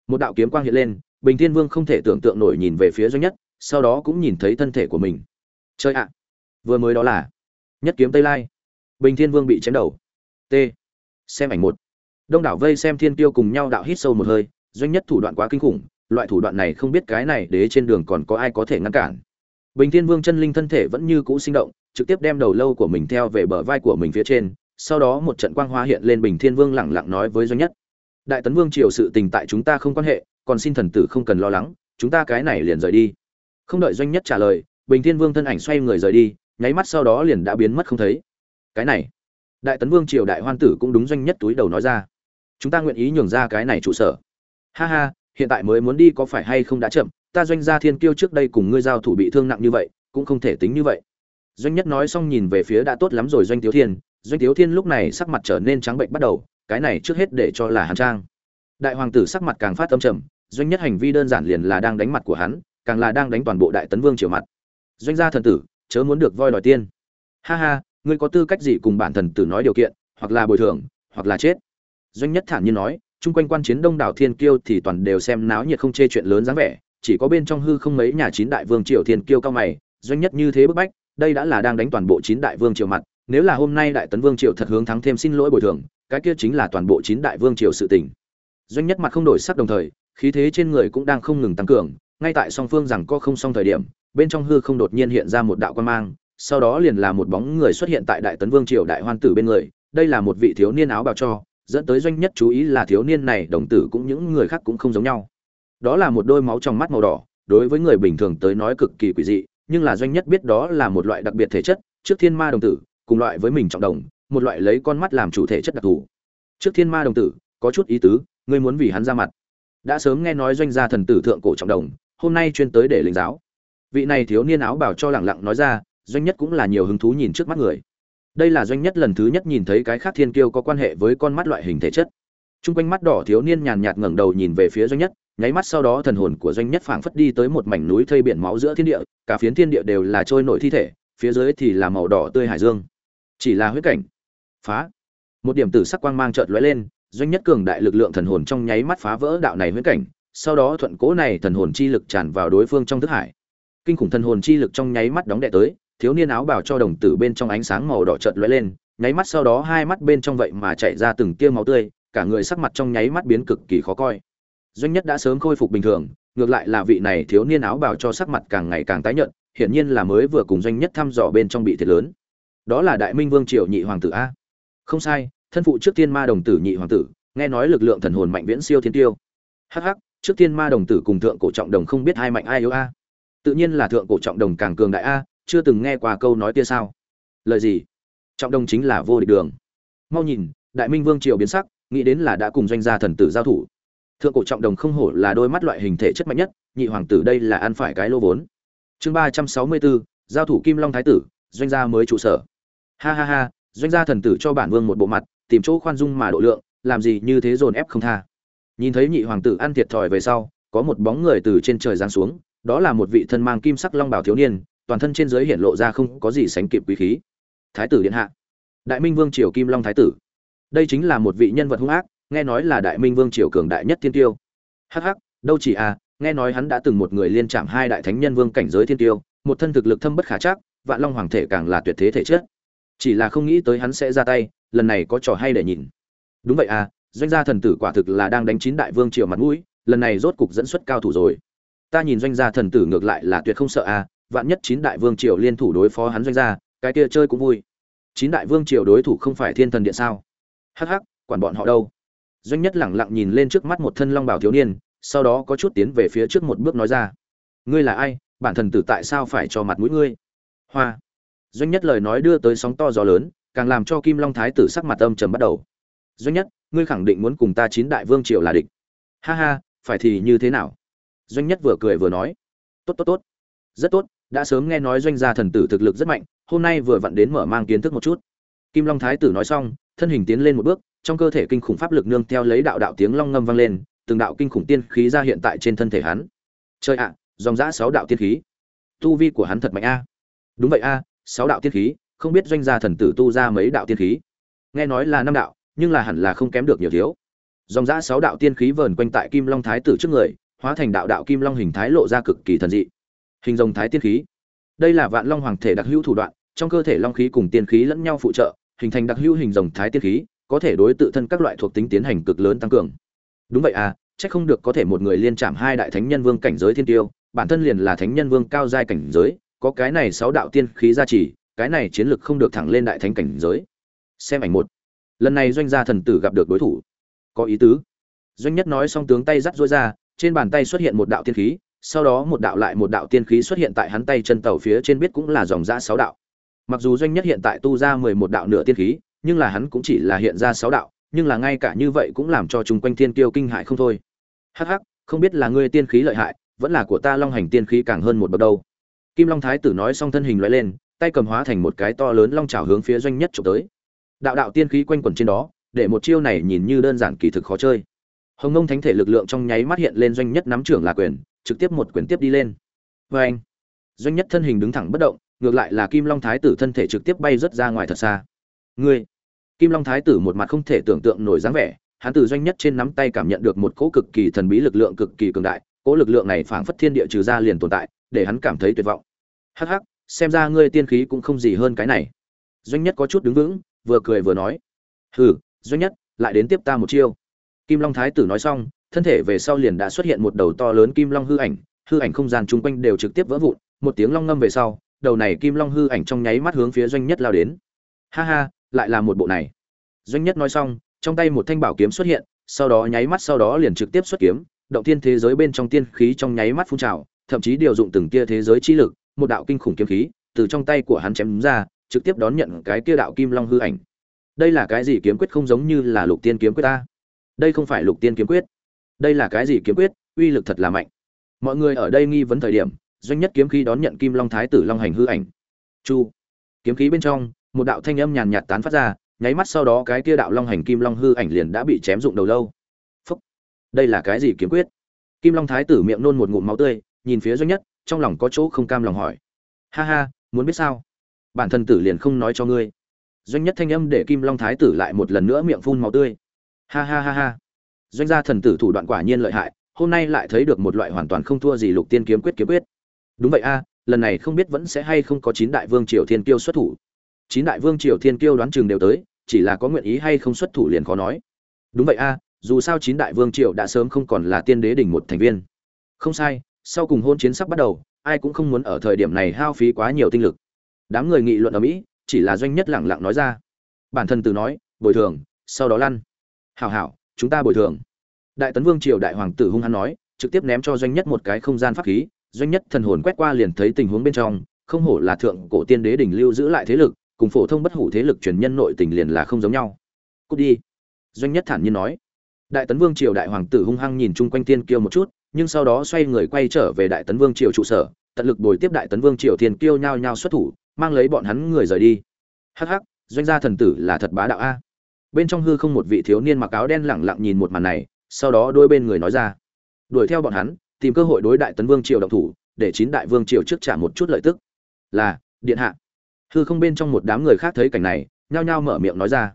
Một đạo kiếm quang hiện lên, bình thiên vương không thể tưởng tượng nổi nhìn về phía doanh nhất, sau đó cũng nhìn thấy thân thể của mình. Chơi ạ. Vừa mới đó là nhất kiếm tây lai. Bình thiên vương bị chém đầu. T xem ảnh một. Đông đảo vây xem thiên tiêu cùng nhau đạo hít sâu một hơi, doanh nhất thủ đoạn quá kinh khủng, loại thủ đoạn này không biết cái này đế trên đường còn có ai có thể ngăn cản. Bình thiên vương chân linh thân thể vẫn như cũ sinh động, trực tiếp đem đầu lâu của mình theo về bờ vai của mình phía trên, sau đó một trận quang hoa hiện lên bình thiên vương lẳng lặng nói với doanh nhất. Đại tấn vương triều sự tình tại chúng ta không quan hệ, còn xin thần tử không cần lo lắng, chúng ta cái này liền rời đi. Không đợi doanh nhất trả lời, bình thiên vương thân ảnh xoay người rời đi, nháy mắt sau đó liền đã biến mất không thấy. Cái này đại tấn vương triều đại hoan tử cũng đúng doanh nhất túi đầu nói ra. Chúng ta nguyện ý nhường ra cái này trụ sở. Ha ha, hiện tại mới muốn đi có phải hay không đã chậm, ta doanh gia thiên kiêu trước đây cùng ngươi giao thủ bị thương nặng như vậy, cũng không thể tính như vậy. Doanh nhất nói xong nhìn về phía đã tốt lắm rồi doanh tiếu thiên, doanh tiếu thiên lúc này sắc mặt trở nên trắng bệnh bắt đầu, cái này trước hết để cho là hàn trang. Đại hoàng tử sắc mặt càng phát âm trầm, doanh nhất hành vi đơn giản liền là đang đánh mặt của hắn, càng là đang đánh toàn bộ đại tấn vương triều mặt. Doanh gia thần tử, chớ muốn được voi đòi tiên. Ha ha ngươi có tư cách gì cùng bản thần tử nói điều kiện, hoặc là bồi thường, hoặc là chết? Doanh nhất thản nhiên nói, chung quanh quan chiến đông đảo thiên kiêu thì toàn đều xem náo nhiệt không chê chuyện lớn dáng vẻ, chỉ có bên trong hư không mấy nhà chín đại vương triều thiên kiêu cao mày, doanh nhất như thế bức bách, đây đã là đang đánh toàn bộ chín đại vương triều mặt, nếu là hôm nay đại tấn vương triều thật hướng thắng thêm xin lỗi bồi thường, cái kia chính là toàn bộ chín đại vương triều sự tình. Doanh nhất mặt không đổi sắc đồng thời, khí thế trên người cũng đang không ngừng tăng cường, ngay tại song phương rằng có không xong thời điểm, bên trong hư không đột nhiên hiện ra một đạo quan mang sau đó liền là một bóng người xuất hiện tại đại tấn vương triều đại hoan tử bên người, đây là một vị thiếu niên áo bào cho, dẫn tới doanh nhất chú ý là thiếu niên này đồng tử cũng những người khác cũng không giống nhau. Đó là một đôi máu trong mắt màu đỏ, đối với người bình thường tới nói cực kỳ quỷ dị, nhưng là doanh nhất biết đó là một loại đặc biệt thể chất, trước thiên ma đồng tử, cùng loại với mình trọng đồng, một loại lấy con mắt làm chủ thể chất đặc thù. Trước thiên ma đồng tử, có chút ý tứ, ngươi muốn vì hắn ra mặt. Đã sớm nghe nói doanh gia thần tử thượng cổ trọng đồng, hôm nay chuyên tới để lĩnh giáo. Vị này thiếu niên áo bảo cho lẳng lặng nói ra doanh nhất cũng là nhiều hứng thú nhìn trước mắt người. Đây là doanh nhất lần thứ nhất nhìn thấy cái khác thiên kiêu có quan hệ với con mắt loại hình thể chất. T r u n g quanh mắt đỏ thiếu niên nhàn nhạt ngẩng đầu nhìn về phía doanh nhất, nháy mắt sau đó thần hồn của doanh nhất phảng phất đi tới một mảnh núi thây biển máu giữa thiên địa, cả phiến thiên địa đều là trôi nổi thi thể, phía dưới thì là màu đỏ tươi hải dương. Chỉ là huyết cảnh. Phá. Một điểm tử sắc quang mang trợt lóe lên, doanh nhất cường đại lực lượng thần hồn trong nháy mắt phá vỡ đạo này huyết cảnh, sau đó thuận cố này thần hồn chi lực tràn vào đối phương trong thức hải. Kinh khủng thần hồn chi lực trong nháy mắt đóng đệ tới thiếu niên áo bào cho đồng tử bên trong ánh sáng màu đỏ chợt lóe lên, nháy mắt sau đó hai mắt bên trong vậy mà chảy ra từng tia máu tươi, cả người sắc mặt trong nháy mắt biến cực kỳ khó coi. Doanh nhất đã sớm khôi phục bình thường, ngược lại là vị này thiếu niên áo bào cho sắc mặt càng ngày càng tái nhợt, hiển nhiên là mới vừa cùng doanh nhất thăm dò bên trong bị thiệt lớn. Đó là Đại Minh Vương Triều nhị hoàng tử a. Không sai, thân phụ trước tiên ma đồng tử nhị hoàng tử, nghe nói lực lượng thần hồn mạnh viễn siêu thiên tiêu. Hắc hắc, trước tiên ma đồng tử cùng thượng cổ trọng đồng không biết ai mạnh ai yếu a. Tự nhiên là thượng cổ trọng đồng càng cường đại a, chưa từng nghe qua câu nói kia sao? Lời gì? Trọng đông chính là vô địch đường. Mau nhìn, đại minh vương triều biến sắc, nghĩ đến là đã cùng doanh gia thần tử giao thủ. Thượng cổ trọng đồng không hổ là đôi mắt loại hình thể chất mạnh nhất, nhị hoàng tử đây là ăn phải cái lô vốn. Chương ba trăm sáu mươi bốn giao thủ kim long thái tử, doanh gia mới trụ sở. Ha ha ha, doanh gia thần tử cho bản vương một bộ mặt, tìm chỗ khoan dung mà độ lượng, làm gì như thế dồn ép không tha. Nhìn thấy nhị hoàng tử ăn thiệt thòi về sau, có một bóng người từ trên trời giáng xuống, đó là một vị thân mang kim sắc long bảo thiếu niên toàn thân trên dưới hiện lộ ra không có gì sánh kịp quý khí. Thái tử điện hạ. Đại minh vương triều kim long thái tử. Đây chính là một vị nhân vật hung ác, nghe nói là đại minh vương triều cường đại nhất thiên tiêu. Hắc hắc, đâu chỉ à nghe nói hắn đã từng một người liên chạm hai đại thánh nhân vương cảnh giới thiên tiêu, một thân thực lực thâm bất khả chắc, vạn long hoàng thể càng là tuyệt thế thể chất. Chỉ là không nghĩ tới hắn sẽ ra tay, lần này có trò hay để nhìn. Đúng vậy à doanh gia thần tử quả thực là đang đánh chín đại vương triều mặt mũi, lần này rốt cục dẫn xuất cao thủ rồi. Ta nhìn doanh gia thần tử ngược lại là tuyệt không sợ à vạn nhất chín đại vương triều liên thủ đối phó hắn doanh gia, cái kia chơi cũng vui. Chín đại vương triều đối thủ không phải thiên thần điện sao? Hắc hắc, quản bọn họ đâu? Doanh nhất lẳng lặng nhìn lên trước mắt một thân long bảo thiếu niên, sau đó có chút tiến về phía trước một bước nói ra. Ngươi là ai? Bản thần tử tại sao phải cho mặt mũi ngươi? Hoa. Doanh nhất lời nói đưa tới sóng to gió lớn, càng làm cho kim long thái tử sắc mặt âm trầm bắt đầu. Doanh nhất, ngươi khẳng định muốn cùng ta chín đại vương triều là địch. Ha ha, phải thì như thế nào? Doanh nhất vừa cười vừa nói. Tốt tốt tốt. Rất tốt đã sớm nghe nói doanh gia thần tử thực lực rất mạnh, hôm nay vừa vặn đến mở mang kiến thức một chút. Kim long thái tử nói xong, thân hình tiến lên một bước, trong cơ thể kinh khủng pháp lực nương theo lấy đạo đạo tiếng long ngâm vang lên, từng đạo kinh khủng tiên khí ra hiện tại trên thân thể hắn. Chơi ạ, dòng dã sáu đạo tiên khí. Tu vi của hắn thật mạnh a. Đúng vậy a, sáu đạo tiên khí, không biết doanh gia thần tử tu ra mấy đạo tiên khí. Nghe nói là năm đạo, nhưng là hẳn là không kém được nhiều thiếu. Dòng dã sáu đạo tiên khí vờn quanh tại kim long thái tử trước người, hóa thành đạo đạo kim long hình thái lộ ra cực kỳ thần dị hình rồng thái tiên khí. Đây là vạn long hoàng thể đặc hữu thủ đoạn, trong cơ thể long khí cùng tiên khí lẫn nhau phụ trợ, hình thành đặc hữu hình rồng thái tiên khí, có thể đối tự thân các loại thuộc tính tiến hành cực lớn tăng cường. Đúng vậy à chắc không được có thể một người liên chạm hai đại thánh nhân vương cảnh giới thiên tiêu, bản thân liền là thánh nhân vương cao giai cảnh giới, có cái này sáu đạo tiên khí gia trì, cái này chiến lực không được thẳng lên đại thánh cảnh giới. Xem ảnh một. Lần này doanh gia thần tử gặp được đối thủ. Có ý tứ. Doanh nhất nói xong tướng tay dắt dối ra, trên bàn tay xuất hiện một đạo tiên khí sau đó một đạo lại một đạo tiên khí xuất hiện tại hắn tay chân tàu phía trên biết cũng là dòng ra sáu đạo. Mặc dù doanh nhất hiện tại tu ra mười một đạo nửa tiên khí, nhưng là hắn cũng chỉ là hiện ra sáu đạo, nhưng là ngay cả như vậy cũng làm cho chung quanh thiên kiêu kinh hại không thôi. Hắc hắc, không biết là ngươi tiên khí lợi hại, vẫn là của ta long hành tiên khí càng hơn một bậc đâu. Kim long thái tử nói xong thân hình loại lên, tay cầm hóa thành một cái to lớn long trào hướng phía doanh nhất trộm tới. Đạo đạo tiên khí quanh quẩn trên đó, để một chiêu này nhìn như đơn giản kỳ thực khó chơi. Hồng ngông thánh thể lực lượng trong nháy mắt hiện lên doanh nhất nắm trưởng là quyền trực tiếp một quyền tiếp đi lên. Và anh, doanh nhất thân hình đứng thẳng bất động, ngược lại là kim long thái tử thân thể trực tiếp bay rất ra ngoài thật xa. Ngươi, kim long thái tử một mặt không thể tưởng tượng nổi dáng vẻ, hắn từ doanh nhất trên nắm tay cảm nhận được một cỗ cực kỳ thần bí lực lượng cực kỳ cường đại, cỗ lực lượng này phảng phất thiên địa trừ ra liền tồn tại, để hắn cảm thấy tuyệt vọng. Hắc hắc, xem ra ngươi tiên khí cũng không gì hơn cái này. Doanh nhất có chút đứng vững, vừa cười vừa nói. Hừ, doanh nhất, lại đến tiếp ta một chiêu. Kim long thái tử nói xong thân thể về sau liền đã xuất hiện một đầu to lớn kim long hư ảnh hư ảnh không gian chung quanh đều trực tiếp vỡ vụn, một tiếng long ngâm về sau, đầu này kim long hư ảnh trong nháy mắt hướng phía doanh nhất lao đến. Ha ha, lại là một bộ này. Doanh nhất nói xong, trong tay một thanh bảo kiếm xuất hiện, sau đó nháy mắt sau đó liền trực tiếp xuất kiếm, động tiên thế giới bên trong tiên khí trong nháy mắt phun trào, thậm chí điều dụng từng tia thế giới chi lực, một đạo kinh khủng kiếm khí từ trong tay của hắn chém ra, trực tiếp đón nhận cái kia đạo kim long hư ảnh. Đây là cái gì kiếm quyết không giống như là lục tiên kiếm quyết ta? Đây không phải lục tiên kiếm quyết đây là cái gì kiếm quyết? Uy lực thật là mạnh. Mọi người ở đây nghi vấn thời điểm, doanh nhất kiếm khí đón nhận kim long thái tử long hành hư ảnh. Chu. Kiếm khí bên trong, một đạo thanh âm nhàn nhạt tán phát ra, nháy mắt sau đó cái kia đạo long hành kim long hư ảnh liền đã bị chém dụng đầu lâu. Phúc. Đây là cái gì kiếm quyết? Kim long thái tử miệng nôn một ngụm máu tươi, nhìn phía doanh nhất, trong lòng có chỗ không cam lòng hỏi. Ha ha, muốn biết sao? Bản thân tử liền không nói cho ngươi. Doanh nhất thanh âm để kim long thái tử lại một lần nữa miệng phun máu tươi. Ha ha ha ha doanh gia thần tử thủ đoạn quả nhiên lợi hại, hôm nay lại thấy được một loại hoàn toàn không thua gì lục tiên kiếm quyết kiếm quyết. Đúng vậy a, lần này không biết vẫn sẽ hay không có chín đại vương triều thiên kiêu xuất thủ. Chín đại vương triều thiên kiêu đoán chừng đều tới, chỉ là có nguyện ý hay không xuất thủ liền khó nói. Đúng vậy a, dù sao chín đại vương triều đã sớm không còn là tiên đế đỉnh một thành viên. Không sai, sau cùng hôn chiến sắp bắt đầu, ai cũng không muốn ở thời điểm này hao phí quá nhiều tinh lực. Đám người nghị luận ở mỹ, chỉ là doanh nhất lẳng lặng nói ra. Bản thân từ nói, bồi thường, sau đó lăn. Hảo hảo chúng ta bồi thường. Đại tấn vương triều đại hoàng tử hung hăng nói, trực tiếp ném cho doanh nhất một cái không gian pháp khí, doanh nhất thần hồn quét qua liền thấy tình huống bên trong, không hổ là thượng cổ tiên đế đỉnh lưu giữ lại thế lực, cùng phổ thông bất hủ thế lực truyền nhân nội tình liền là không giống nhau. Cút đi. Doanh nhất thản nhiên nói. Đại tấn vương triều đại hoàng tử hung hăng nhìn chung quanh tiên kiêu một chút, nhưng sau đó xoay người quay trở về đại tấn vương triều trụ sở, tận lực bồi tiếp đại tấn vương triều thiên kiêu nhao nhao xuất thủ, mang lấy bọn hắn người rời đi. Hắc hắc, doanh gia thần tử là thật bá đạo a bên trong hư không một vị thiếu niên mặc áo đen lẳng lặng nhìn một màn này, sau đó đôi bên người nói ra, đuổi theo bọn hắn, tìm cơ hội đối đại tấn vương triều động thủ, để chín đại vương triều trước trả một chút lợi tức. Là, điện hạ. Hư không bên trong một đám người khác thấy cảnh này, nhao nhao mở miệng nói ra,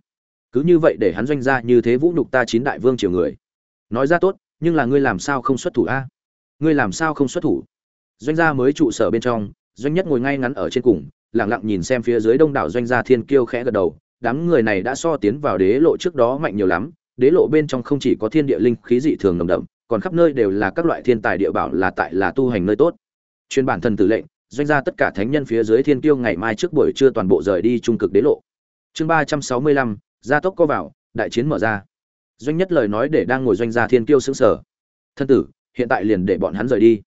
cứ như vậy để hắn doanh ra như thế vũ nhục ta chín đại vương triều người. Nói ra tốt, nhưng là ngươi làm sao không xuất thủ a? Ngươi làm sao không xuất thủ? Doanh gia mới trụ sở bên trong, doanh nhất ngồi ngay ngắn ở trên cùng, lẳng lặng nhìn xem phía dưới đông đảo doanh gia thiên kiêu khẽ gật đầu đám người này đã so tiến vào đế lộ trước đó mạnh nhiều lắm, đế lộ bên trong không chỉ có thiên địa linh khí dị thường nồng đậm, còn khắp nơi đều là các loại thiên tài địa bảo là tại là tu hành nơi tốt. Chuyên bản thần tử lệnh, doanh gia tất cả thánh nhân phía dưới thiên kiêu ngày mai trước buổi trưa toàn bộ rời đi trung cực đế lộ. Chương ba trăm sáu mươi lăm, gia tốc co vào, đại chiến mở ra. Doanh nhất lời nói để đang ngồi doanh gia thiên kiêu xứng sở thân tử, hiện tại liền để bọn hắn rời đi.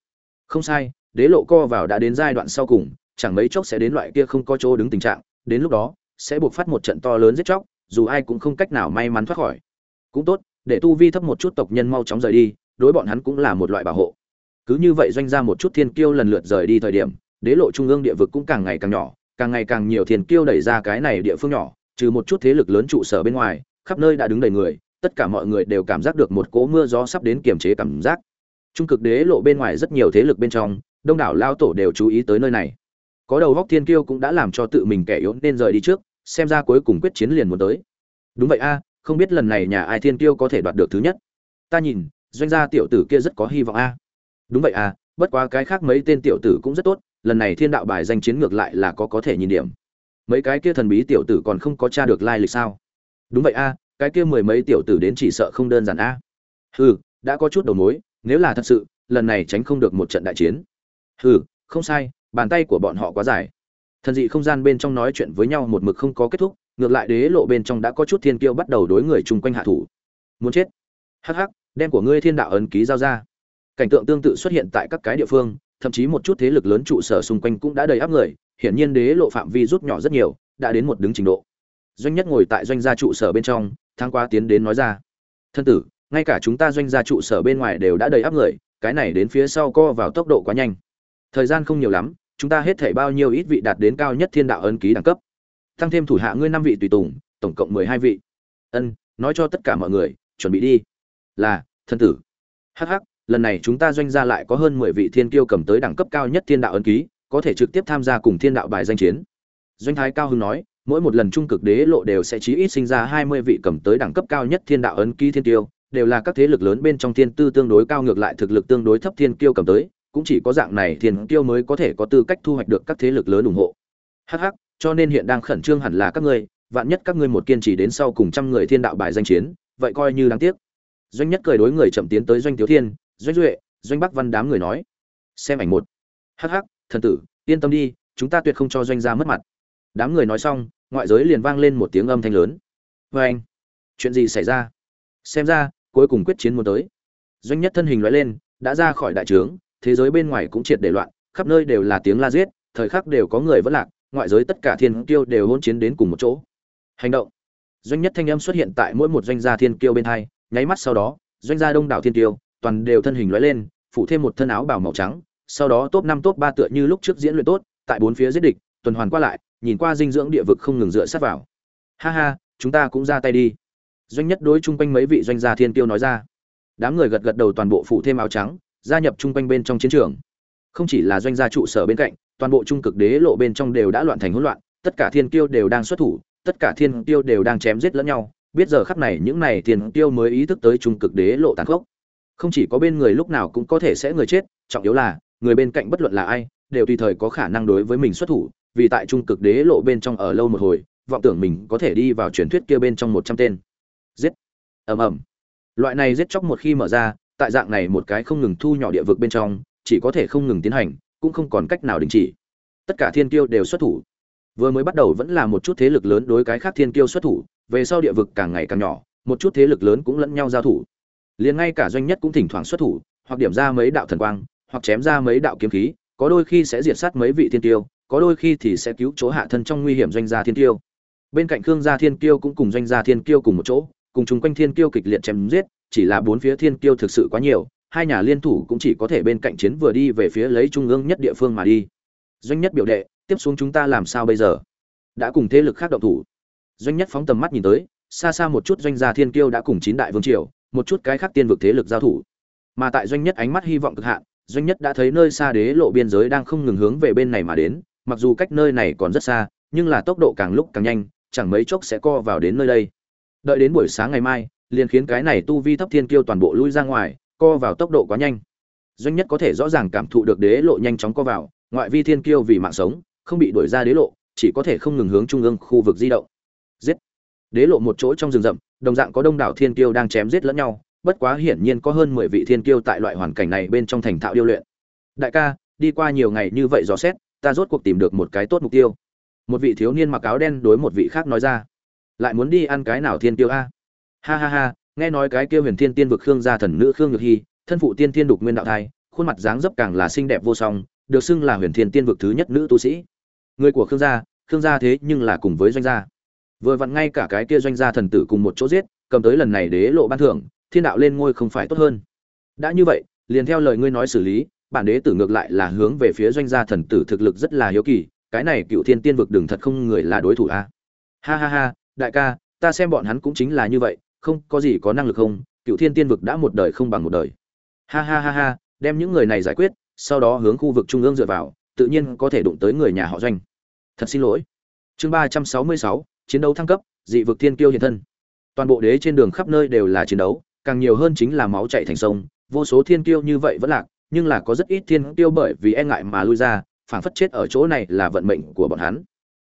Không sai, đế lộ co vào đã đến giai đoạn sau cùng, chẳng mấy chốc sẽ đến loại kia không có chỗ đứng tình trạng, đến lúc đó sẽ buộc phát một trận to lớn giết chóc, dù ai cũng không cách nào may mắn thoát khỏi. Cũng tốt, để tu vi thấp một chút tộc nhân mau chóng rời đi, đối bọn hắn cũng là một loại bảo hộ. Cứ như vậy doanh ra một chút thiên kiêu lần lượt rời đi thời điểm, đế lộ trung ương địa vực cũng càng ngày càng nhỏ, càng ngày càng nhiều thiên kiêu đẩy ra cái này địa phương nhỏ, trừ một chút thế lực lớn trụ sở bên ngoài, khắp nơi đã đứng đầy người, tất cả mọi người đều cảm giác được một cỗ mưa gió sắp đến kiềm chế cảm giác. Trung cực đế lộ bên ngoài rất nhiều thế lực bên trong, đông đảo lao tổ đều chú ý tới nơi này có đầu góc thiên kiêu cũng đã làm cho tự mình kẻ yếu nên rời đi trước, xem ra cuối cùng quyết chiến liền muốn tới. Đúng vậy a, không biết lần này nhà ai thiên kiêu có thể đoạt được thứ nhất. Ta nhìn, doanh gia tiểu tử kia rất có hy vọng a. Đúng vậy a, bất quá cái khác mấy tên tiểu tử cũng rất tốt, lần này thiên đạo bài danh chiến ngược lại là có có thể nhìn điểm. Mấy cái kia thần bí tiểu tử còn không có tra được lai lịch sao? Đúng vậy a, cái kia mười mấy tiểu tử đến chỉ sợ không đơn giản a. Hừ, đã có chút đầu mối, nếu là thật sự, lần này tránh không được một trận đại chiến. Hừ, không sai bàn tay của bọn họ quá dài. Thần dị không gian bên trong nói chuyện với nhau một mực không có kết thúc, ngược lại đế lộ bên trong đã có chút thiên kiêu bắt đầu đối người chung quanh hạ thủ. Muốn chết. Hắc hắc, đem của ngươi thiên đạo ấn ký giao ra. Cảnh tượng tương tự xuất hiện tại các cái địa phương, thậm chí một chút thế lực lớn trụ sở xung quanh cũng đã đầy áp người, hiển nhiên đế lộ phạm vi rút nhỏ rất nhiều, đã đến một đứng trình độ. Doanh nhất ngồi tại doanh gia trụ sở bên trong, tháng qua tiến đến nói ra. Thân tử, ngay cả chúng ta doanh gia trụ sở bên ngoài đều đã đầy áp người, cái này đến phía sau co vào tốc độ quá nhanh. Thời gian không nhiều lắm chúng ta hết thể bao nhiêu ít vị đạt đến cao nhất thiên đạo ân ký đẳng cấp. Tăng thêm thủ hạ ngươi năm vị tùy tùng, tổng cộng mười hai vị. Ân, nói cho tất cả mọi người, chuẩn bị đi. Là, thân tử. Hh lần này chúng ta doanh gia lại có hơn mười vị thiên kiêu cầm tới đẳng cấp cao nhất thiên đạo ân ký, có thể trực tiếp tham gia cùng thiên đạo bài danh chiến. Doanh thái cao hưng nói, mỗi một lần trung cực đế lộ đều sẽ chí ít sinh ra hai mươi vị cầm tới đẳng cấp cao nhất thiên đạo ấn ký thiên kiêu, đều là các thế lực lớn bên trong thiên tư tương đối cao ngược lại thực lực tương đối thấp thiên kiêu cầm tới cũng chỉ có dạng này thiên kiêu mới có thể có tư cách thu hoạch được các thế lực lớn ủng hộ. Hh cho nên hiện đang khẩn trương hẳn là các ngươi, vạn nhất các ngươi một kiên trì đến sau cùng trăm người thiên đạo bài danh chiến, vậy coi như đáng tiếc. Doanh nhất cười đối người chậm tiến tới doanh tiếu thiên, doanh duệ, doanh bắc văn đám người nói, xem ảnh một. Hắc hắc, thần tử, yên tâm đi, chúng ta tuyệt không cho doanh gia mất mặt. Đám người nói xong, ngoại giới liền vang lên một tiếng âm thanh lớn. Vê anh, chuyện gì xảy ra? Xem ra, cuối cùng quyết chiến muốn tới. Doanh nhất thân hình loại lên, đã ra khỏi đại trướng thế giới bên ngoài cũng triệt để loạn, khắp nơi đều là tiếng la giết, thời khắc đều có người vẫn lạc, ngoại giới tất cả thiên kiêu đều hỗn chiến đến cùng một chỗ. Hành động. Doanh nhất thanh âm xuất hiện tại mỗi một doanh gia thiên kiêu bên hai, nháy mắt sau đó, doanh gia đông đảo thiên kiêu, toàn đều thân hình lóe lên, phủ thêm một thân áo bào màu trắng, sau đó top năm top ba tựa như lúc trước diễn luyện tốt, tại bốn phía giết địch, tuần hoàn qua lại, nhìn qua dinh dưỡng địa vực không ngừng dựa sát vào. Ha ha, chúng ta cũng ra tay đi. Doanh nhất đối chung quanh mấy vị doanh gia thiên kiêu nói ra. Đám người gật gật đầu toàn bộ phủ thêm áo trắng gia nhập chung quanh bên trong chiến trường. Không chỉ là doanh gia trụ sở bên cạnh, toàn bộ trung cực đế lộ bên trong đều đã loạn thành hỗn loạn, tất cả thiên kiêu đều đang xuất thủ, tất cả thiên kiêu đều đang chém giết lẫn nhau. Biết giờ khắc này những này thiên kiêu mới ý thức tới trung cực đế lộ tàn khốc. Không chỉ có bên người lúc nào cũng có thể sẽ người chết, trọng yếu là, người bên cạnh bất luận là ai, đều tùy thời có khả năng đối với mình xuất thủ, vì tại trung cực đế lộ bên trong ở lâu một hồi, vọng tưởng mình có thể đi vào truyền thuyết kia bên trong một trăm tên. Giết. Ầm ầm. Loại này giết chóc một khi mở ra tại dạng này một cái không ngừng thu nhỏ địa vực bên trong, chỉ có thể không ngừng tiến hành, cũng không còn cách nào đình chỉ. Tất cả thiên kiêu đều xuất thủ. Vừa mới bắt đầu vẫn là một chút thế lực lớn đối cái khác thiên kiêu xuất thủ, về sau địa vực càng ngày càng nhỏ, một chút thế lực lớn cũng lẫn nhau giao thủ. Liền ngay cả doanh nhất cũng thỉnh thoảng xuất thủ, hoặc điểm ra mấy đạo thần quang, hoặc chém ra mấy đạo kiếm khí, có đôi khi sẽ diệt sát mấy vị thiên tiêu có đôi khi thì sẽ cứu chỗ hạ thân trong nguy hiểm doanh gia thiên tiêu bên cạnh khương gia thiên kiêu cũng cùng doanh gia thiên kiêu cùng một chỗ, cùng chung quanh thiên kiêu kịch liệt chém giết chỉ là bốn phía thiên kiêu thực sự quá nhiều, hai nhà liên thủ cũng chỉ có thể bên cạnh chiến vừa đi về phía lấy trung ương nhất địa phương mà đi. Doanh nhất biểu đệ, tiếp xuống chúng ta làm sao bây giờ? Đã cùng thế lực khác động thủ. Doanh nhất phóng tầm mắt nhìn tới, xa xa một chút doanh gia thiên kiêu đã cùng chín đại vương triều, một chút cái khác tiên vực thế lực giao thủ. Mà tại doanh nhất ánh mắt hy vọng cực hạn, doanh nhất đã thấy nơi xa đế lộ biên giới đang không ngừng hướng về bên này mà đến, mặc dù cách nơi này còn rất xa, nhưng là tốc độ càng lúc càng nhanh, chẳng mấy chốc sẽ co vào đến nơi đây. Đợi đến buổi sáng ngày mai liền khiến cái này tu vi thấp thiên kiêu toàn bộ lui ra ngoài, co vào tốc độ quá nhanh. Doanh nhất có thể rõ ràng cảm thụ được đế lộ nhanh chóng co vào, ngoại vi thiên kiêu vì mạng sống, không bị đuổi ra đế lộ, chỉ có thể không ngừng hướng trung ương khu vực di động. Giết! Đế lộ một chỗ trong rừng rậm, đồng dạng có đông đảo thiên kiêu đang chém giết lẫn nhau, bất quá hiển nhiên có hơn mười vị thiên kiêu tại loại hoàn cảnh này bên trong thành thạo điêu luyện. Đại ca, đi qua nhiều ngày như vậy dò xét, ta rốt cuộc tìm được một cái tốt mục tiêu. Một vị thiếu niên mặc áo đen đối một vị khác nói ra. Lại muốn đi ăn cái nào thiên kiêu a? Ha ha ha, nghe nói cái kia huyền thiên tiên vực khương gia thần nữ khương nhược hy, thân phụ tiên thiên đục nguyên đạo thai, khuôn mặt dáng dấp càng là xinh đẹp vô song, được xưng là huyền thiên tiên vực thứ nhất nữ tu sĩ. Người của khương gia khương gia thế nhưng là cùng với doanh gia. Vừa vặn ngay cả cái kia doanh gia thần tử cùng một chỗ giết, cầm tới lần này đế lộ ban thưởng, thiên đạo lên ngôi không phải tốt hơn. Đã như vậy, liền theo lời ngươi nói xử lý, bản đế tử ngược lại là hướng về phía doanh gia thần tử thực lực rất là hiếu kỳ, cái này cựu thiên tiên vực đừng thật không người là đối thủ a ha ha ha, đại ca, ta xem bọn hắn cũng chính là như vậy không có gì có năng lực không, cựu thiên tiên vực đã một đời không bằng một đời. Ha ha ha ha, đem những người này giải quyết, sau đó hướng khu vực trung ương dựa vào, tự nhiên có thể đụng tới người nhà họ doanh. Thật xin lỗi. Chương ba trăm sáu mươi sáu, chiến đấu thăng cấp, dị vực thiên kiêu hiện thân. Toàn bộ đế trên đường khắp nơi đều là chiến đấu, càng nhiều hơn chính là máu chảy thành sông, vô số thiên kiêu như vậy vẫn lạc, nhưng là có rất ít thiên kiêu bởi vì e ngại mà lui ra, phảng phất chết ở chỗ này là vận mệnh của bọn hắn.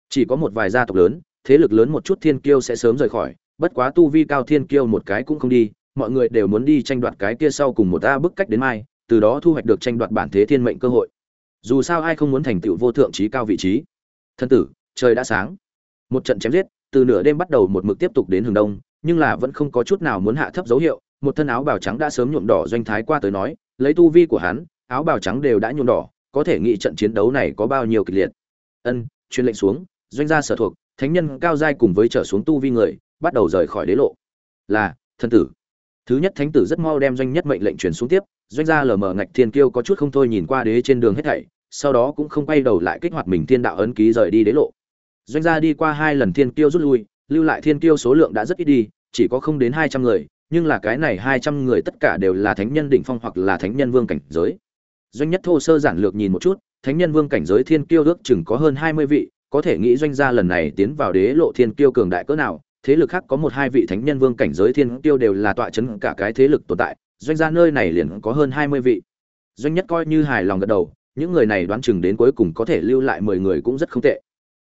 Chỉ có một vài gia tộc lớn, thế lực lớn một chút thiên kiêu sẽ sớm rời khỏi bất quá tu vi cao thiên kiêu một cái cũng không đi, mọi người đều muốn đi tranh đoạt cái kia sau cùng một a bức cách đến mai, từ đó thu hoạch được tranh đoạt bản thế thiên mệnh cơ hội. Dù sao ai không muốn thành tựu vô thượng trí cao vị trí. Thân tử, trời đã sáng. Một trận chém giết, từ nửa đêm bắt đầu một mực tiếp tục đến hướng đông, nhưng là vẫn không có chút nào muốn hạ thấp dấu hiệu, một thân áo bào trắng đã sớm nhuộm đỏ doanh thái qua tới nói, lấy tu vi của hắn, áo bào trắng đều đã nhuộm đỏ, có thể nghĩ trận chiến đấu này có bao nhiêu kịch liệt. Ân, truyền lệnh xuống, doanh gia sở thuộc, thánh nhân cao giai cùng với trở xuống tu vi người bắt đầu rời khỏi đế lộ. Là thân tử. Thứ nhất thánh tử rất mau đem doanh nhất mệnh lệnh truyền xuống tiếp, doanh gia lờ mờ ngạch thiên kiêu có chút không thôi nhìn qua đế trên đường hết thảy, sau đó cũng không quay đầu lại kích hoạt mình thiên đạo ấn ký rời đi đế lộ. Doanh gia đi qua hai lần thiên kiêu rút lui, lưu lại thiên kiêu số lượng đã rất ít đi, chỉ có không đến hai trăm người, nhưng là cái này hai trăm người tất cả đều là thánh nhân đỉnh phong hoặc là thánh nhân vương cảnh giới. Doanh nhất thô sơ giản lược nhìn một chút, thánh nhân vương cảnh giới thiên kiêu ước chừng có hơn hai mươi vị, có thể nghĩ doanh gia lần này tiến vào đế lộ thiên kiêu cường đại cỡ nào thế lực khác có một hai vị thánh nhân vương cảnh giới thiên Tiêu đều là tọa chấn cả cái thế lực tồn tại, doanh gia nơi này liền có hơn hai mươi vị. Doanh nhất coi như hài lòng gật đầu, những người này đoán chừng đến cuối cùng có thể lưu lại mười người cũng rất không tệ.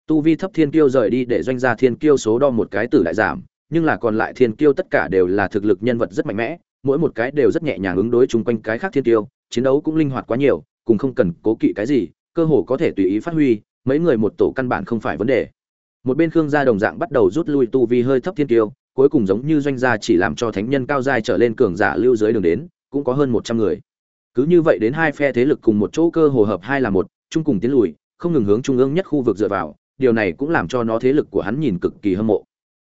Tu vi thấp thiên kiêu rời đi để doanh gia thiên kiêu số đo một cái tử đại giảm, nhưng là còn lại thiên kiêu tất cả đều là thực lực nhân vật rất mạnh mẽ, mỗi một cái đều rất nhẹ nhàng ứng đối chung quanh cái khác thiên tiêu chiến đấu cũng linh hoạt quá nhiều, cùng không cần cố kỵ cái gì, cơ hồ có thể tùy ý phát huy, mấy người một tổ căn bản không phải vấn đề một bên khương gia đồng dạng bắt đầu rút lui tu vi hơi thấp thiên tiêu cuối cùng giống như doanh gia chỉ làm cho thánh nhân cao giai trở lên cường giả lưu dưới đường đến, cũng có hơn một trăm người. Cứ như vậy đến hai phe thế lực cùng một chỗ cơ hồ hợp hai là một, chung cùng tiến lùi, không ngừng hướng trung ương nhất khu vực dựa vào, điều này cũng làm cho nó thế lực của hắn nhìn cực kỳ hâm mộ.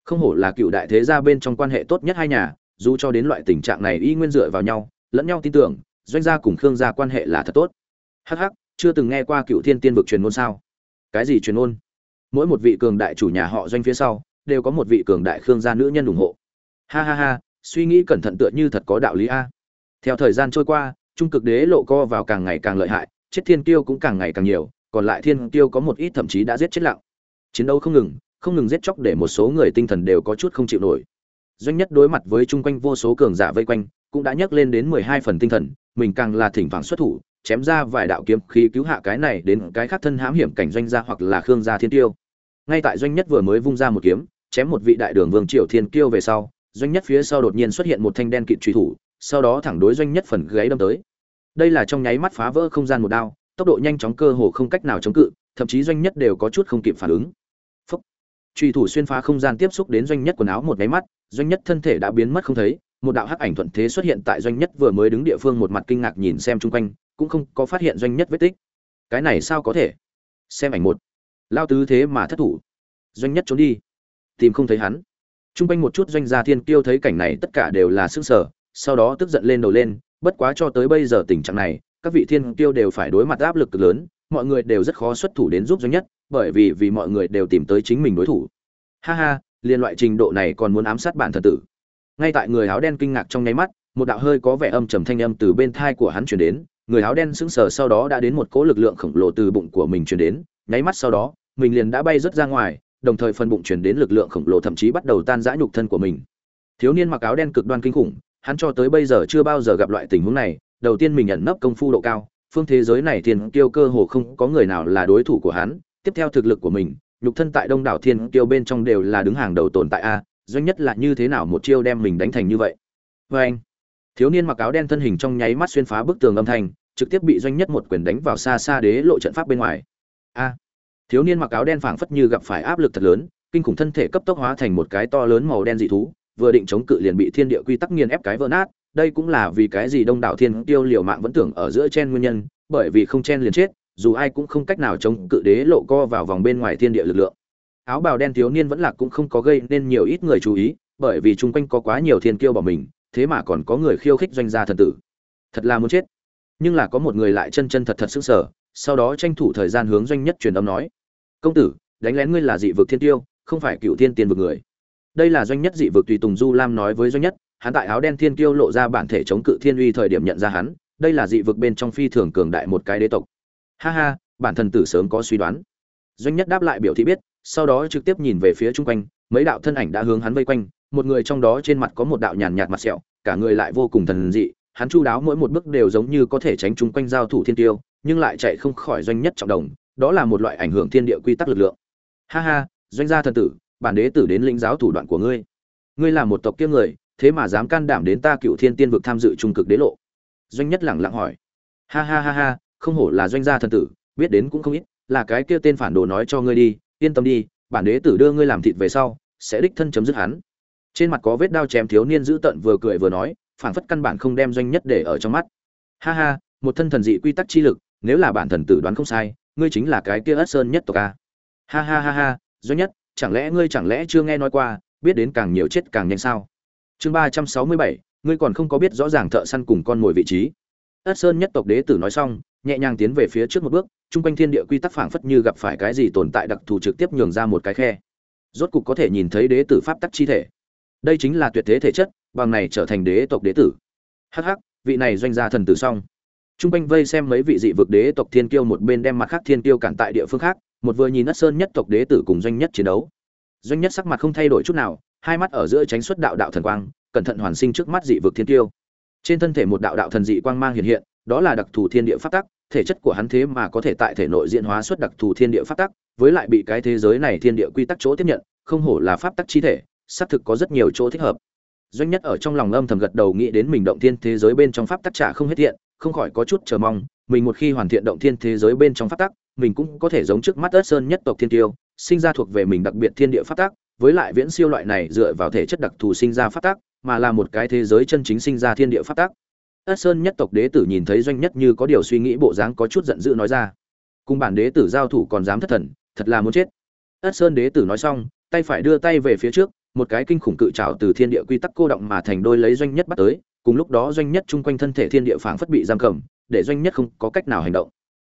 Không hổ là cựu đại thế gia bên trong quan hệ tốt nhất hai nhà, dù cho đến loại tình trạng này y nguyên dựa vào nhau, lẫn nhau tin tưởng, doanh gia cùng khương gia quan hệ là thật tốt. Hh chưa từng nghe qua cựu thiên tiên vực truyền ngôn sao? Cái gì truyền ngôn? Mỗi một vị cường đại chủ nhà họ doanh phía sau, đều có một vị cường đại khương gia nữ nhân ủng hộ. Ha ha ha, suy nghĩ cẩn thận tựa như thật có đạo lý a. Theo thời gian trôi qua, trung cực đế lộ co vào càng ngày càng lợi hại, chết thiên tiêu cũng càng ngày càng nhiều, còn lại thiên tiêu có một ít thậm chí đã giết chết lặng. Chiến đấu không ngừng không ngừng giết chóc để một số người tinh thần đều có chút không chịu nổi. Doanh nhất đối mặt với chung quanh vô số cường giả vây quanh, cũng đã nhấc lên đến mười hai phần tinh thần, mình càng là thỉnh thoảng xuất thủ chém ra vài đạo kiếm khí cứu hạ cái này đến cái khác thân hãm hiểm cảnh doanh gia hoặc là khương gia thiên tiêu. Ngay tại doanh nhất vừa mới vung ra một kiếm, chém một vị đại đường vương triều thiên kiêu về sau, doanh nhất phía sau đột nhiên xuất hiện một thanh đen kịt truy thủ, sau đó thẳng đối doanh nhất phần gáy đâm tới. Đây là trong nháy mắt phá vỡ không gian một đao, tốc độ nhanh chóng cơ hồ không cách nào chống cự, thậm chí doanh nhất đều có chút không kịp phản ứng. Phúc. Truy thủ xuyên phá không gian tiếp xúc đến doanh nhất quần áo một nháy mắt, doanh nhất thân thể đã biến mất không thấy một đạo hắc ảnh thuận thế xuất hiện tại doanh nhất vừa mới đứng địa phương một mặt kinh ngạc nhìn xem chung quanh, cũng không có phát hiện doanh nhất vết tích. Cái này sao có thể? Xem ảnh một. Lao tứ thế mà thất thủ. Doanh nhất trốn đi. Tìm không thấy hắn. Chung quanh một chút doanh gia thiên kiêu thấy cảnh này tất cả đều là sức sở, sau đó tức giận lên đầu lên, bất quá cho tới bây giờ tình trạng này, các vị thiên kiêu đều phải đối mặt áp lực cực lớn, mọi người đều rất khó xuất thủ đến giúp doanh nhất, bởi vì vì mọi người đều tìm tới chính mình đối thủ. Ha ha, liên loại trình độ này còn muốn ám sát bản thần tử ngay tại người áo đen kinh ngạc trong nháy mắt, một đạo hơi có vẻ âm trầm thanh âm từ bên thai của hắn chuyển đến, người áo đen sững sờ sau đó đã đến một cỗ lực lượng khổng lồ từ bụng của mình chuyển đến, nháy mắt sau đó, mình liền đã bay rớt ra ngoài, đồng thời phần bụng chuyển đến lực lượng khổng lồ thậm chí bắt đầu tan rã nhục thân của mình. Thiếu niên mặc áo đen cực đoan kinh khủng, hắn cho tới bây giờ chưa bao giờ gặp loại tình huống này, đầu tiên mình nhận nấp công phu độ cao, phương thế giới này thiên kiêu cơ hồ không có người nào là đối thủ của hắn, tiếp theo thực lực của mình, nhục thân tại đông đảo thiên kiêu bên trong đều là đứng hàng đầu tồn tại a doanh nhất là như thế nào một chiêu đem mình đánh thành như vậy? Vê anh, thiếu niên mặc áo đen thân hình trong nháy mắt xuyên phá bức tường âm thanh, trực tiếp bị doanh nhất một quyền đánh vào xa xa đế lộ trận pháp bên ngoài. A, thiếu niên mặc áo đen phảng phất như gặp phải áp lực thật lớn, kinh khủng thân thể cấp tốc hóa thành một cái to lớn màu đen dị thú, vừa định chống cự liền bị thiên địa quy tắc nghiền ép cái vỡ nát. Đây cũng là vì cái gì đông đảo thiên tiêu liều mạng vẫn tưởng ở giữa chen nguyên nhân, bởi vì không chen liền chết, dù ai cũng không cách nào chống cự đế lộ co vào vòng bên ngoài thiên địa lực lượng áo bào đen thiếu niên vẫn lạc cũng không có gây nên nhiều ít người chú ý, bởi vì chung quanh có quá nhiều thiên kiêu bỏ mình, thế mà còn có người khiêu khích doanh gia thần tử. Thật là muốn chết. Nhưng là có một người lại chân chân thật thật sức sở sau đó tranh thủ thời gian hướng doanh nhất truyền âm nói, công tử, đánh lén ngươi là dị vực thiên tiêu không phải cựu thiên tiên vực người. Đây là doanh nhất dị vực tùy tùng du lam nói với doanh nhất, hắn tại áo đen thiên tiêu lộ ra bản thể chống cự thiên uy thời điểm nhận ra hắn, đây là dị vực bên trong phi thường cường đại một cái đế tộc. Ha ha, bản thần tử sớm có suy đoán doanh nhất đáp lại biểu thị biết, sau đó trực tiếp nhìn về phía chung quanh, mấy đạo thân ảnh đã hướng hắn vây quanh, một người trong đó trên mặt có một đạo nhàn nhạt mặt sẹo, cả người lại vô cùng thần dị, hắn chu đáo mỗi một bước đều giống như có thể tránh chung quanh giao thủ thiên tiêu, nhưng lại chạy không khỏi doanh nhất trọng đồng, đó là một loại ảnh hưởng thiên địa quy tắc lực lượng. Ha ha, doanh gia thần tử, bản đế tử đến lĩnh giáo thủ đoạn của ngươi. Ngươi là một tộc kiêng người, thế mà dám can đảm đến ta cựu thiên tiên vực tham dự trung cực đế lộ. Doanh nhất lẳng lặng hỏi. Ha ha ha ha, không hổ là doanh gia thần tử, biết đến cũng không ít là cái kia tên phản đồ nói cho ngươi đi, yên tâm đi, bản đế tử đưa ngươi làm thịt về sau, sẽ đích thân chấm dứt hắn. Trên mặt có vết đao chém thiếu niên giữ tận vừa cười vừa nói, phản phất căn bản không đem doanh nhất để ở trong mắt. Ha ha, một thân thần dị quy tắc chi lực, nếu là bản thần tử đoán không sai, ngươi chính là cái kia ất sơn nhất tộc a. Ha ha ha ha, doanh nhất, chẳng lẽ ngươi chẳng lẽ chưa nghe nói qua, biết đến càng nhiều chết càng nhanh sao? Chương ba trăm sáu mươi bảy, ngươi còn không có biết rõ ràng thợ săn cùng con mồi vị trí. Ất sơn nhất tộc đế tử nói xong, nhẹ nhàng tiến về phía trước một bước chung quanh thiên địa quy tắc phảng phất như gặp phải cái gì tồn tại đặc thù trực tiếp nhường ra một cái khe rốt cục có thể nhìn thấy đế tử pháp tắc chi thể đây chính là tuyệt thế thể chất bằng này trở thành đế tộc đế tử hắc hắc vị này doanh gia thần tử xong Trung quanh vây xem mấy vị dị vực đế tộc thiên kiêu một bên đem mặt khác thiên kiêu cản tại địa phương khác, một vừa nhìn Ất Sơn nhất tộc đế tử cùng doanh nhất chiến đấu. Doanh nhất sắc mặt không thay đổi chút nào, hai mắt ở giữa tránh xuất đạo đạo thần quang, cẩn thận hoàn sinh trước mắt dị vực thiên kiêu. Trên thân thể một đạo đạo thần dị quang mang hiện hiện, đó là đặc thù thiên địa pháp tắc, thể chất của hắn thế mà có thể tại thể nội diễn hóa xuất đặc thù thiên địa pháp tắc, với lại bị cái thế giới này thiên địa quy tắc chỗ tiếp nhận, không hổ là pháp tắc chi thể, xác thực có rất nhiều chỗ thích hợp. doanh nhất ở trong lòng âm thầm gật đầu nghĩ đến mình động thiên thế giới bên trong pháp tắc trả không hết thiện không khỏi có chút chờ mong mình một khi hoàn thiện động thiên thế giới bên trong pháp tắc mình cũng có thể giống trước mắt ớt sơn nhất tộc thiên tiêu sinh ra thuộc về mình đặc biệt thiên địa pháp tắc với lại viễn siêu loại này dựa vào thể chất đặc thù sinh ra pháp tắc mà là một cái thế giới chân chính sinh ra thiên địa pháp tắc ất sơn nhất tộc đế tử nhìn thấy doanh nhất như có điều suy nghĩ bộ dáng có chút giận dữ nói ra. Cùng bản đế tử giao thủ còn dám thất thần, thật là muốn chết. Ất sơn đế tử nói xong, tay phải đưa tay về phía trước, một cái kinh khủng cự trào từ thiên địa quy tắc cô động mà thành đôi lấy doanh nhất bắt tới, cùng lúc đó doanh nhất chung quanh thân thể thiên địa phảng phất bị giam cầm, để doanh nhất không có cách nào hành động.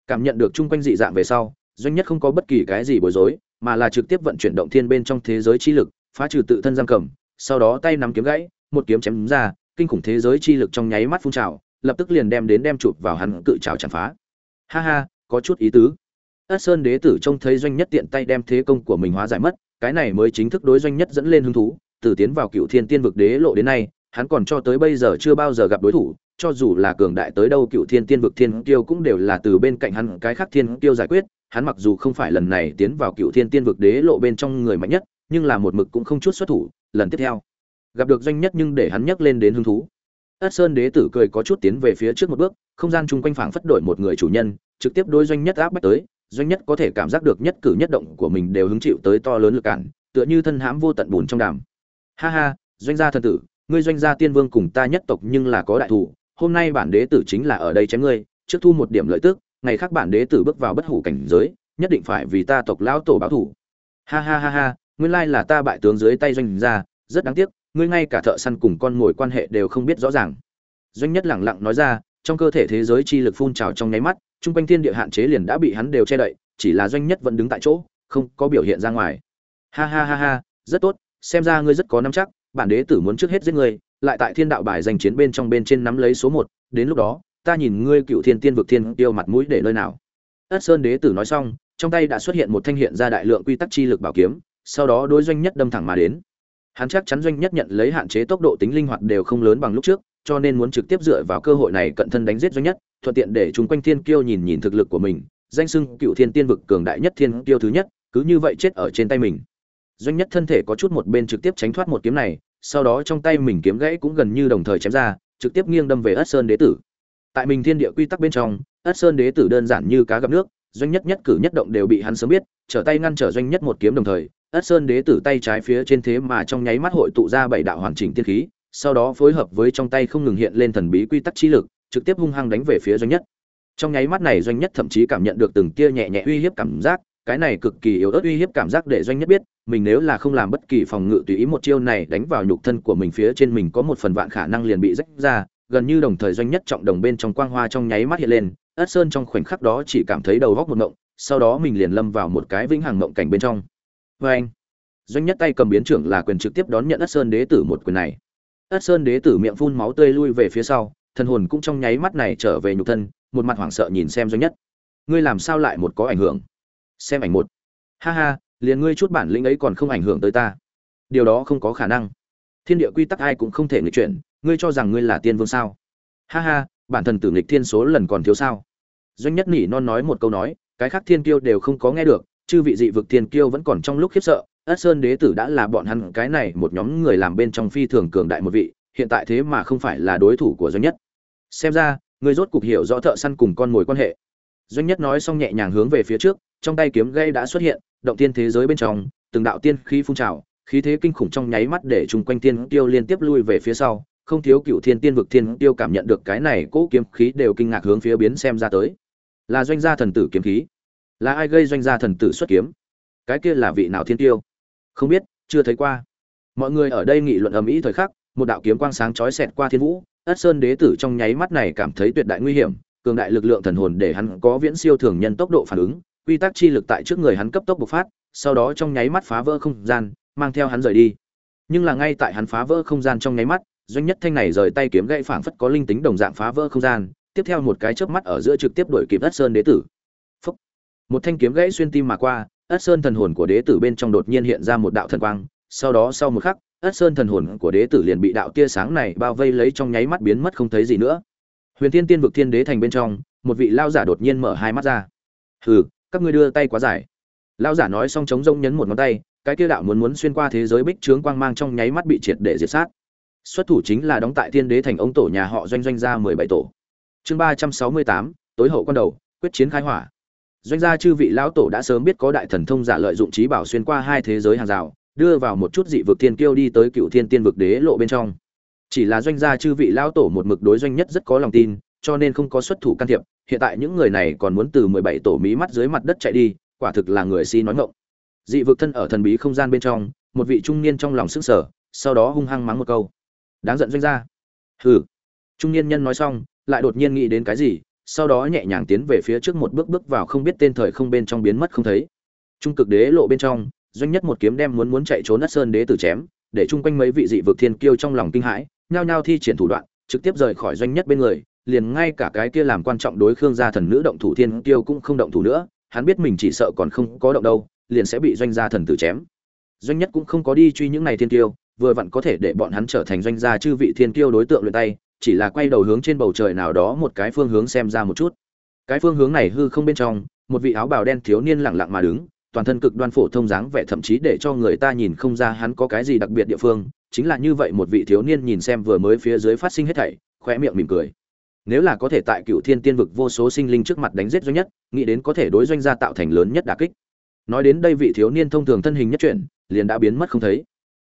Cảm nhận được chung quanh dị dạng về sau, doanh nhất không có bất kỳ cái gì bối rối, mà là trực tiếp vận chuyển động thiên bên trong thế giới chi lực, phá trừ tự thân giam cầm, sau đó tay nắm kiếm gãy, một kiếm chém ra kinh khủng thế giới chi lực trong nháy mắt phun trào, lập tức liền đem đến đem chụp vào hắn cự trào chạm phá. Ha ha, có chút ý tứ. Ất sơn đế tử trông thấy doanh nhất tiện tay đem thế công của mình hóa giải mất, cái này mới chính thức đối doanh nhất dẫn lên hứng thú, từ tiến vào cựu thiên tiên vực đế lộ đến nay, hắn còn cho tới bây giờ chưa bao giờ gặp đối thủ, cho dù là cường đại tới đâu cựu thiên tiên vực thiên tiêu cũng đều là từ bên cạnh hắn cái khác thiên tiêu giải quyết, hắn mặc dù không phải lần này tiến vào cựu thiên tiên vực đế lộ bên trong người mạnh nhất, nhưng là một mực cũng không chút xuất thủ, lần tiếp theo gặp được doanh nhất nhưng để hắn nhắc lên đến hứng thú. Ất sơn đế tử cười có chút tiến về phía trước một bước, không gian chung quanh phảng phất đổi một người chủ nhân, trực tiếp đối doanh nhất áp bách tới, doanh nhất có thể cảm giác được nhất cử nhất động của mình đều hứng chịu tới to lớn lực cản, tựa như thân hãm vô tận bùn trong đàm. Ha ha, doanh gia thần tử, ngươi doanh gia tiên vương cùng ta nhất tộc nhưng là có đại thủ, hôm nay bản đế tử chính là ở đây chém ngươi, trước thu một điểm lợi tức, ngày khác bản đế tử bước vào bất hủ cảnh giới, nhất định phải vì ta tộc lão tổ báo thủ. Ha ha ha ha, nguyên lai là ta bại tướng dưới tay doanh gia, rất đáng tiếc ngươi ngay cả thợ săn cùng con mồi quan hệ đều không biết rõ ràng. Doanh nhất lẳng lặng nói ra, trong cơ thể thế giới chi lực phun trào trong nháy mắt trung quanh thiên địa hạn chế liền đã bị hắn đều che đậy, chỉ là doanh nhất vẫn đứng tại chỗ, không có biểu hiện ra ngoài. Ha ha ha ha, rất tốt, xem ra ngươi rất có nắm chắc, bản đế tử muốn trước hết giết ngươi, lại tại thiên đạo bài giành chiến bên trong bên trên nắm lấy số một, đến lúc đó, ta nhìn ngươi cựu thiên tiên vực thiên tiêu mặt mũi để nơi nào. Ất sơn đế tử nói xong, trong tay đã xuất hiện một thanh hiện ra đại lượng quy tắc chi lực bảo kiếm, sau đó đối doanh nhất đâm thẳng mà đến hắn chắc chắn doanh nhất nhận lấy hạn chế tốc độ tính linh hoạt đều không lớn bằng lúc trước, cho nên muốn trực tiếp dựa vào cơ hội này cận thân đánh giết doanh nhất, thuận tiện để chúng quanh thiên kiêu nhìn nhìn thực lực của mình. Danh sưng cựu thiên tiên vực cường đại nhất thiên kiêu thứ nhất, cứ như vậy chết ở trên tay mình. Doanh nhất thân thể có chút một bên trực tiếp tránh thoát một kiếm này, sau đó trong tay mình kiếm gãy cũng gần như đồng thời chém ra, trực tiếp nghiêng đâm về ất sơn đế tử. Tại mình thiên địa quy tắc bên trong, ất sơn đế tử đơn giản như cá gặp nước, doanh nhất nhất cử nhất động đều bị hắn sớm biết, trở tay ngăn trở doanh nhất một kiếm đồng thời ất sơn đế tử tay trái phía trên thế mà trong nháy mắt hội tụ ra bảy đạo hoàn chỉnh tiên khí, sau đó phối hợp với trong tay không ngừng hiện lên thần bí quy tắc trí lực, trực tiếp hung hăng đánh về phía doanh nhất. Trong nháy mắt này doanh nhất thậm chí cảm nhận được từng tia nhẹ nhẹ uy hiếp cảm giác, cái này cực kỳ yếu ớt uy hiếp cảm giác để doanh nhất biết, mình nếu là không làm bất kỳ phòng ngự tùy ý một chiêu này đánh vào nhục thân của mình phía trên mình có một phần vạn khả năng liền bị rách ra, gần như đồng thời doanh nhất trọng đồng bên trong quang hoa trong nháy mắt hiện lên, ất sơn trong khoảnh khắc đó chỉ cảm thấy đầu góc một mộng sau đó mình liền lâm vào một cái vĩnh hằng mộng cảnh bên trong vê anh, doanh nhất tay cầm biến trưởng là quyền trực tiếp đón nhận ất sơn đế tử một quyền này. Ất sơn đế tử miệng phun máu tươi lui về phía sau, thần hồn cũng trong nháy mắt này trở về nhục thân, một mặt hoảng sợ nhìn xem doanh nhất. Ngươi làm sao lại một có ảnh hưởng? Xem ảnh một. Ha ha, liền ngươi chút bản lĩnh ấy còn không ảnh hưởng tới ta. Điều đó không có khả năng. Thiên địa quy tắc ai cũng không thể nghịch chuyển, ngươi cho rằng ngươi là tiên vương sao? Ha ha, bản thần tử nghịch thiên số lần còn thiếu sao? Doanh nhất nỉ non nói một câu nói, cái khác thiên kiêu đều không có nghe được chư vị dị vực thiên kiêu vẫn còn trong lúc khiếp sợ, ất sơn đế tử đã là bọn hắn cái này một nhóm người làm bên trong phi thường cường đại một vị, hiện tại thế mà không phải là đối thủ của doanh nhất. Xem ra ngươi rốt cục hiểu rõ thợ săn cùng con mồi quan hệ. Doanh nhất nói xong nhẹ nhàng hướng về phía trước, trong tay kiếm gây đã xuất hiện, động tiên thế giới bên trong, từng đạo tiên khí phun trào, khí thế kinh khủng trong nháy mắt để chung quanh tiên tiêu liên tiếp lui về phía sau, không thiếu cựu thiên tiên vực thiên tiêu cảm nhận được cái này cỗ kiếm khí đều kinh ngạc hướng phía biến xem ra tới. Là doanh gia thần tử kiếm khí là ai gây doanh gia thần tử xuất kiếm? Cái kia là vị nào thiên tiêu? Không biết, chưa thấy qua. Mọi người ở đây nghị luận ầm ĩ thời khắc, một đạo kiếm quang sáng chói xẹt qua thiên vũ, ất sơn đế tử trong nháy mắt này cảm thấy tuyệt đại nguy hiểm, cường đại lực lượng thần hồn để hắn có viễn siêu thường nhân tốc độ phản ứng, quy tắc chi lực tại trước người hắn cấp tốc bộc phát, sau đó trong nháy mắt phá vỡ không gian, mang theo hắn rời đi. Nhưng là ngay tại hắn phá vỡ không gian trong nháy mắt, doanh nhất thanh này rời tay kiếm gậy phảng phất có linh tính đồng dạng phá vỡ không gian, tiếp theo một cái chớp mắt ở giữa trực tiếp đuổi kịp ất sơn đế tử một thanh kiếm gãy xuyên tim mà qua, ất sơn thần hồn của đế tử bên trong đột nhiên hiện ra một đạo thần quang, sau đó sau một khắc, ất sơn thần hồn của đế tử liền bị đạo tia sáng này bao vây lấy trong nháy mắt biến mất không thấy gì nữa. Huyền thiên tiên vực thiên đế thành bên trong, một vị lao giả đột nhiên mở hai mắt ra. Hừ, các ngươi đưa tay quá dài. Lao giả nói xong chống rông nhấn một ngón tay, cái kia đạo muốn muốn xuyên qua thế giới bích trướng quang mang trong nháy mắt bị triệt để diệt sát. Xuất thủ chính là đóng tại thiên đế thành ông tổ nhà họ doanh doanh gia mười bảy tổ. Chương ba trăm sáu mươi tám, tối hậu quan đầu, quyết chiến khai hỏa doanh gia chư vị lão tổ đã sớm biết có đại thần thông giả lợi dụng trí bảo xuyên qua hai thế giới hàng rào, đưa vào một chút dị vực thiên kiêu đi tới cựu thiên tiên vực đế lộ bên trong. Chỉ là doanh gia chư vị lão tổ một mực đối doanh nhất rất có lòng tin, cho nên không có xuất thủ can thiệp, hiện tại những người này còn muốn từ mười bảy tổ mí mắt dưới mặt đất chạy đi, quả thực là người si nói ngộng dị vực thân ở thần bí không gian bên trong, một vị trung niên trong lòng sững sở sau đó hung hăng mắng một câu. Đáng giận doanh gia. Hừ. Trung niên nhân nói xong, lại đột nhiên nghĩ đến cái gì sau đó nhẹ nhàng tiến về phía trước một bước bước vào không biết tên thời không bên trong biến mất không thấy. Trung cực đế lộ bên trong, doanh nhất một kiếm đem muốn muốn chạy trốn đất sơn đế tử chém, để chung quanh mấy vị dị vực thiên kiêu trong lòng kinh hãi, nhao nhao thi triển thủ đoạn, trực tiếp rời khỏi doanh nhất bên người, liền ngay cả cái kia làm quan trọng đối khương gia thần nữ động thủ thiên kiêu cũng không động thủ nữa, hắn biết mình chỉ sợ còn không có động đâu, liền sẽ bị doanh gia thần tử chém. Doanh nhất cũng không có đi truy những này thiên kiêu, vừa vặn có thể để bọn hắn trở thành doanh gia chư vị thiên kiêu đối tượng luyện tay chỉ là quay đầu hướng trên bầu trời nào đó một cái phương hướng xem ra một chút. Cái phương hướng này hư không bên trong, một vị áo bào đen thiếu niên lặng lặng mà đứng, toàn thân cực đoan phổ thông dáng vẻ thậm chí để cho người ta nhìn không ra hắn có cái gì đặc biệt địa phương. Chính là như vậy một vị thiếu niên nhìn xem vừa mới phía dưới phát sinh hết thảy khoe miệng mỉm cười. Nếu là có thể tại cựu thiên tiên vực vô số sinh linh trước mặt đánh giết doanh nhất, nghĩ đến có thể đối doanh gia tạo thành lớn nhất đà kích. Nói đến đây vị thiếu niên thông thường thân hình nhất chuyển, liền đã biến mất không thấy.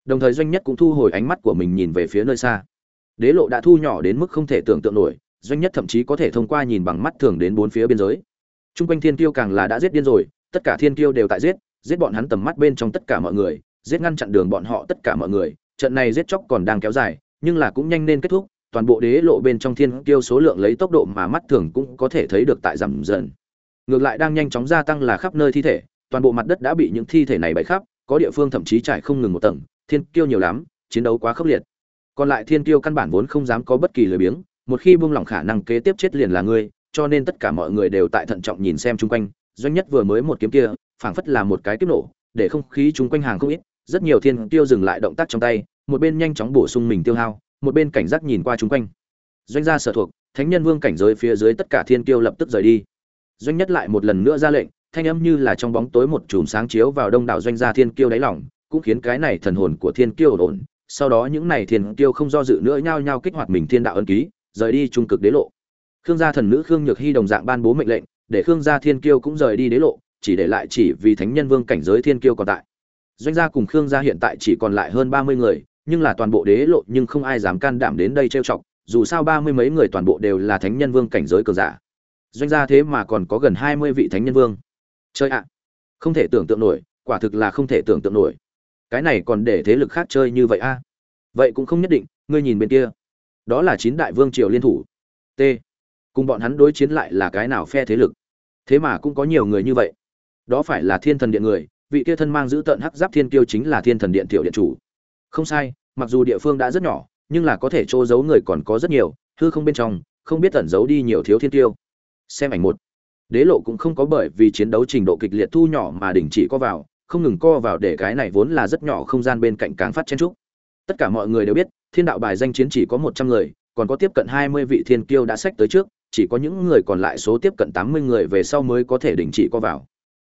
Đồng thời doanh nhất cũng thu hồi ánh mắt của mình nhìn về phía nơi xa đế lộ đã thu nhỏ đến mức không thể tưởng tượng nổi, doanh nhất thậm chí có thể thông qua nhìn bằng mắt thường đến bốn phía biên giới. T r u n g quanh thiên tiêu càng là đã giết điên rồi, tất cả thiên tiêu đều tại giết giết bọn hắn tầm mắt bên trong tất cả mọi người, giết ngăn chặn đường bọn họ tất cả mọi người, trận này giết chóc còn đang kéo dài, nhưng là cũng nhanh nên kết thúc, toàn bộ đế lộ bên trong thiên tiêu số lượng lấy tốc độ mà mắt thường cũng có thể thấy được tại giảm dần. Ngược lại đang nhanh chóng gia tăng là khắp nơi thi thể, toàn bộ mặt đất đã bị những thi thể này bày khắp, có địa phương thậm chí trải không ngừng một tầng, thiên kiêu nhiều lắm, chiến đấu quá khốc liệt còn lại thiên tiêu căn bản vốn không dám có bất kỳ lời biếng, một khi buông lỏng khả năng kế tiếp chết liền là ngươi, cho nên tất cả mọi người đều tại thận trọng nhìn xem chung quanh, doanh nhất vừa mới một kiếm kia, phảng phất là một cái kiếp nổ, để không khí chung quanh hàng không ít, rất nhiều thiên tiêu dừng lại động tác trong tay, một bên nhanh chóng bổ sung mình tiêu hao, một bên cảnh giác nhìn qua chung quanh. Doanh gia sở thuộc, thánh nhân vương cảnh giới phía dưới tất cả thiên tiêu lập tức rời đi. Doanh nhất lại một lần nữa ra lệnh, thanh âm như là trong bóng tối một chùm sáng chiếu vào đông đảo doanh gia thiên kiêu đáy lỏng cũng khiến cái này thần hồn của thiên kiêu ổn sau đó những này thiên kiêu không do dự nữa nhao nhao kích hoạt mình thiên đạo ân ký, rời đi trung cực đế lộ. Khương gia thần nữ khương nhược hy đồng dạng ban bố mệnh lệnh, để khương gia thiên kiêu cũng rời đi đế lộ, chỉ để lại chỉ vì thánh nhân vương cảnh giới thiên kiêu còn tại. Doanh gia cùng khương gia hiện tại chỉ còn lại hơn ba mươi người, nhưng là toàn bộ đế lộ nhưng không ai dám can đảm đến đây trêu chọc, dù sao ba mươi mấy người toàn bộ đều là thánh nhân vương cảnh giới cường giả. Doanh gia thế mà còn có gần hai mươi vị thánh nhân vương. Chơi ạ. Không thể tưởng tượng nổi, quả thực là không thể tưởng tượng nổi cái này còn để thế lực khác chơi như vậy a? À? vậy cũng không nhất định, ngươi nhìn bên kia. Đó là chín đại vương triều liên thủ. T. Cùng bọn hắn đối chiến lại là cái nào phe thế lực? Thế mà cũng có nhiều người như vậy. Đó phải là thiên thần điện người, vị kia thân mang giữ tợn hắc giáp thiên kiêu chính là thiên thần điện tiểu điện chủ. Không sai, mặc dù địa phương đã rất nhỏ, nhưng là có thể trô giấu người còn có rất nhiều, hư không bên trong, không biết tẩn giấu đi nhiều thiếu thiên tiêu xem ảnh một. Đế lộ cũng không có bởi vì chiến đấu trình độ kịch liệt thu nhỏ mà đình chỉ có vào không ngừng co vào để cái này vốn là rất nhỏ không gian bên cạnh càng phát chen trúc tất cả mọi người đều biết thiên đạo bài danh chiến chỉ có một trăm người còn có tiếp cận hai mươi vị thiên kiêu đã sách tới trước chỉ có những người còn lại số tiếp cận tám mươi người về sau mới có thể đình chỉ co vào.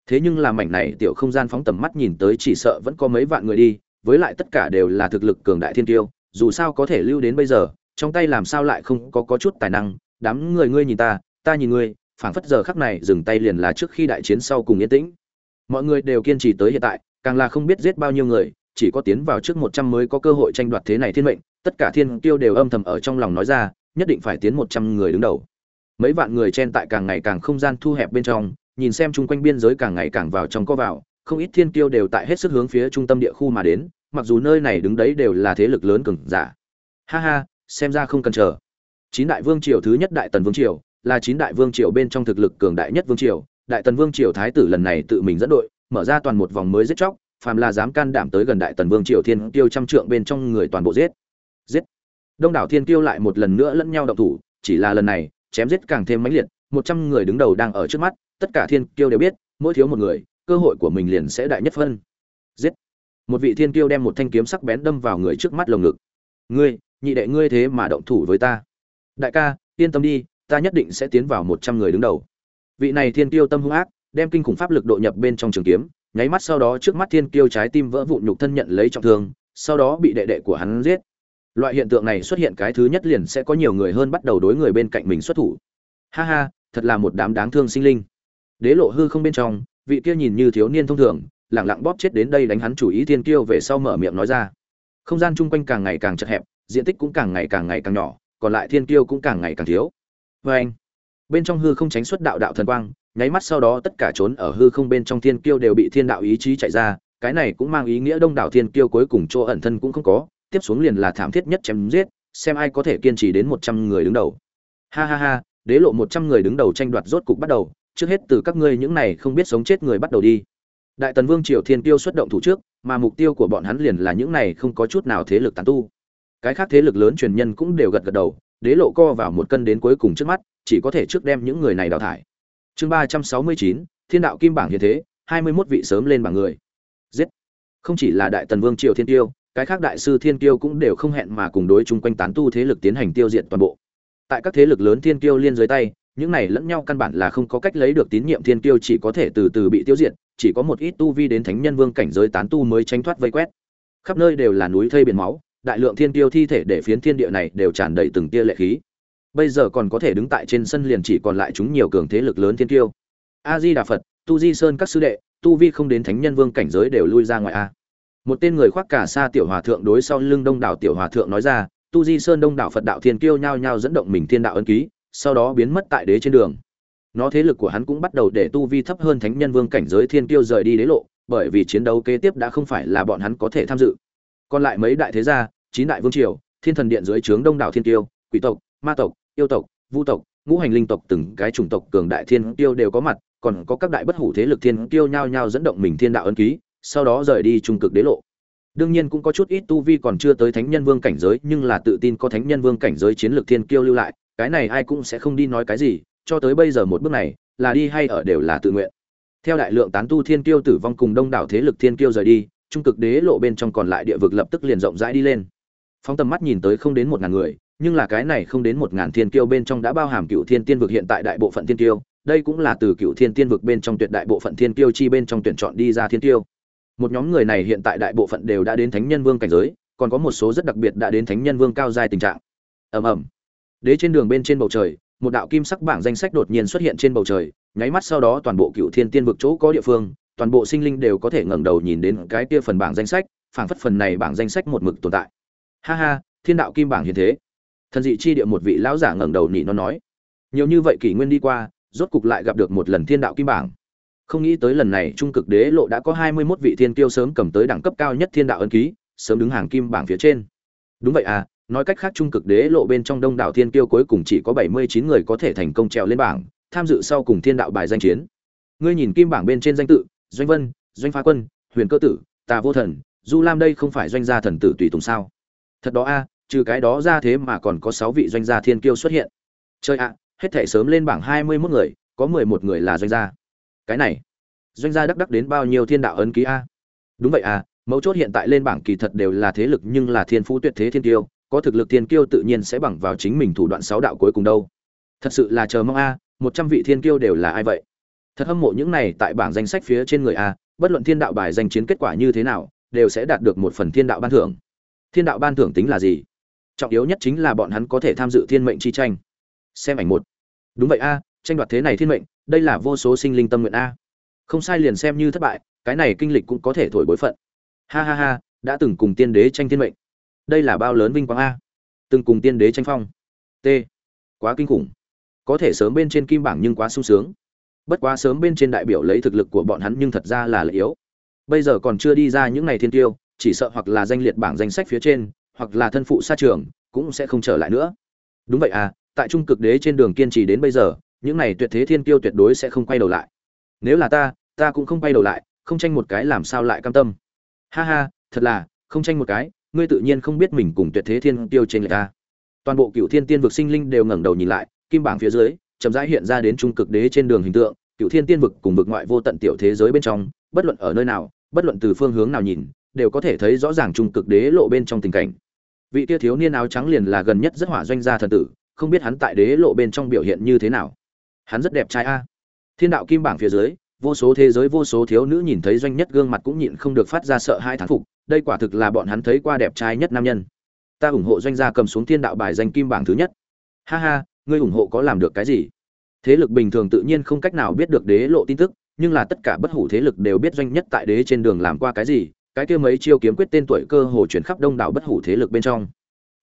Thế nhưng là mảnh này tiểu không gian phóng tầm mắt nhìn tới chỉ sợ vẫn có mấy vạn người đi với lại tất cả đều là thực lực cường đại thiên kiêu dù sao có thể lưu đến bây giờ trong tay làm sao lại không có, có chút tài năng đám người ngươi nhìn ta ta nhìn ngươi phảng phất giờ khắc này dừng tay liền là trước khi đại chiến sau cùng yên tĩnh mọi người đều kiên trì tới hiện tại, càng là không biết giết bao nhiêu người, chỉ có tiến vào trước một trăm mới có cơ hội tranh đoạt thế này thiên mệnh, tất cả thiên tiêu đều âm thầm ở trong lòng nói ra, nhất định phải tiến một trăm người đứng đầu. Mấy vạn người chen tại càng ngày càng không gian thu hẹp bên trong, nhìn xem chung quanh biên giới càng ngày càng vào trong có vào, không ít thiên tiêu đều tại hết sức hướng phía trung tâm địa khu mà đến, mặc dù nơi này đứng đấy đều là thế lực lớn cường giả. Ha ha, xem ra không cần chờ. Chín đại vương triều thứ nhất đại tần vương triều, là chín đại vương triều bên trong thực lực cường đại nhất vương triều đại tần vương triều thái tử lần này tự mình dẫn đội, mở ra toàn một vòng mới giết chóc, phàm là dám can đảm tới gần đại tần vương triều thiên tiêu trăm trượng bên trong người toàn bộ giết. Giết. Đông đảo thiên tiêu lại một lần nữa lẫn nhau động thủ, chỉ là lần này, chém giết càng thêm mãnh liệt, một trăm người đứng đầu đang ở trước mắt, tất cả thiên tiêu đều biết, mỗi thiếu một người, cơ hội của mình liền sẽ đại nhất phân. Giết. Một vị thiên tiêu đem một thanh kiếm sắc bén đâm vào người trước mắt lồng ngực. Ngươi, nhị đệ ngươi thế mà động thủ với ta. Đại ca, yên tâm đi, ta nhất định sẽ tiến vào một trăm người đứng đầu vị này thiên tiêu tâm hung ác, đem kinh khủng pháp lực độ nhập bên trong trường kiếm, nháy mắt sau đó trước mắt thiên tiêu trái tim vỡ vụn nhục thân nhận lấy trọng thương, sau đó bị đệ đệ của hắn giết. Loại hiện tượng này xuất hiện cái thứ nhất liền sẽ có nhiều người hơn bắt đầu đối người bên cạnh mình xuất thủ. Ha ha, thật là một đám đáng thương sinh linh. Đế lộ hư không bên trong, vị kia nhìn như thiếu niên thông thường lẳng lặng bóp chết đến đây đánh hắn chủ ý thiên kiêu về sau mở miệng nói ra. Không gian chung quanh càng ngày càng chật hẹp, diện tích cũng càng ngày càng ngày càng nhỏ, còn lại thiên kiêu cũng càng ngày càng thiếu. Vê anh bên trong hư không tránh xuất đạo đạo thần quang, nháy mắt sau đó tất cả trốn ở hư không bên trong thiên kiêu đều bị thiên đạo ý chí chạy ra, cái này cũng mang ý nghĩa đông đảo thiên kiêu cuối cùng chỗ ẩn thân cũng không có, tiếp xuống liền là thảm thiết nhất chém giết, xem ai có thể kiên trì đến một trăm người đứng đầu. Ha ha ha, đế lộ một trăm người đứng đầu tranh đoạt rốt cục bắt đầu, trước hết từ các ngươi những này không biết sống chết người bắt đầu đi. Đại tần vương triều thiên kiêu xuất động thủ trước, mà mục tiêu của bọn hắn liền là những này không có chút nào thế lực tàn tu. Cái khác thế lực lớn truyền nhân cũng đều gật gật đầu đế lộ co vào một cân đến cuối cùng trước mắt, chỉ có thể trước đem những người này đào thải. Chương ba trăm sáu mươi chín, thiên đạo kim bảng hiện thế, hai mươi mốt vị sớm lên bảng người. Giết! Không chỉ là đại tần vương triều thiên tiêu, cái khác đại sư thiên tiêu cũng đều không hẹn mà cùng đối chung quanh tán tu thế lực tiến hành tiêu diệt toàn bộ. Tại các thế lực lớn thiên tiêu liên dưới tay, những này lẫn nhau căn bản là không có cách lấy được tín nhiệm thiên tiêu chỉ có thể từ từ bị tiêu diệt, chỉ có một ít tu vi đến thánh nhân vương cảnh giới tán tu mới tránh thoát vây quét. Khắp nơi đều là núi thây biển máu đại lượng thiên tiêu thi thể để phiến thiên địa này đều tràn đầy từng tia lệ khí. Bây giờ còn có thể đứng tại trên sân liền chỉ còn lại chúng nhiều cường thế lực lớn thiên tiêu. A di đà phật tu di sơn các sư đệ, tu vi không đến thánh nhân vương cảnh giới đều lui ra ngoài a. Một tên người khoác cả xa tiểu hòa thượng đối sau lưng đông đảo tiểu hòa thượng nói ra tu di sơn đông đảo phật đạo thiên kiêu nhao nhao dẫn động mình thiên đạo ân ký, sau đó biến mất tại đế trên đường. Nó thế lực của hắn cũng bắt đầu để tu vi thấp hơn thánh nhân vương cảnh giới thiên kiêu rời đi đế lộ, bởi vì chiến đấu kế tiếp đã không phải là bọn hắn có thể tham dự còn lại mấy đại thế gia chín đại vương triều thiên thần điện dưới trướng đông đảo thiên tiêu, quỷ tộc ma tộc yêu tộc vu tộc ngũ hành linh tộc từng cái chủng tộc cường đại thiên tiêu đều có mặt còn có các đại bất hủ thế lực thiên tiêu nhao nhao dẫn động mình thiên đạo ân ký sau đó rời đi trung cực đế lộ. Đương nhiên cũng có chút ít tu vi còn chưa tới thánh nhân vương cảnh giới nhưng là tự tin có thánh nhân vương cảnh giới chiến lược thiên kiêu lưu lại cái này ai cũng sẽ không đi nói cái gì cho tới bây giờ một bước này là đi hay ở đều là tự nguyện. Theo đại lượng tán tu thiên kiêu tử vong cùng đông đảo thế lực thiên kiêu rời đi trung cực đế lộ bên trong còn lại địa vực lập tức liền rộng rãi đi lên. Phóng tầm mắt nhìn tới không đến một ngàn người, nhưng là cái này không đến một ngàn thiên kiêu bên trong đã bao hàm cựu thiên tiên vực hiện tại đại bộ phận thiên kiêu, đây cũng là từ cựu thiên tiên vực bên trong tuyệt đại bộ phận thiên kiêu chi bên trong tuyển chọn đi ra thiên kiêu. Một nhóm người này hiện tại đại bộ phận đều đã đến thánh nhân vương cảnh giới, còn có một số rất đặc biệt đã đến thánh nhân vương cao giai tình trạng. Ầm ầm. Đế trên đường bên trên bầu trời, một đạo kim sắc bảng danh sách đột nhiên xuất hiện trên bầu trời, nháy mắt sau đó toàn bộ cựu thiên tiên vực chỗ có địa phương toàn bộ sinh linh đều có thể ngẩng đầu nhìn đến cái kia phần bảng danh sách, phảng phất phần này bảng danh sách một mực tồn tại. Ha ha, thiên đạo kim bảng hiện thế. Thần dị chi địa một vị lão giả ngẩng đầu nỉ nó nói, nhiều như vậy kỷ nguyên đi qua, rốt cục lại gặp được một lần thiên đạo kim bảng. Không nghĩ tới lần này trung cực đế lộ đã có hai mươi 21 vị thiên kiêu sớm cầm tới đẳng cấp cao nhất thiên đạo ấn ký, sớm đứng hàng kim bảng phía trên. Đúng vậy à nói cách khác trung cực đế lộ bên trong đông đảo thiên kiêu cuối cùng chỉ có bảy mươi chín người có thể thành công trèo lên bảng, tham dự sau cùng thiên đạo bài danh chiến. Ngươi nhìn kim bảng bên trên danh tự doanh vân, doanh phá quân, huyền cơ tử, tà vô thần, du lam đây không phải doanh gia thần tử tùy tùng sao? Thật đó a, trừ cái đó ra thế mà còn có sáu vị doanh gia thiên kiêu xuất hiện. Chơi ạ, hết thể sớm lên bảng hai mươi mốt người, có mười một người là doanh gia. Cái này, doanh gia đắc đắc đến bao nhiêu thiên đạo ấn ký a? Đúng vậy à mấu chốt hiện tại lên bảng kỳ thật đều là thế lực nhưng là thiên phú tuyệt thế thiên kiêu, có thực lực thiên kiêu tự nhiên sẽ bằng vào chính mình thủ đoạn sáu đạo cuối cùng đâu. Thật sự là chờ mong a, một trăm vị thiên kiêu đều là ai vậy? Thật hâm mộ những này tại bảng danh sách phía trên người a, bất luận thiên đạo bài danh chiến kết quả như thế nào, đều sẽ đạt được một phần thiên đạo ban thưởng. Thiên đạo ban thưởng tính là gì? Trọng yếu nhất chính là bọn hắn có thể tham dự thiên mệnh chi tranh. Xem ảnh một. Đúng vậy a, tranh đoạt thế này thiên mệnh, đây là vô số sinh linh tâm nguyện a. Không sai liền xem như thất bại, cái này kinh lịch cũng có thể thổi bối phận. Ha ha ha, đã từng cùng tiên đế tranh thiên mệnh. Đây là bao lớn vinh quang a. Từng cùng tiên đế tranh phong. T. Quá kinh khủng. Có thể sớm bên trên kim bảng nhưng quá sung sướng bất quá sớm bên trên đại biểu lấy thực lực của bọn hắn nhưng thật ra là lợi yếu. Bây giờ còn chưa đi ra những ngày thiên tiêu, chỉ sợ hoặc là danh liệt bảng danh sách phía trên, hoặc là thân phụ xa trường, cũng sẽ không trở lại nữa. Đúng vậy à tại trung cực đế trên đường kiên trì đến bây giờ, những này tuyệt thế thiên tiêu tuyệt đối sẽ không quay đầu lại. Nếu là ta ta cũng không quay đầu lại, không tranh một cái làm sao lại cam tâm. Ha ha, thật là, không tranh một cái, ngươi tự nhiên không biết mình cùng tuyệt thế thiên tiêu trên người ta. Toàn bộ cựu thiên tiên vực sinh linh đều ngẩng đầu nhìn lại, kim bảng phía dưới, chậm rãi hiện ra đến trung cực đế trên đường hình tượng cựu thiên tiên vực cùng vực ngoại vô tận tiểu thế giới bên trong, bất luận ở nơi nào, bất luận từ phương hướng nào nhìn, đều có thể thấy rõ ràng trung cực đế lộ bên trong tình cảnh. Vị tia thiếu niên áo trắng liền là gần nhất rất hỏa doanh gia thần tử, không biết hắn tại đế lộ bên trong biểu hiện như thế nào. Hắn rất đẹp trai a. Thiên đạo kim bảng phía dưới, vô số thế giới vô số thiếu nữ nhìn thấy doanh nhất gương mặt cũng nhịn không được phát ra sợ hai thán phục, đây quả thực là bọn hắn thấy qua đẹp trai nhất nam nhân. Ta ủng hộ doanh gia cầm xuống thiên đạo bài danh kim bảng thứ nhất. Ha ha, ngươi ủng hộ có làm được cái gì? Thế lực bình thường tự nhiên không cách nào biết được đế lộ tin tức, nhưng là tất cả bất hủ thế lực đều biết doanh nhất tại đế trên đường làm qua cái gì, cái kia mấy chiêu kiếm quyết tên tuổi cơ hồ chuyển khắp đông đảo bất hủ thế lực bên trong.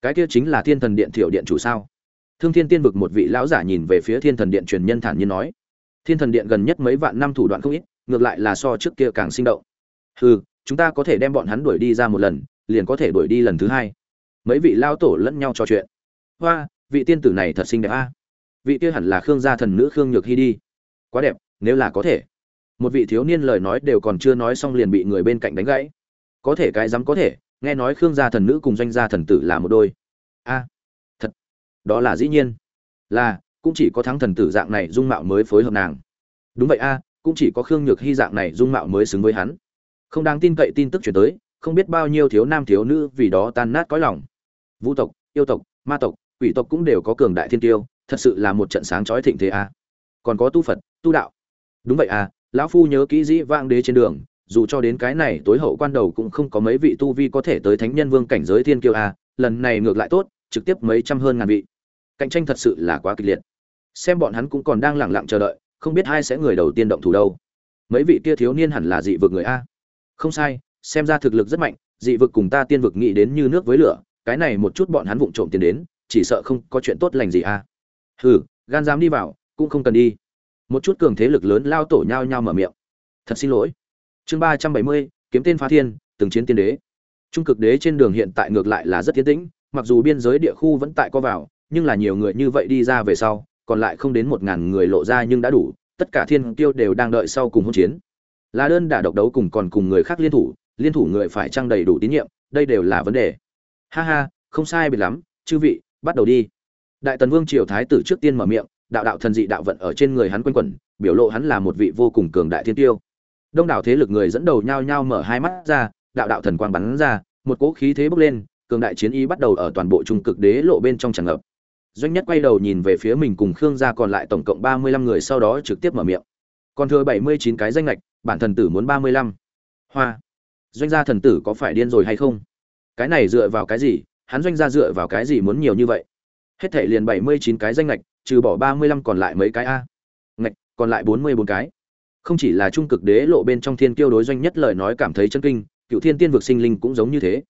Cái kia chính là thiên thần điện thiểu điện chủ sao? Thương thiên tiên vực một vị lão giả nhìn về phía thiên thần điện truyền nhân thản nhiên nói. Thiên thần điện gần nhất mấy vạn năm thủ đoạn không ít, ngược lại là so trước kia càng sinh động. Hừ, chúng ta có thể đem bọn hắn đuổi đi ra một lần, liền có thể đuổi đi lần thứ hai. Mấy vị lao tổ lẫn nhau trò chuyện. Hoa, vị tiên tử này thật xinh đẹp a vị kia hẳn là khương gia thần nữ khương nhược hy đi. Quá đẹp, nếu là có thể. Một vị thiếu niên lời nói đều còn chưa nói xong liền bị người bên cạnh đánh gãy. Có thể cái dám có thể, nghe nói khương gia thần nữ cùng doanh gia thần tử là một đôi. A, thật. Đó là dĩ nhiên. Là, cũng chỉ có thắng thần tử dạng này dung mạo mới phối hợp nàng. Đúng vậy a, cũng chỉ có khương nhược hy dạng này dung mạo mới xứng với hắn. Không đáng tin cậy tin tức chuyển tới, không biết bao nhiêu thiếu nam thiếu nữ vì đó tan nát cõi lòng. Vũ tộc, yêu tộc, ma tộc, quỷ tộc cũng đều có cường đại thiên tiêu thật sự là một trận sáng chói thịnh thế a còn có tu phật, tu đạo. Đúng vậy à lão phu nhớ kỹ dĩ vang đế trên đường, dù cho đến cái này tối hậu quan đầu cũng không có mấy vị tu vi có thể tới thánh nhân vương cảnh giới thiên kiêu a lần này ngược lại tốt, trực tiếp mấy trăm hơn ngàn vị. Cạnh tranh thật sự là quá kịch liệt. Xem bọn hắn cũng còn đang lẳng lặng chờ đợi, không biết ai sẽ người đầu tiên động thủ đâu. Mấy vị kia thiếu niên hẳn là dị vực người a. Không sai, xem ra thực lực rất mạnh, dị vực cùng ta tiên vực nghĩ đến như nước với lửa, cái này một chút bọn hắn vụng trộm tiền đến, chỉ sợ không có chuyện tốt lành gì a hừ, gan dám đi vào, cũng không cần đi. Một chút cường thế lực lớn lao tổ nhau nhau mở miệng. Thật xin lỗi. Chương ba trăm bảy mươi, kiếm tên phá thiên, từng chiến tiên đế. Trung cực đế trên đường hiện tại ngược lại là rất tiến tĩnh, mặc dù biên giới địa khu vẫn tại co vào, nhưng là nhiều người như vậy đi ra về sau, còn lại không đến một ngàn người lộ ra nhưng đã đủ, tất cả thiên tiêu đều đang đợi sau cùng hỗn chiến. Là đơn đả độc đấu cùng còn cùng người khác liên thủ liên thủ người phải trang đầy đủ tín nhiệm, đây đều là vấn đề. Ha ha, không sai biệt lắm, chư vị, bắt đầu đi đại tần vương triều thái tử trước tiên mở miệng, đạo đạo thần dị đạo vận ở trên người hắn quanh quẩn, biểu lộ hắn là một vị vô cùng cường đại thiên tiêu. Đông đảo thế lực người dẫn đầu nhao nhao mở hai mắt ra, đạo đạo thần quang bắn ra, một cỗ khí thế bốc lên, cường đại chiến ý bắt đầu ở toàn bộ trung cực đế lộ bên trong tràn ngập. Doanh nhất quay đầu nhìn về phía mình cùng khương gia còn lại tổng cộng ba mươi lăm người sau đó trực tiếp mở miệng. Còn thừa bảy mươi chín cái danh lệch bản thần tử muốn ba mươi lăm. Hoa! Doanh gia thần tử có phải điên rồi hay không? Cái này dựa vào cái gì? Hắn doanh gia dựa vào cái gì muốn nhiều như vậy? Hết thể liền bảy mươi chín cái danh lệch trừ bỏ ba mươi lăm còn lại mấy cái a. Ngạch, còn lại bốn mươi bốn cái. Không chỉ là trung cực đế lộ bên trong thiên kiêu đối doanh nhất lời nói cảm thấy chân kinh, cựu thiên tiên vực sinh linh cũng giống như thế.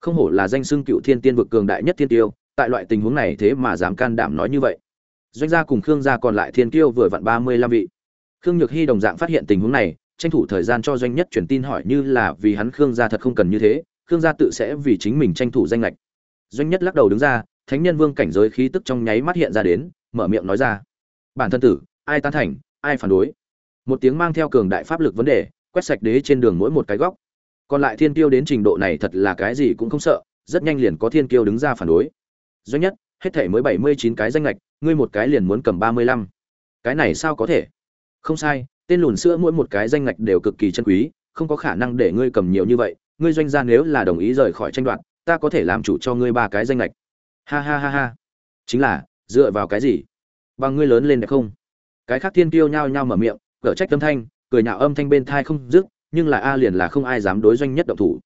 Không hổ là danh xưng cựu thiên tiên vực cường đại nhất thiên tiêu tại loại tình huống này thế mà dám can đảm nói như vậy. Doanh gia cùng khương gia còn lại thiên kiêu vừa vặn ba mươi lăm vị. Khương nhược hy đồng dạng phát hiện tình huống này, tranh thủ thời gian cho doanh nhất truyền tin hỏi như là vì hắn khương gia thật không cần như thế, khương gia tự sẽ vì chính mình tranh thủ danh lệch doanh nhất lắc đầu đứng ra thánh nhân vương cảnh giới khí tức trong nháy mắt hiện ra đến, mở miệng nói ra. Bản thân tử, ai tán thành, ai phản đối? Một tiếng mang theo cường đại pháp lực vấn đề, quét sạch đế trên đường mỗi một cái góc. Còn lại thiên tiêu đến trình độ này thật là cái gì cũng không sợ, rất nhanh liền có thiên kiêu đứng ra phản đối. Doanh nhất, hết thể mới bảy mươi chín cái danh lệch ngươi một cái liền muốn cầm ba mươi lăm. Cái này sao có thể? Không sai, tên lùn sữa mỗi một cái danh lệch đều cực kỳ chân quý, không có khả năng để ngươi cầm nhiều như vậy. Ngươi doanh gia nếu là đồng ý rời khỏi tranh đoạt, ta có thể làm chủ cho ngươi ba cái danh lệch ha ha ha ha. Chính là, dựa vào cái gì? Bằng ngươi lớn lên đẹp không? Cái khác thiên kiêu nhao nhao mở miệng cở trách âm thanh, cười nhạo âm thanh bên thai không dứt, nhưng là a liền là không ai dám đối doanh nhất động thủ.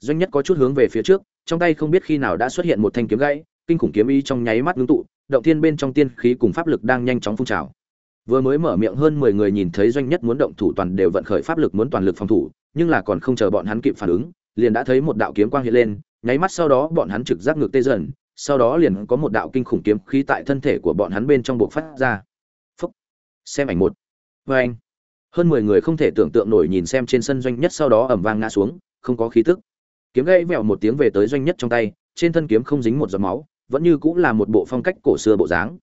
Doanh nhất có chút hướng về phía trước, trong tay không biết khi nào đã xuất hiện một thanh kiếm gãy, kinh khủng kiếm ý trong nháy mắt ngưng tụ, động thiên bên trong tiên khí cùng pháp lực đang nhanh chóng phun trào. Vừa mới mở miệng hơn mười người nhìn thấy doanh nhất muốn động thủ toàn đều vận khởi pháp lực muốn toàn lực phòng thủ, nhưng là còn không chờ bọn hắn kịp phản ứng, liền đã thấy một đạo kiếm quang hiện lên, nháy mắt sau đó bọn hắn trực giác ngược tê dần sau đó liền có một đạo kinh khủng kiếm khí tại thân thể của bọn hắn bên trong buộc phát ra. Phúc. Xem ảnh một. Vê anh. Hơn mười người không thể tưởng tượng nổi nhìn xem trên sân doanh nhất sau đó ẩm vang ngã xuống, không có khí tức. Kiếm gãy vẹo một tiếng về tới doanh nhất trong tay, trên thân kiếm không dính một giọt máu, vẫn như cũng là một bộ phong cách cổ xưa bộ dáng.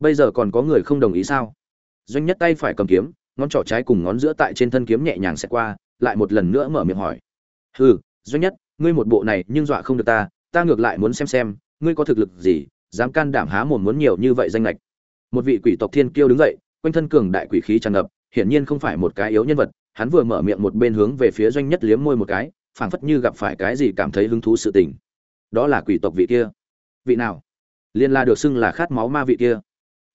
Bây giờ còn có người không đồng ý sao? Doanh nhất tay phải cầm kiếm, ngón trỏ trái cùng ngón giữa tại trên thân kiếm nhẹ nhàng xẹt qua, lại một lần nữa mở miệng hỏi. Hừ, doanh nhất, ngươi một bộ này nhưng dọa không được ta ta ngược lại muốn xem xem ngươi có thực lực gì, dám can đảm há mồm muốn nhiều như vậy danh lệch một vị quỷ tộc thiên kiêu đứng dậy, quanh thân cường đại quỷ khí tràn ngập, hiển nhiên không phải một cái yếu nhân vật, hắn vừa mở miệng một bên hướng về phía doanh nhất liếm môi một cái, phảng phất như gặp phải cái gì cảm thấy hứng thú sự tình. Đó là quỷ tộc vị kia. Vị nào? Liên la được xưng là khát máu ma vị kia.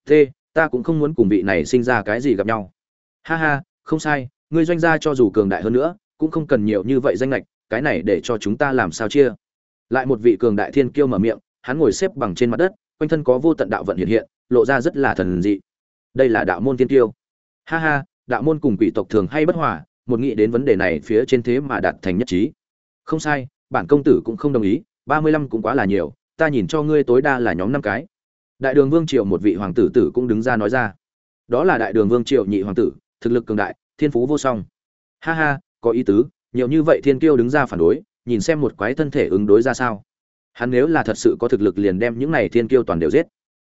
T ta cũng không muốn cùng vị này sinh ra cái gì gặp nhau. Ha ha, không sai, ngươi doanh gia cho dù cường đại hơn nữa, cũng không cần nhiều như vậy danh lệch cái này để cho chúng ta làm sao chia? Lại một vị cường đại thiên kiêu mở miệng hắn ngồi xếp bằng trên mặt đất, quanh thân có vô tận đạo vận hiện hiện, lộ ra rất là thần dị. Đây là đạo môn thiên tiêu. ha ha, đạo môn cùng quỷ tộc thường hay bất hòa, một nghĩ đến vấn đề này phía trên thế mà đạt thành nhất trí. Không sai, bản công tử cũng không đồng ý, ba mươi lăm cũng quá là nhiều, ta nhìn cho ngươi tối đa là nhóm năm cái. Đại đường vương triều một vị hoàng tử tử cũng đứng ra nói ra. Đó là đại đường vương triều nhị hoàng tử, thực lực cường đại, thiên phú vô song. Ha ha, có ý tứ, nhiều như vậy thiên kiêu đứng ra phản đối, nhìn xem một quái thân thể ứng đối ra sao hắn nếu là thật sự có thực lực liền đem những này thiên kiêu toàn đều giết.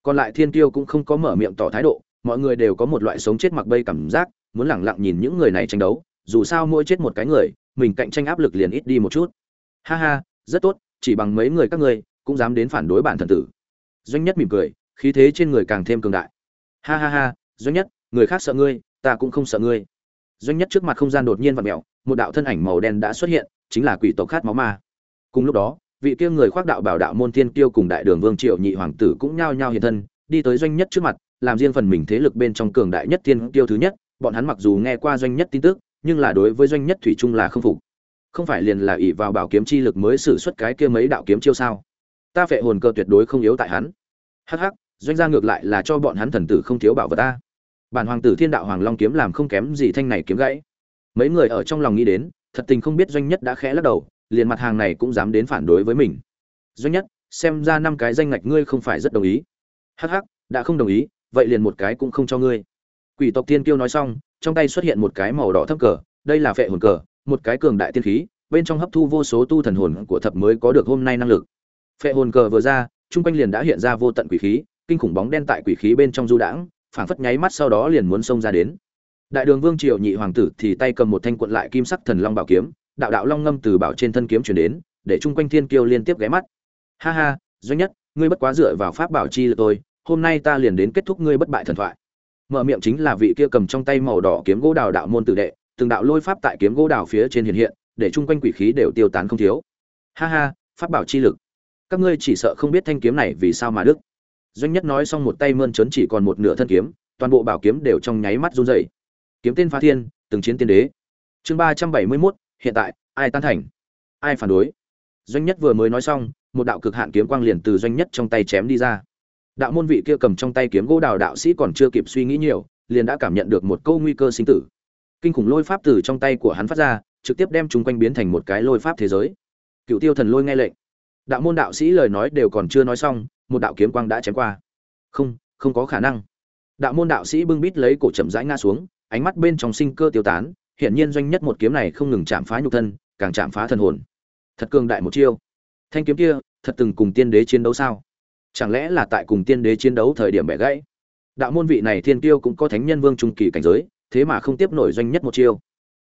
Còn lại thiên kiêu cũng không có mở miệng tỏ thái độ, mọi người đều có một loại sống chết mặc bay cảm giác, muốn lẳng lặng nhìn những người này tranh đấu, dù sao mỗi chết một cái người, mình cạnh tranh áp lực liền ít đi một chút. Ha ha, rất tốt, chỉ bằng mấy người các ngươi, cũng dám đến phản đối bản thần tử. Doanh nhất mỉm cười, khí thế trên người càng thêm cường đại. Ha ha ha, doanh nhất, người khác sợ ngươi, ta cũng không sợ ngươi. Doanh nhất trước mặt không gian đột nhiên vặn mẹo một đạo thân ảnh màu đen đã xuất hiện, chính là quỷ tộc khát máu ma. Cùng lúc đó vị kia người khoác đạo bảo đạo môn thiên kiêu cùng đại đường vương triệu nhị hoàng tử cũng nhao nhao hiện thân, đi tới doanh nhất trước mặt, làm riêng phần mình thế lực bên trong cường đại nhất thiên kiêu thứ nhất. Bọn hắn mặc dù nghe qua doanh nhất tin tức, nhưng là đối với doanh nhất thủy chung là không phục. Không phải liền là ỷ vào bảo kiếm chi lực mới xử xuất cái kia mấy đạo kiếm chiêu sao? Ta phệ hồn cơ tuyệt đối không yếu tại hắn. Hắc hắc, doanh gia ngược lại là cho bọn hắn thần tử không thiếu bảo vật ta. Bản hoàng tử thiên đạo hoàng long kiếm làm không kém gì thanh này kiếm gãy. Mấy người ở trong lòng nghĩ đến, thật tình không biết doanh nhất đã khẽ lắc đầu liền mặt hàng này cũng dám đến phản đối với mình. Doanh nhất, xem ra năm cái danh ngạch ngươi không phải rất đồng ý. Hắc hắc, đã không đồng ý, vậy liền một cái cũng không cho ngươi. Quỷ tộc tiên kiêu nói xong, trong tay xuất hiện một cái màu đỏ thấp cờ, đây là phệ hồn cờ, một cái cường đại tiên khí, bên trong hấp thu vô số tu thần hồn của thập mới có được hôm nay năng lực. Phệ hồn cờ vừa ra chung quanh liền đã hiện ra vô tận quỷ khí, kinh khủng bóng đen tại quỷ khí bên trong du đãng, phảng phất nháy mắt sau đó liền muốn xông ra đến. Đại đường vương triều nhị hoàng tử thì tay cầm một thanh cuộn lại kim sắc thần long bảo kiếm đạo đạo long ngâm từ bảo trên thân kiếm chuyển đến, để chung quanh thiên kiêu liên tiếp ghé mắt. Ha ha, doanh nhất, ngươi bất quá dựa vào pháp bảo chi là tôi hôm nay ta liền đến kết thúc ngươi bất bại thần thoại. Mở miệng chính là vị kia cầm trong tay màu đỏ kiếm gỗ đào đạo môn tử đệ, từng đạo lôi pháp tại kiếm gỗ đào phía trên hiện hiện, để chung quanh quỷ khí đều tiêu tán không thiếu. Ha ha, pháp bảo chi lực. Các ngươi chỉ sợ không biết thanh kiếm này vì sao mà đức. Doanh nhất nói xong một tay mơn trớn chỉ còn một nửa thân kiếm, toàn bộ bảo kiếm đều trong nháy mắt run dậy. kiếm tên phá thiên, từng chiến tiên đế. Chương ba trăm bảy mươi mốt hiện tại, ai tan thành? Ai phản đối? Doanh nhất vừa mới nói xong, một đạo cực hạn kiếm quang liền từ doanh nhất trong tay chém đi ra. Đạo môn vị kia cầm trong tay kiếm gỗ đào đạo sĩ còn chưa kịp suy nghĩ nhiều, liền đã cảm nhận được một câu nguy cơ sinh tử. Kinh khủng lôi pháp từ trong tay của hắn phát ra, trực tiếp đem chúng quanh biến thành một cái lôi pháp thế giới. Cựu tiêu thần lôi nghe lệnh. Đạo môn đạo sĩ lời nói đều còn chưa nói xong, một đạo kiếm quang đã chém qua. Không không có khả năng. Đạo môn đạo sĩ bưng bít lấy cổ chậm rãi ngã xuống, ánh mắt bên trong sinh cơ tiêu tán hiển nhiên doanh nhất một kiếm này không ngừng chạm phá nhục thân, càng chạm phá thần hồn. Thật cường đại một chiêu. Thanh kiếm kia, thật từng cùng tiên đế chiến đấu sao? Chẳng lẽ là tại cùng tiên đế chiến đấu thời điểm bẻ gãy? Đạo môn vị này thiên tiêu cũng có thánh nhân vương trung kỳ cảnh giới, thế mà không tiếp nổi doanh nhất một chiêu.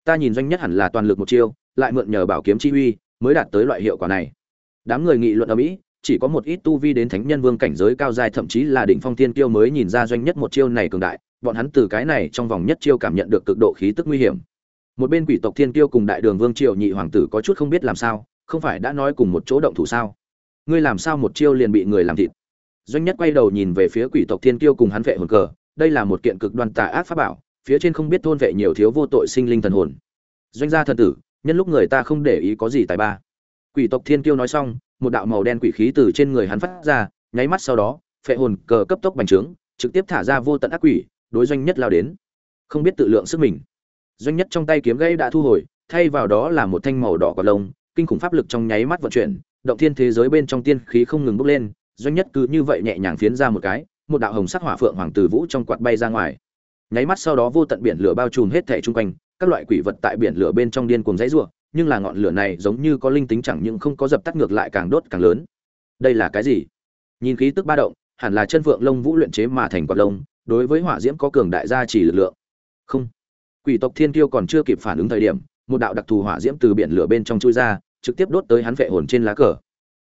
Ta nhìn doanh nhất hẳn là toàn lực một chiêu, lại mượn nhờ bảo kiếm chi uy, mới đạt tới loại hiệu quả này. Đám người nghị luận ở mỹ, chỉ có một ít tu vi đến thánh nhân vương cảnh giới cao dài, thậm chí là đỉnh phong thiên kiêu mới nhìn ra doanh nhất một chiêu này cường đại, bọn hắn từ cái này trong vòng nhất chiêu cảm nhận được cực độ khí tức nguy hiểm một bên quỷ tộc thiên Tiêu cùng đại đường vương triều nhị hoàng tử có chút không biết làm sao, không phải đã nói cùng một chỗ động thủ sao? Ngươi làm sao một chiêu liền bị người làm thịt? Doanh nhất quay đầu nhìn về phía quỷ tộc thiên Tiêu cùng hắn vệ hồn cờ, đây là một kiện cực đoan tà ác pháp bảo, phía trên không biết thôn vệ nhiều thiếu vô tội sinh linh thần hồn. Doanh gia thần tử, nhân lúc người ta không để ý có gì tài ba. Quỷ tộc thiên Tiêu nói xong, một đạo màu đen quỷ khí từ trên người hắn phát ra, nháy mắt sau đó, phệ hồn cờ cấp tốc bành trướng, trực tiếp thả ra vô tận ác quỷ, đối doanh nhất lao đến. Không biết tự lượng sức mình doanh nhất trong tay kiếm gãy đã thu hồi, thay vào đó là một thanh màu đỏ quả lông, kinh khủng pháp lực trong nháy mắt vận chuyển, động thiên thế giới bên trong tiên khí không ngừng bốc lên, doanh nhất cứ như vậy nhẹ nhàng phiến ra một cái, một đạo hồng sắc hỏa phượng hoàng tử vũ trong quạt bay ra ngoài. Nháy mắt sau đó vô tận biển lửa bao trùm hết thảy chung quanh, các loại quỷ vật tại biển lửa bên trong điên cuồng dãy rủa, nhưng là ngọn lửa này giống như có linh tính chẳng những không có dập tắt ngược lại càng đốt càng lớn. Đây là cái gì? Nhìn khí tức ba động, hẳn là chân phượng lông vũ luyện chế mà thành quạt lông, đối với hỏa diễm có cường đại gia chỉ lực lượng. Không quỷ tộc thiên tiêu còn chưa kịp phản ứng thời điểm, một đạo đặc thù hỏa diễm từ biển lửa bên trong chui ra, trực tiếp đốt tới hắn vệ hồn trên lá cờ.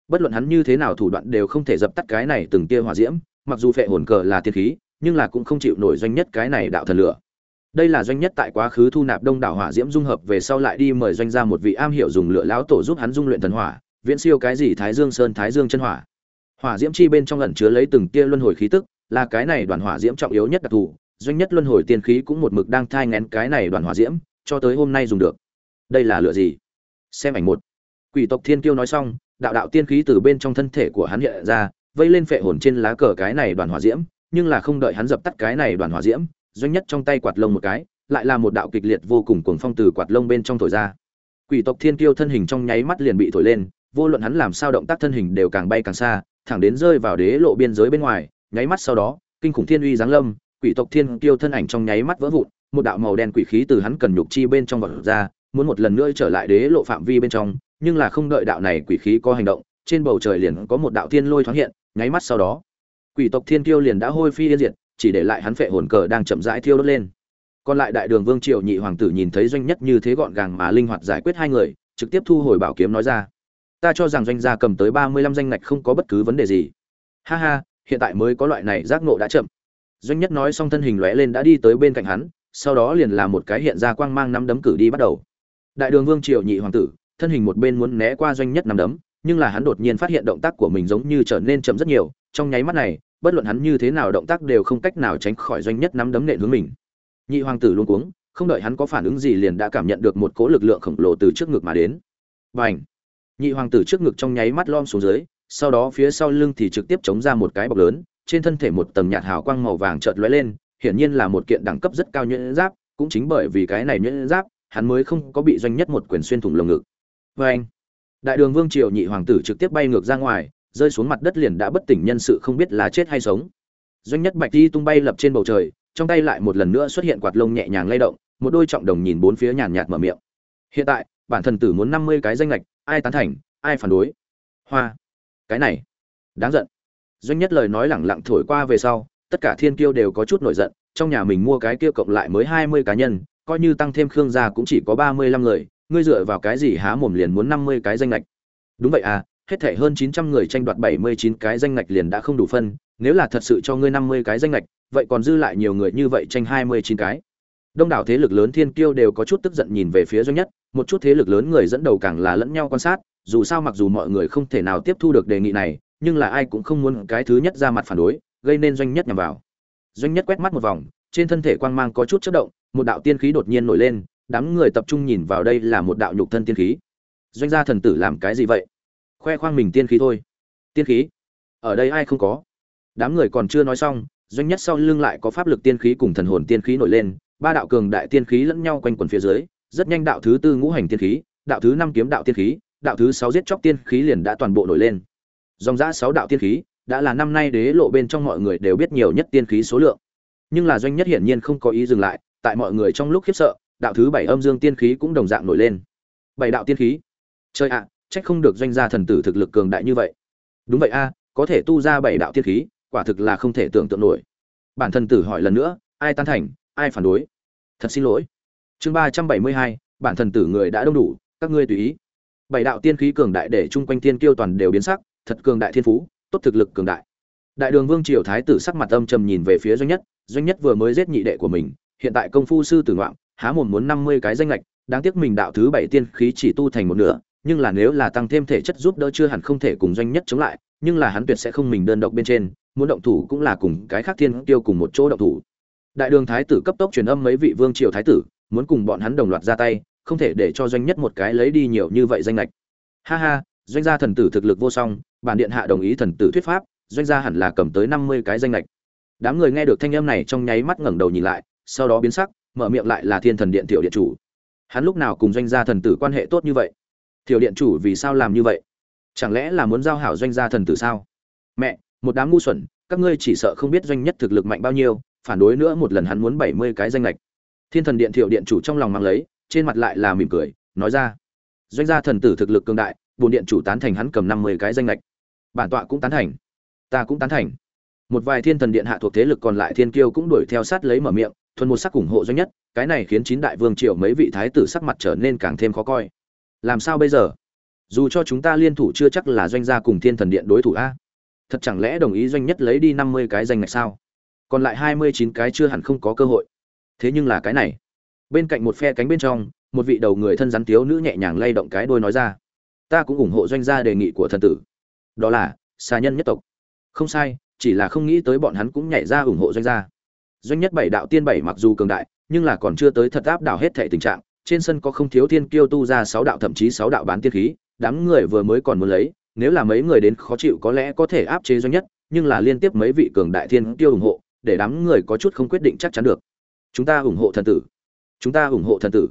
Bất luận hắn như thế nào thủ đoạn đều không thể dập tắt cái này từng tia hỏa diễm, mặc dù vệ hồn cờ là thiên khí, nhưng là cũng không chịu nổi doanh nhất cái này đạo thần lửa. Đây là doanh nhất tại quá khứ thu nạp đông đảo hỏa diễm dung hợp về sau lại đi mời doanh ra một vị am hiểu dùng lửa lão tổ giúp hắn dung luyện thần hỏa, viễn siêu cái gì thái dương sơn, thái dương chân hỏa. Hỏa diễm chi bên trong ẩn chứa lấy từng tia luân hồi khí tức, là cái này đoàn hỏa diễm trọng yếu nhất đặc thù doanh nhất luân hồi tiên khí cũng một mực đang thai ngén cái này đoàn hỏa diễm, cho tới hôm nay dùng được. Đây là lửa gì? Xem ảnh một. Quỷ tộc thiên kiêu nói xong, đạo đạo tiên khí từ bên trong thân thể của hắn hiện ra, vây lên phệ hồn trên lá cờ cái này đoàn hỏa diễm, nhưng là không đợi hắn dập tắt cái này đoàn hỏa diễm, doanh nhất trong tay quạt lông một cái, lại là một đạo kịch liệt vô cùng cuồng phong từ quạt lông bên trong thổi ra. Quỷ tộc thiên kiêu thân hình trong nháy mắt liền bị thổi lên, vô luận hắn làm sao động tác thân hình đều càng bay càng xa, thẳng đến rơi vào đế lộ biên giới bên ngoài, nháy mắt sau đó, kinh khủng thiên uy giáng lâm quỷ tộc thiên kiêu thân ảnh trong nháy mắt vỡ vụn, một đạo màu đen quỷ khí từ hắn cần nhục chi bên trong vọt ra, muốn một lần nữa trở lại đế lộ phạm vi bên trong, nhưng là không đợi đạo này quỷ khí có hành động, trên bầu trời liền có một đạo thiên lôi thoáng hiện, nháy mắt sau đó, quỷ tộc thiên kiêu liền đã hôi phi yên diệt, chỉ để lại hắn phệ hồn cờ đang chậm rãi thiêu đốt lên. Còn lại đại đường vương triều nhị hoàng tử nhìn thấy doanh nhất như thế gọn gàng mà linh hoạt giải quyết hai người, trực tiếp thu hồi bảo kiếm nói ra, ta cho rằng doanh gia cầm tới ba mươi lăm danh ngạch không có bất cứ vấn đề gì. Ha ha, hiện tại mới có loại này giác ngộ đã chậm doanh nhất nói xong thân hình lóe lên đã đi tới bên cạnh hắn, sau đó liền là một cái hiện ra quang mang nắm đấm cử đi bắt đầu. Đại đường vương triều nhị hoàng tử, thân hình một bên muốn né qua doanh nhất nắm đấm, nhưng là hắn đột nhiên phát hiện động tác của mình giống như trở nên chậm rất nhiều, trong nháy mắt này, bất luận hắn như thế nào động tác đều không cách nào tránh khỏi doanh nhất nắm đấm nện hướng mình. Nhị hoàng tử luôn cuống, không đợi hắn có phản ứng gì liền đã cảm nhận được một cỗ lực lượng khổng lồ từ trước ngực mà đến. Và ảnh nhị hoàng tử trước ngực trong nháy mắt lom xuống dưới, sau đó phía sau lưng thì trực tiếp chống ra một cái bọc lớn trên thân thể một tầng nhạt hào quang màu vàng chợt lóe lên, hiển nhiên là một kiện đẳng cấp rất cao nhuyễn giáp, cũng chính bởi vì cái này nhuyễn giáp, hắn mới không có bị doanh nhất một quyền xuyên thủng lồng ngực. Và anh, đại đường vương triều nhị hoàng tử trực tiếp bay ngược ra ngoài, rơi xuống mặt đất liền đã bất tỉnh nhân sự không biết là chết hay sống. Doanh nhất bạch Ti tung bay lập trên bầu trời, trong tay lại một lần nữa xuất hiện quạt lông nhẹ nhàng lay động, một đôi trọng đồng nhìn bốn phía nhàn nhạt mở miệng. Hiện tại, bản thần tử muốn năm mươi cái danh lệch, ai tán thành, ai phản đối? Hoa, cái này, đáng giận doanh nhất lời nói lẳng lặng thổi qua về sau, tất cả thiên kiêu đều có chút nổi giận, trong nhà mình mua cái kia cộng lại mới hai mươi cá nhân, coi như tăng thêm khương gia cũng chỉ có ba mươi lăm người, ngươi dựa vào cái gì há mồm liền muốn năm mươi cái danh lệch đúng vậy à hết thể hơn chín trăm người tranh đoạt bảy mươi chín cái danh lệch liền đã không đủ phân, nếu là thật sự cho ngươi năm mươi cái danh lệch vậy còn dư lại nhiều người như vậy tranh hai mươi chín cái. Đông đảo thế lực lớn thiên kiêu đều có chút tức giận nhìn về phía doanh nhất, một chút thế lực lớn người dẫn đầu càng là lẫn nhau quan sát, dù sao mặc dù mọi người không thể nào tiếp thu được đề nghị này nhưng là ai cũng không muốn cái thứ nhất ra mặt phản đối, gây nên doanh nhất nhằm vào. Doanh nhất quét mắt một vòng, trên thân thể quang mang có chút chất động, một đạo tiên khí đột nhiên nổi lên, đám người tập trung nhìn vào đây là một đạo nhục thân tiên khí. Doanh gia thần tử làm cái gì vậy? Khoe khoang mình tiên khí thôi. Tiên khí? Ở đây ai không có? Đám người còn chưa nói xong, doanh nhất sau lưng lại có pháp lực tiên khí cùng thần hồn tiên khí nổi lên, ba đạo cường đại tiên khí lẫn nhau quanh quần phía dưới, rất nhanh đạo thứ tư ngũ hành tiên khí, đạo thứ năm kiếm đạo tiên khí, đạo thứ sáu giết chóc tiên khí liền đã toàn bộ nổi lên dòng giã sáu đạo tiên khí, đã là năm nay đế lộ bên trong mọi người đều biết nhiều nhất tiên khí số lượng. Nhưng là doanh nhất hiển nhiên không có ý dừng lại, tại mọi người trong lúc khiếp sợ, đạo thứ bảy âm dương tiên khí cũng đồng dạng nổi lên. Bảy đạo tiên khí. Chơi ạ, trách không được doanh gia thần tử thực lực cường đại như vậy. Đúng vậy a, có thể tu ra bảy đạo tiên khí, quả thực là không thể tưởng tượng nổi. Bản thần tử hỏi lần nữa, ai tan thành, ai phản đối? Thật xin lỗi. Chương ba trăm bảy mươi hai, bản thần tử người đã đông đủ, các ngươi tùy ý. Bảy đạo tiên khí cường đại để chung quanh tiên kiêu toàn đều biến sắc thật cường đại thiên phú, tốt thực lực cường đại. Đại đường vương triều thái tử sắc mặt âm trầm nhìn về phía doanh nhất doanh nhất vừa mới giết nhị đệ của mình, hiện tại công phu sư tử ngoạn há mồm muốn năm mươi cái danh lệch, đáng tiếc mình đạo thứ bảy tiên khí chỉ tu thành một nửa, nhưng là nếu là tăng thêm thể chất giúp đỡ chưa hẳn không thể cùng doanh nhất chống lại, nhưng là hắn tuyệt sẽ không mình đơn độc bên trên, muốn động thủ cũng là cùng cái khác thiên tiêu cùng một chỗ động thủ. Đại đường thái tử cấp tốc truyền âm mấy vị vương triều thái tử, muốn cùng bọn hắn đồng loạt ra tay, không thể để cho doanh nhất một cái lấy đi nhiều như vậy danh lệch. Ha ha doanh gia thần tử thực lực vô song, bản điện hạ đồng ý thần tử thuyết pháp, doanh gia hẳn là cầm tới năm mươi cái danh lệch đám người nghe được thanh âm này trong nháy mắt ngẩng đầu nhìn lại, sau đó biến sắc, mở miệng lại là thiên thần điện tiểu điện chủ. Hắn lúc nào cùng doanh gia thần tử quan hệ tốt như vậy? Tiểu điện chủ vì sao làm như vậy? Chẳng lẽ là muốn giao hảo doanh gia thần tử sao? Mẹ, một đám ngu xuẩn, các ngươi chỉ sợ không biết doanh nhất thực lực mạnh bao nhiêu, phản đối nữa một lần hắn muốn bảy mươi cái danh lệch thiên thần điện tiểu điện chủ trong lòng mang lấy, trên mặt lại là mỉm cười, nói ra. Doanh gia thần tử thực lực cường đại bổn điện chủ tán thành hắn cầm năm mươi cái danh lệch bản tọa cũng tán thành. Ta cũng tán thành. Một vài thiên thần điện hạ thuộc thế lực còn lại thiên kiêu cũng đuổi theo sát lấy mở miệng, thuần một sắc ủng hộ doanh nhất, cái này khiến chín đại vương triều mấy vị thái tử sắc mặt trở nên càng thêm khó coi. Làm sao bây giờ? Dù cho chúng ta liên thủ chưa chắc là doanh gia cùng thiên thần điện đối thủ a. Thật chẳng lẽ đồng ý doanh nhất lấy đi năm mươi cái danh ngạch sao? Còn lại hai mươi chín cái chưa hẳn không có cơ hội. Thế nhưng là cái này. Bên cạnh một phe cánh bên trong, một vị đầu người thân rắn tiếu nữ nhẹ nhàng lay động cái đôi nói ra ta cũng ủng hộ doanh gia đề nghị của thần tử. Đó là xa nhân nhất tộc. Không sai, chỉ là không nghĩ tới bọn hắn cũng nhảy ra ủng hộ doanh gia. Doanh nhất bảy đạo tiên bảy mặc dù cường đại, nhưng là còn chưa tới thật áp đảo hết thể tình trạng. Trên sân có không thiếu thiên kiêu tu ra sáu đạo thậm chí sáu đạo bán tiên khí, đám người vừa mới còn muốn lấy, nếu là mấy người đến khó chịu có lẽ có thể áp chế doanh nhất, nhưng là liên tiếp mấy vị cường đại thiên kiêu ủng hộ, để đám người có chút không quyết định chắc chắn được. Chúng ta ủng hộ thần tử. Chúng ta ủng hộ thần tử.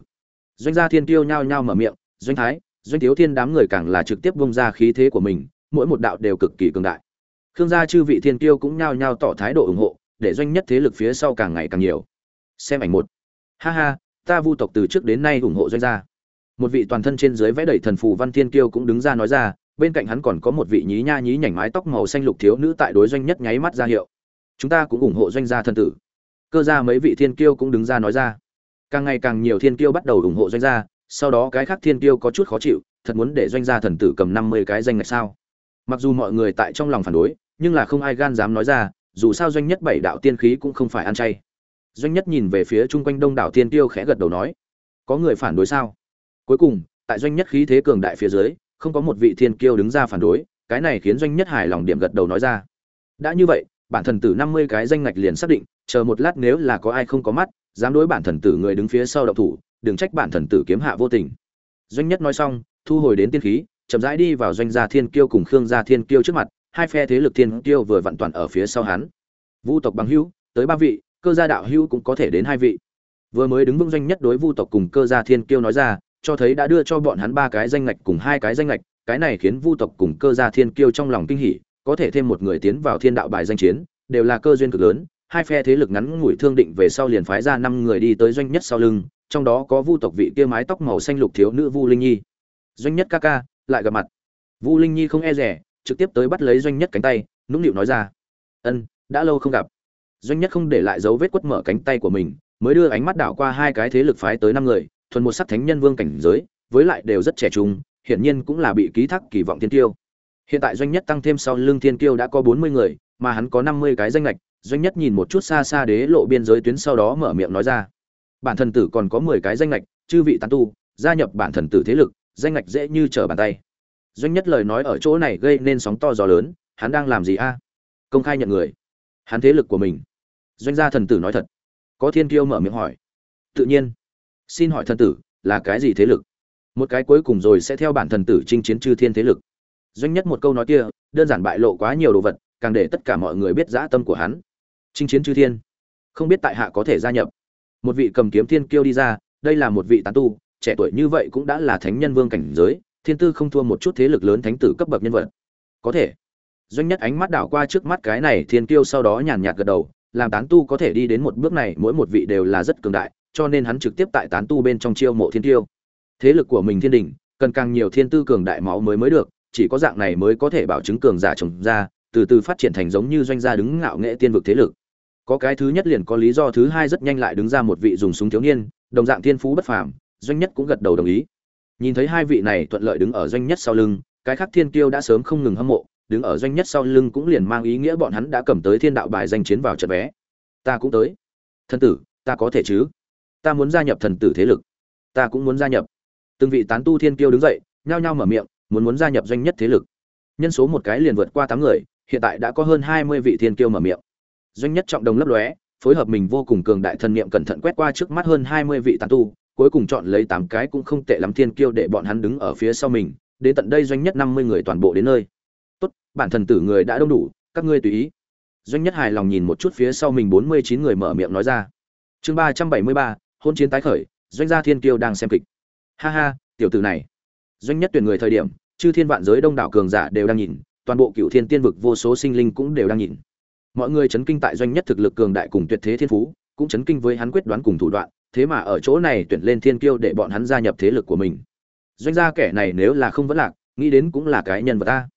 Doanh gia thiên kiêu nhao nhao mở miệng, doanh thái doanh thiếu thiên đám người càng là trực tiếp bung ra khí thế của mình, mỗi một đạo đều cực kỳ cường đại. Khương gia chư vị thiên kiêu cũng nhao nhao tỏ thái độ ủng hộ, để doanh nhất thế lực phía sau càng ngày càng nhiều. Xem ảnh một. Ha ha, ta vu tộc từ trước đến nay ủng hộ doanh gia. Một vị toàn thân trên dưới vẽ đầy thần phù văn thiên kiêu cũng đứng ra nói ra, bên cạnh hắn còn có một vị nhí nha nhí nhảnh mái tóc màu xanh lục thiếu nữ tại đối doanh nhất nháy mắt ra hiệu. Chúng ta cũng ủng hộ doanh gia thân tử. Cơ gia mấy vị thiên kiêu cũng đứng ra nói ra. Càng ngày càng nhiều thiên kiêu bắt đầu ủng hộ doanh gia sau đó cái khác thiên kiêu có chút khó chịu, thật muốn để doanh gia thần tử cầm năm mươi cái danh ngạch sao? Mặc dù mọi người tại trong lòng phản đối, nhưng là không ai gan dám nói ra, dù sao doanh nhất bảy đạo tiên khí cũng không phải ăn chay. Doanh nhất nhìn về phía chung quanh đông đảo tiên tiêu khẽ gật đầu nói, có người phản đối sao? Cuối cùng, tại doanh nhất khí thế cường đại phía dưới, không có một vị thiên kiêu đứng ra phản đối, cái này khiến doanh nhất hài lòng điểm gật đầu nói ra. Đã như vậy, bản thần tử năm mươi cái danh ngạch liền xác định, chờ một lát nếu là có ai không có mắt, dám đối bản thần tử người đứng phía sau động thủ đừng trách bản thần tử kiếm hạ vô tình. Doanh nhất nói xong, thu hồi đến tiên khí, chậm rãi đi vào doanh gia thiên kiêu cùng khương gia thiên kiêu trước mặt, hai phe thế lực thiên kiêu vừa vặn toàn ở phía sau hắn. Vu tộc bằng hữu, tới ba vị, cơ gia đạo hữu cũng có thể đến hai vị. Vừa mới đứng vững doanh nhất đối vu tộc cùng cơ gia thiên kiêu nói ra, cho thấy đã đưa cho bọn hắn ba cái danh ngạch cùng hai cái danh ngạch, cái này khiến vu tộc cùng cơ gia thiên kiêu trong lòng kinh hỉ, có thể thêm một người tiến vào thiên đạo bài danh chiến, đều là cơ duyên cực lớn, hai phe thế lực ngắn ngủi thương định về sau liền phái ra năm người đi tới doanh nhất sau lưng trong đó có vu tộc vị kia mái tóc màu xanh lục thiếu nữ vu linh nhi. Doanh nhất ca ca, lại gặp mặt. Vu linh nhi không e rẻ, trực tiếp tới bắt lấy doanh nhất cánh tay, nũng nịu nói ra. Ân, đã lâu không gặp. Doanh nhất không để lại dấu vết quất mở cánh tay của mình, mới đưa ánh mắt đảo qua hai cái thế lực phái tới năm người, thuần một sắc thánh nhân vương cảnh giới, với lại đều rất trẻ trung, hiển nhiên cũng là bị ký thác kỳ vọng thiên tiêu. Hiện tại doanh nhất tăng thêm sau lưng thiên tiêu đã có bốn mươi người, mà hắn có năm mươi cái danh lệch doanh nhất nhìn một chút xa xa đế lộ biên giới tuyến sau đó mở miệng nói ra bản thần tử còn có mười cái danh lệch chư vị tán tu, gia nhập bản thần tử thế lực, danh lệch dễ như trở bàn tay. Doanh nhất lời nói ở chỗ này gây nên sóng to gió lớn, hắn đang làm gì a? Công khai nhận người. Hắn thế lực của mình. Doanh gia thần tử nói thật. Có thiên kiêu mở miệng hỏi. Tự nhiên. Xin hỏi thần tử, là cái gì thế lực? Một cái cuối cùng rồi sẽ theo bản thần tử chinh chiến chư thiên thế lực. Doanh nhất một câu nói kia, đơn giản bại lộ quá nhiều đồ vật, càng để tất cả mọi người biết dã tâm của hắn. Chinh chiến chư thiên. Không biết tại hạ có thể gia nhập một vị cầm kiếm thiên kiêu đi ra, đây là một vị tán tu, trẻ tuổi như vậy cũng đã là thánh nhân vương cảnh giới, thiên tư không thua một chút thế lực lớn thánh tử cấp bậc nhân vật. Có thể. Doanh nhất ánh mắt đảo qua trước mắt cái này thiên kiêu sau đó nhàn nhạt gật đầu, làm tán tu có thể đi đến một bước này, mỗi một vị đều là rất cường đại, cho nên hắn trực tiếp tại tán tu bên trong chiêu mộ thiên tiêu thế lực của mình thiên đình, cần càng nhiều thiên tư cường đại máu mới mới được, chỉ có dạng này mới có thể bảo chứng cường giả trồng ra, từ từ phát triển thành giống như doanh gia đứng ngạo nghệ tiên vực thế lực có cái thứ nhất liền có lý do thứ hai rất nhanh lại đứng ra một vị dùng súng thiếu niên, đồng dạng thiên phú bất phàm, doanh nhất cũng gật đầu đồng ý. Nhìn thấy hai vị này thuận lợi đứng ở doanh nhất sau lưng, cái khác thiên kiêu đã sớm không ngừng hâm mộ, đứng ở doanh nhất sau lưng cũng liền mang ý nghĩa bọn hắn đã cầm tới thiên đạo bài danh chiến vào trận vé. Ta cũng tới. Thân tử, ta có thể chứ? Ta muốn gia nhập thần tử thế lực. Ta cũng muốn gia nhập. Từng vị tán tu thiên kiêu đứng dậy, nhao nhao mở miệng, muốn muốn gia nhập doanh nhất thế lực. Nhân số một cái liền vượt qua tám người, hiện tại đã có hơn hai mươi vị thiên kiêu mở miệng doanh nhất trọng đồng lấp lóe, phối hợp mình vô cùng cường đại thần niệm cẩn thận quét qua trước mắt hơn hai mươi vị tán tu, cuối cùng chọn lấy tám cái cũng không tệ lắm thiên kiêu để bọn hắn đứng ở phía sau mình, đến tận đây doanh nhất năm mươi người toàn bộ đến nơi. Tốt, bản thần tử người đã đông đủ, các ngươi tùy ý. Doanh nhất hài lòng nhìn một chút phía sau mình bốn mươi chín người mở miệng nói ra. Chương ba trăm bảy mươi ba, hôn chiến tái khởi, doanh gia thiên kiêu đang xem kịch. Ha ha, tiểu tử này. Doanh nhất tuyển người thời điểm, chư thiên vạn giới đông đảo cường giả đều đang nhìn, toàn bộ cựu thiên tiên vực vô số sinh linh cũng đều đang nhìn mọi người chấn kinh tại doanh nhất thực lực cường đại cùng tuyệt thế thiên phú, cũng chấn kinh với hắn quyết đoán cùng thủ đoạn, thế mà ở chỗ này tuyển lên thiên kiêu để bọn hắn gia nhập thế lực của mình. Doanh gia kẻ này nếu là không vẫn lạc, nghĩ đến cũng là cái nhân vật ta.